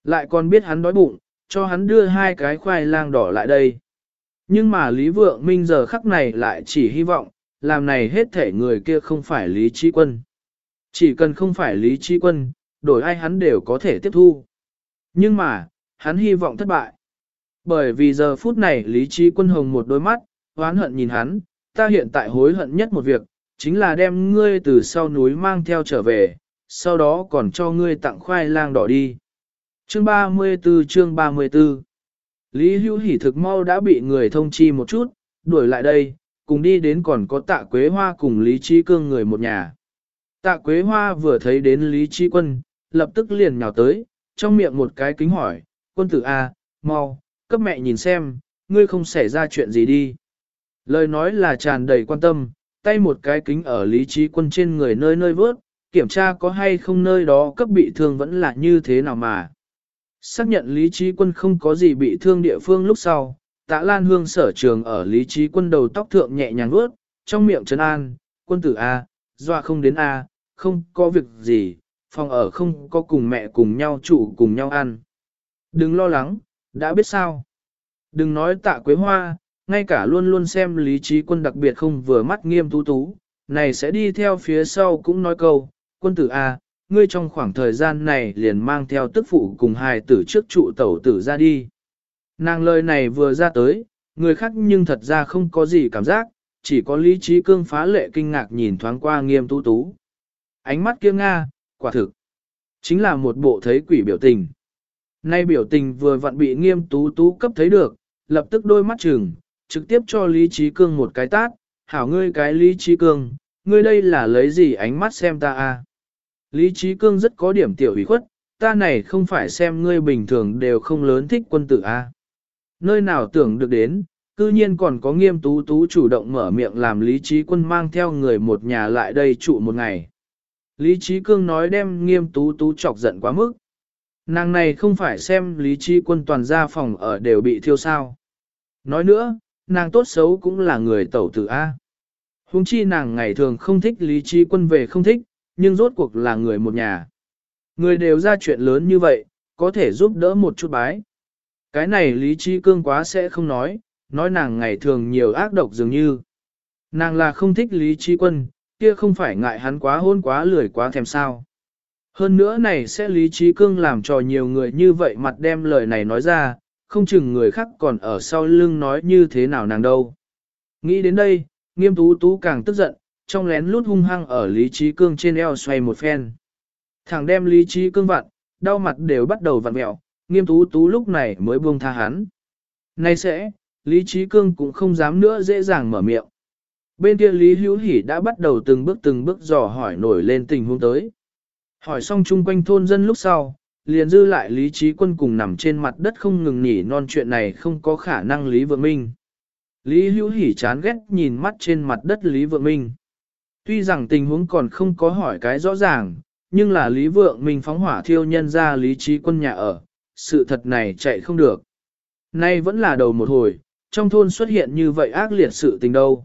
Lại còn biết hắn đói bụng, cho hắn đưa hai cái khoai lang đỏ lại đây. Nhưng mà Lý Vượng Minh giờ khắc này lại chỉ hy vọng, làm này hết thể người kia không phải Lý Trí Quân. Chỉ cần không phải Lý Trí Quân, đổi ai hắn đều có thể tiếp thu. Nhưng mà, hắn hy vọng thất bại. Bởi vì giờ phút này Lý Trí Quân hồng một đôi mắt, oán hận nhìn hắn, ta hiện tại hối hận nhất một việc, chính là đem ngươi từ sau núi mang theo trở về, sau đó còn cho ngươi tặng khoai lang đỏ đi. Chương 34 chương 34 Lý Hữu Hỷ thực mau đã bị người thông chi một chút, đuổi lại đây, cùng đi đến còn có tạ Quế Hoa cùng Lý Trí Cương người một nhà. Tạ Quế Hoa vừa thấy đến Lý Trí Quân, lập tức liền nhào tới, trong miệng một cái kính hỏi, quân tử A, mau, cấp mẹ nhìn xem, ngươi không xảy ra chuyện gì đi. Lời nói là tràn đầy quan tâm, tay một cái kính ở Lý Trí Quân trên người nơi nơi vớt, kiểm tra có hay không nơi đó cấp bị thương vẫn là như thế nào mà. Xác nhận Lý Trí Quân không có gì bị thương địa phương lúc sau, tạ Lan Hương sở trường ở Lý Trí Quân đầu tóc thượng nhẹ nhàng vớt, trong miệng trấn an, quân tử à, A, doa không đến A, không có việc gì, phòng ở không có cùng mẹ cùng nhau trụ cùng nhau ăn. Đừng lo lắng, đã biết sao. Đừng nói tạ quế hoa, ngay cả luôn luôn xem Lý Trí Quân đặc biệt không vừa mắt nghiêm tú tú, này sẽ đi theo phía sau cũng nói câu, quân tử A, ngươi trong khoảng thời gian này liền mang theo tức phụ cùng hài tử trước trụ tẩu tử ra đi. Nàng lời này vừa ra tới, người khác nhưng thật ra không có gì cảm giác, chỉ có lý trí cương phá lệ kinh ngạc nhìn thoáng qua nghiêm tú tú. Ánh mắt kia Nga, quả thực, chính là một bộ thấy quỷ biểu tình. Nay biểu tình vừa vặn bị nghiêm tú tú cấp thấy được, lập tức đôi mắt chừng, trực tiếp cho Lý Trí Cương một cái tát, hảo ngươi cái Lý Trí Cương, ngươi đây là lấy gì ánh mắt xem ta a? Lý Trí Cương rất có điểm tiểu ủy khuất, ta này không phải xem ngươi bình thường đều không lớn thích quân tử a. Nơi nào tưởng được đến, cư nhiên còn có nghiêm tú tú chủ động mở miệng làm Lý Trí Quân mang theo người một nhà lại đây trụ một ngày. Lý Trí Cương nói đem nghiêm tú tú chọc giận quá mức. Nàng này không phải xem Lý Trí Quân toàn gia phòng ở đều bị thiêu sao. Nói nữa, nàng tốt xấu cũng là người tẩu tử A. Hùng chi nàng ngày thường không thích Lý Trí Quân về không thích, nhưng rốt cuộc là người một nhà. Người đều ra chuyện lớn như vậy, có thể giúp đỡ một chút bái. Cái này Lý Trí Cương quá sẽ không nói, nói nàng ngày thường nhiều ác độc dường như. Nàng là không thích Lý Trí Quân, kia không phải ngại hắn quá hôn quá lười quá thèm sao. Hơn nữa này sẽ Lý Trí Cương làm cho nhiều người như vậy mặt đem lời này nói ra, không chừng người khác còn ở sau lưng nói như thế nào nàng đâu. Nghĩ đến đây, nghiêm tú tú càng tức giận, trong lén lút hung hăng ở Lý Trí Cương trên eo xoay một phen. Thằng đem Lý Trí Cương vặn, đau mặt đều bắt đầu vặn mẹo, nghiêm tú tú lúc này mới buông tha hắn. Nay sẽ, Lý Trí Cương cũng không dám nữa dễ dàng mở miệng. Bên kia Lý Hữu Hỷ đã bắt đầu từng bước từng bước dò hỏi nổi lên tình huống tới. Hỏi xong chung quanh thôn dân lúc sau, liền dư lại Lý Trí Quân cùng nằm trên mặt đất không ngừng nghỉ non chuyện này không có khả năng Lý Vượng Minh. Lý Hữu Hỷ chán ghét nhìn mắt trên mặt đất Lý Vượng Minh. Tuy rằng tình huống còn không có hỏi cái rõ ràng, nhưng là Lý Vượng Minh phóng hỏa thiêu nhân ra Lý Trí Quân nhà ở, sự thật này chạy không được. Nay vẫn là đầu một hồi, trong thôn xuất hiện như vậy ác liệt sự tình đâu.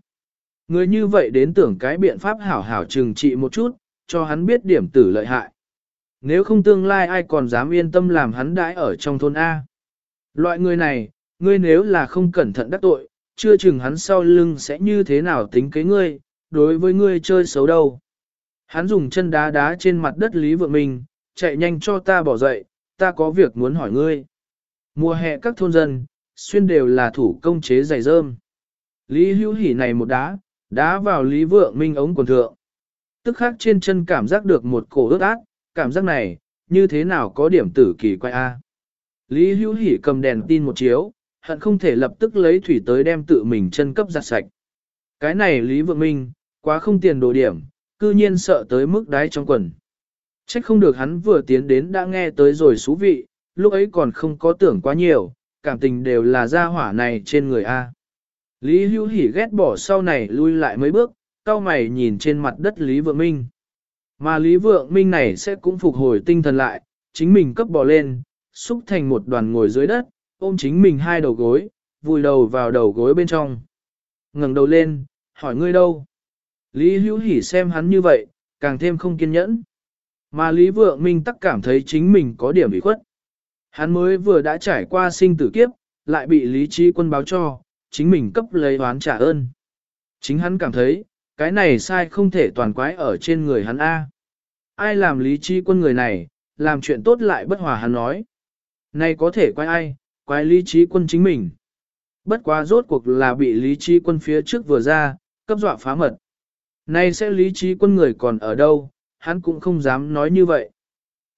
Người như vậy đến tưởng cái biện pháp hảo hảo trừng trị một chút, cho hắn biết điểm tử lợi hại. Nếu không tương lai ai còn dám yên tâm làm hắn đãi ở trong thôn A. Loại người này, ngươi nếu là không cẩn thận đắc tội, chưa chừng hắn sau lưng sẽ như thế nào tính kế ngươi, đối với ngươi chơi xấu đâu. Hắn dùng chân đá đá trên mặt đất Lý Vượng Minh, chạy nhanh cho ta bỏ dậy, ta có việc muốn hỏi ngươi. Mùa hè các thôn dân, xuyên đều là thủ công chế giày rơm. Lý hữu hỉ này một đá, đá vào Lý Vượng Minh ống quần thượng. Tức khắc trên chân cảm giác được một cổ ướt át, cảm giác này, như thế nào có điểm tử kỳ quay A. Lý hữu hỉ cầm đèn tin một chiếu, hận không thể lập tức lấy thủy tới đem tự mình chân cấp giặt sạch. Cái này Lý Vượng Minh, quá không tiền đồ điểm, cư nhiên sợ tới mức đáy trong quần. Trách không được hắn vừa tiến đến đã nghe tới rồi xú vị, lúc ấy còn không có tưởng quá nhiều, cảm tình đều là gia hỏa này trên người A. Lý Hưu Hỉ ghét bỏ sau này lui lại mấy bước, cao mày nhìn trên mặt đất Lý Vượng Minh. Mà Lý Vượng Minh này sẽ cũng phục hồi tinh thần lại, chính mình cấp bò lên, xúc thành một đoàn ngồi dưới đất, ôm chính mình hai đầu gối, vùi đầu vào đầu gối bên trong. ngẩng đầu lên, hỏi ngươi đâu? Lý Hữu Hỉ xem hắn như vậy, càng thêm không kiên nhẫn. Mà Lý Vượng Minh tắc cảm thấy chính mình có điểm bị khuất. Hắn mới vừa đã trải qua sinh tử kiếp, lại bị Lý Trí Quân báo cho, chính mình cấp lấy oán trả ơn. Chính hắn cảm thấy, cái này sai không thể toàn quái ở trên người hắn A. Ai làm Lý Trí Quân người này, làm chuyện tốt lại bất hòa hắn nói. Này có thể quái ai, quái Lý Trí Quân chính mình. Bất quá rốt cuộc là bị Lý Trí Quân phía trước vừa ra, cấp dọa phá mật. Này sẽ Lý Trí Quân người còn ở đâu, hắn cũng không dám nói như vậy.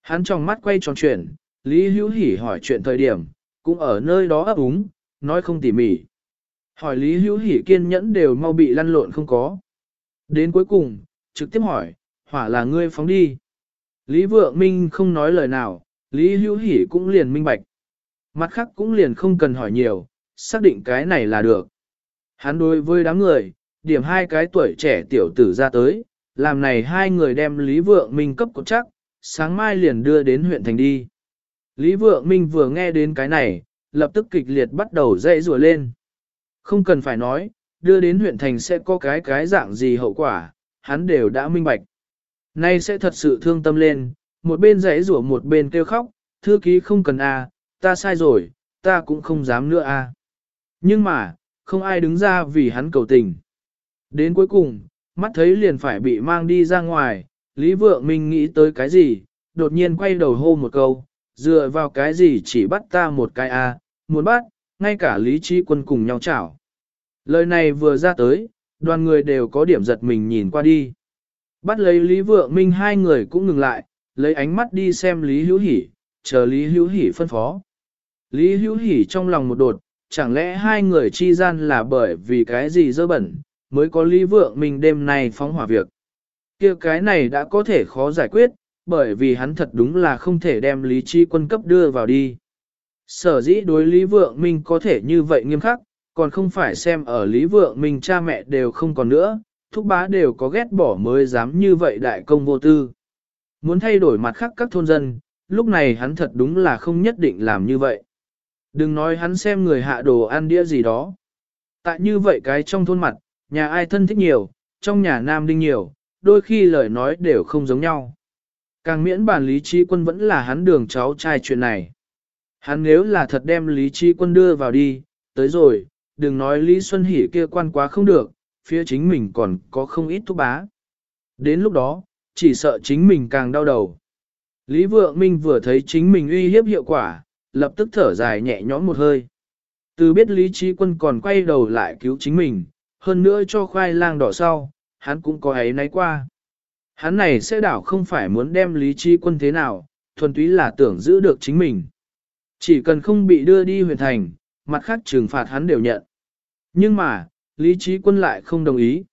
Hắn trong mắt quay tròn chuyển, Lý Hữu Hỉ hỏi chuyện thời điểm, cũng ở nơi đó ấp úng, nói không tỉ mỉ. Hỏi Lý Hữu Hỷ kiên nhẫn đều mau bị lăn lộn không có. Đến cuối cùng, trực tiếp hỏi, hỏa là ngươi phóng đi. Lý Vượng Minh không nói lời nào, Lý Hữu Hỷ cũng liền minh bạch. Mặt khác cũng liền không cần hỏi nhiều, xác định cái này là được. Hắn đối với đám người, điểm hai cái tuổi trẻ tiểu tử ra tới, làm này hai người đem Lý Vượng Minh cấp cột chắc, sáng mai liền đưa đến huyện thành đi. Lý Vượng Minh vừa nghe đến cái này, lập tức kịch liệt bắt đầu dậy rùa lên. Không cần phải nói, đưa đến huyện thành sẽ có cái cái dạng gì hậu quả, hắn đều đã minh bạch. Nay sẽ thật sự thương tâm lên, một bên dãy rủa một bên kêu khóc, thư ký không cần a, ta sai rồi, ta cũng không dám nữa a. Nhưng mà, không ai đứng ra vì hắn cầu tình. Đến cuối cùng, mắt thấy liền phải bị mang đi ra ngoài, Lý Vượng Minh nghĩ tới cái gì, đột nhiên quay đầu hô một câu, dựa vào cái gì chỉ bắt ta một cái a, muốn bắt, ngay cả Lý Trí Quân cùng nhau chảo. Lời này vừa ra tới, đoàn người đều có điểm giật mình nhìn qua đi. Bắt lấy Lý Vượng Minh hai người cũng ngừng lại, lấy ánh mắt đi xem Lý Hữu Hỷ, chờ Lý Hữu Hỷ phân phó. Lý Hữu Hỷ trong lòng một đột, chẳng lẽ hai người chi gian là bởi vì cái gì dơ bẩn, mới có Lý Vượng Minh đêm nay phóng hỏa việc. kia cái này đã có thể khó giải quyết, bởi vì hắn thật đúng là không thể đem Lý Chi quân cấp đưa vào đi. Sở dĩ đối Lý Vượng Minh có thể như vậy nghiêm khắc, còn không phải xem ở Lý Vượng Minh cha mẹ đều không còn nữa, thúc bá đều có ghét bỏ mới dám như vậy đại công vô tư. Muốn thay đổi mặt khác các thôn dân, lúc này hắn thật đúng là không nhất định làm như vậy. Đừng nói hắn xem người hạ đồ ăn đĩa gì đó. Tại như vậy cái trong thôn mặt, nhà ai thân thích nhiều, trong nhà nam đinh nhiều, đôi khi lời nói đều không giống nhau. Càng miễn bản lý trí quân vẫn là hắn đường cháu trai chuyện này. Hắn nếu là thật đem lý trí quân đưa vào đi, tới rồi, đừng nói Lý Xuân Hỷ kia quan quá không được, phía chính mình còn có không ít thúc bá. Đến lúc đó, chỉ sợ chính mình càng đau đầu. Lý Vượng Minh vừa thấy chính mình uy hiếp hiệu quả, lập tức thở dài nhẹ nhõm một hơi. Từ biết Lý Trí Quân còn quay đầu lại cứu chính mình, hơn nữa cho khoai lang đỏ sau, hắn cũng có ấy náy qua. Hắn này sẽ đảo không phải muốn đem Lý Trí Quân thế nào, thuần túy là tưởng giữ được chính mình. Chỉ cần không bị đưa đi huyền thành, mặt khác trừng phạt hắn đều nhận. Nhưng mà, Lý Trí Quân lại không đồng ý.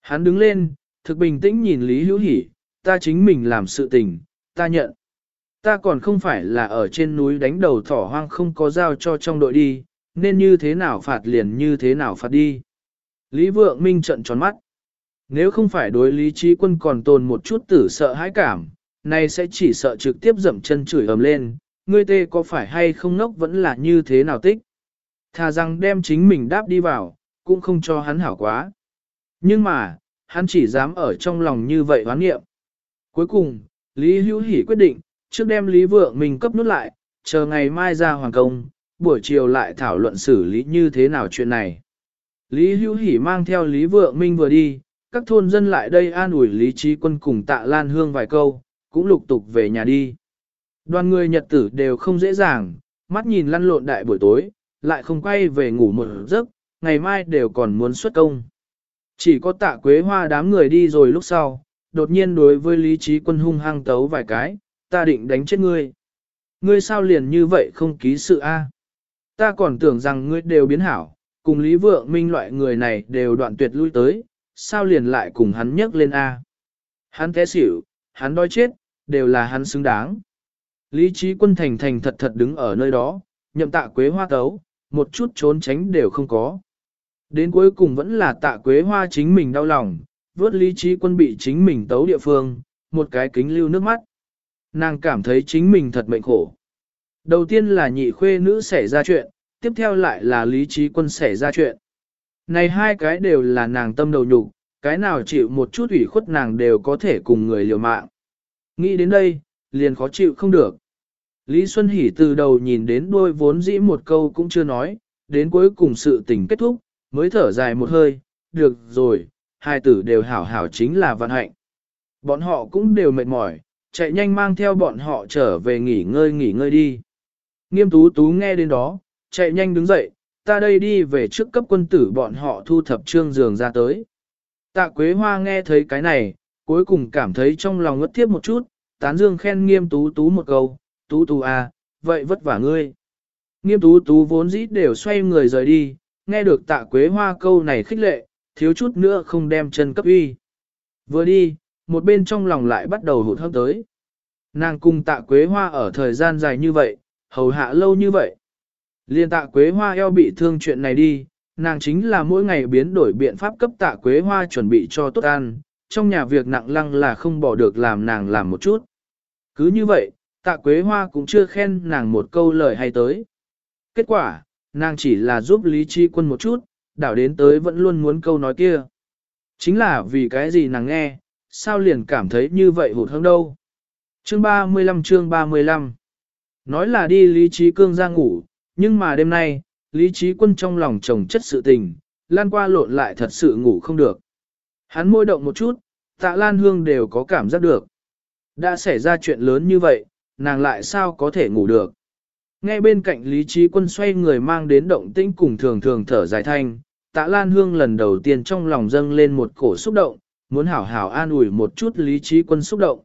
Hắn đứng lên, thực bình tĩnh nhìn Lý Hữu Hỷ, ta chính mình làm sự tình, ta nhận. Ta còn không phải là ở trên núi đánh đầu thỏ hoang không có giao cho trong đội đi, nên như thế nào phạt liền như thế nào phạt đi. Lý Vượng Minh trận tròn mắt. Nếu không phải đối Lý Trí Quân còn tồn một chút tử sợ hãi cảm, nay sẽ chỉ sợ trực tiếp dậm chân chửi ầm lên, ngươi tê có phải hay không ngốc vẫn là như thế nào tích. Thà rằng đem chính mình đáp đi vào, cũng không cho hắn hảo quá. Nhưng mà, hắn chỉ dám ở trong lòng như vậy hoán nghiệm. Cuối cùng, Lý Hữu Hỷ quyết định, trước đem Lý Vượng mình cấp nút lại, chờ ngày mai ra hoàng công, buổi chiều lại thảo luận xử lý như thế nào chuyện này. Lý Hữu Hỷ mang theo Lý Vượng Minh vừa đi, các thôn dân lại đây an ủi Lý Trí Quân cùng tạ Lan Hương vài câu, cũng lục tục về nhà đi. Đoàn người nhật tử đều không dễ dàng, mắt nhìn lăn lộn đại buổi tối, lại không quay về ngủ một giấc, ngày mai đều còn muốn xuất công. Chỉ có tạ quế hoa đám người đi rồi lúc sau, đột nhiên đối với lý trí quân hung hăng tấu vài cái, ta định đánh chết ngươi. Ngươi sao liền như vậy không ký sự a? Ta còn tưởng rằng ngươi đều biến hảo, cùng Lý Vượng Minh loại người này đều đoạn tuyệt lui tới, sao liền lại cùng hắn nhấc lên a? Hắn té xỉu, hắn đói chết, đều là hắn xứng đáng. Lý trí quân thành thành thật thật đứng ở nơi đó, nhậm tạ quế hoa tấu, một chút trốn tránh đều không có. Đến cuối cùng vẫn là tạ quế hoa chính mình đau lòng, vớt lý trí quân bị chính mình tấu địa phương, một cái kính lưu nước mắt. Nàng cảm thấy chính mình thật mệnh khổ. Đầu tiên là nhị khuê nữ xảy ra chuyện, tiếp theo lại là lý trí quân xảy ra chuyện. Này hai cái đều là nàng tâm đầu nhục, cái nào chịu một chút ủy khuất nàng đều có thể cùng người liều mạng. Nghĩ đến đây, liền khó chịu không được. Lý Xuân Hỷ từ đầu nhìn đến đôi vốn dĩ một câu cũng chưa nói, đến cuối cùng sự tình kết thúc, mới thở dài một hơi, được rồi, hai tử đều hảo hảo chính là vận hạnh. Bọn họ cũng đều mệt mỏi, chạy nhanh mang theo bọn họ trở về nghỉ ngơi nghỉ ngơi đi. Nghiêm tú tú nghe đến đó, chạy nhanh đứng dậy, ta đây đi về trước cấp quân tử bọn họ thu thập trương giường ra tới. Tạ Quế Hoa nghe thấy cái này, cuối cùng cảm thấy trong lòng ngất tiếp một chút, tán dương khen nghiêm tú tú một câu, tú tú à, vậy vất vả ngươi. Nghiêm tú tú vốn dĩ đều xoay người rời đi, nghe được tạ quế hoa câu này khích lệ, thiếu chút nữa không đem chân cấp uy. Vừa đi, một bên trong lòng lại bắt đầu hụt hấp tới. Nàng cùng tạ quế hoa ở thời gian dài như vậy, hầu hạ lâu như vậy. Liên tạ quế hoa eo bị thương chuyện này đi, nàng chính là mỗi ngày biến đổi biện pháp cấp tạ quế hoa chuẩn bị cho tốt ăn, trong nhà việc nặng lăng là không bỏ được làm nàng làm một chút. Cứ như vậy, tạ quế hoa cũng chưa khen nàng một câu lời hay tới. Kết quả, nàng chỉ là giúp Lý Chi Quân một chút, đảo đến tới vẫn luôn muốn câu nói kia. Chính là vì cái gì nàng nghe, sao liền cảm thấy như vậy hụt hẫng đâu. Chương 35 chương 35 Nói là đi Lý Trí Cương ra ngủ, nhưng mà đêm nay, Lý Trí Quân trong lòng chồng chất sự tình, lan qua lộn lại thật sự ngủ không được. Hắn môi động một chút, tạ Lan Hương đều có cảm giác được. Đã xảy ra chuyện lớn như vậy, nàng lại sao có thể ngủ được. Nghe bên cạnh Lý Trí Quân xoay người mang đến động tĩnh cùng thường thường thở dài thanh, tạ Lan Hương lần đầu tiên trong lòng dâng lên một cổ xúc động, muốn hảo hảo an ủi một chút Lý Trí Quân xúc động.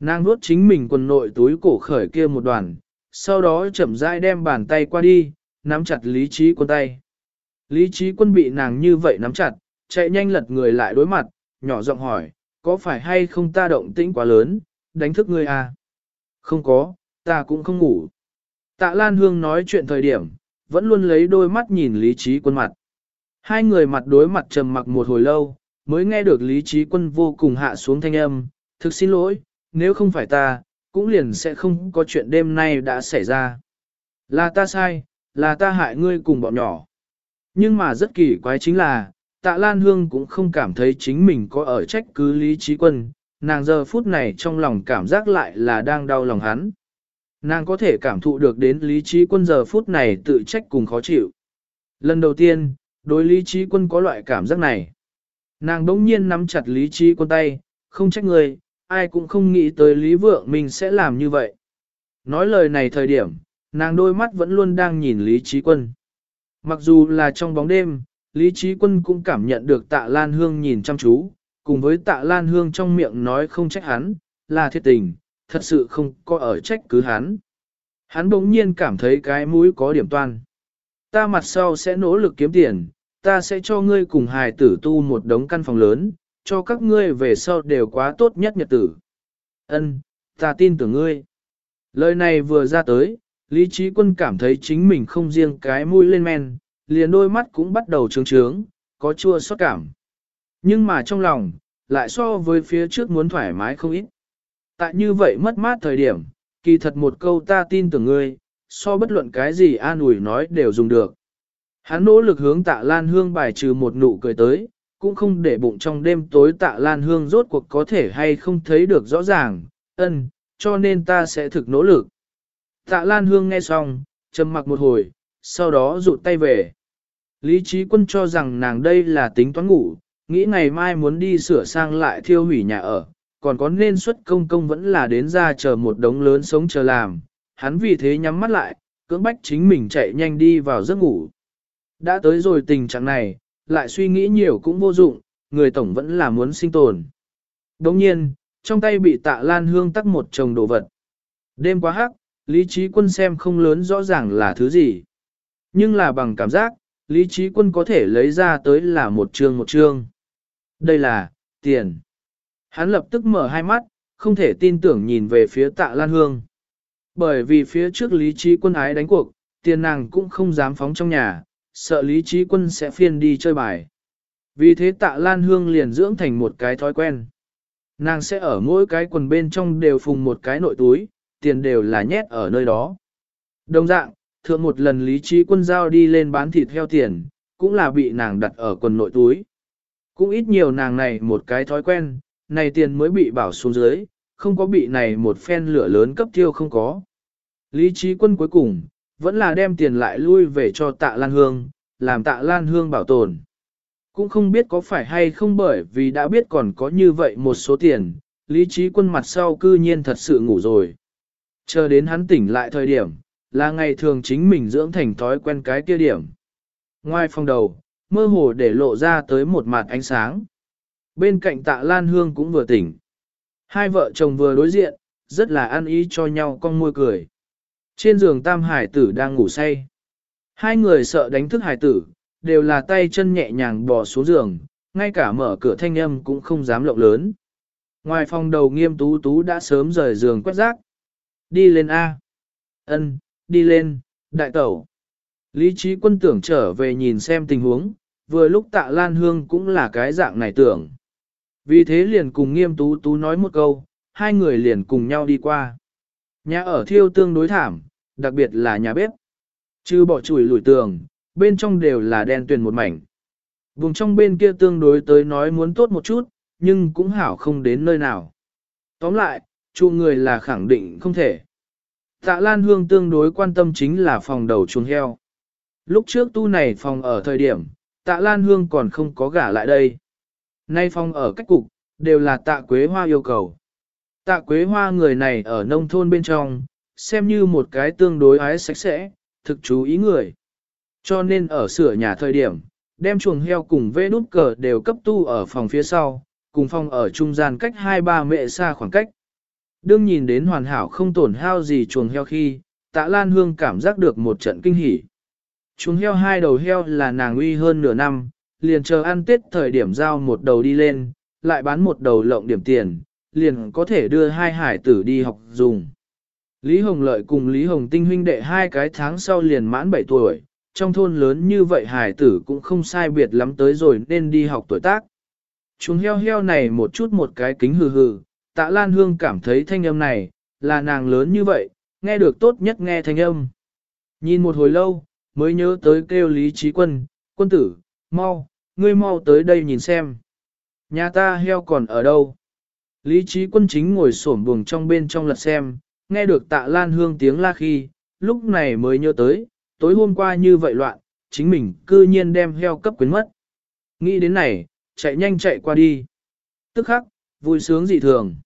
Nàng nuốt chính mình quần nội túi cổ khởi kia một đoàn, sau đó chậm rãi đem bàn tay qua đi, nắm chặt lý trí quân tay. Lý trí quân bị nàng như vậy nắm chặt, chạy nhanh lật người lại đối mặt, nhỏ giọng hỏi, có phải hay không ta động tĩnh quá lớn, đánh thức ngươi à? Không có, ta cũng không ngủ. Tạ Lan Hương nói chuyện thời điểm, vẫn luôn lấy đôi mắt nhìn lý trí quân mặt. Hai người mặt đối mặt trầm mặc một hồi lâu, mới nghe được lý trí quân vô cùng hạ xuống thanh âm, thực xin lỗi, nếu không phải ta, cũng liền sẽ không có chuyện đêm nay đã xảy ra. Là ta sai, là ta hại ngươi cùng bọn nhỏ. Nhưng mà rất kỳ quái chính là, tạ Lan Hương cũng không cảm thấy chính mình có ở trách cứ lý trí quân, nàng giờ phút này trong lòng cảm giác lại là đang đau lòng hắn. Nàng có thể cảm thụ được đến lý trí quân giờ phút này tự trách cùng khó chịu. Lần đầu tiên, đối lý trí quân có loại cảm giác này. Nàng đống nhiên nắm chặt lý trí quân tay, không trách người, ai cũng không nghĩ tới lý vượng mình sẽ làm như vậy. Nói lời này thời điểm, nàng đôi mắt vẫn luôn đang nhìn lý trí quân. Mặc dù là trong bóng đêm, lý trí quân cũng cảm nhận được tạ Lan Hương nhìn chăm chú, cùng với tạ Lan Hương trong miệng nói không trách hắn, là thiệt tình, thật sự không có ở trách cứ hắn. Hắn bỗng nhiên cảm thấy cái mũi có điểm toan. Ta mặt sau sẽ nỗ lực kiếm tiền, ta sẽ cho ngươi cùng hài tử tu một đống căn phòng lớn, cho các ngươi về sau đều quá tốt nhất nhật tử. Ân, ta tin tưởng ngươi. Lời này vừa ra tới, Lý Trí Quân cảm thấy chính mình không riêng cái mũi lên men, liền đôi mắt cũng bắt đầu trướng trướng, có chua xót cảm. Nhưng mà trong lòng, lại so với phía trước muốn thoải mái không ít. Tại như vậy mất mát thời điểm, kỳ thật một câu ta tin tưởng ngươi, so bất luận cái gì an ủi nói đều dùng được. Hắn nỗ lực hướng tạ Lan Hương bài trừ một nụ cười tới, cũng không để bụng trong đêm tối tạ Lan Hương rốt cuộc có thể hay không thấy được rõ ràng, ân, cho nên ta sẽ thực nỗ lực. Tạ Lan Hương nghe xong, trầm mặc một hồi, sau đó rụt tay về. Lý trí quân cho rằng nàng đây là tính toán ngủ, nghĩ ngày mai muốn đi sửa sang lại thiêu hủy nhà ở, còn có nên xuất công công vẫn là đến ra chờ một đống lớn sống chờ làm. Hắn vì thế nhắm mắt lại, cưỡng bách chính mình chạy nhanh đi vào giấc ngủ. Đã tới rồi tình trạng này, lại suy nghĩ nhiều cũng vô dụng, người tổng vẫn là muốn sinh tồn. Đồng nhiên, trong tay bị tạ lan hương tắc một chồng đồ vật. Đêm quá hắc, lý trí quân xem không lớn rõ ràng là thứ gì. Nhưng là bằng cảm giác, lý trí quân có thể lấy ra tới là một chương một chương. Đây là, tiền. Hắn lập tức mở hai mắt, không thể tin tưởng nhìn về phía tạ Lan Hương. Bởi vì phía trước lý trí quân ái đánh cuộc, tiền nàng cũng không dám phóng trong nhà, sợ lý trí quân sẽ phiên đi chơi bài. Vì thế tạ Lan Hương liền dưỡng thành một cái thói quen. Nàng sẽ ở mỗi cái quần bên trong đều phùng một cái nội túi, tiền đều là nhét ở nơi đó. Đồng dạng, thượng một lần lý trí quân giao đi lên bán thịt heo tiền, cũng là bị nàng đặt ở quần nội túi. Cũng ít nhiều nàng này một cái thói quen, này tiền mới bị bảo xuống dưới, không có bị này một phen lửa lớn cấp tiêu không có. Lý trí quân cuối cùng, vẫn là đem tiền lại lui về cho tạ Lan Hương, làm tạ Lan Hương bảo tồn. Cũng không biết có phải hay không bởi vì đã biết còn có như vậy một số tiền, lý trí quân mặt sau cư nhiên thật sự ngủ rồi. Chờ đến hắn tỉnh lại thời điểm, là ngày thường chính mình dưỡng thành thói quen cái kia điểm. Ngoài phòng đầu, mơ hồ để lộ ra tới một mặt ánh sáng. Bên cạnh tạ Lan Hương cũng vừa tỉnh. Hai vợ chồng vừa đối diện, rất là ăn ý cho nhau con môi cười. Trên giường tam hải tử đang ngủ say. Hai người sợ đánh thức hải tử, đều là tay chân nhẹ nhàng bò xuống giường, ngay cả mở cửa thanh âm cũng không dám lộng lớn. Ngoài phòng đầu nghiêm tú tú đã sớm rời giường quét rác. Đi lên A. ân đi lên, đại tẩu. Lý trí quân tưởng trở về nhìn xem tình huống, vừa lúc tạ Lan Hương cũng là cái dạng này tưởng. Vì thế liền cùng nghiêm tú tú nói một câu, hai người liền cùng nhau đi qua. Nhà ở thiêu tương đối thảm, đặc biệt là nhà bếp. Chứ bỏ chùi lùi tường, bên trong đều là đen tuyền một mảnh. Vùng trong bên kia tương đối tới nói muốn tốt một chút, nhưng cũng hảo không đến nơi nào. Tóm lại, chu người là khẳng định không thể. Tạ Lan Hương tương đối quan tâm chính là phòng đầu chuồng heo. Lúc trước tu này phòng ở thời điểm, tạ Lan Hương còn không có gả lại đây. Nay phòng ở cách cục, đều là tạ Quế Hoa yêu cầu. Tạ Quế Hoa người này ở nông thôn bên trong, xem như một cái tương đối ái sạch sẽ, thực chú ý người. Cho nên ở sửa nhà thời điểm, đem chuồng heo cùng vê nút cờ đều cấp tu ở phòng phía sau, cùng phòng ở trung gian cách 2-3 mệ xa khoảng cách. Đương nhìn đến hoàn hảo không tổn hao gì chuồng heo khi, tạ Lan Hương cảm giác được một trận kinh hỉ. Chuồng heo hai đầu heo là nàng uy hơn nửa năm, liền chờ ăn tết thời điểm giao một đầu đi lên, lại bán một đầu lộng điểm tiền, liền có thể đưa hai hải tử đi học dùng. Lý Hồng Lợi cùng Lý Hồng Tinh huynh đệ hai cái tháng sau liền mãn 7 tuổi, trong thôn lớn như vậy hải tử cũng không sai biệt lắm tới rồi nên đi học tuổi tác. Chúng heo heo này một chút một cái kính hừ hừ, tạ Lan Hương cảm thấy thanh âm này, là nàng lớn như vậy, nghe được tốt nhất nghe thanh âm. Nhìn một hồi lâu, mới nhớ tới kêu Lý Trí Quân, quân tử, mau, ngươi mau tới đây nhìn xem. Nhà ta heo còn ở đâu? Lý Trí Quân chính ngồi xổm buồng trong bên trong lật xem, nghe được tạ Lan Hương tiếng la khi, lúc này mới nhớ tới, tối hôm qua như vậy loạn, chính mình cư nhiên đem heo cấp quyến mất. Nghĩ đến này, chạy nhanh chạy qua đi. Tức khắc, vui sướng dị thường.